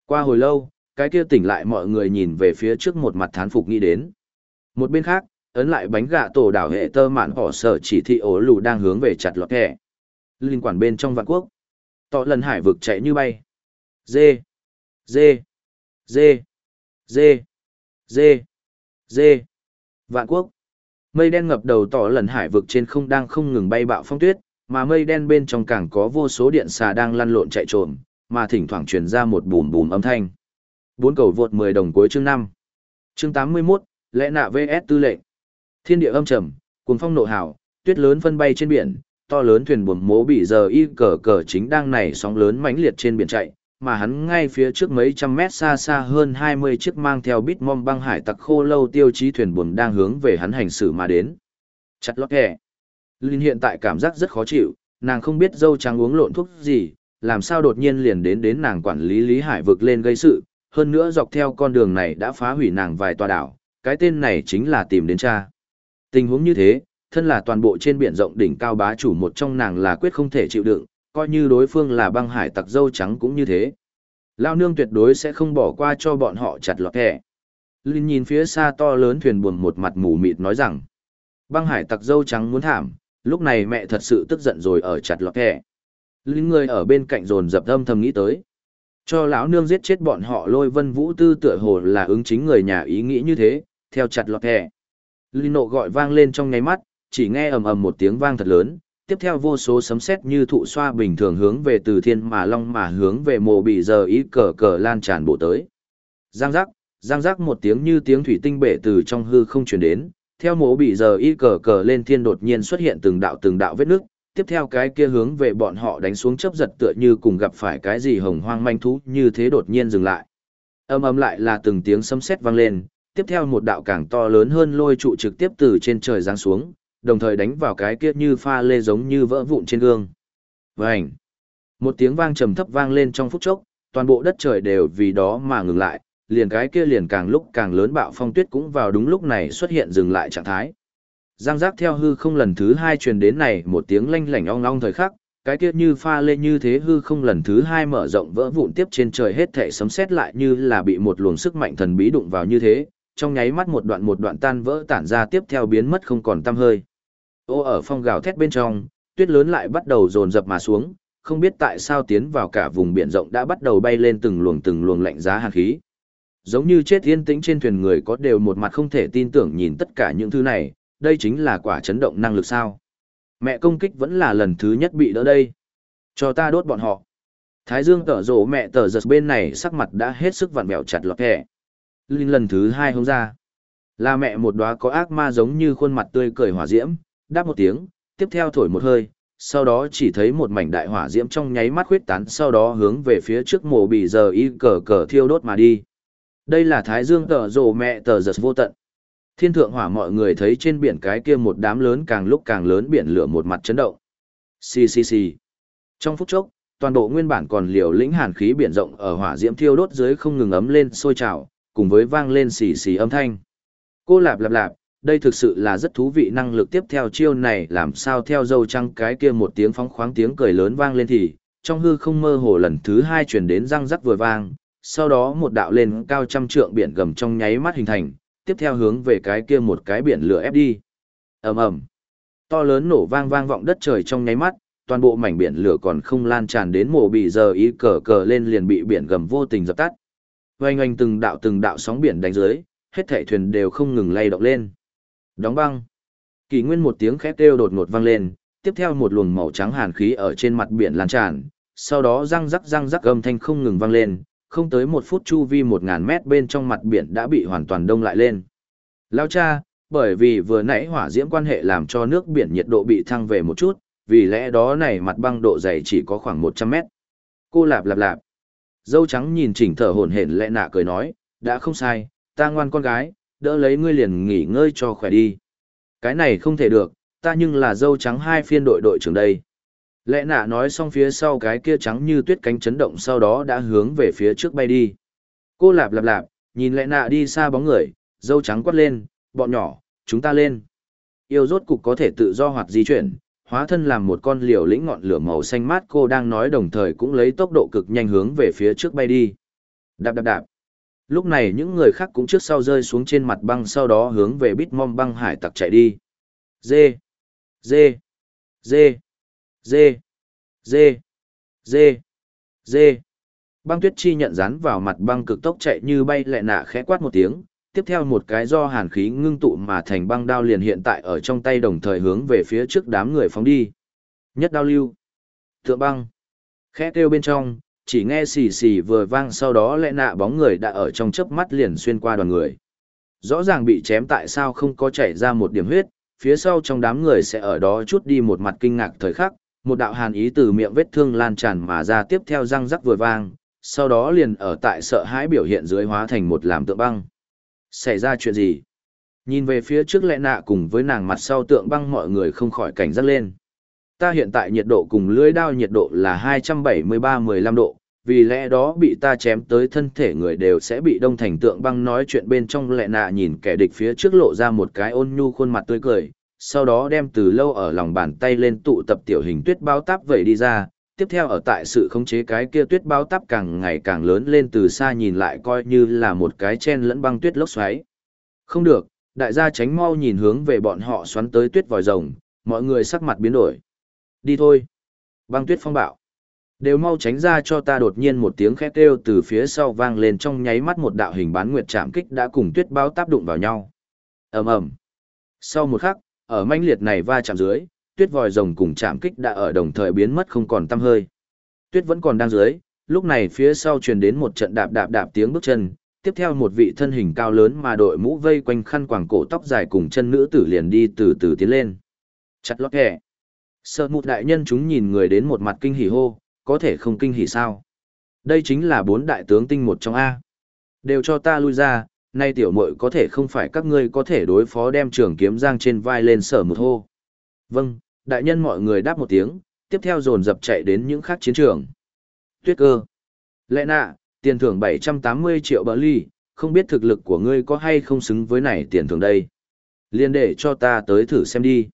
Qua hồi lâu, cái kia tỉnh lại mọi người nhìn về phía trước một mặt thán phục nghĩ đến. Một bên khác, ấn lại bánh gạ tổ đảo hệ tơ mạn họ sở chỉ thị ổ lù đang hướng về chặt lọt kẻ liên quản bên trong vạn quốc. Tọ lần hải vực chạy như bay. Dê dê dê dê dê dê vạn quốc. Mây đen ngập đầu tỏ lần hải vực trên không đang không ngừng bay bạo phong tuyết mà mây đen bên trong càng có vô số điện xà đang lăn lộn chạy trộm mà thỉnh thoảng truyền ra một bùm bùm âm thanh. Bốn cầu vượt mười đồng cuối chương năm. Chương tám mươi 81, lẽ nạ vs tư lệnh. Thiên địa âm trầm, cuồng phong nộ hào, tuyết lớn phân bay trên biển, to lớn thuyền buồm mố bị giờ y cờ cờ chính đang nảy sóng lớn mãnh liệt trên biển chạy, mà hắn ngay phía trước mấy trăm mét xa xa hơn 20 chiếc mang theo bít mom băng hải tặc khô lâu tiêu chí thuyền buồm đang hướng về hắn hành xử mà đến. Chặt lót kẻ. Linh hiện tại cảm giác rất khó chịu, nàng không biết dâu trắng uống lộn thuốc gì, làm sao đột nhiên liền đến đến nàng quản lý Lý Hải vực lên gây sự, hơn nữa dọc theo con đường này đã phá hủy nàng vài tòa đảo, cái tên này chính là tìm đến cha. Tình huống như thế, thân là toàn bộ trên biển rộng đỉnh cao bá chủ một trong nàng là quyết không thể chịu đựng, coi như đối phương là băng hải tặc dâu trắng cũng như thế. Lao nương tuyệt đối sẽ không bỏ qua cho bọn họ chặt lọt thẻ. Linh nhìn phía xa to lớn thuyền buồn một mặt mù mịt nói rằng, băng hải tặc dâu trắng muốn thảm, lúc này mẹ thật sự tức giận rồi ở chặt lọt thẻ. Linh người ở bên cạnh rồn dập âm thầm nghĩ tới. Cho lão nương giết chết bọn họ lôi vân vũ tư tựa hồ là ứng chính người nhà ý nghĩ như thế, theo chặt lọt thẻ. Lino gọi vang lên trong nháy mắt, chỉ nghe ầm ầm một tiếng vang thật lớn, tiếp theo vô số sấm sét như thụ xoa bình thường hướng về từ thiên mà long mà hướng về mộ bị giờ ý cờ cờ lan tràn bộ tới. Giang giác, giang giác một tiếng như tiếng thủy tinh bể từ trong hư không truyền đến, theo mộ bị giờ ý cờ cờ lên thiên đột nhiên xuất hiện từng đạo từng đạo vết nước, tiếp theo cái kia hướng về bọn họ đánh xuống chớp giật tựa như cùng gặp phải cái gì hồng hoang manh thú như thế đột nhiên dừng lại. Âm âm lại là từng tiếng sấm sét vang lên, tiếp theo một đạo càng to lớn hơn lôi trụ trực tiếp từ trên trời giáng xuống, đồng thời đánh vào cái kia như pha lê giống như vỡ vụn trên gương. Vành! Một tiếng vang trầm thấp vang lên trong phút chốc, toàn bộ đất trời đều vì đó mà ngừng lại, liền cái kia liền càng lúc càng lớn bạo phong tuyết cũng vào đúng lúc này xuất hiện dừng lại trạng thái. Giang giác theo hư không lần thứ hai truyền đến này một tiếng lanh lảnh ong ong thời khắc, cái kia như pha lê như thế hư không lần thứ hai mở rộng vỡ vụn tiếp trên trời hết thể sấm sét lại như là bị một luồng sức mạnh thần bí đụng vào như thế, trong nháy mắt một đoạn một đoạn tan vỡ tản ra tiếp theo biến mất không còn tăm hơi. Ô ở phong gào thét bên trong, tuyết lớn lại bắt đầu dồn dập mà xuống, không biết tại sao tiến vào cả vùng biển rộng đã bắt đầu bay lên từng luồng từng luồng lạnh giá hàn khí. Giống như chết yên tĩnh trên thuyền người có đều một mặt không thể tin tưởng nhìn tất cả những thứ này, đây chính là quả chấn động năng lực sao. Mẹ công kích vẫn là lần thứ nhất bị đỡ đây. Cho ta đốt bọn họ. Thái Dương tở rộ mẹ tở giật bên này sắc mặt đã hết sức vặn mẹo chặt lọt hẹ. Linh lần thứ hai hông ra. Là mẹ một đóa có ác ma giống như khuôn mặt tươi cười hỏa diễm, đáp một tiếng, tiếp theo thổi một hơi, sau đó chỉ thấy một mảnh đại hỏa diễm trong nháy mắt khuyết tán sau đó hướng về phía trước mổ bị giờ y cờ cờ thiêu đốt mà đi. Đây là Thái Dương tờ rồ mẹ tờ giật vô tận. Thiên thượng hỏa mọi người thấy trên biển cái kia một đám lớn càng lúc càng lớn biển lửa một mặt chấn động. Xì xì xì. Trong phút chốc, toàn bộ nguyên bản còn liều lĩnh hàn khí biển rộng ở hỏa diễm thiêu đốt dưới không ngừng ấm lên sôi trào, cùng với vang lên xì xì âm thanh. Cô lạp lạp lạp, đây thực sự là rất thú vị năng lực tiếp theo chiêu này làm sao theo dâu trăng cái kia một tiếng phóng khoáng tiếng cười lớn vang lên thì, trong hư không mơ hồ lần thứ hai chuyển đến răng rắc vừa vang, sau đó một đạo lên cao trăm trượng biển gầm trong nháy mắt hình thành, tiếp theo hướng về cái kia một cái biển lửa ép đi. ầm ầm, to lớn nổ vang vang vọng đất trời trong nháy mắt, toàn bộ mảnh biển lửa còn không lan tràn đến mộ bị giờ ý cờ cờ lên liền bị biển gầm vô tình dập tắt. Oanh oanh từng đạo từng đạo sóng biển đánh dưới, hết thảy thuyền đều không ngừng lay động lên. Đóng băng. Kỳ nguyên một tiếng khét kêu đột ngột vang lên, tiếp theo một luồng màu trắng hàn khí ở trên mặt biển lan tràn, sau đó răng rắc răng rắc âm thanh không ngừng vang lên, không tới một phút chu vi một ngàn mét bên trong mặt biển đã bị hoàn toàn đông lại lên. Lao cha, bởi vì vừa nãy hỏa diễm quan hệ làm cho nước biển nhiệt độ bị thăng về một chút, vì lẽ đó này mặt băng độ dày chỉ có khoảng 100 mét. Cô lạp lạp lạp. Dâu trắng nhìn chỉnh thở hổn hển lẹ nạ cười nói, đã không sai, ta ngoan con gái, đỡ lấy ngươi liền nghỉ ngơi cho khỏe đi. Cái này không thể được, ta nhưng là dâu trắng hai phiên đội đội trưởng đây. Lẽ nạ nói xong phía sau cái kia trắng như tuyết cánh chấn động sau đó đã hướng về phía trước bay đi. Cô lạp lạp lạp, nhìn lẽ nạ đi xa bóng người, dâu trắng quát lên, bọn nhỏ, chúng ta lên. Yêu rốt cục có thể tự do hoặc di chuyển, hóa thân làm một con liều lĩnh ngọn lửa màu xanh mát cô đang nói đồng thời cũng lấy tốc độ cực nhanh hướng về phía trước bay đi. Đạp đạp đạp. Lúc này những người khác cũng trước sau rơi xuống trên mặt băng sau đó hướng về bít mom băng hải tặc chạy đi. Dê. Dê. Dê. Dê. Dê. Dê. Dê. Băng tuyết chi nhận dán vào mặt băng cực tốc chạy như bay lẹ nạ khẽ quát một tiếng, tiếp theo một cái do hàn khí ngưng tụ mà thành băng đao liền hiện tại ở trong tay đồng thời hướng về phía trước đám người phóng đi. Nhất đao lưu. Thượng băng. Khẽ kêu bên trong, chỉ nghe xì xì vừa vang sau đó lẽ nạ bóng người đã ở trong chớp mắt liền xuyên qua đoàn người. Rõ ràng bị chém tại sao không có chảy ra một điểm huyết, phía sau trong đám người sẽ ở đó chút đi một mặt kinh ngạc thời khắc, một đạo hàn ý từ miệng vết thương lan tràn mà ra tiếp theo răng rắc vừa vang, sau đó liền ở tại sợ hãi biểu hiện dưới hóa thành một làm tượng băng. Xảy ra chuyện gì? Nhìn về phía trước lẽ nạ cùng với nàng mặt sau tượng băng mọi người không khỏi cảnh giác lên. Ta hiện tại nhiệt độ cùng lưới đao nhiệt độ là 273-15 độ, vì lẽ đó bị ta chém tới thân thể người đều sẽ bị đông thành tượng băng nói chuyện bên trong lẹ nạ nhìn kẻ địch phía trước lộ ra một cái ôn nhu khuôn mặt tươi cười, sau đó đem từ lâu ở lòng bàn tay lên tụ tập tiểu hình tuyết bao táp vẩy đi ra, tiếp theo ở tại sự khống chế cái kia tuyết bao táp càng ngày càng lớn lên từ xa nhìn lại coi như là một cái chen lẫn băng tuyết lốc xoáy. Không được, đại gia tránh mau nhìn hướng về bọn họ xoắn tới tuyết vòi rồng, mọi người sắc mặt biến đổi. Đi thôi. Băng tuyết phong bạo. Đều mau tránh ra cho ta đột nhiên một tiếng khét kêu từ phía sau vang lên trong nháy mắt một đạo hình bán nguyệt chạm kích đã cùng tuyết bao táp đụng vào nhau. ầm ầm. Sau một khắc, ở manh liệt này va chạm dưới, tuyết vòi rồng cùng chạm kích đã ở đồng thời biến mất không còn tăm hơi. Tuyết vẫn còn đang dưới, lúc này phía sau truyền đến một trận đạp đạp đạp tiếng bước chân, tiếp theo một vị thân hình cao lớn mà đội mũ vây quanh khăn quàng cổ tóc dài cùng chân nữ tử liền đi từ từ tiến lên. Chặt lót kẻ. Sợ một đại nhân chúng nhìn người đến một mặt kinh hỉ hô, có thể không kinh hỉ sao? Đây chính là bốn đại tướng tinh một trong A. Đều cho ta lui ra, nay tiểu muội có thể không phải các ngươi có thể đối phó đem trường kiếm giang trên vai lên sở một hô. Vâng, đại nhân mọi người đáp một tiếng, tiếp theo dồn dập chạy đến những khác chiến trường. Tuyết cơ. lệ nạ, tiền thưởng 780 triệu bờ ly, không biết thực lực của ngươi có hay không xứng với này tiền thưởng đây. Liên để cho ta tới thử xem đi.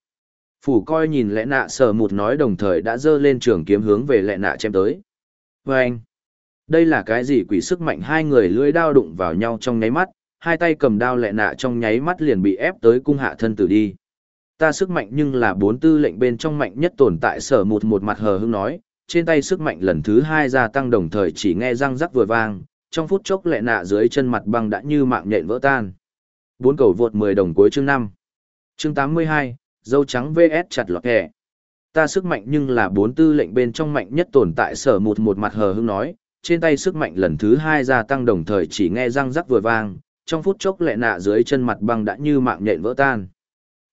Phủ coi nhìn lệ nạ sờ một nói đồng thời đã dơ lên trường kiếm hướng về lệ nạ chém tới. Và anh, đây là cái gì quỷ sức mạnh hai người lưỡi đao đụng vào nhau trong nháy mắt, hai tay cầm đao lệ nạ trong nháy mắt liền bị ép tới cung hạ thân tử đi. Ta sức mạnh nhưng là bốn tư lệnh bên trong mạnh nhất tồn tại sở một một mặt hờ hững nói, trên tay sức mạnh lần thứ hai gia tăng đồng thời chỉ nghe răng rắc vừa vang, trong phút chốc lệ nạ dưới chân mặt băng đã như mạng nhện vỡ tan. Bốn cầu vượt 10 đồng cuối chương 5. Chương 82, dâu trắng VS chặt lọt kẻ. Ta sức mạnh nhưng là bốn tư lệnh bên trong mạnh nhất tồn tại sở một một mặt hờ hững nói, trên tay sức mạnh lần thứ hai gia tăng đồng thời chỉ nghe răng rắc vừa vang, trong phút chốc lệ nạ dưới chân mặt băng đã như mạng nhện vỡ tan.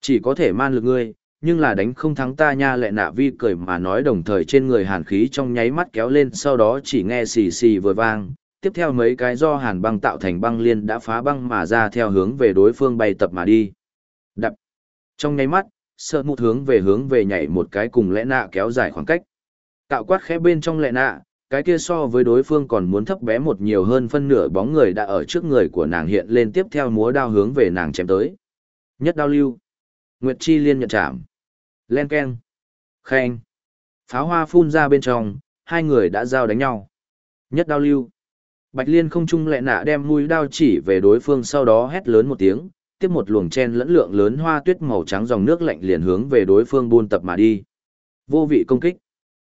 Chỉ có thể man lực ngươi, nhưng là đánh không thắng ta nha lệ nạ vi cười mà nói đồng thời trên người hàn khí trong nháy mắt kéo lên sau đó chỉ nghe xì xì vừa vang. Tiếp theo mấy cái do hàn băng tạo thành băng liên đã phá băng mà ra theo hướng về đối phương bay tập mà đi. Đập. Trong nháy mắt, sợ mụt hướng về hướng về nhảy một cái cùng lẽ nạ kéo dài khoảng cách. Tạo quát khẽ bên trong lẽ nạ, cái kia so với đối phương còn muốn thấp bé một nhiều hơn phân nửa bóng người đã ở trước người của nàng hiện lên tiếp theo múa đao hướng về nàng chém tới. Nhất đao lưu. Nguyệt Chi liên nhận chạm. Len ken, Khen. Pháo hoa phun ra bên trong, hai người đã giao đánh nhau. Nhất đao lưu. Bạch Liên không trung lẹ nạ đem mũi đao chỉ về đối phương sau đó hét lớn một tiếng, tiếp một luồng chen lẫn lượng lớn hoa tuyết màu trắng dòng nước lạnh liền hướng về đối phương buôn tập mà đi. Vô vị công kích.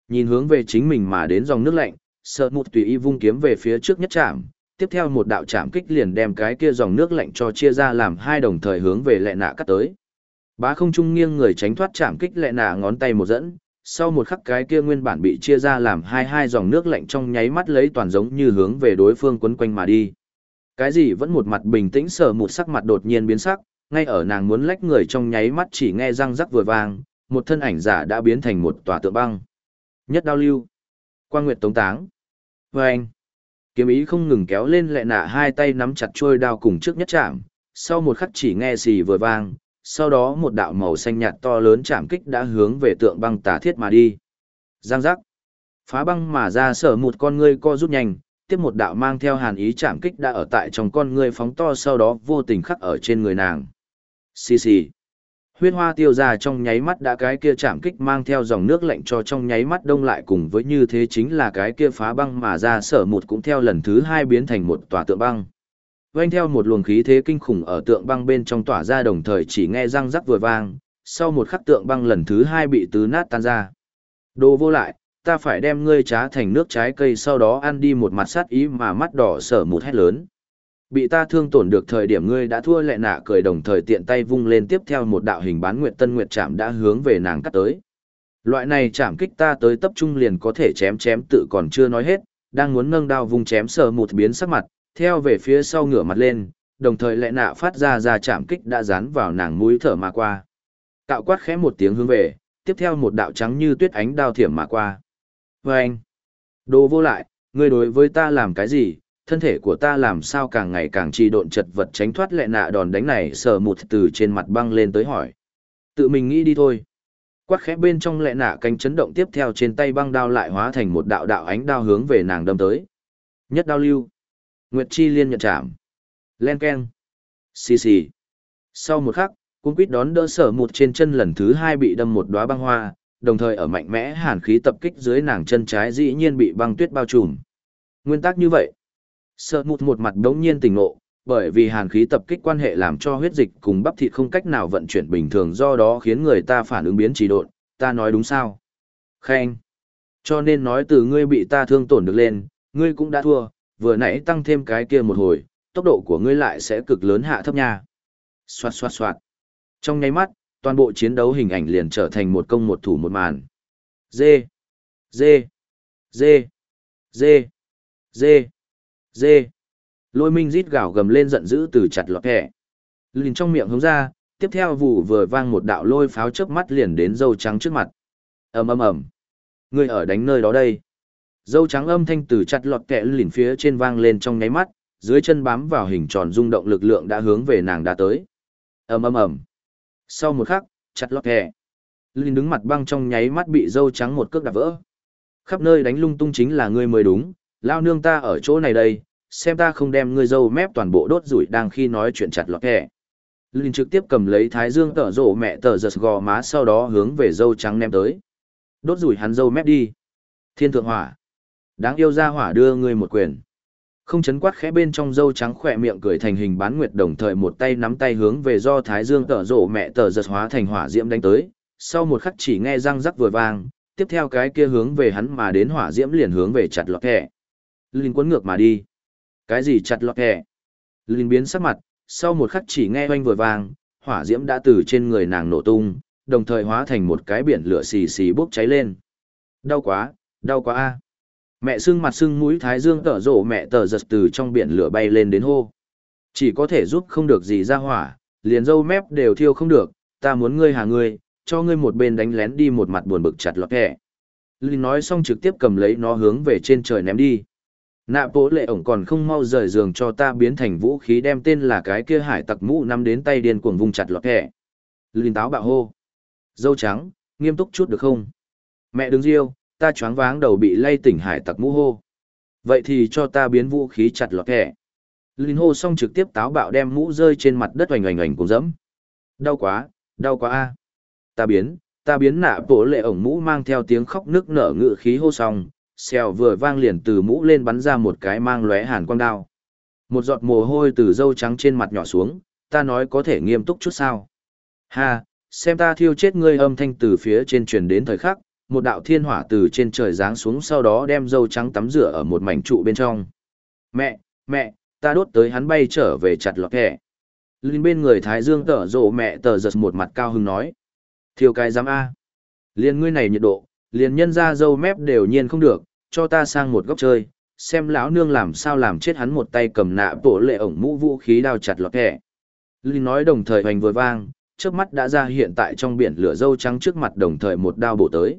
Nhìn hướng về chính mình mà đến dòng nước lạnh, sợ một tùy y vung kiếm về phía trước nhất chạm, tiếp theo một đạo chạm kích liền đem cái kia dòng nước lạnh cho chia ra làm hai đồng thời hướng về lẹ nạ cắt tới. Bá không trung nghiêng người tránh thoát chạm kích lệ nạ ngón tay một dẫn, sau một khắc cái kia nguyên bản bị chia ra làm hai hai dòng nước lạnh trong nháy mắt lấy toàn giống như hướng về đối phương quấn quanh mà đi. Cái gì vẫn một mặt bình tĩnh sở một sắc mặt đột nhiên biến sắc, ngay ở nàng muốn lách người trong nháy mắt chỉ nghe răng rắc vừa vang, một thân ảnh giả đã biến thành một tòa tượng băng. Nhất đao lưu. Quang Nguyệt Tống Táng. Và anh. Kiếm ý không ngừng kéo lên lệ nạ hai tay nắm chặt trôi đao cùng trước nhất chạm, sau một khắc chỉ nghe xì vừa vang, sau đó một đạo màu xanh nhạt to lớn chạm kích đã hướng về tượng băng tà thiết mà đi. Giang giác. Phá băng mà ra sở một con ngươi co rút nhanh, tiếp một đạo mang theo hàn ý chạm kích đã ở tại trong con ngươi phóng to sau đó vô tình khắc ở trên người nàng. Xì xì. Huyết hoa tiêu ra trong nháy mắt đã cái kia chạm kích mang theo dòng nước lạnh cho trong nháy mắt đông lại cùng với như thế chính là cái kia phá băng mà ra sở một cũng theo lần thứ hai biến thành một tòa tượng băng. Vanh theo một luồng khí thế kinh khủng ở tượng băng bên trong tỏa ra đồng thời chỉ nghe răng rắc vừa vang, sau một khắc tượng băng lần thứ hai bị tứ nát tan ra. Đồ vô lại, ta phải đem ngươi trá thành nước trái cây sau đó ăn đi một mặt sát ý mà mắt đỏ sở một hét lớn. Bị ta thương tổn được thời điểm ngươi đã thua lẹ nạ cười đồng thời tiện tay vung lên tiếp theo một đạo hình bán nguyệt tân nguyệt chạm đã hướng về nàng cắt tới. Loại này chạm kích ta tới tập trung liền có thể chém chém tự còn chưa nói hết, đang muốn nâng đao vung chém sờ một biến sắc mặt, theo về phía sau ngửa mặt lên, đồng thời lệ nạ phát ra ra chạm kích đã dán vào nàng mũi thở mà qua. Cạo quát khẽ một tiếng hướng về, tiếp theo một đạo trắng như tuyết ánh đao thiểm mà qua. Và anh, đồ vô lại, ngươi đối với ta làm cái gì, thân thể của ta làm sao càng ngày càng trì độn chật vật tránh thoát lẹ nạ đòn đánh này sờ một từ trên mặt băng lên tới hỏi. Tự mình nghĩ đi thôi. Quát khẽ bên trong lẹ nạ cánh chấn động tiếp theo trên tay băng đao lại hóa thành một đạo đạo ánh đao hướng về nàng đâm tới. Nhất đao lưu. Nguyệt Chi liên nhận chạm. Len keng. Xì xì. Sau một khắc, cung quýt đón đỡ sở một trên chân lần thứ hai bị đâm một đóa băng hoa, đồng thời ở mạnh mẽ hàn khí tập kích dưới nàng chân trái dĩ nhiên bị băng tuyết bao trùm. Nguyên tắc như vậy. Sợ một một mặt đống nhiên tỉnh ngộ, bởi vì hàn khí tập kích quan hệ làm cho huyết dịch cùng bắp thịt không cách nào vận chuyển bình thường do đó khiến người ta phản ứng biến trì độn, ta nói đúng sao? Khen. Cho nên nói từ ngươi bị ta thương tổn được lên, ngươi cũng đã thua, vừa nãy tăng thêm cái kia một hồi, tốc độ của ngươi lại sẽ cực lớn hạ thấp nha. Xoạt xoạt xoạt. Trong nháy mắt, toàn bộ chiến đấu hình ảnh liền trở thành một công một thủ một màn. Dê. Dê. Dê. Dê. Dê. Dê. Lôi minh rít gào gầm lên giận dữ từ chặt lọt hẹ. Lìn trong miệng hướng ra, tiếp theo vụ vừa vang một đạo lôi pháo chớp mắt liền đến dâu trắng trước mặt. ầm ầm ầm. Ngươi ở đánh nơi đó đây. Dâu trắng âm thanh từ chặt lọt kẹ lìn phía trên vang lên trong nháy mắt, dưới chân bám vào hình tròn rung động lực lượng đã hướng về nàng đã tới. ầm ầm ầm. Sau một khắc, chặt lọt kẹ. Lìn đứng mặt băng trong nháy mắt bị dâu trắng một cước đạp vỡ. Khắp nơi đánh lung tung chính là ngươi mới đúng, lao nương ta ở chỗ này đây, xem ta không đem ngươi dâu mép toàn bộ đốt rủi đang khi nói chuyện chặt lọt kẹ lìn trực tiếp cầm lấy thái dương tở rộ mẹ tở giật gò má sau đó hướng về dâu trắng ném tới. Đốt rủi hắn dâu mép đi. Thiên thượng hỏa. Đáng yêu ra hỏa đưa ngươi một quyền. Không chấn quát khẽ bên trong dâu trắng khỏe miệng cười thành hình bán nguyệt đồng thời một tay nắm tay hướng về do thái dương tở rộ mẹ tở giật hóa thành hỏa diễm đánh tới. Sau một khắc chỉ nghe răng rắc vừa vang, tiếp theo cái kia hướng về hắn mà đến hỏa diễm liền hướng về chặt lọt kẻ. Linh quấn ngược mà đi. Cái gì chặt lọt kẻ? Linh biến sắc mặt, sau một khắc chỉ nghe oanh vừa vang, hỏa diễm đã từ trên người nàng nổ tung, đồng thời hóa thành một cái biển lửa xì xì bốc cháy lên. Đau quá, đau quá a. Mẹ sưng mặt sưng mũi thái dương tở rộ mẹ tờ giật từ trong biển lửa bay lên đến hô. Chỉ có thể giúp không được gì ra hỏa, liền dâu mép đều thiêu không được, ta muốn ngươi hà ngươi, cho ngươi một bên đánh lén đi một mặt buồn bực chặt lọt kẻ. Linh nói xong trực tiếp cầm lấy nó hướng về trên trời ném đi. Nạ bố lệ ổng còn không mau rời giường cho ta biến thành vũ khí đem tên là cái kia hải tặc mũ nắm đến tay điên cuồng vùng chặt lọt kẻ. Linh táo bạo hô. Dâu trắng, nghiêm túc chút được không? Mẹ đứng riêu, ta choáng váng đầu bị lay tỉnh hải tặc mũ hô. Vậy thì cho ta biến vũ khí chặt lọt kẻ. Linh hô xong trực tiếp táo bạo đem mũ rơi trên mặt đất oành oành oành cùng dẫm. Đau quá, đau quá a. Ta biến, ta biến nạ bố lệ ổng mũ mang theo tiếng khóc nước nở ngự khí hô xong, xèo vừa vang liền từ mũ lên bắn ra một cái mang lóe hàn quang đao. Một giọt mồ hôi từ râu trắng trên mặt nhỏ xuống, ta nói có thể nghiêm túc chút sao. Ha, xem ta thiêu chết ngươi âm thanh từ phía trên truyền đến thời khắc, một đạo thiên hỏa từ trên trời giáng xuống sau đó đem dâu trắng tắm rửa ở một mảnh trụ bên trong. Mẹ, mẹ, ta đốt tới hắn bay trở về chặt lọt kẻ. Linh bên người Thái Dương tở rộ mẹ tờ giật một mặt cao hưng nói. Thiêu cái giám A. Liên ngươi này nhiệt độ, liền nhân ra dâu mép đều nhiên không được, cho ta sang một góc chơi, xem lão nương làm sao làm chết hắn một tay cầm nạ bổ lệ ổng mũ vũ khí đao chặt lọt kẻ. Linh nói đồng thời hoành vừa vang, trước mắt đã ra hiện tại trong biển lửa dâu trắng trước mặt đồng thời một đao bổ tới.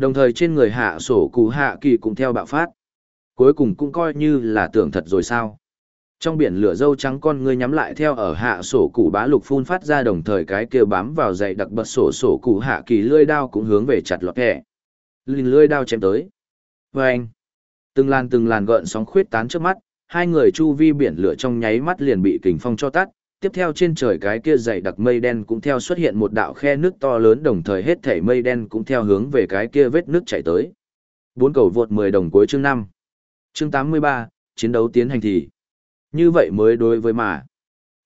Đồng thời trên người hạ sổ cụ hạ kỳ cũng theo bạo phát. Cuối cùng cũng coi như là tưởng thật rồi sao. Trong biển lửa dâu trắng con ngươi nhắm lại theo ở hạ sổ cụ bá lục phun phát ra đồng thời cái kia bám vào dậy đặc bật sổ sổ cụ hạ kỳ lưỡi đao cũng hướng về chặt lọt kẻ. Linh lưỡi đao chém tới. Và anh, từng làn từng làn gợn sóng khuyết tán trước mắt, hai người chu vi biển lửa trong nháy mắt liền bị kình phong cho tắt. Tiếp theo trên trời cái kia dày đặc mây đen cũng theo xuất hiện một đạo khe nước to lớn đồng thời hết thảy mây đen cũng theo hướng về cái kia vết nước chảy tới. Bốn cầu vượt 10 đồng cuối chương 5. Chương 83, chiến đấu tiến hành thì. Như vậy mới đối với mà.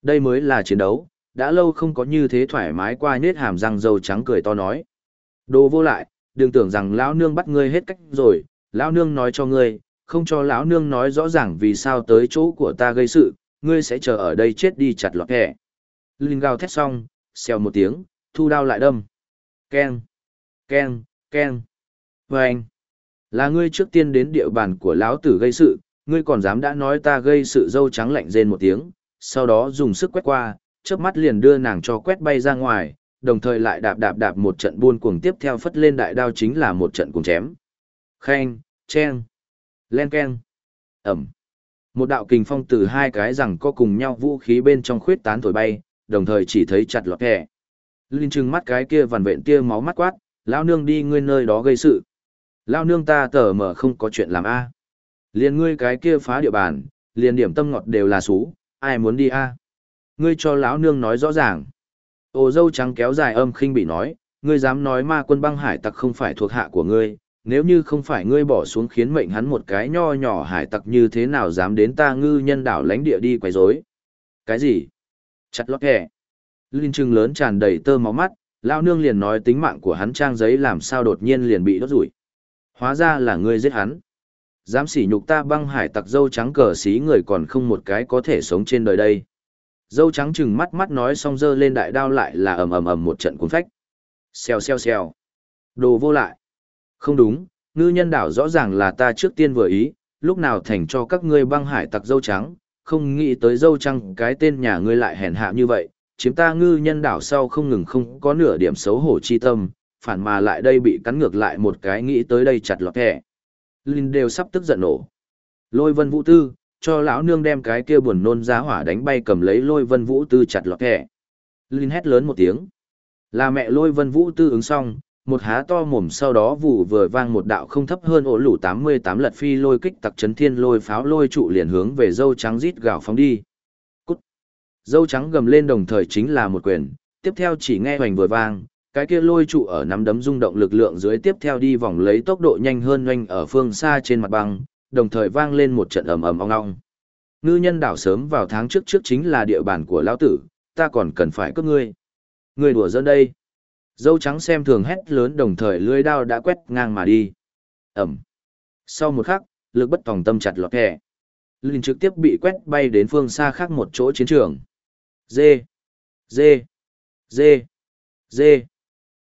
Đây mới là chiến đấu, đã lâu không có như thế thoải mái qua nết hàm răng dầu trắng cười to nói. Đồ vô lại, đừng tưởng rằng lão nương bắt ngươi hết cách rồi, lão nương nói cho ngươi, không cho lão nương nói rõ ràng vì sao tới chỗ của ta gây sự, ngươi sẽ chờ ở đây chết đi chặt lọt kẻ. Linh gào thét xong, xèo một tiếng, thu đao lại đâm. Keng, keng, keng. Vâng. anh, là ngươi trước tiên đến địa bàn của lão tử gây sự, ngươi còn dám đã nói ta gây sự dâu trắng lạnh rên một tiếng, sau đó dùng sức quét qua, chớp mắt liền đưa nàng cho quét bay ra ngoài, đồng thời lại đạp đạp đạp một trận buôn cuồng tiếp theo phất lên đại đao chính là một trận cuồng chém. Khen, chen, len ken, ẩm. Một đạo kình phong từ hai cái rằng có cùng nhau vũ khí bên trong khuyết tán thổi bay, đồng thời chỉ thấy chặt lọt kẻ. Linh trừng mắt cái kia vằn vện kia máu mắt quát, lao nương đi ngươi nơi đó gây sự. Lao nương ta tờ mở không có chuyện làm a Liền ngươi cái kia phá địa bàn, liền điểm tâm ngọt đều là xú, ai muốn đi a Ngươi cho lão nương nói rõ ràng. Ô dâu trắng kéo dài âm khinh bị nói, ngươi dám nói ma quân băng hải tặc không phải thuộc hạ của ngươi, nếu như không phải ngươi bỏ xuống khiến mệnh hắn một cái nho nhỏ hải tặc như thế nào dám đến ta ngư nhân đảo lãnh địa đi quấy rối Cái gì? Chặt lót kẻ. Linh trừng lớn tràn đầy tơ máu mắt, lao nương liền nói tính mạng của hắn trang giấy làm sao đột nhiên liền bị đốt rủi. Hóa ra là ngươi giết hắn. Dám sỉ nhục ta băng hải tặc dâu trắng cờ xí người còn không một cái có thể sống trên đời đây. Dâu trắng chừng mắt mắt nói xong giơ lên đại đao lại là ầm ầm ầm một trận cuốn phách. Xèo xèo xèo. Đồ vô lại. Không đúng, ngư nhân đảo rõ ràng là ta trước tiên vừa ý, lúc nào thành cho các ngươi băng hải tặc dâu trắng, không nghĩ tới dâu trắng cái tên nhà ngươi lại hèn hạ như vậy, chiếm ta ngư nhân đảo sau không ngừng không có nửa điểm xấu hổ chi tâm, phản mà lại đây bị cắn ngược lại một cái nghĩ tới đây chặt lọt thẻ. Linh đều sắp tức giận nổ. Lôi vân vũ tư, cho lão nương đem cái kia buồn nôn giá hỏa đánh bay cầm lấy lôi vân vũ tư chặt lọt thẻ. Linh hét lớn một tiếng. Là mẹ lôi vân vũ tư ứng xong, một há to mồm sau đó vụ vừa vang một đạo không thấp hơn ổ lũ 88 lật phi lôi kích tặc chấn thiên lôi pháo lôi trụ liền hướng về dâu trắng rít gào phóng đi. Cút! Dâu trắng gầm lên đồng thời chính là một quyền, tiếp theo chỉ nghe hoành vừa vang, cái kia lôi trụ ở nắm đấm rung động lực lượng dưới tiếp theo đi vòng lấy tốc độ nhanh hơn nhanh ở phương xa trên mặt băng, đồng thời vang lên một trận ầm ầm ong ong. Ngư nhân đảo sớm vào tháng trước trước chính là địa bàn của lão tử, ta còn cần phải cướp ngươi. Ngươi đùa giỡn đây. Dâu trắng xem thường hét lớn đồng thời lưới đao đã quét ngang mà đi. Ẩm. Sau một khắc, lực bất tòng tâm chặt lọt kẻ. Linh trực tiếp bị quét bay đến phương xa khác một chỗ chiến trường. Dê. Dê. Dê. Dê.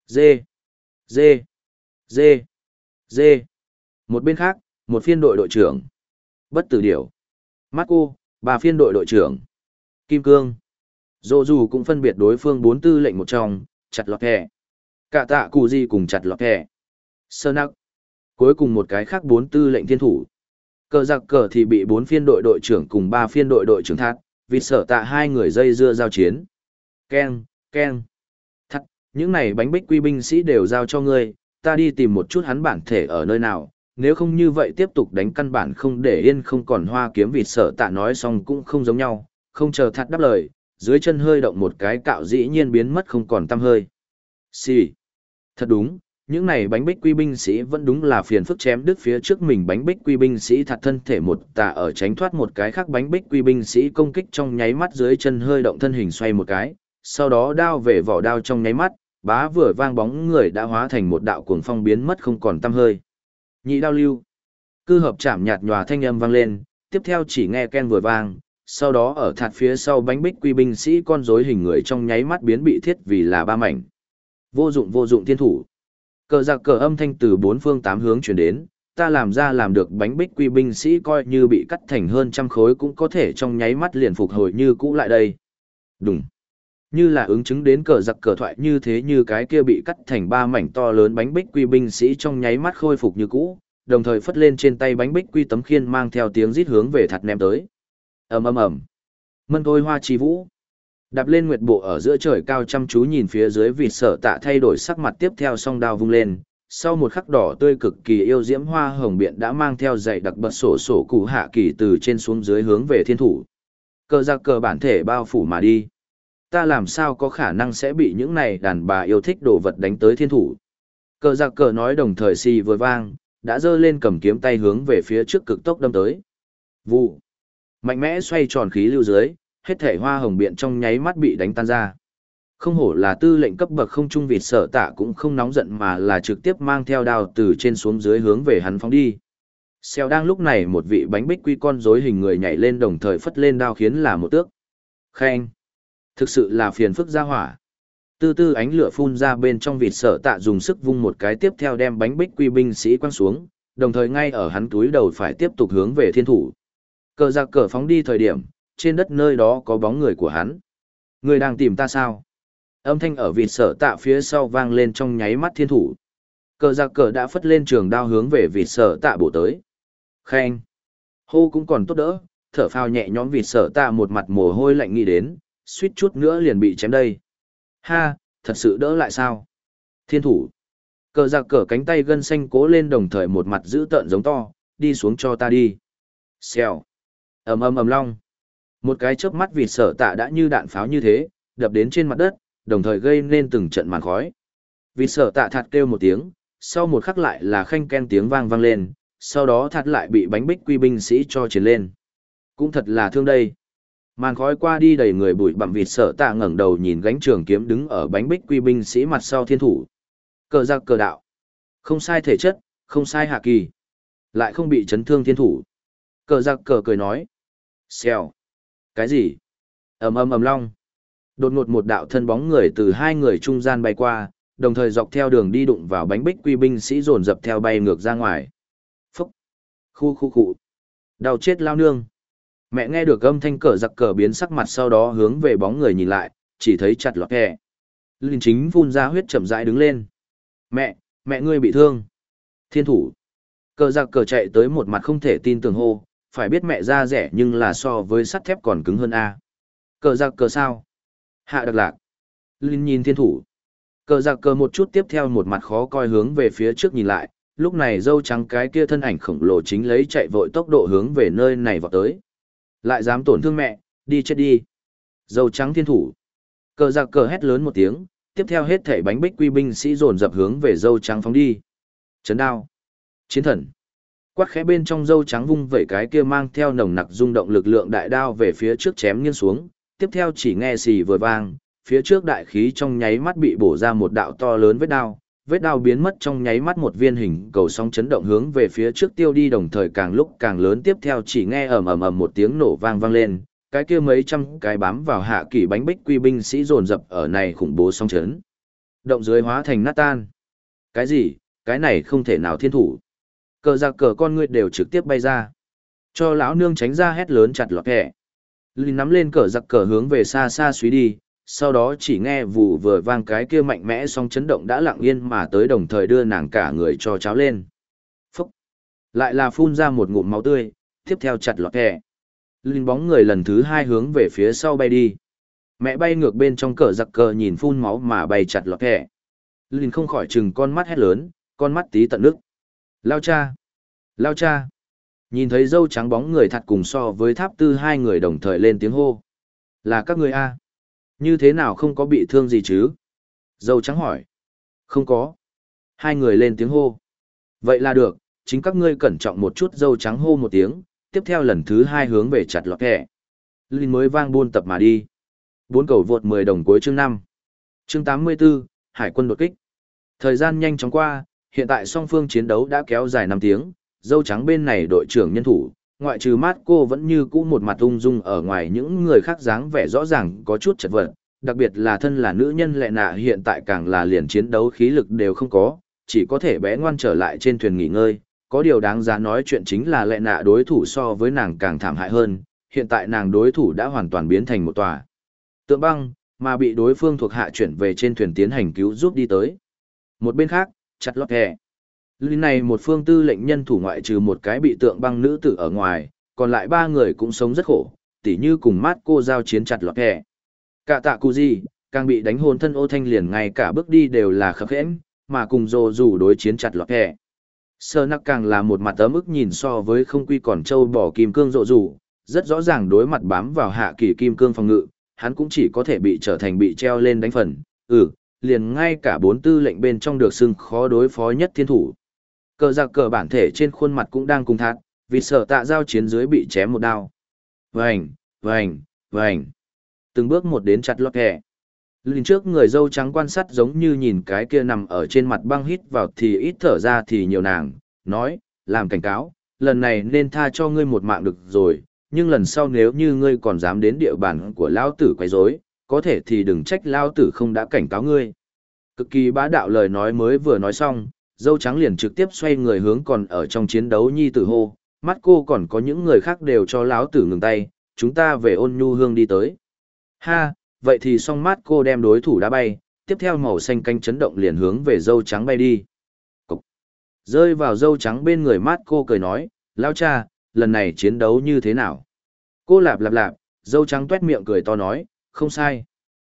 Dê. Dê. Dê. Dê. Một bên khác, một phiên đội đội trưởng. Bất tử điểu. Marco, ba phiên đội đội trưởng. Kim Cương. Dô dù cũng phân biệt đối phương bốn tư lệnh một trong, chặt lọt hẹ Cả tạ cụ gì cùng chặt lọt thẻ. Sơ nắc. Cuối cùng một cái khác bốn tư lệnh thiên thủ. Cờ giặc cờ thì bị bốn phiên đội đội trưởng cùng ba phiên đội đội trưởng thắt, vì sợ tạ hai người dây dưa giao chiến. keng, keng, Thắt, những này bánh bích quy binh sĩ đều giao cho ngươi, ta đi tìm một chút hắn bản thể ở nơi nào, nếu không như vậy tiếp tục đánh căn bản không để yên không còn hoa kiếm vịt sợ tạ nói xong cũng không giống nhau, không chờ thắt đáp lời, dưới chân hơi động một cái cạo dĩ nhiên biến mất không còn tăm hơi. Xì. Thật đúng, những này bánh bích quy binh sĩ vẫn đúng là phiền phức chém đứt phía trước mình bánh bích quy binh sĩ thật thân thể một tà ở tránh thoát một cái khác bánh bích quy binh sĩ công kích trong nháy mắt dưới chân hơi động thân hình xoay một cái, sau đó đao về vỏ đao trong nháy mắt, bá vừa vang bóng người đã hóa thành một đạo cuồng phong biến mất không còn tăm hơi. Nhị đao lưu. Cư hợp chạm nhạt nhòa thanh âm vang lên, tiếp theo chỉ nghe ken vừa vang, sau đó ở thạt phía sau bánh bích quy binh sĩ con rối hình người trong nháy mắt biến bị thiết vì là ba mảnh. Vô dụng vô dụng thiên thủ. Cờ giặc cờ âm thanh từ bốn phương tám hướng chuyển đến, ta làm ra làm được bánh bích quy binh sĩ coi như bị cắt thành hơn trăm khối cũng có thể trong nháy mắt liền phục hồi như cũ lại đây. Đúng. Như là ứng chứng đến cờ giặc cờ thoại như thế như cái kia bị cắt thành ba mảnh to lớn bánh bích quy binh sĩ trong nháy mắt khôi phục như cũ, đồng thời phất lên trên tay bánh bích quy tấm khiên mang theo tiếng rít hướng về thặt ném tới ầm ầm ầm mân tôi hoa chi vũ đạp lên nguyệt bộ ở giữa trời cao chăm chú nhìn phía dưới vịt sợ tạ thay đổi sắc mặt tiếp theo song đao vung lên. Sau một khắc đỏ tươi cực kỳ yêu diễm hoa hồng biện đã mang theo dạy đặc bật sổ sổ cụ hạ kỳ từ trên xuống dưới hướng về thiên thủ. Cờ ra cờ bản thể bao phủ mà đi. Ta làm sao có khả năng sẽ bị những này đàn bà yêu thích đồ vật đánh tới thiên thủ? Cờ ra cờ nói đồng thời xì vừa vang đã giơ lên cầm kiếm tay hướng về phía trước cực tốc đâm tới. Vụ. Mạnh mẽ xoay tròn khí lưu dưới, hết thể hoa hồng biện trong nháy mắt bị đánh tan ra. Không hổ là tư lệnh cấp bậc không trung vịt sở tạ cũng không nóng giận mà là trực tiếp mang theo đao từ trên xuống dưới hướng về hắn phóng đi. Xeo đang lúc này một vị bánh bích quy con rối hình người nhảy lên đồng thời phất lên đao khiến là một tước. Khen! Thực sự là phiền phức ra hỏa. Tư tư ánh lửa phun ra bên trong vịt sở tạ dùng sức vung một cái tiếp theo đem bánh bích quy binh sĩ quăng xuống, đồng thời ngay ở hắn túi đầu phải tiếp tục hướng về thiên thủ. Cờ giặc cờ phóng đi thời điểm, trên đất nơi đó có bóng người của hắn. Người đang tìm ta sao? Âm thanh ở vịt sở tạ phía sau vang lên trong nháy mắt thiên thủ. Cờ giặc cờ đã phất lên trường đao hướng về vịt sở tạ bổ tới. Khen! Hô cũng còn tốt đỡ, thở phào nhẹ nhõm vịt sở tạ một mặt mồ hôi lạnh nghĩ đến, suýt chút nữa liền bị chém đây. Ha, thật sự đỡ lại sao? Thiên thủ! Cờ giặc cờ cánh tay gân xanh cố lên đồng thời một mặt giữ tợn giống to, đi xuống cho ta đi. Xèo! ầm ầm ầm long một cái chớp mắt vịt sở tạ đã như đạn pháo như thế, đập đến trên mặt đất, đồng thời gây nên từng trận màn khói. Vịt sở tạ thạt kêu một tiếng, sau một khắc lại là khanh ken tiếng vang vang lên, sau đó thạt lại bị bánh bích quy binh sĩ cho chiến lên. Cũng thật là thương đây. Màn khói qua đi đầy người bụi bặm vịt sở tạ ngẩng đầu nhìn gánh trường kiếm đứng ở bánh bích quy binh sĩ mặt sau thiên thủ. Cờ giặc cờ đạo. Không sai thể chất, không sai hạ kỳ. Lại không bị chấn thương thiên thủ. Cờ giặc cờ cười nói. Xèo. Cái gì? ầm ầm ầm long. Đột ngột một đạo thân bóng người từ hai người trung gian bay qua, đồng thời dọc theo đường đi đụng vào bánh bích quy binh sĩ dồn dập theo bay ngược ra ngoài. Phúc. Khu khu khu. Đau chết lao nương. Mẹ nghe được âm thanh cờ giặc cờ biến sắc mặt sau đó hướng về bóng người nhìn lại, chỉ thấy chặt lọt kẹ. Linh chính phun ra huyết chậm rãi đứng lên. Mẹ, mẹ ngươi bị thương. Thiên thủ. Cờ giặc cờ chạy tới một mặt không thể tin tưởng hô, phải biết mẹ ra rẻ nhưng là so với sắt thép còn cứng hơn a cờ giặc cờ sao hạ đặc lạc linh nhìn thiên thủ Cờ giặc cờ một chút tiếp theo một mặt khó coi hướng về phía trước nhìn lại, lúc này dâu trắng cái kia thân ảnh khổng lồ chính lấy chạy vội tốc độ hướng về nơi này vào tới. Lại dám tổn thương mẹ, đi chết đi. Dâu trắng thiên thủ. Cờ giặc cờ hét lớn một tiếng, tiếp theo hết thảy bánh bích quy binh sĩ dồn dập hướng về dâu trắng phóng đi. Chấn đao. Chiến thần. Quát khẽ bên trong dâu trắng vung vẩy cái kia mang theo nồng nặc rung động lực lượng đại đao về phía trước chém nghiêng xuống, tiếp theo chỉ nghe xì vừa vang, phía trước đại khí trong nháy mắt bị bổ ra một đạo to lớn vết đao, vết đao biến mất trong nháy mắt một viên hình cầu sóng chấn động hướng về phía trước tiêu đi đồng thời càng lúc càng lớn tiếp theo chỉ nghe ầm ầm ầm một tiếng nổ vang vang lên, cái kia mấy trăm cái bám vào hạ kỳ bánh bích quy binh sĩ dồn dập ở này khủng bố sóng chấn. Động dưới hóa thành nát tan. Cái gì? Cái này không thể nào thiên thủ. Cờ giặc cờ con người đều trực tiếp bay ra. Cho lão nương tránh ra hét lớn chặt lọt kẻ. Linh nắm lên cờ giặc cờ hướng về xa xa suý đi, sau đó chỉ nghe vụ vừa vang cái kia mạnh mẽ song chấn động đã lặng yên mà tới đồng thời đưa nàng cả người cho cháo lên. Phúc! Lại là phun ra một ngụm máu tươi, tiếp theo chặt lọt kẻ. Linh bóng người lần thứ hai hướng về phía sau bay đi. Mẹ bay ngược bên trong cờ giặc cờ nhìn phun máu mà bay chặt lọt kẻ. Linh không khỏi chừng con mắt hét lớn, con mắt tí tận nước. Lao cha! Lao cha! Nhìn thấy dâu trắng bóng người thật cùng so với tháp tư hai người đồng thời lên tiếng hô. Là các người A. Như thế nào không có bị thương gì chứ? Dâu trắng hỏi. Không có. Hai người lên tiếng hô. Vậy là được, chính các ngươi cẩn trọng một chút dâu trắng hô một tiếng, tiếp theo lần thứ hai hướng về chặt lọt kẻ. Linh mới vang buôn tập mà đi. Bốn cầu vượt 10 đồng cuối chương 5. Chương 84, Hải quân đột kích. Thời gian nhanh chóng qua, hiện tại song phương chiến đấu đã kéo dài 5 tiếng, dâu trắng bên này đội trưởng nhân thủ, ngoại trừ mát cô vẫn như cũ một mặt ung dung ở ngoài những người khác dáng vẻ rõ ràng có chút chật vật, đặc biệt là thân là nữ nhân lệ nạ hiện tại càng là liền chiến đấu khí lực đều không có, chỉ có thể bé ngoan trở lại trên thuyền nghỉ ngơi. Có điều đáng giá nói chuyện chính là lệ nạ đối thủ so với nàng càng thảm hại hơn, hiện tại nàng đối thủ đã hoàn toàn biến thành một tòa. Tượng băng, mà bị đối phương thuộc hạ chuyển về trên thuyền tiến hành cứu giúp đi tới. Một bên khác, chặt lót hẹ. Lý này một phương tư lệnh nhân thủ ngoại trừ một cái bị tượng băng nữ tử ở ngoài, còn lại ba người cũng sống rất khổ, tỉ như cùng mát cô giao chiến chặt lọt hẹ. Cả tạ cụ gì, càng bị đánh hồn thân ô thanh liền ngay cả bước đi đều là khập khẽn, mà cùng dồ rủ đối chiến chặt lọt hẹ. Sơ nắc càng là một mặt tấm ức nhìn so với không quy còn trâu bỏ kim cương rộ rủ, rất rõ ràng đối mặt bám vào hạ kỳ kim cương phòng ngự, hắn cũng chỉ có thể bị trở thành bị treo lên đánh phần, ừ, liền ngay cả bốn tư lệnh bên trong được xưng khó đối phó nhất thiên thủ. Cờ giặc cờ bản thể trên khuôn mặt cũng đang cùng thát, vì sợ tạ giao chiến dưới bị chém một đao. Vành, vành, vành. Từng bước một đến chặt lót kẻ. Linh trước người dâu trắng quan sát giống như nhìn cái kia nằm ở trên mặt băng hít vào thì ít thở ra thì nhiều nàng, nói, làm cảnh cáo, lần này nên tha cho ngươi một mạng được rồi, nhưng lần sau nếu như ngươi còn dám đến địa bàn của lão tử quấy rối, có thể thì đừng trách lão tử không đã cảnh cáo ngươi. Cực kỳ bá đạo lời nói mới vừa nói xong, dâu trắng liền trực tiếp xoay người hướng còn ở trong chiến đấu nhi tử hô, mắt cô còn có những người khác đều cho lão tử ngừng tay, chúng ta về ôn nhu hương đi tới. Ha, vậy thì xong mắt cô đem đối thủ đá bay, tiếp theo màu xanh canh chấn động liền hướng về dâu trắng bay đi. Cục. Rơi vào dâu trắng bên người mắt cô cười nói, lao cha, lần này chiến đấu như thế nào? Cô lạp lạp lạp, dâu trắng tuét miệng cười to nói, không sai.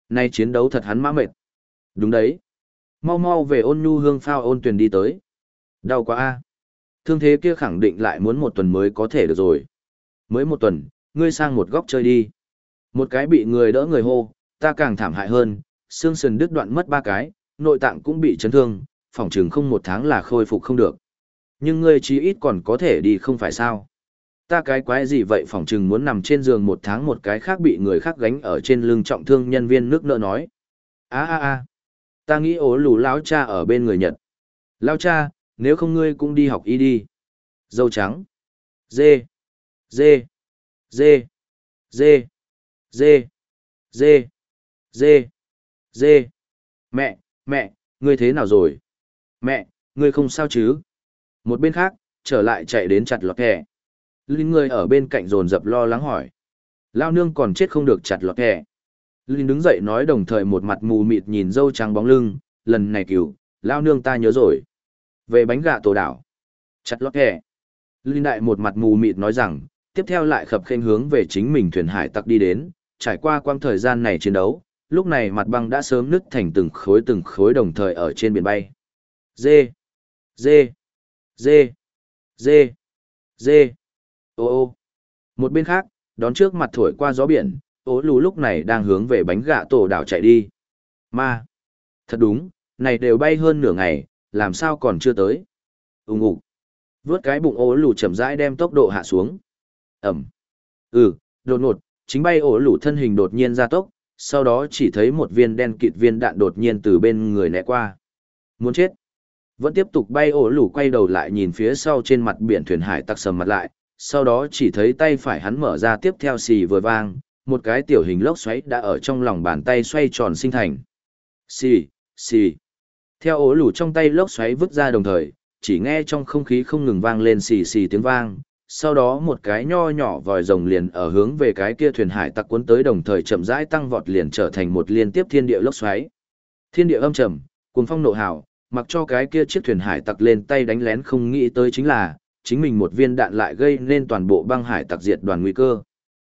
Nay chiến đấu thật hắn mã mệt. Đúng đấy. Mau mau về ôn nhu hương phao ôn tuyển đi tới. Đau quá a. Thương thế kia khẳng định lại muốn một tuần mới có thể được rồi. Mới một tuần, ngươi sang một góc chơi đi. Một cái bị người đỡ người hô, ta càng thảm hại hơn, xương sườn đứt đoạn mất ba cái, nội tạng cũng bị chấn thương, phòng trường không một tháng là khôi phục không được. Nhưng ngươi chí ít còn có thể đi không phải sao. Ta cái quái gì vậy phòng trường muốn nằm trên giường một tháng một cái khác bị người khác gánh ở trên lưng trọng thương nhân viên nước nợ nói. a a a ta nghĩ ố lù lão cha ở bên người Nhật. Lão cha, nếu không ngươi cũng đi học y đi. Dâu trắng. Dê. Dê. Dê. Dê. Dê, dê, dê, dê. Mẹ, mẹ, ngươi thế nào rồi? Mẹ, ngươi không sao chứ? Một bên khác, trở lại chạy đến chặt lọt kẻ. Linh người ở bên cạnh rồn rập lo lắng hỏi. Lao nương còn chết không được chặt lọt kẻ. Linh đứng dậy nói đồng thời một mặt mù mịt nhìn dâu trắng bóng lưng, lần này cứu, Lao nương ta nhớ rồi. Về bánh gà tổ đảo. Chặt lọt kẻ. Linh đại một mặt mù mịt nói rằng, tiếp theo lại khập khênh hướng về chính mình thuyền hải tặc đi đến, trải qua quang thời gian này chiến đấu, lúc này mặt băng đã sớm nứt thành từng khối từng khối đồng thời ở trên biển bay. Dê, dê, dê, dê, dê, ô ô. Một bên khác, đón trước mặt thổi qua gió biển, ố lù lúc này đang hướng về bánh gạ tổ đảo chạy đi. Ma. Thật đúng, này đều bay hơn nửa ngày, làm sao còn chưa tới. Úng ủ. Vướt cái bụng ố lù chậm rãi đem tốc độ hạ xuống. Ẩm. Ừ, đột ngột, chính bay ố lù thân hình đột nhiên ra tốc, sau đó chỉ thấy một viên đen kịt viên đạn đột nhiên từ bên người né qua. Muốn chết. Vẫn tiếp tục bay ổ lủ quay đầu lại nhìn phía sau trên mặt biển thuyền hải tặc sầm mặt lại, sau đó chỉ thấy tay phải hắn mở ra tiếp theo xì vừa vang, một cái tiểu hình lốc xoáy đã ở trong lòng bàn tay xoay tròn sinh thành. Xì, xì. Theo ố lù trong tay lốc xoáy vứt ra đồng thời, chỉ nghe trong không khí không ngừng vang lên xì xì tiếng vang, sau đó một cái nho nhỏ vòi rồng liền ở hướng về cái kia thuyền hải tặc cuốn tới đồng thời chậm rãi tăng vọt liền trở thành một liên tiếp thiên địa lốc xoáy. Thiên địa âm trầm, cuồng phong nộ hào, mặc cho cái kia chiếc thuyền hải tặc lên tay đánh lén không nghĩ tới chính là, chính mình một viên đạn lại gây nên toàn bộ băng hải tặc diệt đoàn nguy cơ.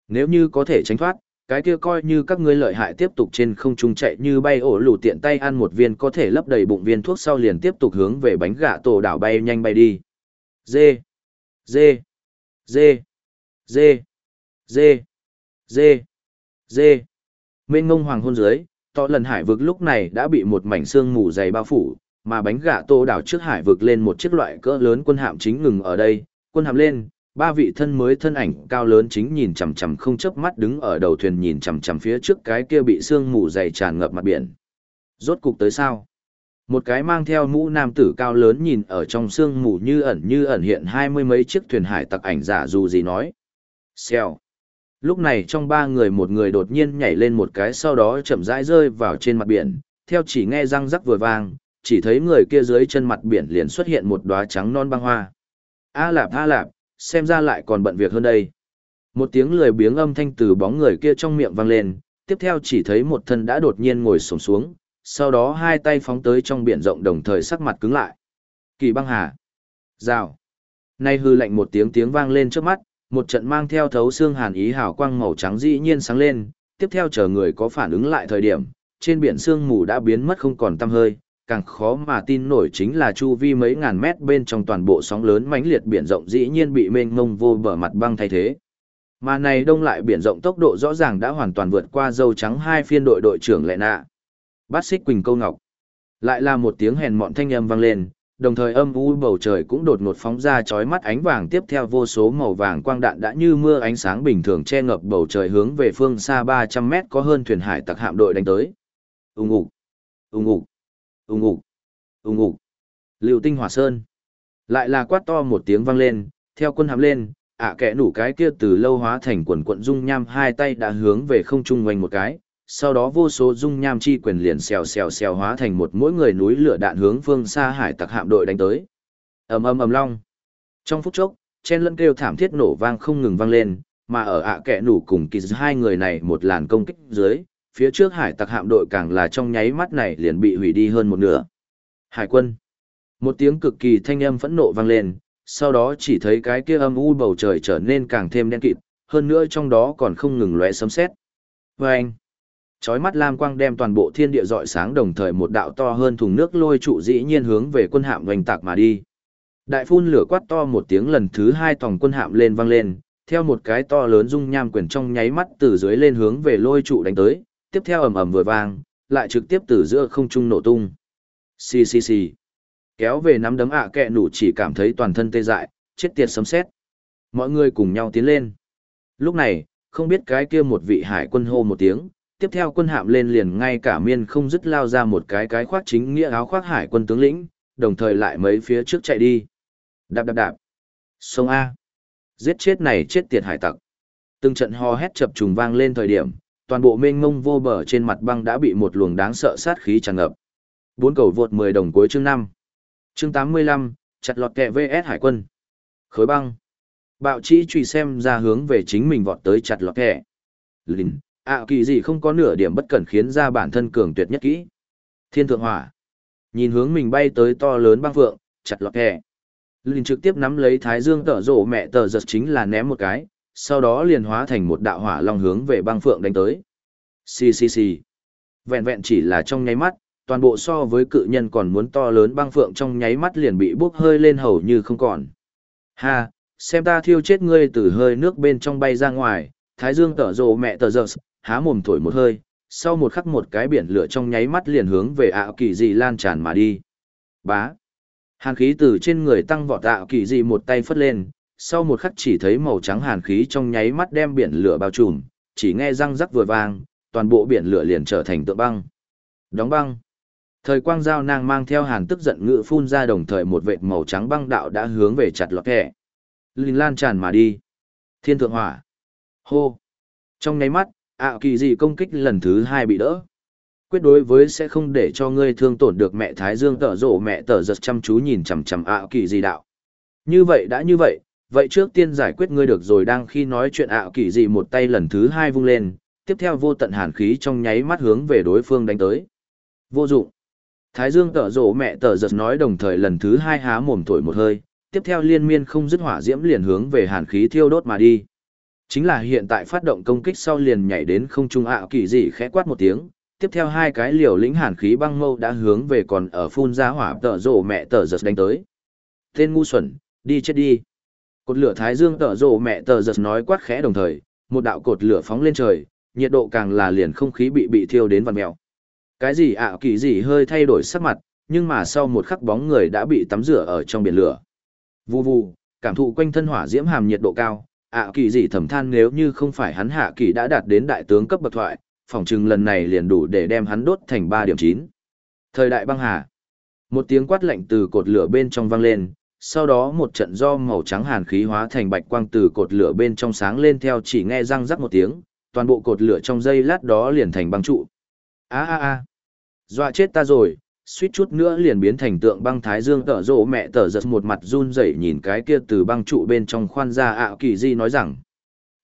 Nếu như có thể tránh thoát, cái kia coi như các ngươi lợi hại tiếp tục trên không trung chạy như bay ổ lù tiện tay ăn một viên có thể lấp đầy bụng viên thuốc sau liền tiếp tục hướng về bánh gạ tổ đảo bay nhanh bay đi. Dê, dê, dê, dê, dê, dê, dê. Mênh ngông hoàng hôn dưới, to lần hải vực lúc này đã bị một mảnh xương mù dày bao phủ, mà bánh gạ tô đảo trước hải vực lên một chiếc loại cỡ lớn quân hạm chính ngừng ở đây, quân hạm lên, ba vị thân mới thân ảnh cao lớn chính nhìn chằm chằm không chớp mắt đứng ở đầu thuyền nhìn chằm chằm phía trước cái kia bị sương mù dày tràn ngập mặt biển. Rốt cục tới sao? Một cái mang theo mũ nam tử cao lớn nhìn ở trong sương mù như ẩn như ẩn hiện hai mươi mấy chiếc thuyền hải tặc ảnh giả dù gì nói. Xèo. Lúc này trong ba người một người đột nhiên nhảy lên một cái sau đó chậm rãi rơi vào trên mặt biển, theo chỉ nghe răng rắc vừa vang, chỉ thấy người kia dưới chân mặt biển liền xuất hiện một đóa trắng non băng hoa. A lạp a lạp, xem ra lại còn bận việc hơn đây. Một tiếng lười biếng âm thanh từ bóng người kia trong miệng vang lên, tiếp theo chỉ thấy một thân đã đột nhiên ngồi xổm xuống, sau đó hai tay phóng tới trong biển rộng đồng thời sắc mặt cứng lại. Kỳ băng hà. Rào. Nay hư lạnh một tiếng tiếng vang lên trước mắt, một trận mang theo thấu xương hàn ý hào quang màu trắng dĩ nhiên sáng lên, tiếp theo chờ người có phản ứng lại thời điểm, trên biển sương mù đã biến mất không còn tăm hơi, càng khó mà tin nổi chính là chu vi mấy ngàn mét bên trong toàn bộ sóng lớn mãnh liệt biển rộng dĩ nhiên bị mênh mông vô bờ mặt băng thay thế. Mà này đông lại biển rộng tốc độ rõ ràng đã hoàn toàn vượt qua dâu trắng hai phiên đội đội trưởng lệ nạ. Bát xích quỳnh câu ngọc. Lại là một tiếng hèn mọn thanh âm vang lên, đồng thời âm u bầu trời cũng đột ngột phóng ra chói mắt ánh vàng tiếp theo vô số màu vàng quang đạn đã như mưa ánh sáng bình thường che ngập bầu trời hướng về phương xa 300 mét có hơn thuyền hải tặc hạm đội đánh tới. ung ục, ung ục, ùng ục, ùng ục. liều Tinh Hỏa Sơn. Lại là quát to một tiếng vang lên, theo quân hạm lên, ạ kẽ nủ cái kia từ lâu hóa thành quần quận dung nham hai tay đã hướng về không trung quanh một cái, sau đó vô số dung nham chi quyền liền xèo xèo xèo hóa thành một mỗi người núi lửa đạn hướng phương xa hải tặc hạm đội đánh tới. Ầm ầm ầm long. Trong phút chốc, chen lẫn kêu thảm thiết nổ vang không ngừng vang lên, mà ở ạ kẽ nủ cùng kỳ hai người này một làn công kích dưới, phía trước hải tặc hạm đội càng là trong nháy mắt này liền bị hủy đi hơn một nửa. Hải quân. Một tiếng cực kỳ thanh âm phẫn nộ vang lên, sau đó chỉ thấy cái kia âm u bầu trời trở nên càng thêm đen kịt, hơn nữa trong đó còn không ngừng lóe sấm sét. Vâng! Chói mắt lam quang đem toàn bộ thiên địa rọi sáng đồng thời một đạo to hơn thùng nước lôi trụ dĩ nhiên hướng về quân hạm hoành tạc mà đi. Đại phun lửa quát to một tiếng lần thứ hai tòng quân hạm lên vang lên, theo một cái to lớn dung nham quyền trong nháy mắt từ dưới lên hướng về lôi trụ đánh tới, tiếp theo ầm ầm vừa vang, lại trực tiếp từ giữa không trung nổ tung. Xì xì xì. Kéo về nắm đấm ạ à kẹ nủ chỉ cảm thấy toàn thân tê dại, chết tiệt sấm sét. Mọi người cùng nhau tiến lên. Lúc này, không biết cái kia một vị hải quân hô một tiếng, tiếp theo quân hạm lên liền ngay cả miên không dứt lao ra một cái cái khoác chính nghĩa áo khoác hải quân tướng lĩnh, đồng thời lại mấy phía trước chạy đi. Đạp đạp đạp. Sông A. Giết chết này chết tiệt hải tặc. Từng trận hò hét chập trùng vang lên thời điểm, toàn bộ mênh mông vô bờ trên mặt băng đã bị một luồng đáng sợ sát khí tràn ngập. Bốn cầu vượt 10 đồng cuối chương 5. Chương 85, chặt lọt kẹ VS Hải quân. Khối băng. Bạo chỉ truy xem ra hướng về chính mình vọt tới chặt lọt kẹ. Lìn, ạ kỳ gì không có nửa điểm bất cẩn khiến ra bản thân cường tuyệt nhất kỹ. Thiên thượng hỏa. Nhìn hướng mình bay tới to lớn băng vượng, chặt lọt kẹ. Lìn trực tiếp nắm lấy thái dương tở rổ mẹ tờ giật chính là ném một cái, sau đó liền hóa thành một đạo hỏa long hướng về băng phượng đánh tới. Xì xì xì. Vẹn vẹn chỉ là trong nháy mắt, toàn bộ so với cự nhân còn muốn to lớn băng phượng trong nháy mắt liền bị bốc hơi lên hầu như không còn. Ha, xem ta thiêu chết ngươi từ hơi nước bên trong bay ra ngoài, thái dương tở rồ mẹ tở giờ, há mồm thổi một hơi, sau một khắc một cái biển lửa trong nháy mắt liền hướng về ảo kỳ dị lan tràn mà đi. Bá. Hàn khí từ trên người tăng vọt ảo kỳ dị một tay phất lên, sau một khắc chỉ thấy màu trắng hàn khí trong nháy mắt đem biển lửa bao trùm, chỉ nghe răng rắc vừa vang, toàn bộ biển lửa liền trở thành tượng băng. Đóng băng. Thời quang giao nàng mang theo hàn tức giận ngự phun ra đồng thời một vệt màu trắng băng đạo đã hướng về chặt lọt kẻ. Linh lan tràn mà đi. Thiên thượng hỏa. Hô. Trong nháy mắt, ạ kỳ gì công kích lần thứ hai bị đỡ. Quyết đối với sẽ không để cho ngươi thương tổn được mẹ Thái Dương tở rộ mẹ tở giật chăm chú nhìn chằm chằm ạ kỳ gì đạo. Như vậy đã như vậy, vậy trước tiên giải quyết ngươi được rồi đang khi nói chuyện ạ kỳ gì một tay lần thứ hai vung lên, tiếp theo vô tận hàn khí trong nháy mắt hướng về đối phương đánh tới. Vô dụng. Thái Dương tở rộ mẹ tở giật nói đồng thời lần thứ hai há mồm thổi một hơi, tiếp theo liên miên không dứt hỏa diễm liền hướng về hàn khí thiêu đốt mà đi. Chính là hiện tại phát động công kích sau liền nhảy đến không trung ạ kỳ dị khẽ quát một tiếng, tiếp theo hai cái liều lĩnh hàn khí băng mâu đã hướng về còn ở phun ra hỏa tở rộ mẹ tở giật đánh tới. Tên ngu xuẩn, đi chết đi. Cột lửa Thái Dương tở rồ mẹ tở giật nói quát khẽ đồng thời, một đạo cột lửa phóng lên trời, nhiệt độ càng là liền không khí bị bị thiêu đến vằn mèo. Cái gì ạ kỳ gì hơi thay đổi sắc mặt, nhưng mà sau một khắc bóng người đã bị tắm rửa ở trong biển lửa. Vù vù, cảm thụ quanh thân hỏa diễm hàm nhiệt độ cao, ạ kỳ gì thầm than nếu như không phải hắn hạ kỳ đã đạt đến đại tướng cấp bậc thoại, phỏng chừng lần này liền đủ để đem hắn đốt thành ba điểm chín. Thời đại băng hà. Một tiếng quát lạnh từ cột lửa bên trong vang lên, sau đó một trận do màu trắng hàn khí hóa thành bạch quang từ cột lửa bên trong sáng lên theo chỉ nghe răng rắc một tiếng, toàn bộ cột lửa trong giây lát đó liền thành băng trụ. A a a. Dọa chết ta rồi, suýt chút nữa liền biến thành tượng băng thái dương tở rộ mẹ tở giật một mặt run rẩy nhìn cái kia từ băng trụ bên trong khoan ra ảo kỳ di nói rằng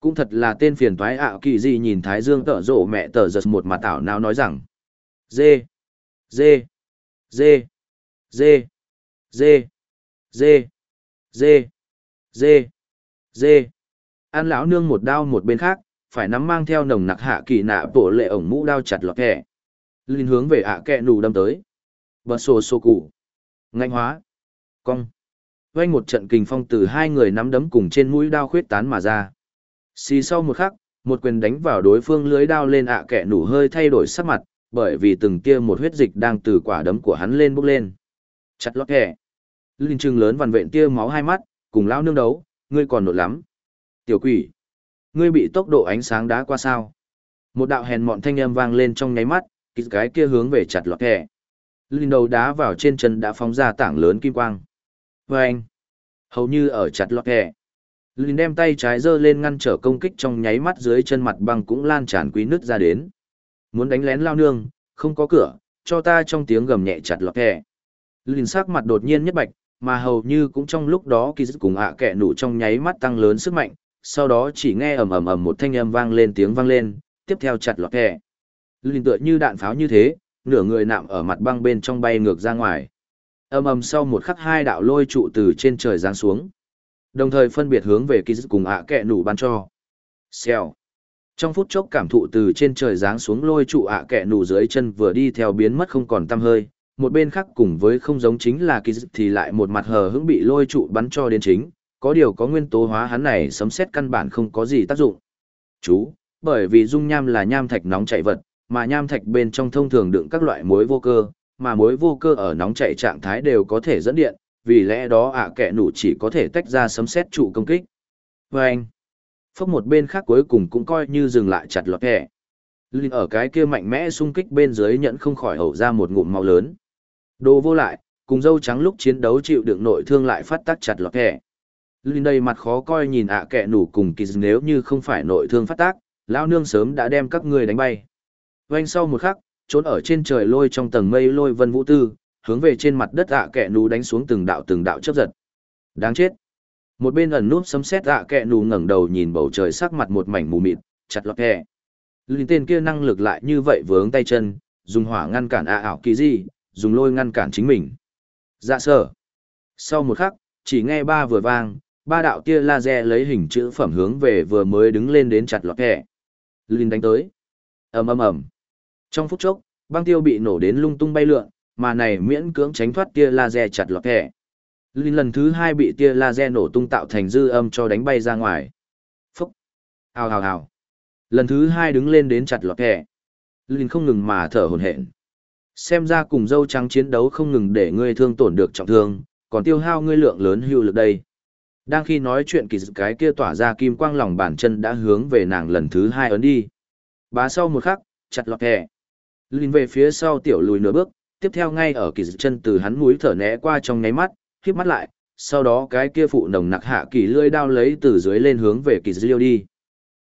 cũng thật là tên phiền toái ảo kỳ di nhìn thái dương tở rộ mẹ tở giật một mặt ảo nào nói rằng dê dê dê dê dê dê. Dê. Dê. Dê. An lão nương một đao một bên khác, phải nắm mang theo nồng nặc hạ kỳ nạ bổ lệ ổng mũ đao chặt lọt kẻ. Linh hướng về ạ kẹ nù đâm tới. Bật sổ sổ cụ. Ngạnh hóa. Cong. Vanh một trận kình phong từ hai người nắm đấm cùng trên mũi đao khuyết tán mà ra. Xì sau một khắc, một quyền đánh vào đối phương lưới đao lên ạ kẹ nủ hơi thay đổi sắc mặt, bởi vì từng tia một huyết dịch đang từ quả đấm của hắn lên bốc lên. Chặt lót kẹ linh trưng lớn vằn vện tia máu hai mắt cùng lao nương đấu ngươi còn nổi lắm tiểu quỷ ngươi bị tốc độ ánh sáng đá qua sao một đạo hèn mọn thanh âm vang lên trong nháy mắt cái kia hướng về chặt lọt kẹ Linh đầu đá vào trên chân đã phóng ra tảng lớn kim quang. Và anh, hầu như ở chặt lọt kẹ. Linh đem tay trái giơ lên ngăn trở công kích trong nháy mắt dưới chân mặt băng cũng lan tràn quý nứt ra đến. Muốn đánh lén lao nương, không có cửa, cho ta trong tiếng gầm nhẹ chặt lọt kẹ. Linh sắc mặt đột nhiên nhất bạch, mà hầu như cũng trong lúc đó kỳ dứt cùng ạ kẹ nụ trong nháy mắt tăng lớn sức mạnh, sau đó chỉ nghe ầm ầm ầm một thanh âm vang lên tiếng vang lên, tiếp theo chặt lọt kẻ Linh tựa như đạn pháo như thế, nửa người nạm ở mặt băng bên trong bay ngược ra ngoài. Ầm ầm sau một khắc hai đạo lôi trụ từ trên trời giáng xuống. Đồng thời phân biệt hướng về kỳ cùng ạ kẹ nụ ban cho. Xèo. Trong phút chốc cảm thụ từ trên trời giáng xuống lôi trụ ạ kẹ nụ dưới chân vừa đi theo biến mất không còn tăm hơi, một bên khác cùng với không giống chính là kỳ thì lại một mặt hờ hững bị lôi trụ bắn cho đến chính, có điều có nguyên tố hóa hắn này sấm xét căn bản không có gì tác dụng. Chú, bởi vì dung nham là nham thạch nóng chảy vật, mà nham thạch bên trong thông thường đựng các loại muối vô cơ, mà muối vô cơ ở nóng chảy trạng thái đều có thể dẫn điện, vì lẽ đó ạ kẻ nụ chỉ có thể tách ra sấm xét trụ công kích. Và anh, phốc một bên khác cuối cùng cũng coi như dừng lại chặt lọt kẻ. Linh ở cái kia mạnh mẽ xung kích bên dưới nhận không khỏi hậu ra một ngụm máu lớn. Đồ vô lại, cùng dâu trắng lúc chiến đấu chịu đựng nội thương lại phát tác chặt lọt kẻ. Linh đây mặt khó coi nhìn ạ kẻ nủ cùng kỳ nếu như không phải nội thương phát tác, lão nương sớm đã đem các ngươi đánh bay. Oanh sau một khắc, trốn ở trên trời lôi trong tầng mây lôi vân vũ tư, hướng về trên mặt đất ạ kẻ nú đánh xuống từng đạo từng đạo chấp giật. Đáng chết. Một bên ẩn núp sấm sét ạ kẻ nú ngẩng đầu nhìn bầu trời sắc mặt một mảnh mù mịt, chặt lọt kẻ. Linh tên kia năng lực lại như vậy vướng tay chân, dùng hỏa ngăn cản ạ ảo kỳ gì, dùng lôi ngăn cản chính mình. Dạ sở. Sau một khắc, chỉ nghe ba vừa vang, ba đạo tia laser lấy hình chữ phẩm hướng về vừa mới đứng lên đến chặt lọt kẻ. Linh đánh tới ầm ầm ầm trong phút chốc băng tiêu bị nổ đến lung tung bay lượn, mà này miễn cưỡng tránh thoát tia laser chặt lọt kẻ. Linh lần thứ hai bị tia laser nổ tung tạo thành dư âm cho đánh bay ra ngoài. Phúc! Hào hào hào! Lần thứ hai đứng lên đến chặt lọt kẻ. Linh không ngừng mà thở hổn hển. Xem ra cùng dâu trắng chiến đấu không ngừng để ngươi thương tổn được trọng thương, còn tiêu hao ngươi lượng lớn hưu lực đây. Đang khi nói chuyện kỳ dự cái kia tỏa ra kim quang lòng bàn chân đã hướng về nàng lần thứ hai ấn đi. Bá sau một khắc, chặt lọt hẹ. Linh về phía sau tiểu lùi nửa bước, tiếp theo ngay ở kỳ dự chân từ hắn mũi thở né qua trong nháy mắt, khiếp mắt lại, sau đó cái kia phụ nồng nặc hạ kỳ lưỡi đao lấy từ dưới lên hướng về kỳ dự liêu đi.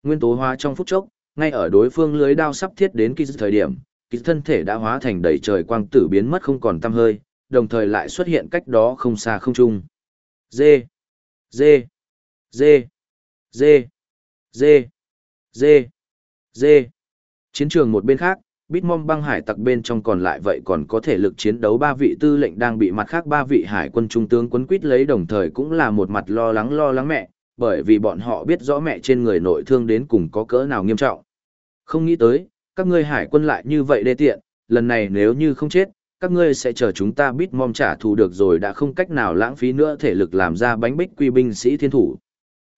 Nguyên tố hóa trong phút chốc, ngay ở đối phương lưới đao sắp thiết đến kỳ dự thời điểm, kỳ thân thể đã hóa thành đầy trời quang tử biến mất không còn tăm hơi, đồng thời lại xuất hiện cách đó không xa không trung. Dê, dê, dê, dê, dê, dê, dê. Chiến trường một bên khác, Bitmom băng hải tặc bên trong còn lại vậy còn có thể lực chiến đấu ba vị tư lệnh đang bị mặt khác ba vị hải quân trung tướng quấn quýt lấy đồng thời cũng là một mặt lo lắng lo lắng mẹ, bởi vì bọn họ biết rõ mẹ trên người nội thương đến cùng có cỡ nào nghiêm trọng. Không nghĩ tới, các ngươi hải quân lại như vậy đê tiện, lần này nếu như không chết, các ngươi sẽ chờ chúng ta Bitmom trả thù được rồi đã không cách nào lãng phí nữa thể lực làm ra bánh bích quy binh sĩ thiên thủ.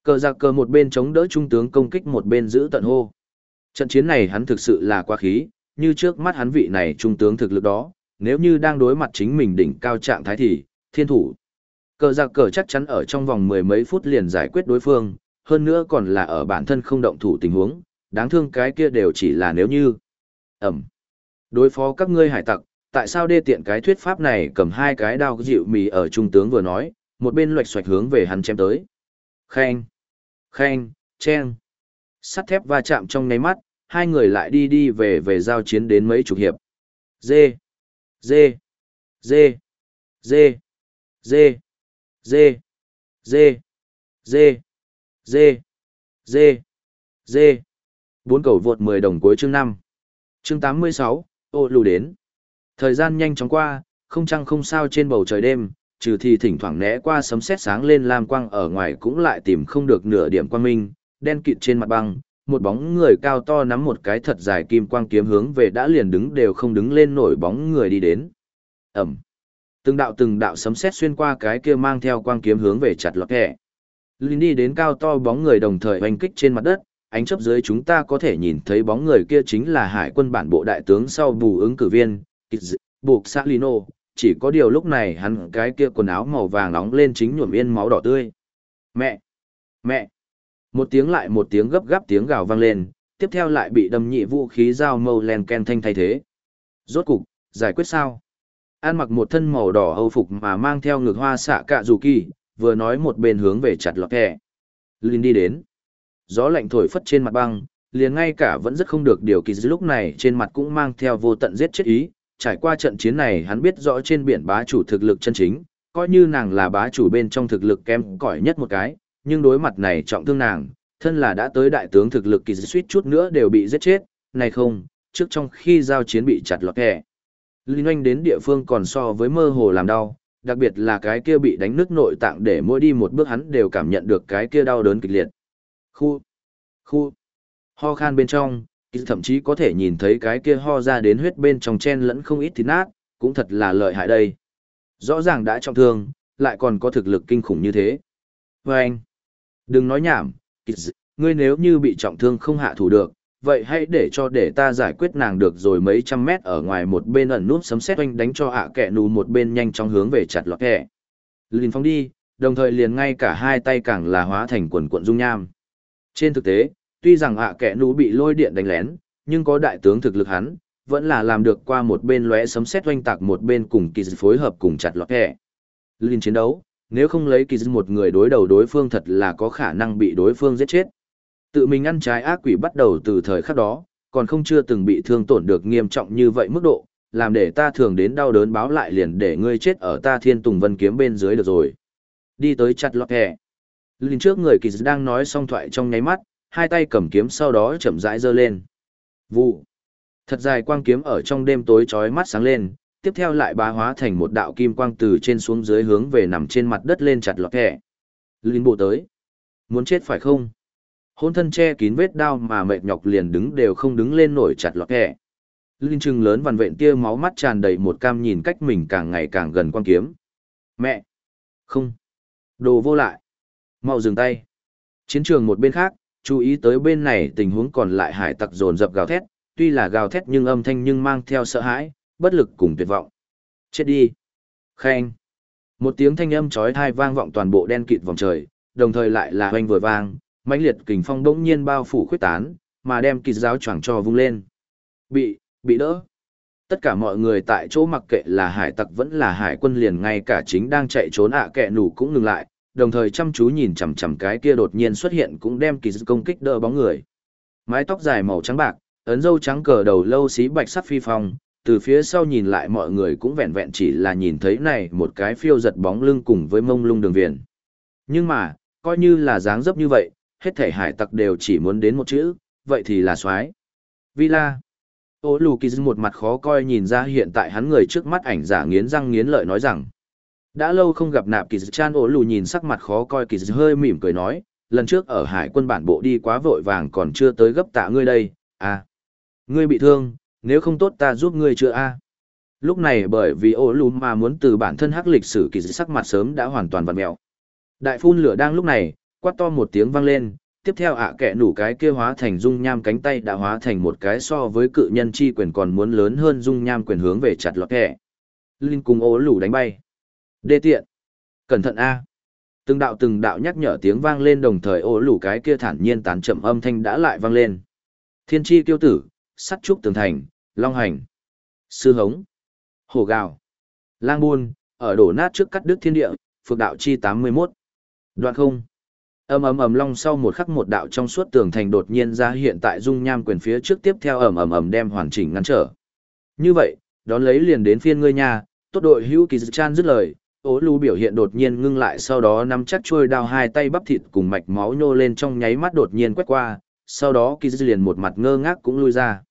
Cờ giặc cờ một bên chống đỡ trung tướng công kích một bên giữ tận hô. Trận chiến này hắn thực sự là quá khí, như trước mắt hắn vị này trung tướng thực lực đó, nếu như đang đối mặt chính mình đỉnh cao trạng thái thì, thiên thủ. Cờ giặc cờ chắc chắn ở trong vòng mười mấy phút liền giải quyết đối phương, hơn nữa còn là ở bản thân không động thủ tình huống, đáng thương cái kia đều chỉ là nếu như. Ẩm. Đối phó các ngươi hải tặc, tại sao đê tiện cái thuyết pháp này cầm hai cái đao dịu mì ở trung tướng vừa nói, một bên loạch xoạch hướng về hắn chém tới. Khen. Khen, chen. Sắt thép va chạm trong nháy mắt, hai người lại đi đi về về giao chiến đến mấy chục hiệp. Dê, dê, dê, dê, dê, dê, dê, dê, dê, dê, dê. Bốn cầu vượt 10 đồng cuối chương 5. Chương 86, ô lù đến. Thời gian nhanh chóng qua, không trăng không sao trên bầu trời đêm, trừ thì thỉnh thoảng né qua sấm sét sáng lên lam quang ở ngoài cũng lại tìm không được nửa điểm quang minh, đen kịt trên mặt băng, một bóng người cao to nắm một cái thật dài kim quang kiếm hướng về đã liền đứng đều không đứng lên nổi bóng người đi đến. Ẩm. Từng đạo từng đạo sấm sét xuyên qua cái kia mang theo quang kiếm hướng về chặt lọt kẻ. Linh đi đến cao to bóng người đồng thời hoành kích trên mặt đất, ánh chấp dưới chúng ta có thể nhìn thấy bóng người kia chính là hải quân bản bộ đại tướng sau bù ứng cử viên, buộc Salino, chỉ có điều lúc này hắn cái kia quần áo màu vàng nóng lên chính nhuộm yên máu đỏ tươi. Mẹ! Mẹ! Một tiếng lại một tiếng gấp gáp tiếng gào vang lên, tiếp theo lại bị đâm nhị vũ khí dao màu len ken thanh thay thế. Rốt cục, giải quyết sao? An mặc một thân màu đỏ âu phục mà mang theo ngực hoa xạ cạ dù kỳ, vừa nói một bên hướng về chặt lọt kẻ. Linh đi đến. Gió lạnh thổi phất trên mặt băng, liền ngay cả vẫn rất không được điều kỳ lúc này trên mặt cũng mang theo vô tận giết chết ý. Trải qua trận chiến này hắn biết rõ trên biển bá chủ thực lực chân chính, coi như nàng là bá chủ bên trong thực lực kém cỏi nhất một cái, nhưng đối mặt này trọng thương nàng, thân là đã tới đại tướng thực lực kỳ suýt chút nữa đều bị giết chết, này không, trước trong khi giao chiến bị chặt lọt kẻ. Linh oanh đến địa phương còn so với mơ hồ làm đau, đặc biệt là cái kia bị đánh nứt nội tạng để mỗi đi một bước hắn đều cảm nhận được cái kia đau đớn kịch liệt. Khu, khu, ho khan bên trong, thậm chí có thể nhìn thấy cái kia ho ra đến huyết bên trong chen lẫn không ít thịt nát, cũng thật là lợi hại đây. Rõ ràng đã trọng thương, lại còn có thực lực kinh khủng như thế. Và anh, Đừng nói nhảm, ngươi nếu như bị trọng thương không hạ thủ được, vậy hãy để cho để ta giải quyết nàng được rồi mấy trăm mét ở ngoài một bên ẩn nút sấm sét oanh đánh cho ạ kẹ nù một bên nhanh chóng hướng về chặt lọt kẻ. Linh phóng đi, đồng thời liền ngay cả hai tay càng là hóa thành quần cuộn dung nham. Trên thực tế, tuy rằng ạ kẻ nú bị lôi điện đánh lén, nhưng có đại tướng thực lực hắn, vẫn là làm được qua một bên lóe sấm xét oanh tạc một bên cùng kỳ phối hợp cùng chặt lọt kẹ. Liên chiến đấu, nếu không lấy kỳ dư một người đối đầu đối phương thật là có khả năng bị đối phương giết chết. Tự mình ăn trái ác quỷ bắt đầu từ thời khắc đó, còn không chưa từng bị thương tổn được nghiêm trọng như vậy mức độ, làm để ta thường đến đau đớn báo lại liền để ngươi chết ở ta thiên tùng vân kiếm bên dưới được rồi. Đi tới chặt lọt hẹ. Linh trước người kỳ đang nói xong thoại trong nháy mắt, hai tay cầm kiếm sau đó chậm rãi giơ lên. Vụ. Thật dài quang kiếm ở trong đêm tối chói mắt sáng lên, tiếp theo lại bá hóa thành một đạo kim quang từ trên xuống dưới hướng về nằm trên mặt đất lên chặt lọt kẻ. Linh bộ tới. Muốn chết phải không? Hôn thân che kín vết đau mà mệt nhọc liền đứng đều không đứng lên nổi chặt lọt kẻ. Linh trừng lớn vằn vện tia máu mắt tràn đầy một cam nhìn cách mình càng ngày càng gần quan kiếm. Mẹ! Không! Đồ vô lại! Mau dừng tay! Chiến trường một bên khác, chú ý tới bên này tình huống còn lại hải tặc dồn dập gào thét, tuy là gào thét nhưng âm thanh nhưng mang theo sợ hãi, bất lực cùng tuyệt vọng. Chết đi! Khen! Một tiếng thanh âm chói tai vang vọng toàn bộ đen kịt vòng trời, đồng thời lại là hoanh vừa vang, mãnh liệt kình phong bỗng nhiên bao phủ khuyết tán, mà đem kịt giáo choảng cho vung lên. Bị, bị đỡ. Tất cả mọi người tại chỗ mặc kệ là hải tặc vẫn là hải quân liền ngay cả chính đang chạy trốn ạ à kẹ nủ cũng ngừng lại, đồng thời chăm chú nhìn chằm chằm cái kia đột nhiên xuất hiện cũng đem kỳ công kích đỡ bóng người. Mái tóc dài màu trắng bạc, ấn dâu trắng cờ đầu lâu xí bạch sắc phi phong, từ phía sau nhìn lại mọi người cũng vẹn vẹn chỉ là nhìn thấy này một cái phiêu giật bóng lưng cùng với mông lung đường viền. Nhưng mà, coi như là dáng dấp như vậy, hết thể hải tặc đều chỉ muốn đến một chữ, vậy thì là soái Villa. Ô lù kỳ một mặt khó coi nhìn ra hiện tại hắn người trước mắt ảnh giả nghiến răng nghiến lợi nói rằng. Đã lâu không gặp nạp kỳ chan ổ lù nhìn sắc mặt khó coi kỳ hơi mỉm cười nói, lần trước ở hải quân bản bộ đi quá vội vàng còn chưa tới gấp tạ ngươi đây, à. Ngươi bị thương, nếu không tốt ta giúp ngươi chưa a Lúc này bởi vì ổ lù mà muốn từ bản thân hắc lịch sử kỳ sắc mặt sớm đã hoàn toàn vặn mẹo. Đại phun lửa đang lúc này, quát to một tiếng vang lên, tiếp theo ạ à kẹ nủ cái kia hóa thành dung nham cánh tay đã hóa thành một cái so với cự nhân chi quyền còn muốn lớn hơn dung nham quyền hướng về chặt lọt kẻ Linh cùng ố lủ đánh bay. Đê tiện. Cẩn thận A. Từng đạo từng đạo nhắc nhở tiếng vang lên đồng thời ố lủ cái kia thản nhiên tán chậm âm thanh đã lại vang lên. Thiên chi tiêu tử, sắt trúc tường thành, long hành, sư hống, hồ gào, lang buôn, ở đổ nát trước cắt đứt thiên địa, phược đạo chi 81. Đoạn không ầm ầm ầm long sau một khắc một đạo trong suốt tường thành đột nhiên ra hiện tại dung nham quyền phía trước tiếp theo ầm ầm ầm đem hoàn chỉnh ngăn trở như vậy đón lấy liền đến phiên ngươi nha tốt đội hữu kỳ chan dứt lời ố lu biểu hiện đột nhiên ngưng lại sau đó nắm chắc trôi đao hai tay bắp thịt cùng mạch máu nhô lên trong nháy mắt đột nhiên quét qua sau đó kỳ liền một mặt ngơ ngác cũng lui ra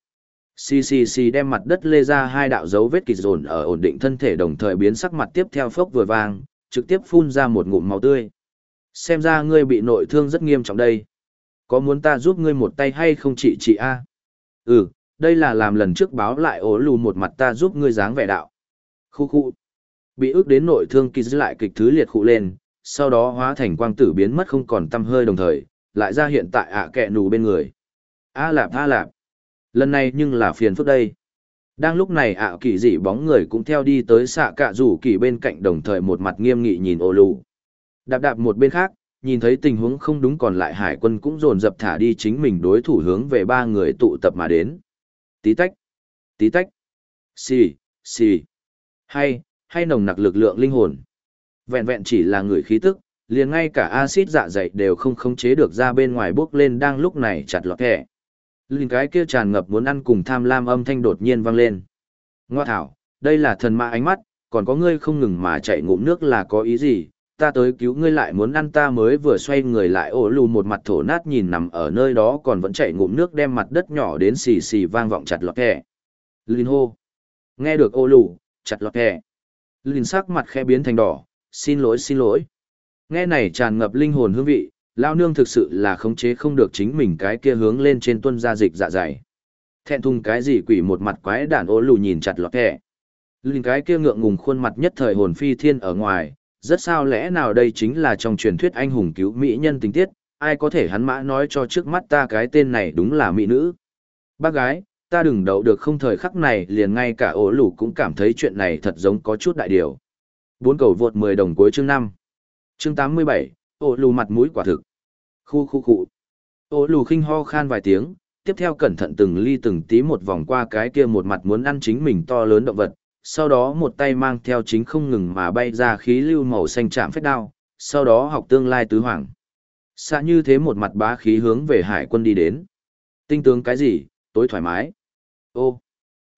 ccc đem mặt đất lê ra hai đạo dấu vết kỳ dồn ở ổn định thân thể đồng thời biến sắc mặt tiếp theo phốc vừa vang trực tiếp phun ra một ngụm máu tươi xem ra ngươi bị nội thương rất nghiêm trọng đây. Có muốn ta giúp ngươi một tay hay không chị chị a? Ừ, đây là làm lần trước báo lại ố lù một mặt ta giúp ngươi dáng vẻ đạo. Khu khu. Bị ước đến nội thương kỳ lại kịch thứ liệt khụ lên, sau đó hóa thành quang tử biến mất không còn tâm hơi đồng thời, lại ra hiện tại ạ kẹ nù bên người. A lạp a lạp. Lần này nhưng là phiền phức đây. Đang lúc này ạ kỳ dị bóng người cũng theo đi tới xạ cạ rủ kỳ bên cạnh đồng thời một mặt nghiêm nghị nhìn ô lù. Đạp đạp một bên khác, nhìn thấy tình huống không đúng còn lại hải quân cũng dồn dập thả đi chính mình đối thủ hướng về ba người tụ tập mà đến. Tí tách, tí tách, xì, xì, hay, hay nồng nặc lực lượng linh hồn. Vẹn vẹn chỉ là người khí tức, liền ngay cả axit dạ dày đều không khống chế được ra bên ngoài bước lên đang lúc này chặt lọt kẻ. Linh cái kia tràn ngập muốn ăn cùng tham lam âm thanh đột nhiên vang lên. Ngoa thảo, đây là thần ma ánh mắt, còn có ngươi không ngừng mà chạy ngụm nước là có ý gì, ta tới cứu ngươi lại muốn ăn ta mới vừa xoay người lại ổ lù một mặt thổ nát nhìn nằm ở nơi đó còn vẫn chạy ngụm nước đem mặt đất nhỏ đến xì xì vang vọng chặt lọt kẻ. Linh hô. Nghe được ô lù, chặt lọt kẻ. Linh sắc mặt khe biến thành đỏ, xin lỗi xin lỗi. Nghe này tràn ngập linh hồn hương vị, lao nương thực sự là khống chế không được chính mình cái kia hướng lên trên tuân gia dịch dạ dày. Thẹn thùng cái gì quỷ một mặt quái đản ô lù nhìn chặt lọt kẻ. Linh cái kia ngượng ngùng khuôn mặt nhất thời hồn phi thiên ở ngoài, rất sao lẽ nào đây chính là trong truyền thuyết anh hùng cứu mỹ nhân tình tiết, ai có thể hắn mã nói cho trước mắt ta cái tên này đúng là mỹ nữ. Bác gái, ta đừng đậu được không thời khắc này liền ngay cả ổ lủ cũng cảm thấy chuyện này thật giống có chút đại điều. Bốn cầu vượt 10 đồng cuối chương 5. Chương 87, ổ lù mặt mũi quả thực. Khu khu khu. Ổ lù khinh ho khan vài tiếng, tiếp theo cẩn thận từng ly từng tí một vòng qua cái kia một mặt muốn ăn chính mình to lớn động vật, sau đó một tay mang theo chính không ngừng mà bay ra khí lưu màu xanh chạm phách đao, sau đó học tương lai tứ hoàng. Xa như thế một mặt bá khí hướng về hải quân đi đến. Tinh tướng cái gì, tối thoải mái. Ô,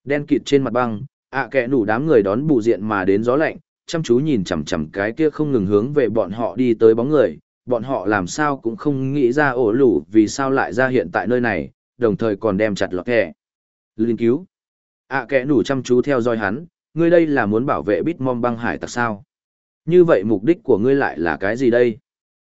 đen kịt trên mặt băng, ạ à kẹ nủ đám người đón bù diện mà đến gió lạnh, chăm chú nhìn chằm chằm cái kia không ngừng hướng về bọn họ đi tới bóng người, bọn họ làm sao cũng không nghĩ ra ổ lủ vì sao lại ra hiện tại nơi này, đồng thời còn đem chặt lọt kẹ. Linh cứu. ạ à kẹ nủ chăm chú theo dõi hắn, ngươi đây là muốn bảo vệ Bitmom băng hải tặc sao? Như vậy mục đích của ngươi lại là cái gì đây?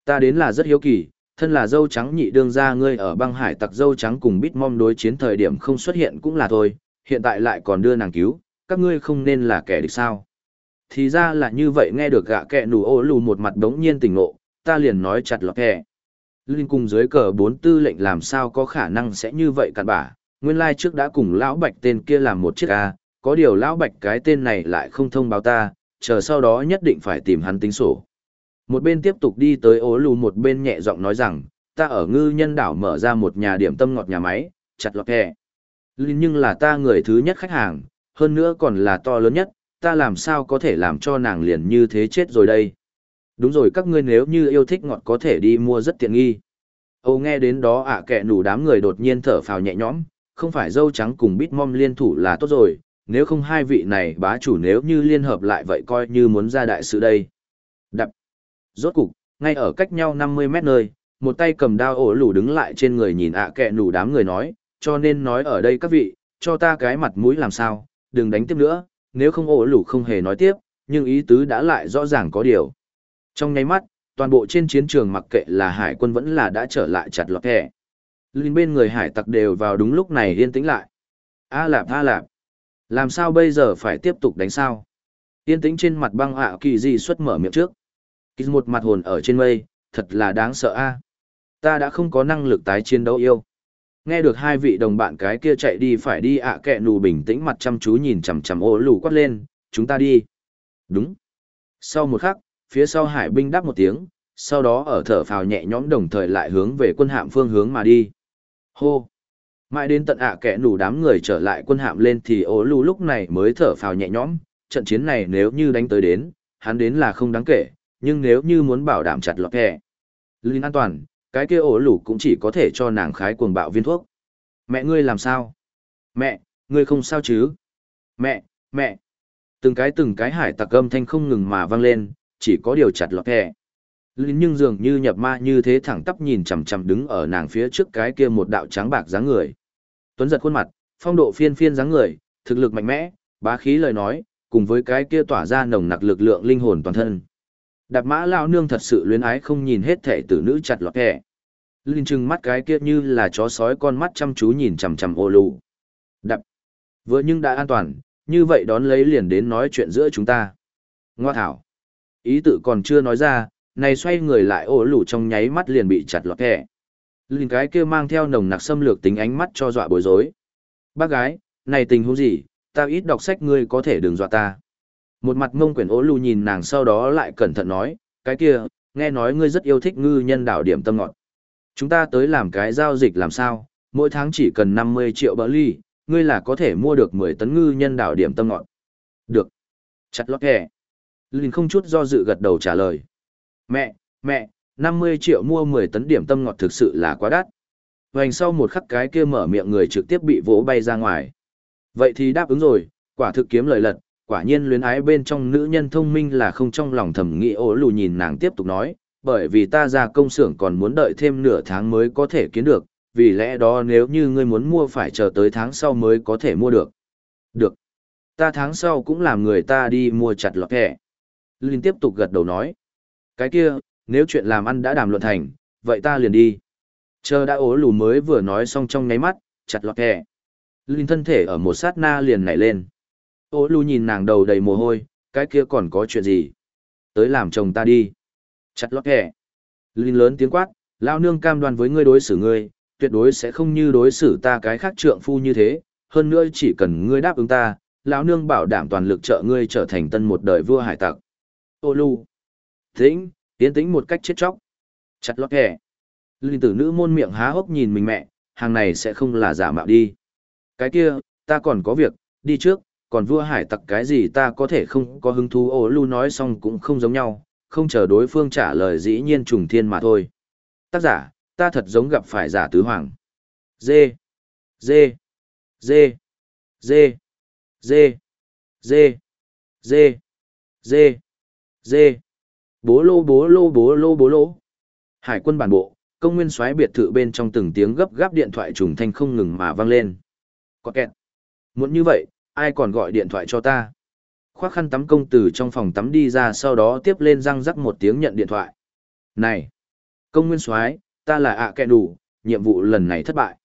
Ta đến là rất hiếu kỳ, thân là dâu trắng nhị đương ra ngươi ở băng hải tặc dâu trắng cùng bít mom đối chiến thời điểm không xuất hiện cũng là thôi, hiện tại lại còn đưa nàng cứu, các ngươi không nên là kẻ địch sao. Thì ra là như vậy nghe được gạ kẹ nù ô lù một mặt đống nhiên tỉnh ngộ, ta liền nói chặt lọt kẹ. Linh cùng dưới cờ bốn tư lệnh làm sao có khả năng sẽ như vậy cặn bả, nguyên lai trước đã cùng lão bạch tên kia làm một chiếc A, có điều lão bạch cái tên này lại không thông báo ta, chờ sau đó nhất định phải tìm hắn tính sổ. Một bên tiếp tục đi tới ố lù một bên nhẹ giọng nói rằng, ta ở ngư nhân đảo mở ra một nhà điểm tâm ngọt nhà máy, chặt lọt kẹ. Nhưng là ta người thứ nhất khách hàng, hơn nữa còn là to lớn nhất, ta làm sao có thể làm cho nàng liền như thế chết rồi đây. Đúng rồi các ngươi nếu như yêu thích ngọt có thể đi mua rất tiện nghi. Âu nghe đến đó ạ à nủ đám người đột nhiên thở phào nhẹ nhõm, không phải dâu trắng cùng bít mom liên thủ là tốt rồi, nếu không hai vị này bá chủ nếu như liên hợp lại vậy coi như muốn ra đại sự đây. Đập. Rốt cục, ngay ở cách nhau 50 mét nơi, một tay cầm đao ổ lủ đứng lại trên người nhìn ạ à kẹ nủ đám người nói, cho nên nói ở đây các vị, cho ta cái mặt mũi làm sao, đừng đánh tiếp nữa, nếu không ổ lủ không hề nói tiếp, nhưng ý tứ đã lại rõ ràng có điều. Trong nháy mắt, toàn bộ trên chiến trường mặc kệ là hải quân vẫn là đã trở lại chặt lọt thẻ. Linh bên người hải tặc đều vào đúng lúc này yên tĩnh lại. A lạp a lạp. Làm sao bây giờ phải tiếp tục đánh sao? Yên tĩnh trên mặt băng ạ à kỳ gì xuất mở miệng trước. Kỳ một mặt hồn ở trên mây, thật là đáng sợ a. Ta đã không có năng lực tái chiến đấu yêu. Nghe được hai vị đồng bạn cái kia chạy đi phải đi ạ kẹ nù bình tĩnh mặt chăm chú nhìn chằm chằm ô lù quát lên, chúng ta đi. Đúng. Sau một khắc, phía sau hải binh đáp một tiếng, sau đó ở thở phào nhẹ nhõm đồng thời lại hướng về quân hạm phương hướng mà đi. Hô! Mãi đến tận ạ à kẻ nủ đám người trở lại quân hạm lên thì ố lù lúc này mới thở phào nhẹ nhõm, trận chiến này nếu như đánh tới đến, hắn đến là không đáng kể, nhưng nếu như muốn bảo đảm chặt lọt kẻ. Linh an toàn, cái kia ổ lủ cũng chỉ có thể cho nàng khái cuồng bạo viên thuốc. Mẹ ngươi làm sao? Mẹ, ngươi không sao chứ? Mẹ, mẹ! Từng cái từng cái hải tặc âm thanh không ngừng mà vang lên, chỉ có điều chặt lọt kẻ. Linh nhưng dường như nhập ma như thế thẳng tắp nhìn chằm chằm đứng ở nàng phía trước cái kia một đạo trắng bạc dáng người. Tuấn giật khuôn mặt, phong độ phiên phiên dáng người, thực lực mạnh mẽ, bá khí lời nói, cùng với cái kia tỏa ra nồng nặc lực lượng linh hồn toàn thân. Đạp mã lao nương thật sự luyến ái không nhìn hết thể tử nữ chặt lọt kẻ. Linh trừng mắt cái kia như là chó sói con mắt chăm chú nhìn chằm chằm ô lù. Đạp. Vừa nhưng đã an toàn, như vậy đón lấy liền đến nói chuyện giữa chúng ta. Ngoa thảo. Ý tự còn chưa nói ra, này xoay người lại ô lù trong nháy mắt liền bị chặt lọt kẻ. Linh cái kia mang theo nồng nặc xâm lược tính ánh mắt cho dọa bối rối. Bác gái, này tình huống gì, ta ít đọc sách ngươi có thể đừng dọa ta. Một mặt mông quyển ố lù nhìn nàng sau đó lại cẩn thận nói, cái kia, nghe nói ngươi rất yêu thích ngư nhân đảo điểm tâm ngọt. Chúng ta tới làm cái giao dịch làm sao, mỗi tháng chỉ cần 50 triệu bỡ ly, ngươi là có thể mua được 10 tấn ngư nhân đảo điểm tâm ngọt. Được. Chặt lót kẻ. Linh không chút do dự gật đầu trả lời. Mẹ, mẹ, 50 triệu mua 10 tấn điểm tâm ngọt thực sự là quá đắt. Hoành sau một khắc cái kia mở miệng người trực tiếp bị vỗ bay ra ngoài. Vậy thì đáp ứng rồi, quả thực kiếm lời lật, quả nhiên luyến ái bên trong nữ nhân thông minh là không trong lòng thầm nghĩ ố lù nhìn nàng tiếp tục nói, bởi vì ta ra công xưởng còn muốn đợi thêm nửa tháng mới có thể kiến được, vì lẽ đó nếu như ngươi muốn mua phải chờ tới tháng sau mới có thể mua được. Được. Ta tháng sau cũng làm người ta đi mua chặt lọt hẹ. Linh tiếp tục gật đầu nói. Cái kia, nếu chuyện làm ăn đã đàm luận thành, vậy ta liền đi. Chờ đã ố lù mới vừa nói xong trong nháy mắt, chặt lọt hẹ. Linh thân thể ở một sát na liền nảy lên ô lu nhìn nàng đầu đầy mồ hôi, cái kia còn có chuyện gì? Tới làm chồng ta đi. Chặt lót kẻ. Linh lớn tiếng quát, lao nương cam đoan với ngươi đối xử ngươi, tuyệt đối sẽ không như đối xử ta cái khác trượng phu như thế, hơn nữa chỉ cần ngươi đáp ứng ta, lão nương bảo đảm toàn lực trợ ngươi trở thành tân một đời vua hải tặc. Ô lu Tĩnh, tiến tĩnh một cách chết chóc. Chặt lót kẻ. Linh tử nữ môn miệng há hốc nhìn mình mẹ, hàng này sẽ không là giả mạo đi. Cái kia, ta còn có việc, đi trước, còn vua hải tặc cái gì ta có thể không có hứng thú ô lu nói xong cũng không giống nhau, không chờ đối phương trả lời dĩ nhiên trùng thiên mà thôi. Tác giả, ta thật giống gặp phải giả tứ hoàng. Dê, dê, dê, dê, dê, dê, dê, dê, dê. Bố lô bố lô bố lô bố lô. Hải quân bản bộ, công nguyên xoáy biệt thự bên trong từng tiếng gấp gáp điện thoại trùng thanh không ngừng mà vang lên. Có kẹt. Muốn như vậy, ai còn gọi điện thoại cho ta? Khoác khăn tắm công tử trong phòng tắm đi ra sau đó tiếp lên răng rắc một tiếng nhận điện thoại. Này! Công nguyên soái ta là ạ à kẹ đủ, nhiệm vụ lần này thất bại.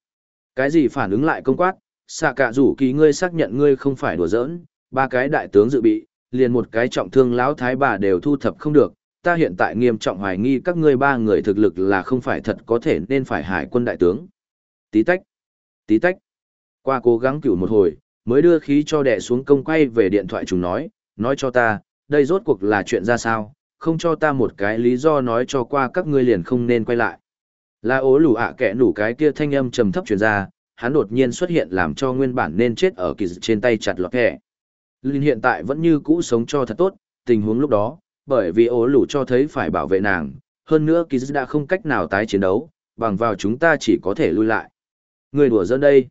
Cái gì phản ứng lại công quát, xạ cả rủ kỳ ngươi xác nhận ngươi không phải đùa giỡn, ba cái đại tướng dự bị, liền một cái trọng thương lão thái bà đều thu thập không được, ta hiện tại nghiêm trọng hoài nghi các ngươi ba người thực lực là không phải thật có thể nên phải hải quân đại tướng. Tí tách, tí tách. Qua cố gắng cửu một hồi, mới đưa khí cho đẻ xuống công quay về điện thoại chúng nói, nói cho ta, đây rốt cuộc là chuyện ra sao, không cho ta một cái lý do nói cho qua các ngươi liền không nên quay lại. Là ố lù ạ à kẻ nủ cái kia thanh âm trầm thấp truyền ra, hắn đột nhiên xuất hiện làm cho nguyên bản nên chết ở kỳ trên tay chặt lọt kẻ. Linh hiện tại vẫn như cũ sống cho thật tốt, tình huống lúc đó, bởi vì ố lù cho thấy phải bảo vệ nàng, hơn nữa kỳ đã không cách nào tái chiến đấu, bằng vào chúng ta chỉ có thể lui lại. Người đùa dân đây.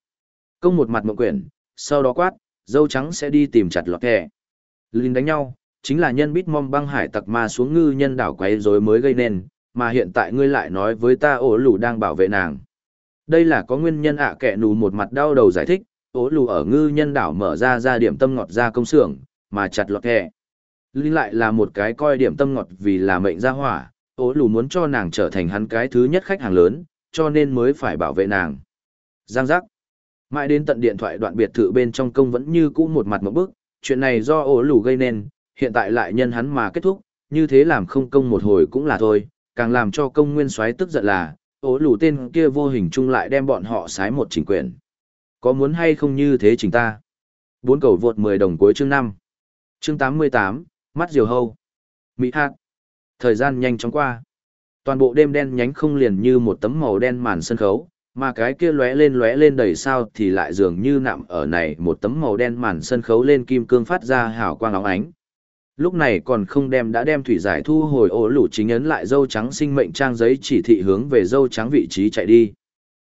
Công một mặt mộng quyển, sau đó quát, dâu trắng sẽ đi tìm chặt lọt kẻ. Linh đánh nhau, chính là nhân bít mong băng hải tặc ma xuống ngư nhân đảo quấy rối mới gây nên, mà hiện tại ngươi lại nói với ta ổ lù đang bảo vệ nàng. Đây là có nguyên nhân ạ à kẻ nù một mặt đau đầu giải thích, ổ lù ở ngư nhân đảo mở ra ra điểm tâm ngọt ra công xưởng, mà chặt lọt kẻ. Linh lại là một cái coi điểm tâm ngọt vì là mệnh gia hỏa, ổ lù muốn cho nàng trở thành hắn cái thứ nhất khách hàng lớn, cho nên mới phải bảo vệ nàng. Giang giác. Mãi đến tận điện thoại đoạn biệt thự bên trong công vẫn như cũ một mặt một bức, chuyện này do ổ lù gây nên, hiện tại lại nhân hắn mà kết thúc, như thế làm không công một hồi cũng là thôi, càng làm cho công nguyên soái tức giận là, ố lù tên kia vô hình chung lại đem bọn họ sái một chính quyền. Có muốn hay không như thế chính ta? Bốn cầu vượt 10 đồng cuối chương 5. Chương 88, mắt diều hâu. Mỹ hạt. Thời gian nhanh chóng qua. Toàn bộ đêm đen nhánh không liền như một tấm màu đen màn sân khấu, mà cái kia lóe lên lóe lên đầy sao thì lại dường như nạm ở này một tấm màu đen màn sân khấu lên kim cương phát ra hào quang óng ánh, lúc này còn không đem đã đem thủy giải thu hồi ổ lũ chính ấn lại dâu trắng sinh mệnh trang giấy chỉ thị hướng về dâu trắng vị trí chạy đi.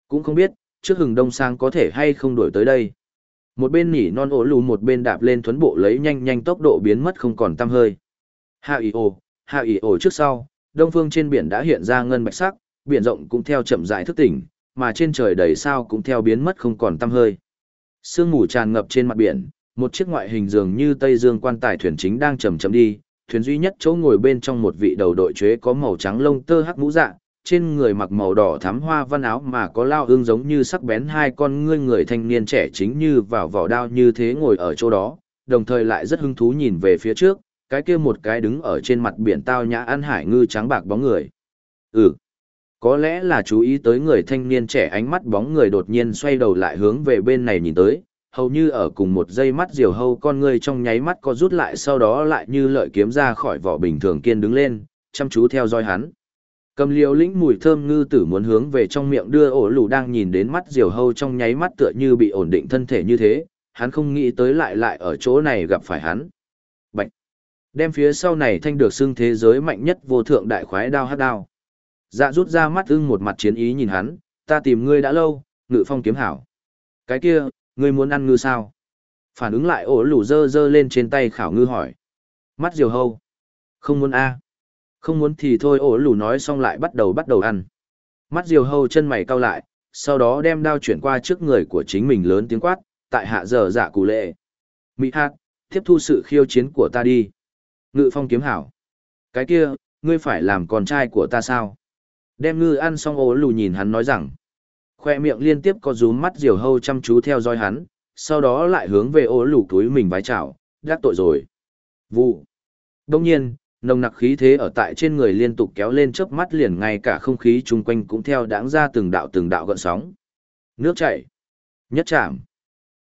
Cũng không biết trước hừng đông sang có thể hay không đổi tới đây. Một bên nỉ non ổ lù một bên đạp lên thuấn bộ lấy nhanh nhanh tốc độ biến mất không còn tăm hơi. Hạ ỉ ổ hạ ỉ ổ trước sau đông phương trên biển đã hiện ra ngân bạch sắc biển rộng cũng theo chậm rãi thức tỉnh mà trên trời đầy sao cũng theo biến mất không còn tăm hơi sương mù tràn ngập trên mặt biển một chiếc ngoại hình dường như Tây Dương quan tài thuyền chính đang chậm chậm đi, thuyền duy nhất chỗ ngồi bên trong một vị đầu đội chế có màu trắng lông tơ hắc mũ dạ, trên người mặc màu đỏ thắm hoa văn áo mà có lao hương giống như sắc bén hai con ngươi người thanh niên trẻ chính như vào vỏ đao như thế ngồi ở chỗ đó, đồng thời lại rất hứng thú nhìn về phía trước, cái kia một cái đứng ở trên mặt biển tao nhã ăn hải ngư trắng bạc bóng người. Ừ, có lẽ là chú ý tới người thanh niên trẻ ánh mắt bóng người đột nhiên xoay đầu lại hướng về bên này nhìn tới, hầu như ở cùng một giây mắt diều hâu con người trong nháy mắt có rút lại sau đó lại như lợi kiếm ra khỏi vỏ bình thường kiên đứng lên, chăm chú theo dõi hắn. Cầm liều lĩnh mùi thơm ngư tử muốn hướng về trong miệng đưa ổ lù đang nhìn đến mắt diều hâu trong nháy mắt tựa như bị ổn định thân thể như thế, hắn không nghĩ tới lại lại ở chỗ này gặp phải hắn. Bạch! Đem phía sau này thanh được xưng thế giới mạnh nhất vô thượng đại khoái đao hát đao. Dạ rút ra mắt ưng một mặt chiến ý nhìn hắn, ta tìm ngươi đã lâu, ngự phong kiếm hảo. Cái kia, ngươi muốn ăn ngư sao? Phản ứng lại ổ lủ dơ dơ lên trên tay khảo ngư hỏi. Mắt diều hâu. Không muốn a Không muốn thì thôi ổ lủ nói xong lại bắt đầu bắt đầu ăn. Mắt diều hâu chân mày cau lại, sau đó đem đao chuyển qua trước người của chính mình lớn tiếng quát, tại hạ giờ dạ cụ lệ. Mỹ hát, tiếp thu sự khiêu chiến của ta đi. Ngự phong kiếm hảo. Cái kia, ngươi phải làm con trai của ta sao? Đem ngư ăn xong ố lù nhìn hắn nói rằng khoe miệng liên tiếp có rúm mắt diều hâu chăm chú theo dõi hắn, sau đó lại hướng về ố lù túi mình vái chào, đắc tội rồi. Vụ. Đông nhiên, nồng nặc khí thế ở tại trên người liên tục kéo lên chớp mắt liền ngay cả không khí chung quanh cũng theo đáng ra từng đạo từng đạo gợn sóng. Nước chảy. Nhất chạm.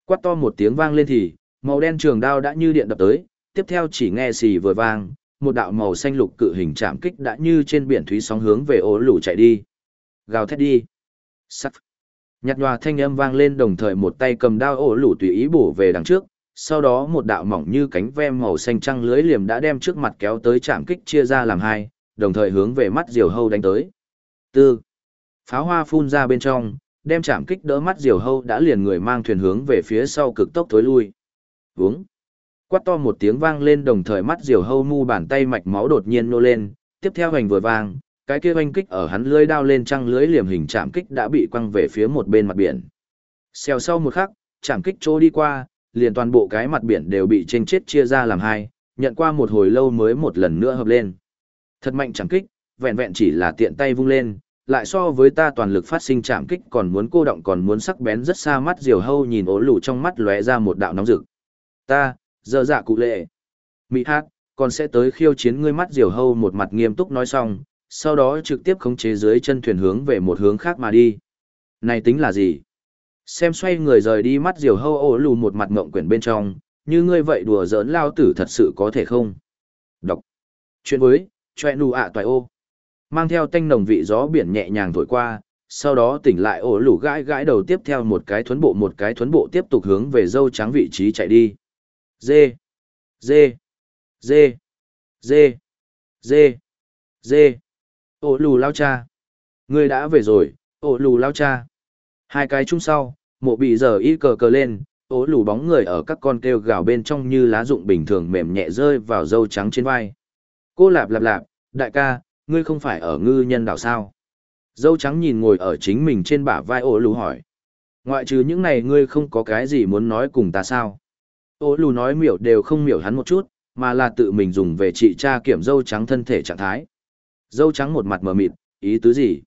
Quát to một tiếng vang lên thì, màu đen trường đao đã như điện đập tới, tiếp theo chỉ nghe xì vừa vang, một đạo màu xanh lục cự hình chạm kích đã như trên biển thúy sóng hướng về ố lù chạy đi. Gào thét đi. Sắt. Nhạt nhòa thanh âm vang lên đồng thời một tay cầm đao ổ lũ tùy ý bổ về đằng trước, sau đó một đạo mỏng như cánh ve màu xanh trăng lưới liềm đã đem trước mặt kéo tới chạm kích chia ra làm hai, đồng thời hướng về mắt diều hâu đánh tới. Tư. Pháo hoa phun ra bên trong, đem chạm kích đỡ mắt diều hâu đã liền người mang thuyền hướng về phía sau cực tốc tối lui. Vúng. Quát to một tiếng vang lên đồng thời mắt diều hâu mu bàn tay mạch máu đột nhiên nô lên, tiếp theo hành vừa vang, cái kia oanh kích ở hắn lưới đao lên trăng lưới liềm hình chạm kích đã bị quăng về phía một bên mặt biển. Xèo sau một khắc, chạm kích trô đi qua, liền toàn bộ cái mặt biển đều bị chênh chết chia ra làm hai, nhận qua một hồi lâu mới một lần nữa hợp lên. Thật mạnh chạm kích, vẹn vẹn chỉ là tiện tay vung lên, lại so với ta toàn lực phát sinh chạm kích còn muốn cô động còn muốn sắc bén rất xa mắt diều hâu nhìn ố lù trong mắt lóe ra một đạo nóng rực. Ta, dơ dạ cụ lệ. Mỹ hát, còn sẽ tới khiêu chiến ngươi mắt diều hâu một mặt nghiêm túc nói xong, sau đó trực tiếp khống chế dưới chân thuyền hướng về một hướng khác mà đi. Này tính là gì? Xem xoay người rời đi mắt diều hâu ố lù một mặt ngộng quyển bên trong, như ngươi vậy đùa giỡn lao tử thật sự có thể không? Đọc. Chuyện với, choe nù ạ toài ô. Mang theo tanh nồng vị gió biển nhẹ nhàng thổi qua, sau đó tỉnh lại ổ lủ gãi gãi đầu tiếp theo một cái thuấn bộ một cái thuấn bộ tiếp tục hướng về dâu trắng vị trí chạy đi. Dê, dê, dê, dê, dê, dê, Ô lù lao cha. Người đã về rồi, ô lù lao cha. Hai cái chung sau, mộ bị giờ y cờ cờ lên, ố lù bóng người ở các con kêu gào bên trong như lá rụng bình thường mềm nhẹ rơi vào dâu trắng trên vai. Cô lạp lạp lạp, đại ca, ngươi không phải ở ngư nhân đảo sao? Dâu trắng nhìn ngồi ở chính mình trên bả vai ố lù hỏi. Ngoại trừ những này ngươi không có cái gì muốn nói cùng ta sao? Ô lù nói miểu đều không miểu hắn một chút, mà là tự mình dùng về trị tra kiểm dâu trắng thân thể trạng thái. Dâu trắng một mặt mờ mịt, ý tứ gì?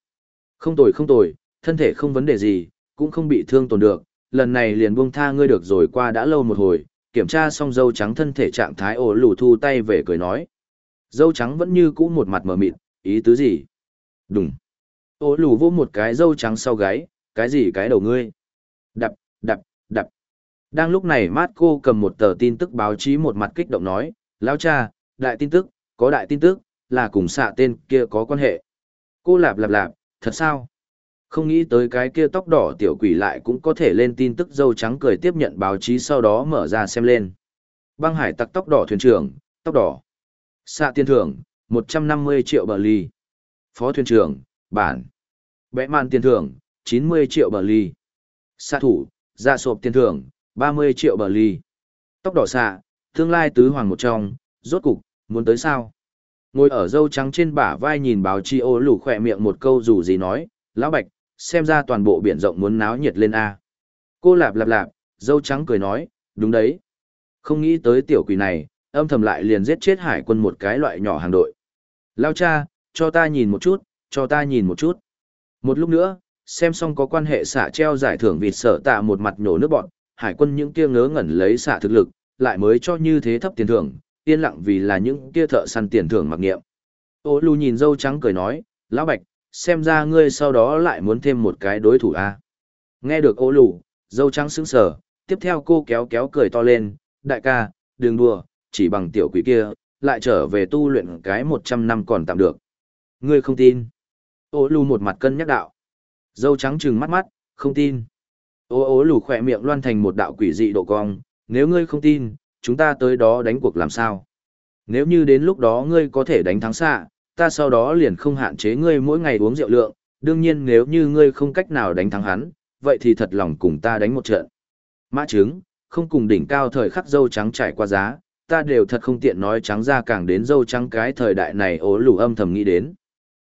Không tồi không tồi, thân thể không vấn đề gì, cũng không bị thương tổn được, lần này liền buông tha ngươi được rồi qua đã lâu một hồi, kiểm tra xong dâu trắng thân thể trạng thái ổ lù thu tay về cười nói. Dâu trắng vẫn như cũ một mặt mờ mịt, ý tứ gì? Đúng. Ổ lù vô một cái dâu trắng sau gáy, cái gì cái đầu ngươi? Đập, đập. Đang lúc này mát cô cầm một tờ tin tức báo chí một mặt kích động nói, lão cha, đại tin tức, có đại tin tức, là cùng xạ tên kia có quan hệ. Cô lạp lạp lạp, thật sao? Không nghĩ tới cái kia tóc đỏ tiểu quỷ lại cũng có thể lên tin tức dâu trắng cười tiếp nhận báo chí sau đó mở ra xem lên. Băng hải tặc tóc đỏ thuyền trưởng, tóc đỏ. Xạ tiền thưởng, 150 triệu bờ ly. Phó thuyền trưởng, bản. Bẽ man tiền thưởng, 90 triệu bờ ly. Xạ thủ, ra sộp tiền thưởng, 30 triệu bờ ly. Tóc đỏ xạ, tương lai tứ hoàng một trong, rốt cục, muốn tới sao? Ngồi ở dâu trắng trên bả vai nhìn báo chi ô lủ khỏe miệng một câu dù gì nói, lão bạch, xem ra toàn bộ biển rộng muốn náo nhiệt lên A. Cô lạp lạp lạp, dâu trắng cười nói, đúng đấy. Không nghĩ tới tiểu quỷ này, âm thầm lại liền giết chết hải quân một cái loại nhỏ hàng đội. Lao cha, cho ta nhìn một chút, cho ta nhìn một chút. Một lúc nữa, xem xong có quan hệ xả treo giải thưởng vịt sở tạ một mặt nhổ nước bọn, hải quân những kia ngớ ngẩn lấy xạ thực lực, lại mới cho như thế thấp tiền thưởng, yên lặng vì là những kia thợ săn tiền thưởng mặc nghiệm. Ô lù nhìn dâu trắng cười nói, lão bạch, xem ra ngươi sau đó lại muốn thêm một cái đối thủ a à? nghe được ô lù dâu trắng sững sờ tiếp theo cô kéo kéo cười to lên đại ca đừng đùa chỉ bằng tiểu quỷ kia lại trở về tu luyện cái một trăm năm còn tạm được ngươi không tin ô lù một mặt cân nhắc đạo dâu trắng trừng mắt mắt không tin ô ô lù khỏe miệng loan thành một đạo quỷ dị độ cong nếu ngươi không tin chúng ta tới đó đánh cuộc làm sao nếu như đến lúc đó ngươi có thể đánh thắng xạ ta sau đó liền không hạn chế ngươi mỗi ngày uống rượu lượng, đương nhiên nếu như ngươi không cách nào đánh thắng hắn, vậy thì thật lòng cùng ta đánh một trận. Mã trứng, không cùng đỉnh cao thời khắc dâu trắng trải qua giá, ta đều thật không tiện nói trắng ra càng đến dâu trắng cái thời đại này ố lù âm thầm nghĩ đến.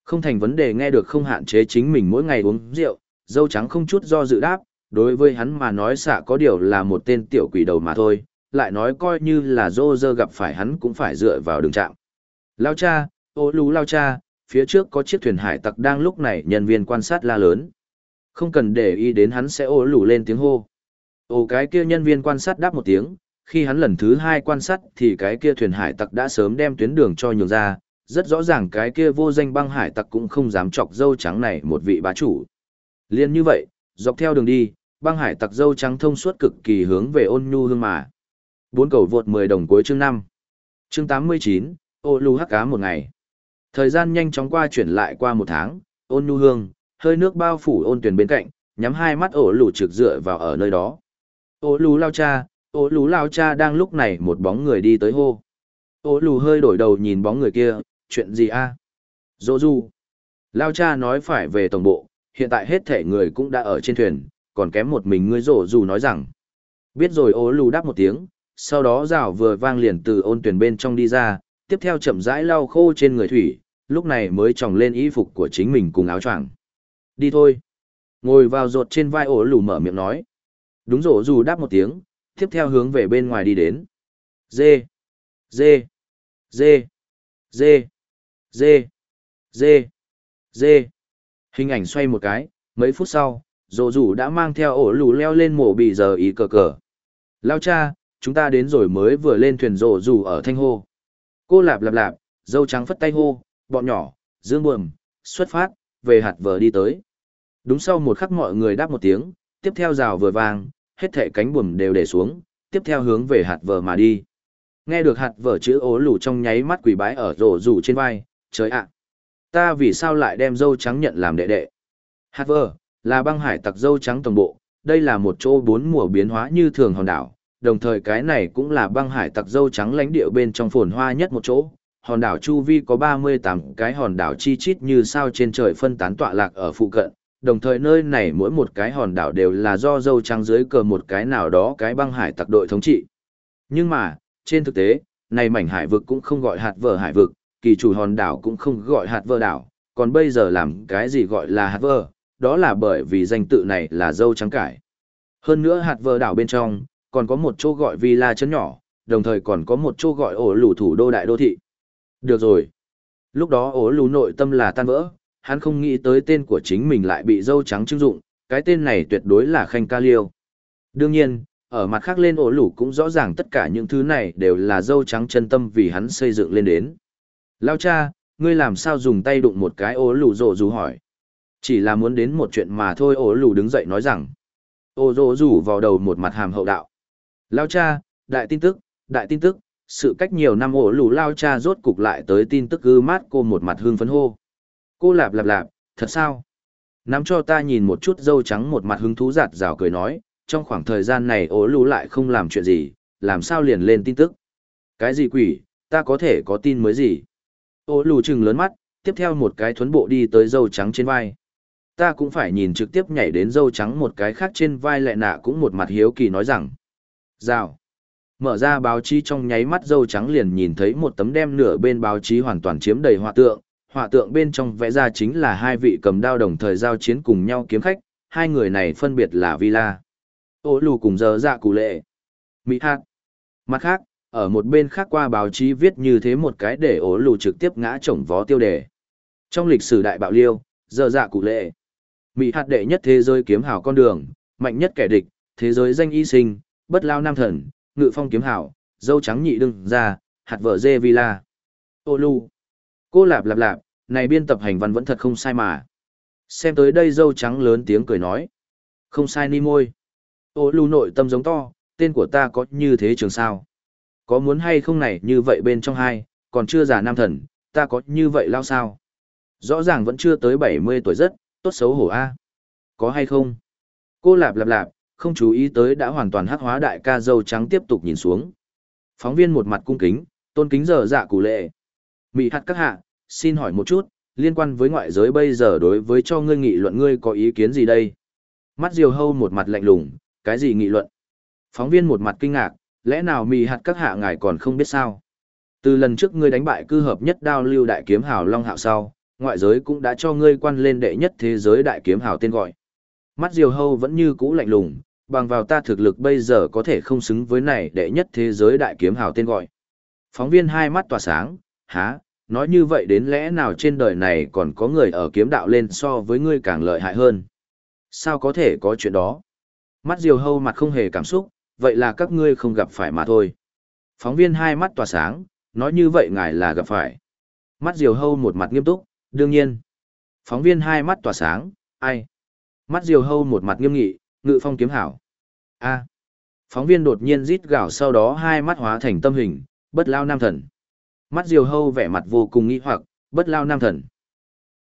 Không thành vấn đề nghe được không hạn chế chính mình mỗi ngày uống rượu, dâu trắng không chút do dự đáp, đối với hắn mà nói xạ có điều là một tên tiểu quỷ đầu mà thôi, lại nói coi như là dô dơ gặp phải hắn cũng phải dựa vào đường trạng. Lao cha, Ô lú lao cha, phía trước có chiếc thuyền hải tặc đang lúc này nhân viên quan sát la lớn. Không cần để ý đến hắn sẽ ô lù lên tiếng hô. Ô cái kia nhân viên quan sát đáp một tiếng, khi hắn lần thứ hai quan sát thì cái kia thuyền hải tặc đã sớm đem tuyến đường cho nhường ra, rất rõ ràng cái kia vô danh băng hải tặc cũng không dám chọc dâu trắng này một vị bá chủ. Liên như vậy, dọc theo đường đi, băng hải tặc dâu trắng thông suốt cực kỳ hướng về ôn nhu hương mà. Bốn cầu vượt 10 đồng cuối chương 5. Chương 89, ô lù hắc cá một ngày. Thời gian nhanh chóng qua chuyển lại qua một tháng, ôn nhu hương, hơi nước bao phủ ôn tuyển bên cạnh, nhắm hai mắt ổ lù trực dựa vào ở nơi đó. Ô lù lao cha, ô lù lao cha đang lúc này một bóng người đi tới hô. Ô lù hơi đổi đầu nhìn bóng người kia, chuyện gì a? Dỗ du. Lao cha nói phải về tổng bộ, hiện tại hết thể người cũng đã ở trên thuyền, còn kém một mình ngươi rổ dù nói rằng. Biết rồi ố lù đáp một tiếng, sau đó rào vừa vang liền từ ôn tuyển bên trong đi ra, tiếp theo chậm rãi lau khô trên người thủy, lúc này mới tròng lên y phục của chính mình cùng áo choàng. Đi thôi. Ngồi vào rột trên vai ổ lù mở miệng nói. Đúng rổ dù đáp một tiếng, tiếp theo hướng về bên ngoài đi đến. Dê. Dê. Dê. Dê. Dê. Dê. Dê. Hình ảnh xoay một cái, mấy phút sau, rồ dù đã mang theo ổ lù leo lên mổ bị giờ ý cờ cờ. Lao cha, chúng ta đến rồi mới vừa lên thuyền rồ rủ ở thanh hô. Cô lạp lạp lạp, dâu trắng phất tay hô, bọn nhỏ, dương buồm, xuất phát, về hạt vờ đi tới. Đúng sau một khắc mọi người đáp một tiếng, tiếp theo rào vừa vang, hết thệ cánh buồm đều để xuống, tiếp theo hướng về hạt vờ mà đi. Nghe được hạt vờ chữ ố lù trong nháy mắt quỷ bái ở rổ rủ trên vai, trời ạ! ta vì sao lại đem dâu trắng nhận làm đệ đệ? Hạt vờ, là băng hải tặc dâu trắng tổng bộ, đây là một chỗ bốn mùa biến hóa như thường hòn đảo, đồng thời cái này cũng là băng hải tặc dâu trắng lãnh địa bên trong phồn hoa nhất một chỗ. Hòn đảo Chu Vi có 38 cái hòn đảo chi chít như sao trên trời phân tán tọa lạc ở phụ cận, đồng thời nơi này mỗi một cái hòn đảo đều là do dâu trắng dưới cờ một cái nào đó cái băng hải tặc đội thống trị. Nhưng mà, trên thực tế, này mảnh hải vực cũng không gọi hạt vờ hải vực, kỳ chủ hòn đảo cũng không gọi hạt vờ đảo, còn bây giờ làm cái gì gọi là hạt vờ, đó là bởi vì danh tự này là dâu trắng cải. Hơn nữa hạt vờ đảo bên trong, còn có một chỗ gọi villa chấn nhỏ, đồng thời còn có một chỗ gọi ổ lù thủ đô đại đô thị. Được rồi. Lúc đó ổ lù nội tâm là tan vỡ, hắn không nghĩ tới tên của chính mình lại bị dâu trắng trưng dụng, cái tên này tuyệt đối là khanh ca liêu. Đương nhiên, ở mặt khác lên ổ lù cũng rõ ràng tất cả những thứ này đều là dâu trắng chân tâm vì hắn xây dựng lên đến. Lao cha, ngươi làm sao dùng tay đụng một cái ổ lù rộ dù hỏi. Chỉ là muốn đến một chuyện mà thôi ổ lù đứng dậy nói rằng. Ô rộ rủ vào đầu một mặt hàm hậu đạo. Lao cha, đại tin tức, đại tin tức, sự cách nhiều năm ổ lù lao cha rốt cục lại tới tin tức gư mát cô một mặt hương phấn hô. Cô lạp lạp lạp, thật sao? Nắm cho ta nhìn một chút dâu trắng một mặt hứng thú giạt rào cười nói, trong khoảng thời gian này ổ lù lại không làm chuyện gì, làm sao liền lên tin tức. Cái gì quỷ, ta có thể có tin mới gì? Ô lù trừng lớn mắt, tiếp theo một cái thuấn bộ đi tới dâu trắng trên vai. Ta cũng phải nhìn trực tiếp nhảy đến dâu trắng một cái khác trên vai lẹ nạ cũng một mặt hiếu kỳ nói rằng. Rào. Mở ra báo chí trong nháy mắt dâu trắng liền nhìn thấy một tấm đem nửa bên báo chí hoàn toàn chiếm đầy họa tượng. Họa tượng bên trong vẽ ra chính là hai vị cầm đao đồng thời giao chiến cùng nhau kiếm khách, hai người này phân biệt là Villa. Ô lù cùng giờ dạ cụ lệ. Mỹ hát. Mặt khác, ở một bên khác qua báo chí viết như thế một cái để ố lù trực tiếp ngã chổng vó tiêu đề. Trong lịch sử đại bạo liêu, giờ dạ cụ lệ. Mỹ hạt đệ nhất thế giới kiếm hảo con đường, mạnh nhất kẻ địch, thế giới danh y sinh, bất lao nam thần, ngự phong kiếm hảo, dâu trắng nhị đương ra, hạt vợ dê villa. Ô lu. Cô lạp lạp lạp, này biên tập hành văn vẫn thật không sai mà. Xem tới đây dâu trắng lớn tiếng cười nói. Không sai ni môi. Ô lu nội tâm giống to, tên của ta có như thế trường sao. Có muốn hay không này như vậy bên trong hai, còn chưa già nam thần, ta có như vậy lao sao. Rõ ràng vẫn chưa tới 70 tuổi rất, tốt xấu hổ a. Có hay không? Cô lạp lạp lạp, không chú ý tới đã hoàn toàn hắc hóa đại ca dâu trắng tiếp tục nhìn xuống. Phóng viên một mặt cung kính, tôn kính giờ dạ cụ lệ. mỹ hạt các hạ, xin hỏi một chút, liên quan với ngoại giới bây giờ đối với cho ngươi nghị luận ngươi có ý kiến gì đây? Mắt diều hâu một mặt lạnh lùng, cái gì nghị luận? Phóng viên một mặt kinh ngạc, lẽ nào mì hạt các hạ ngài còn không biết sao? Từ lần trước ngươi đánh bại cư hợp nhất đao lưu đại kiếm hào Long Hạo sau, ngoại giới cũng đã cho ngươi quan lên đệ nhất thế giới đại kiếm hào tên gọi. Mắt diều hâu vẫn như cũ lạnh lùng, bằng vào ta thực lực bây giờ có thể không xứng với này đệ nhất thế giới đại kiếm hào tên gọi. Phóng viên hai mắt tỏa sáng, há, nói như vậy đến lẽ nào trên đời này còn có người ở kiếm đạo lên so với ngươi càng lợi hại hơn. Sao có thể có chuyện đó? Mắt diều hâu mặt không hề cảm xúc, vậy là các ngươi không gặp phải mà thôi. Phóng viên hai mắt tỏa sáng, nói như vậy ngài là gặp phải. Mắt diều hâu một mặt nghiêm túc, đương nhiên. Phóng viên hai mắt tỏa sáng, ai? Mắt diều hâu một mặt nghiêm nghị, ngự phong kiếm hảo. A. Phóng viên đột nhiên rít gào sau đó hai mắt hóa thành tâm hình, bất lao nam thần. Mắt diều hâu vẻ mặt vô cùng nghi hoặc, bất lao nam thần.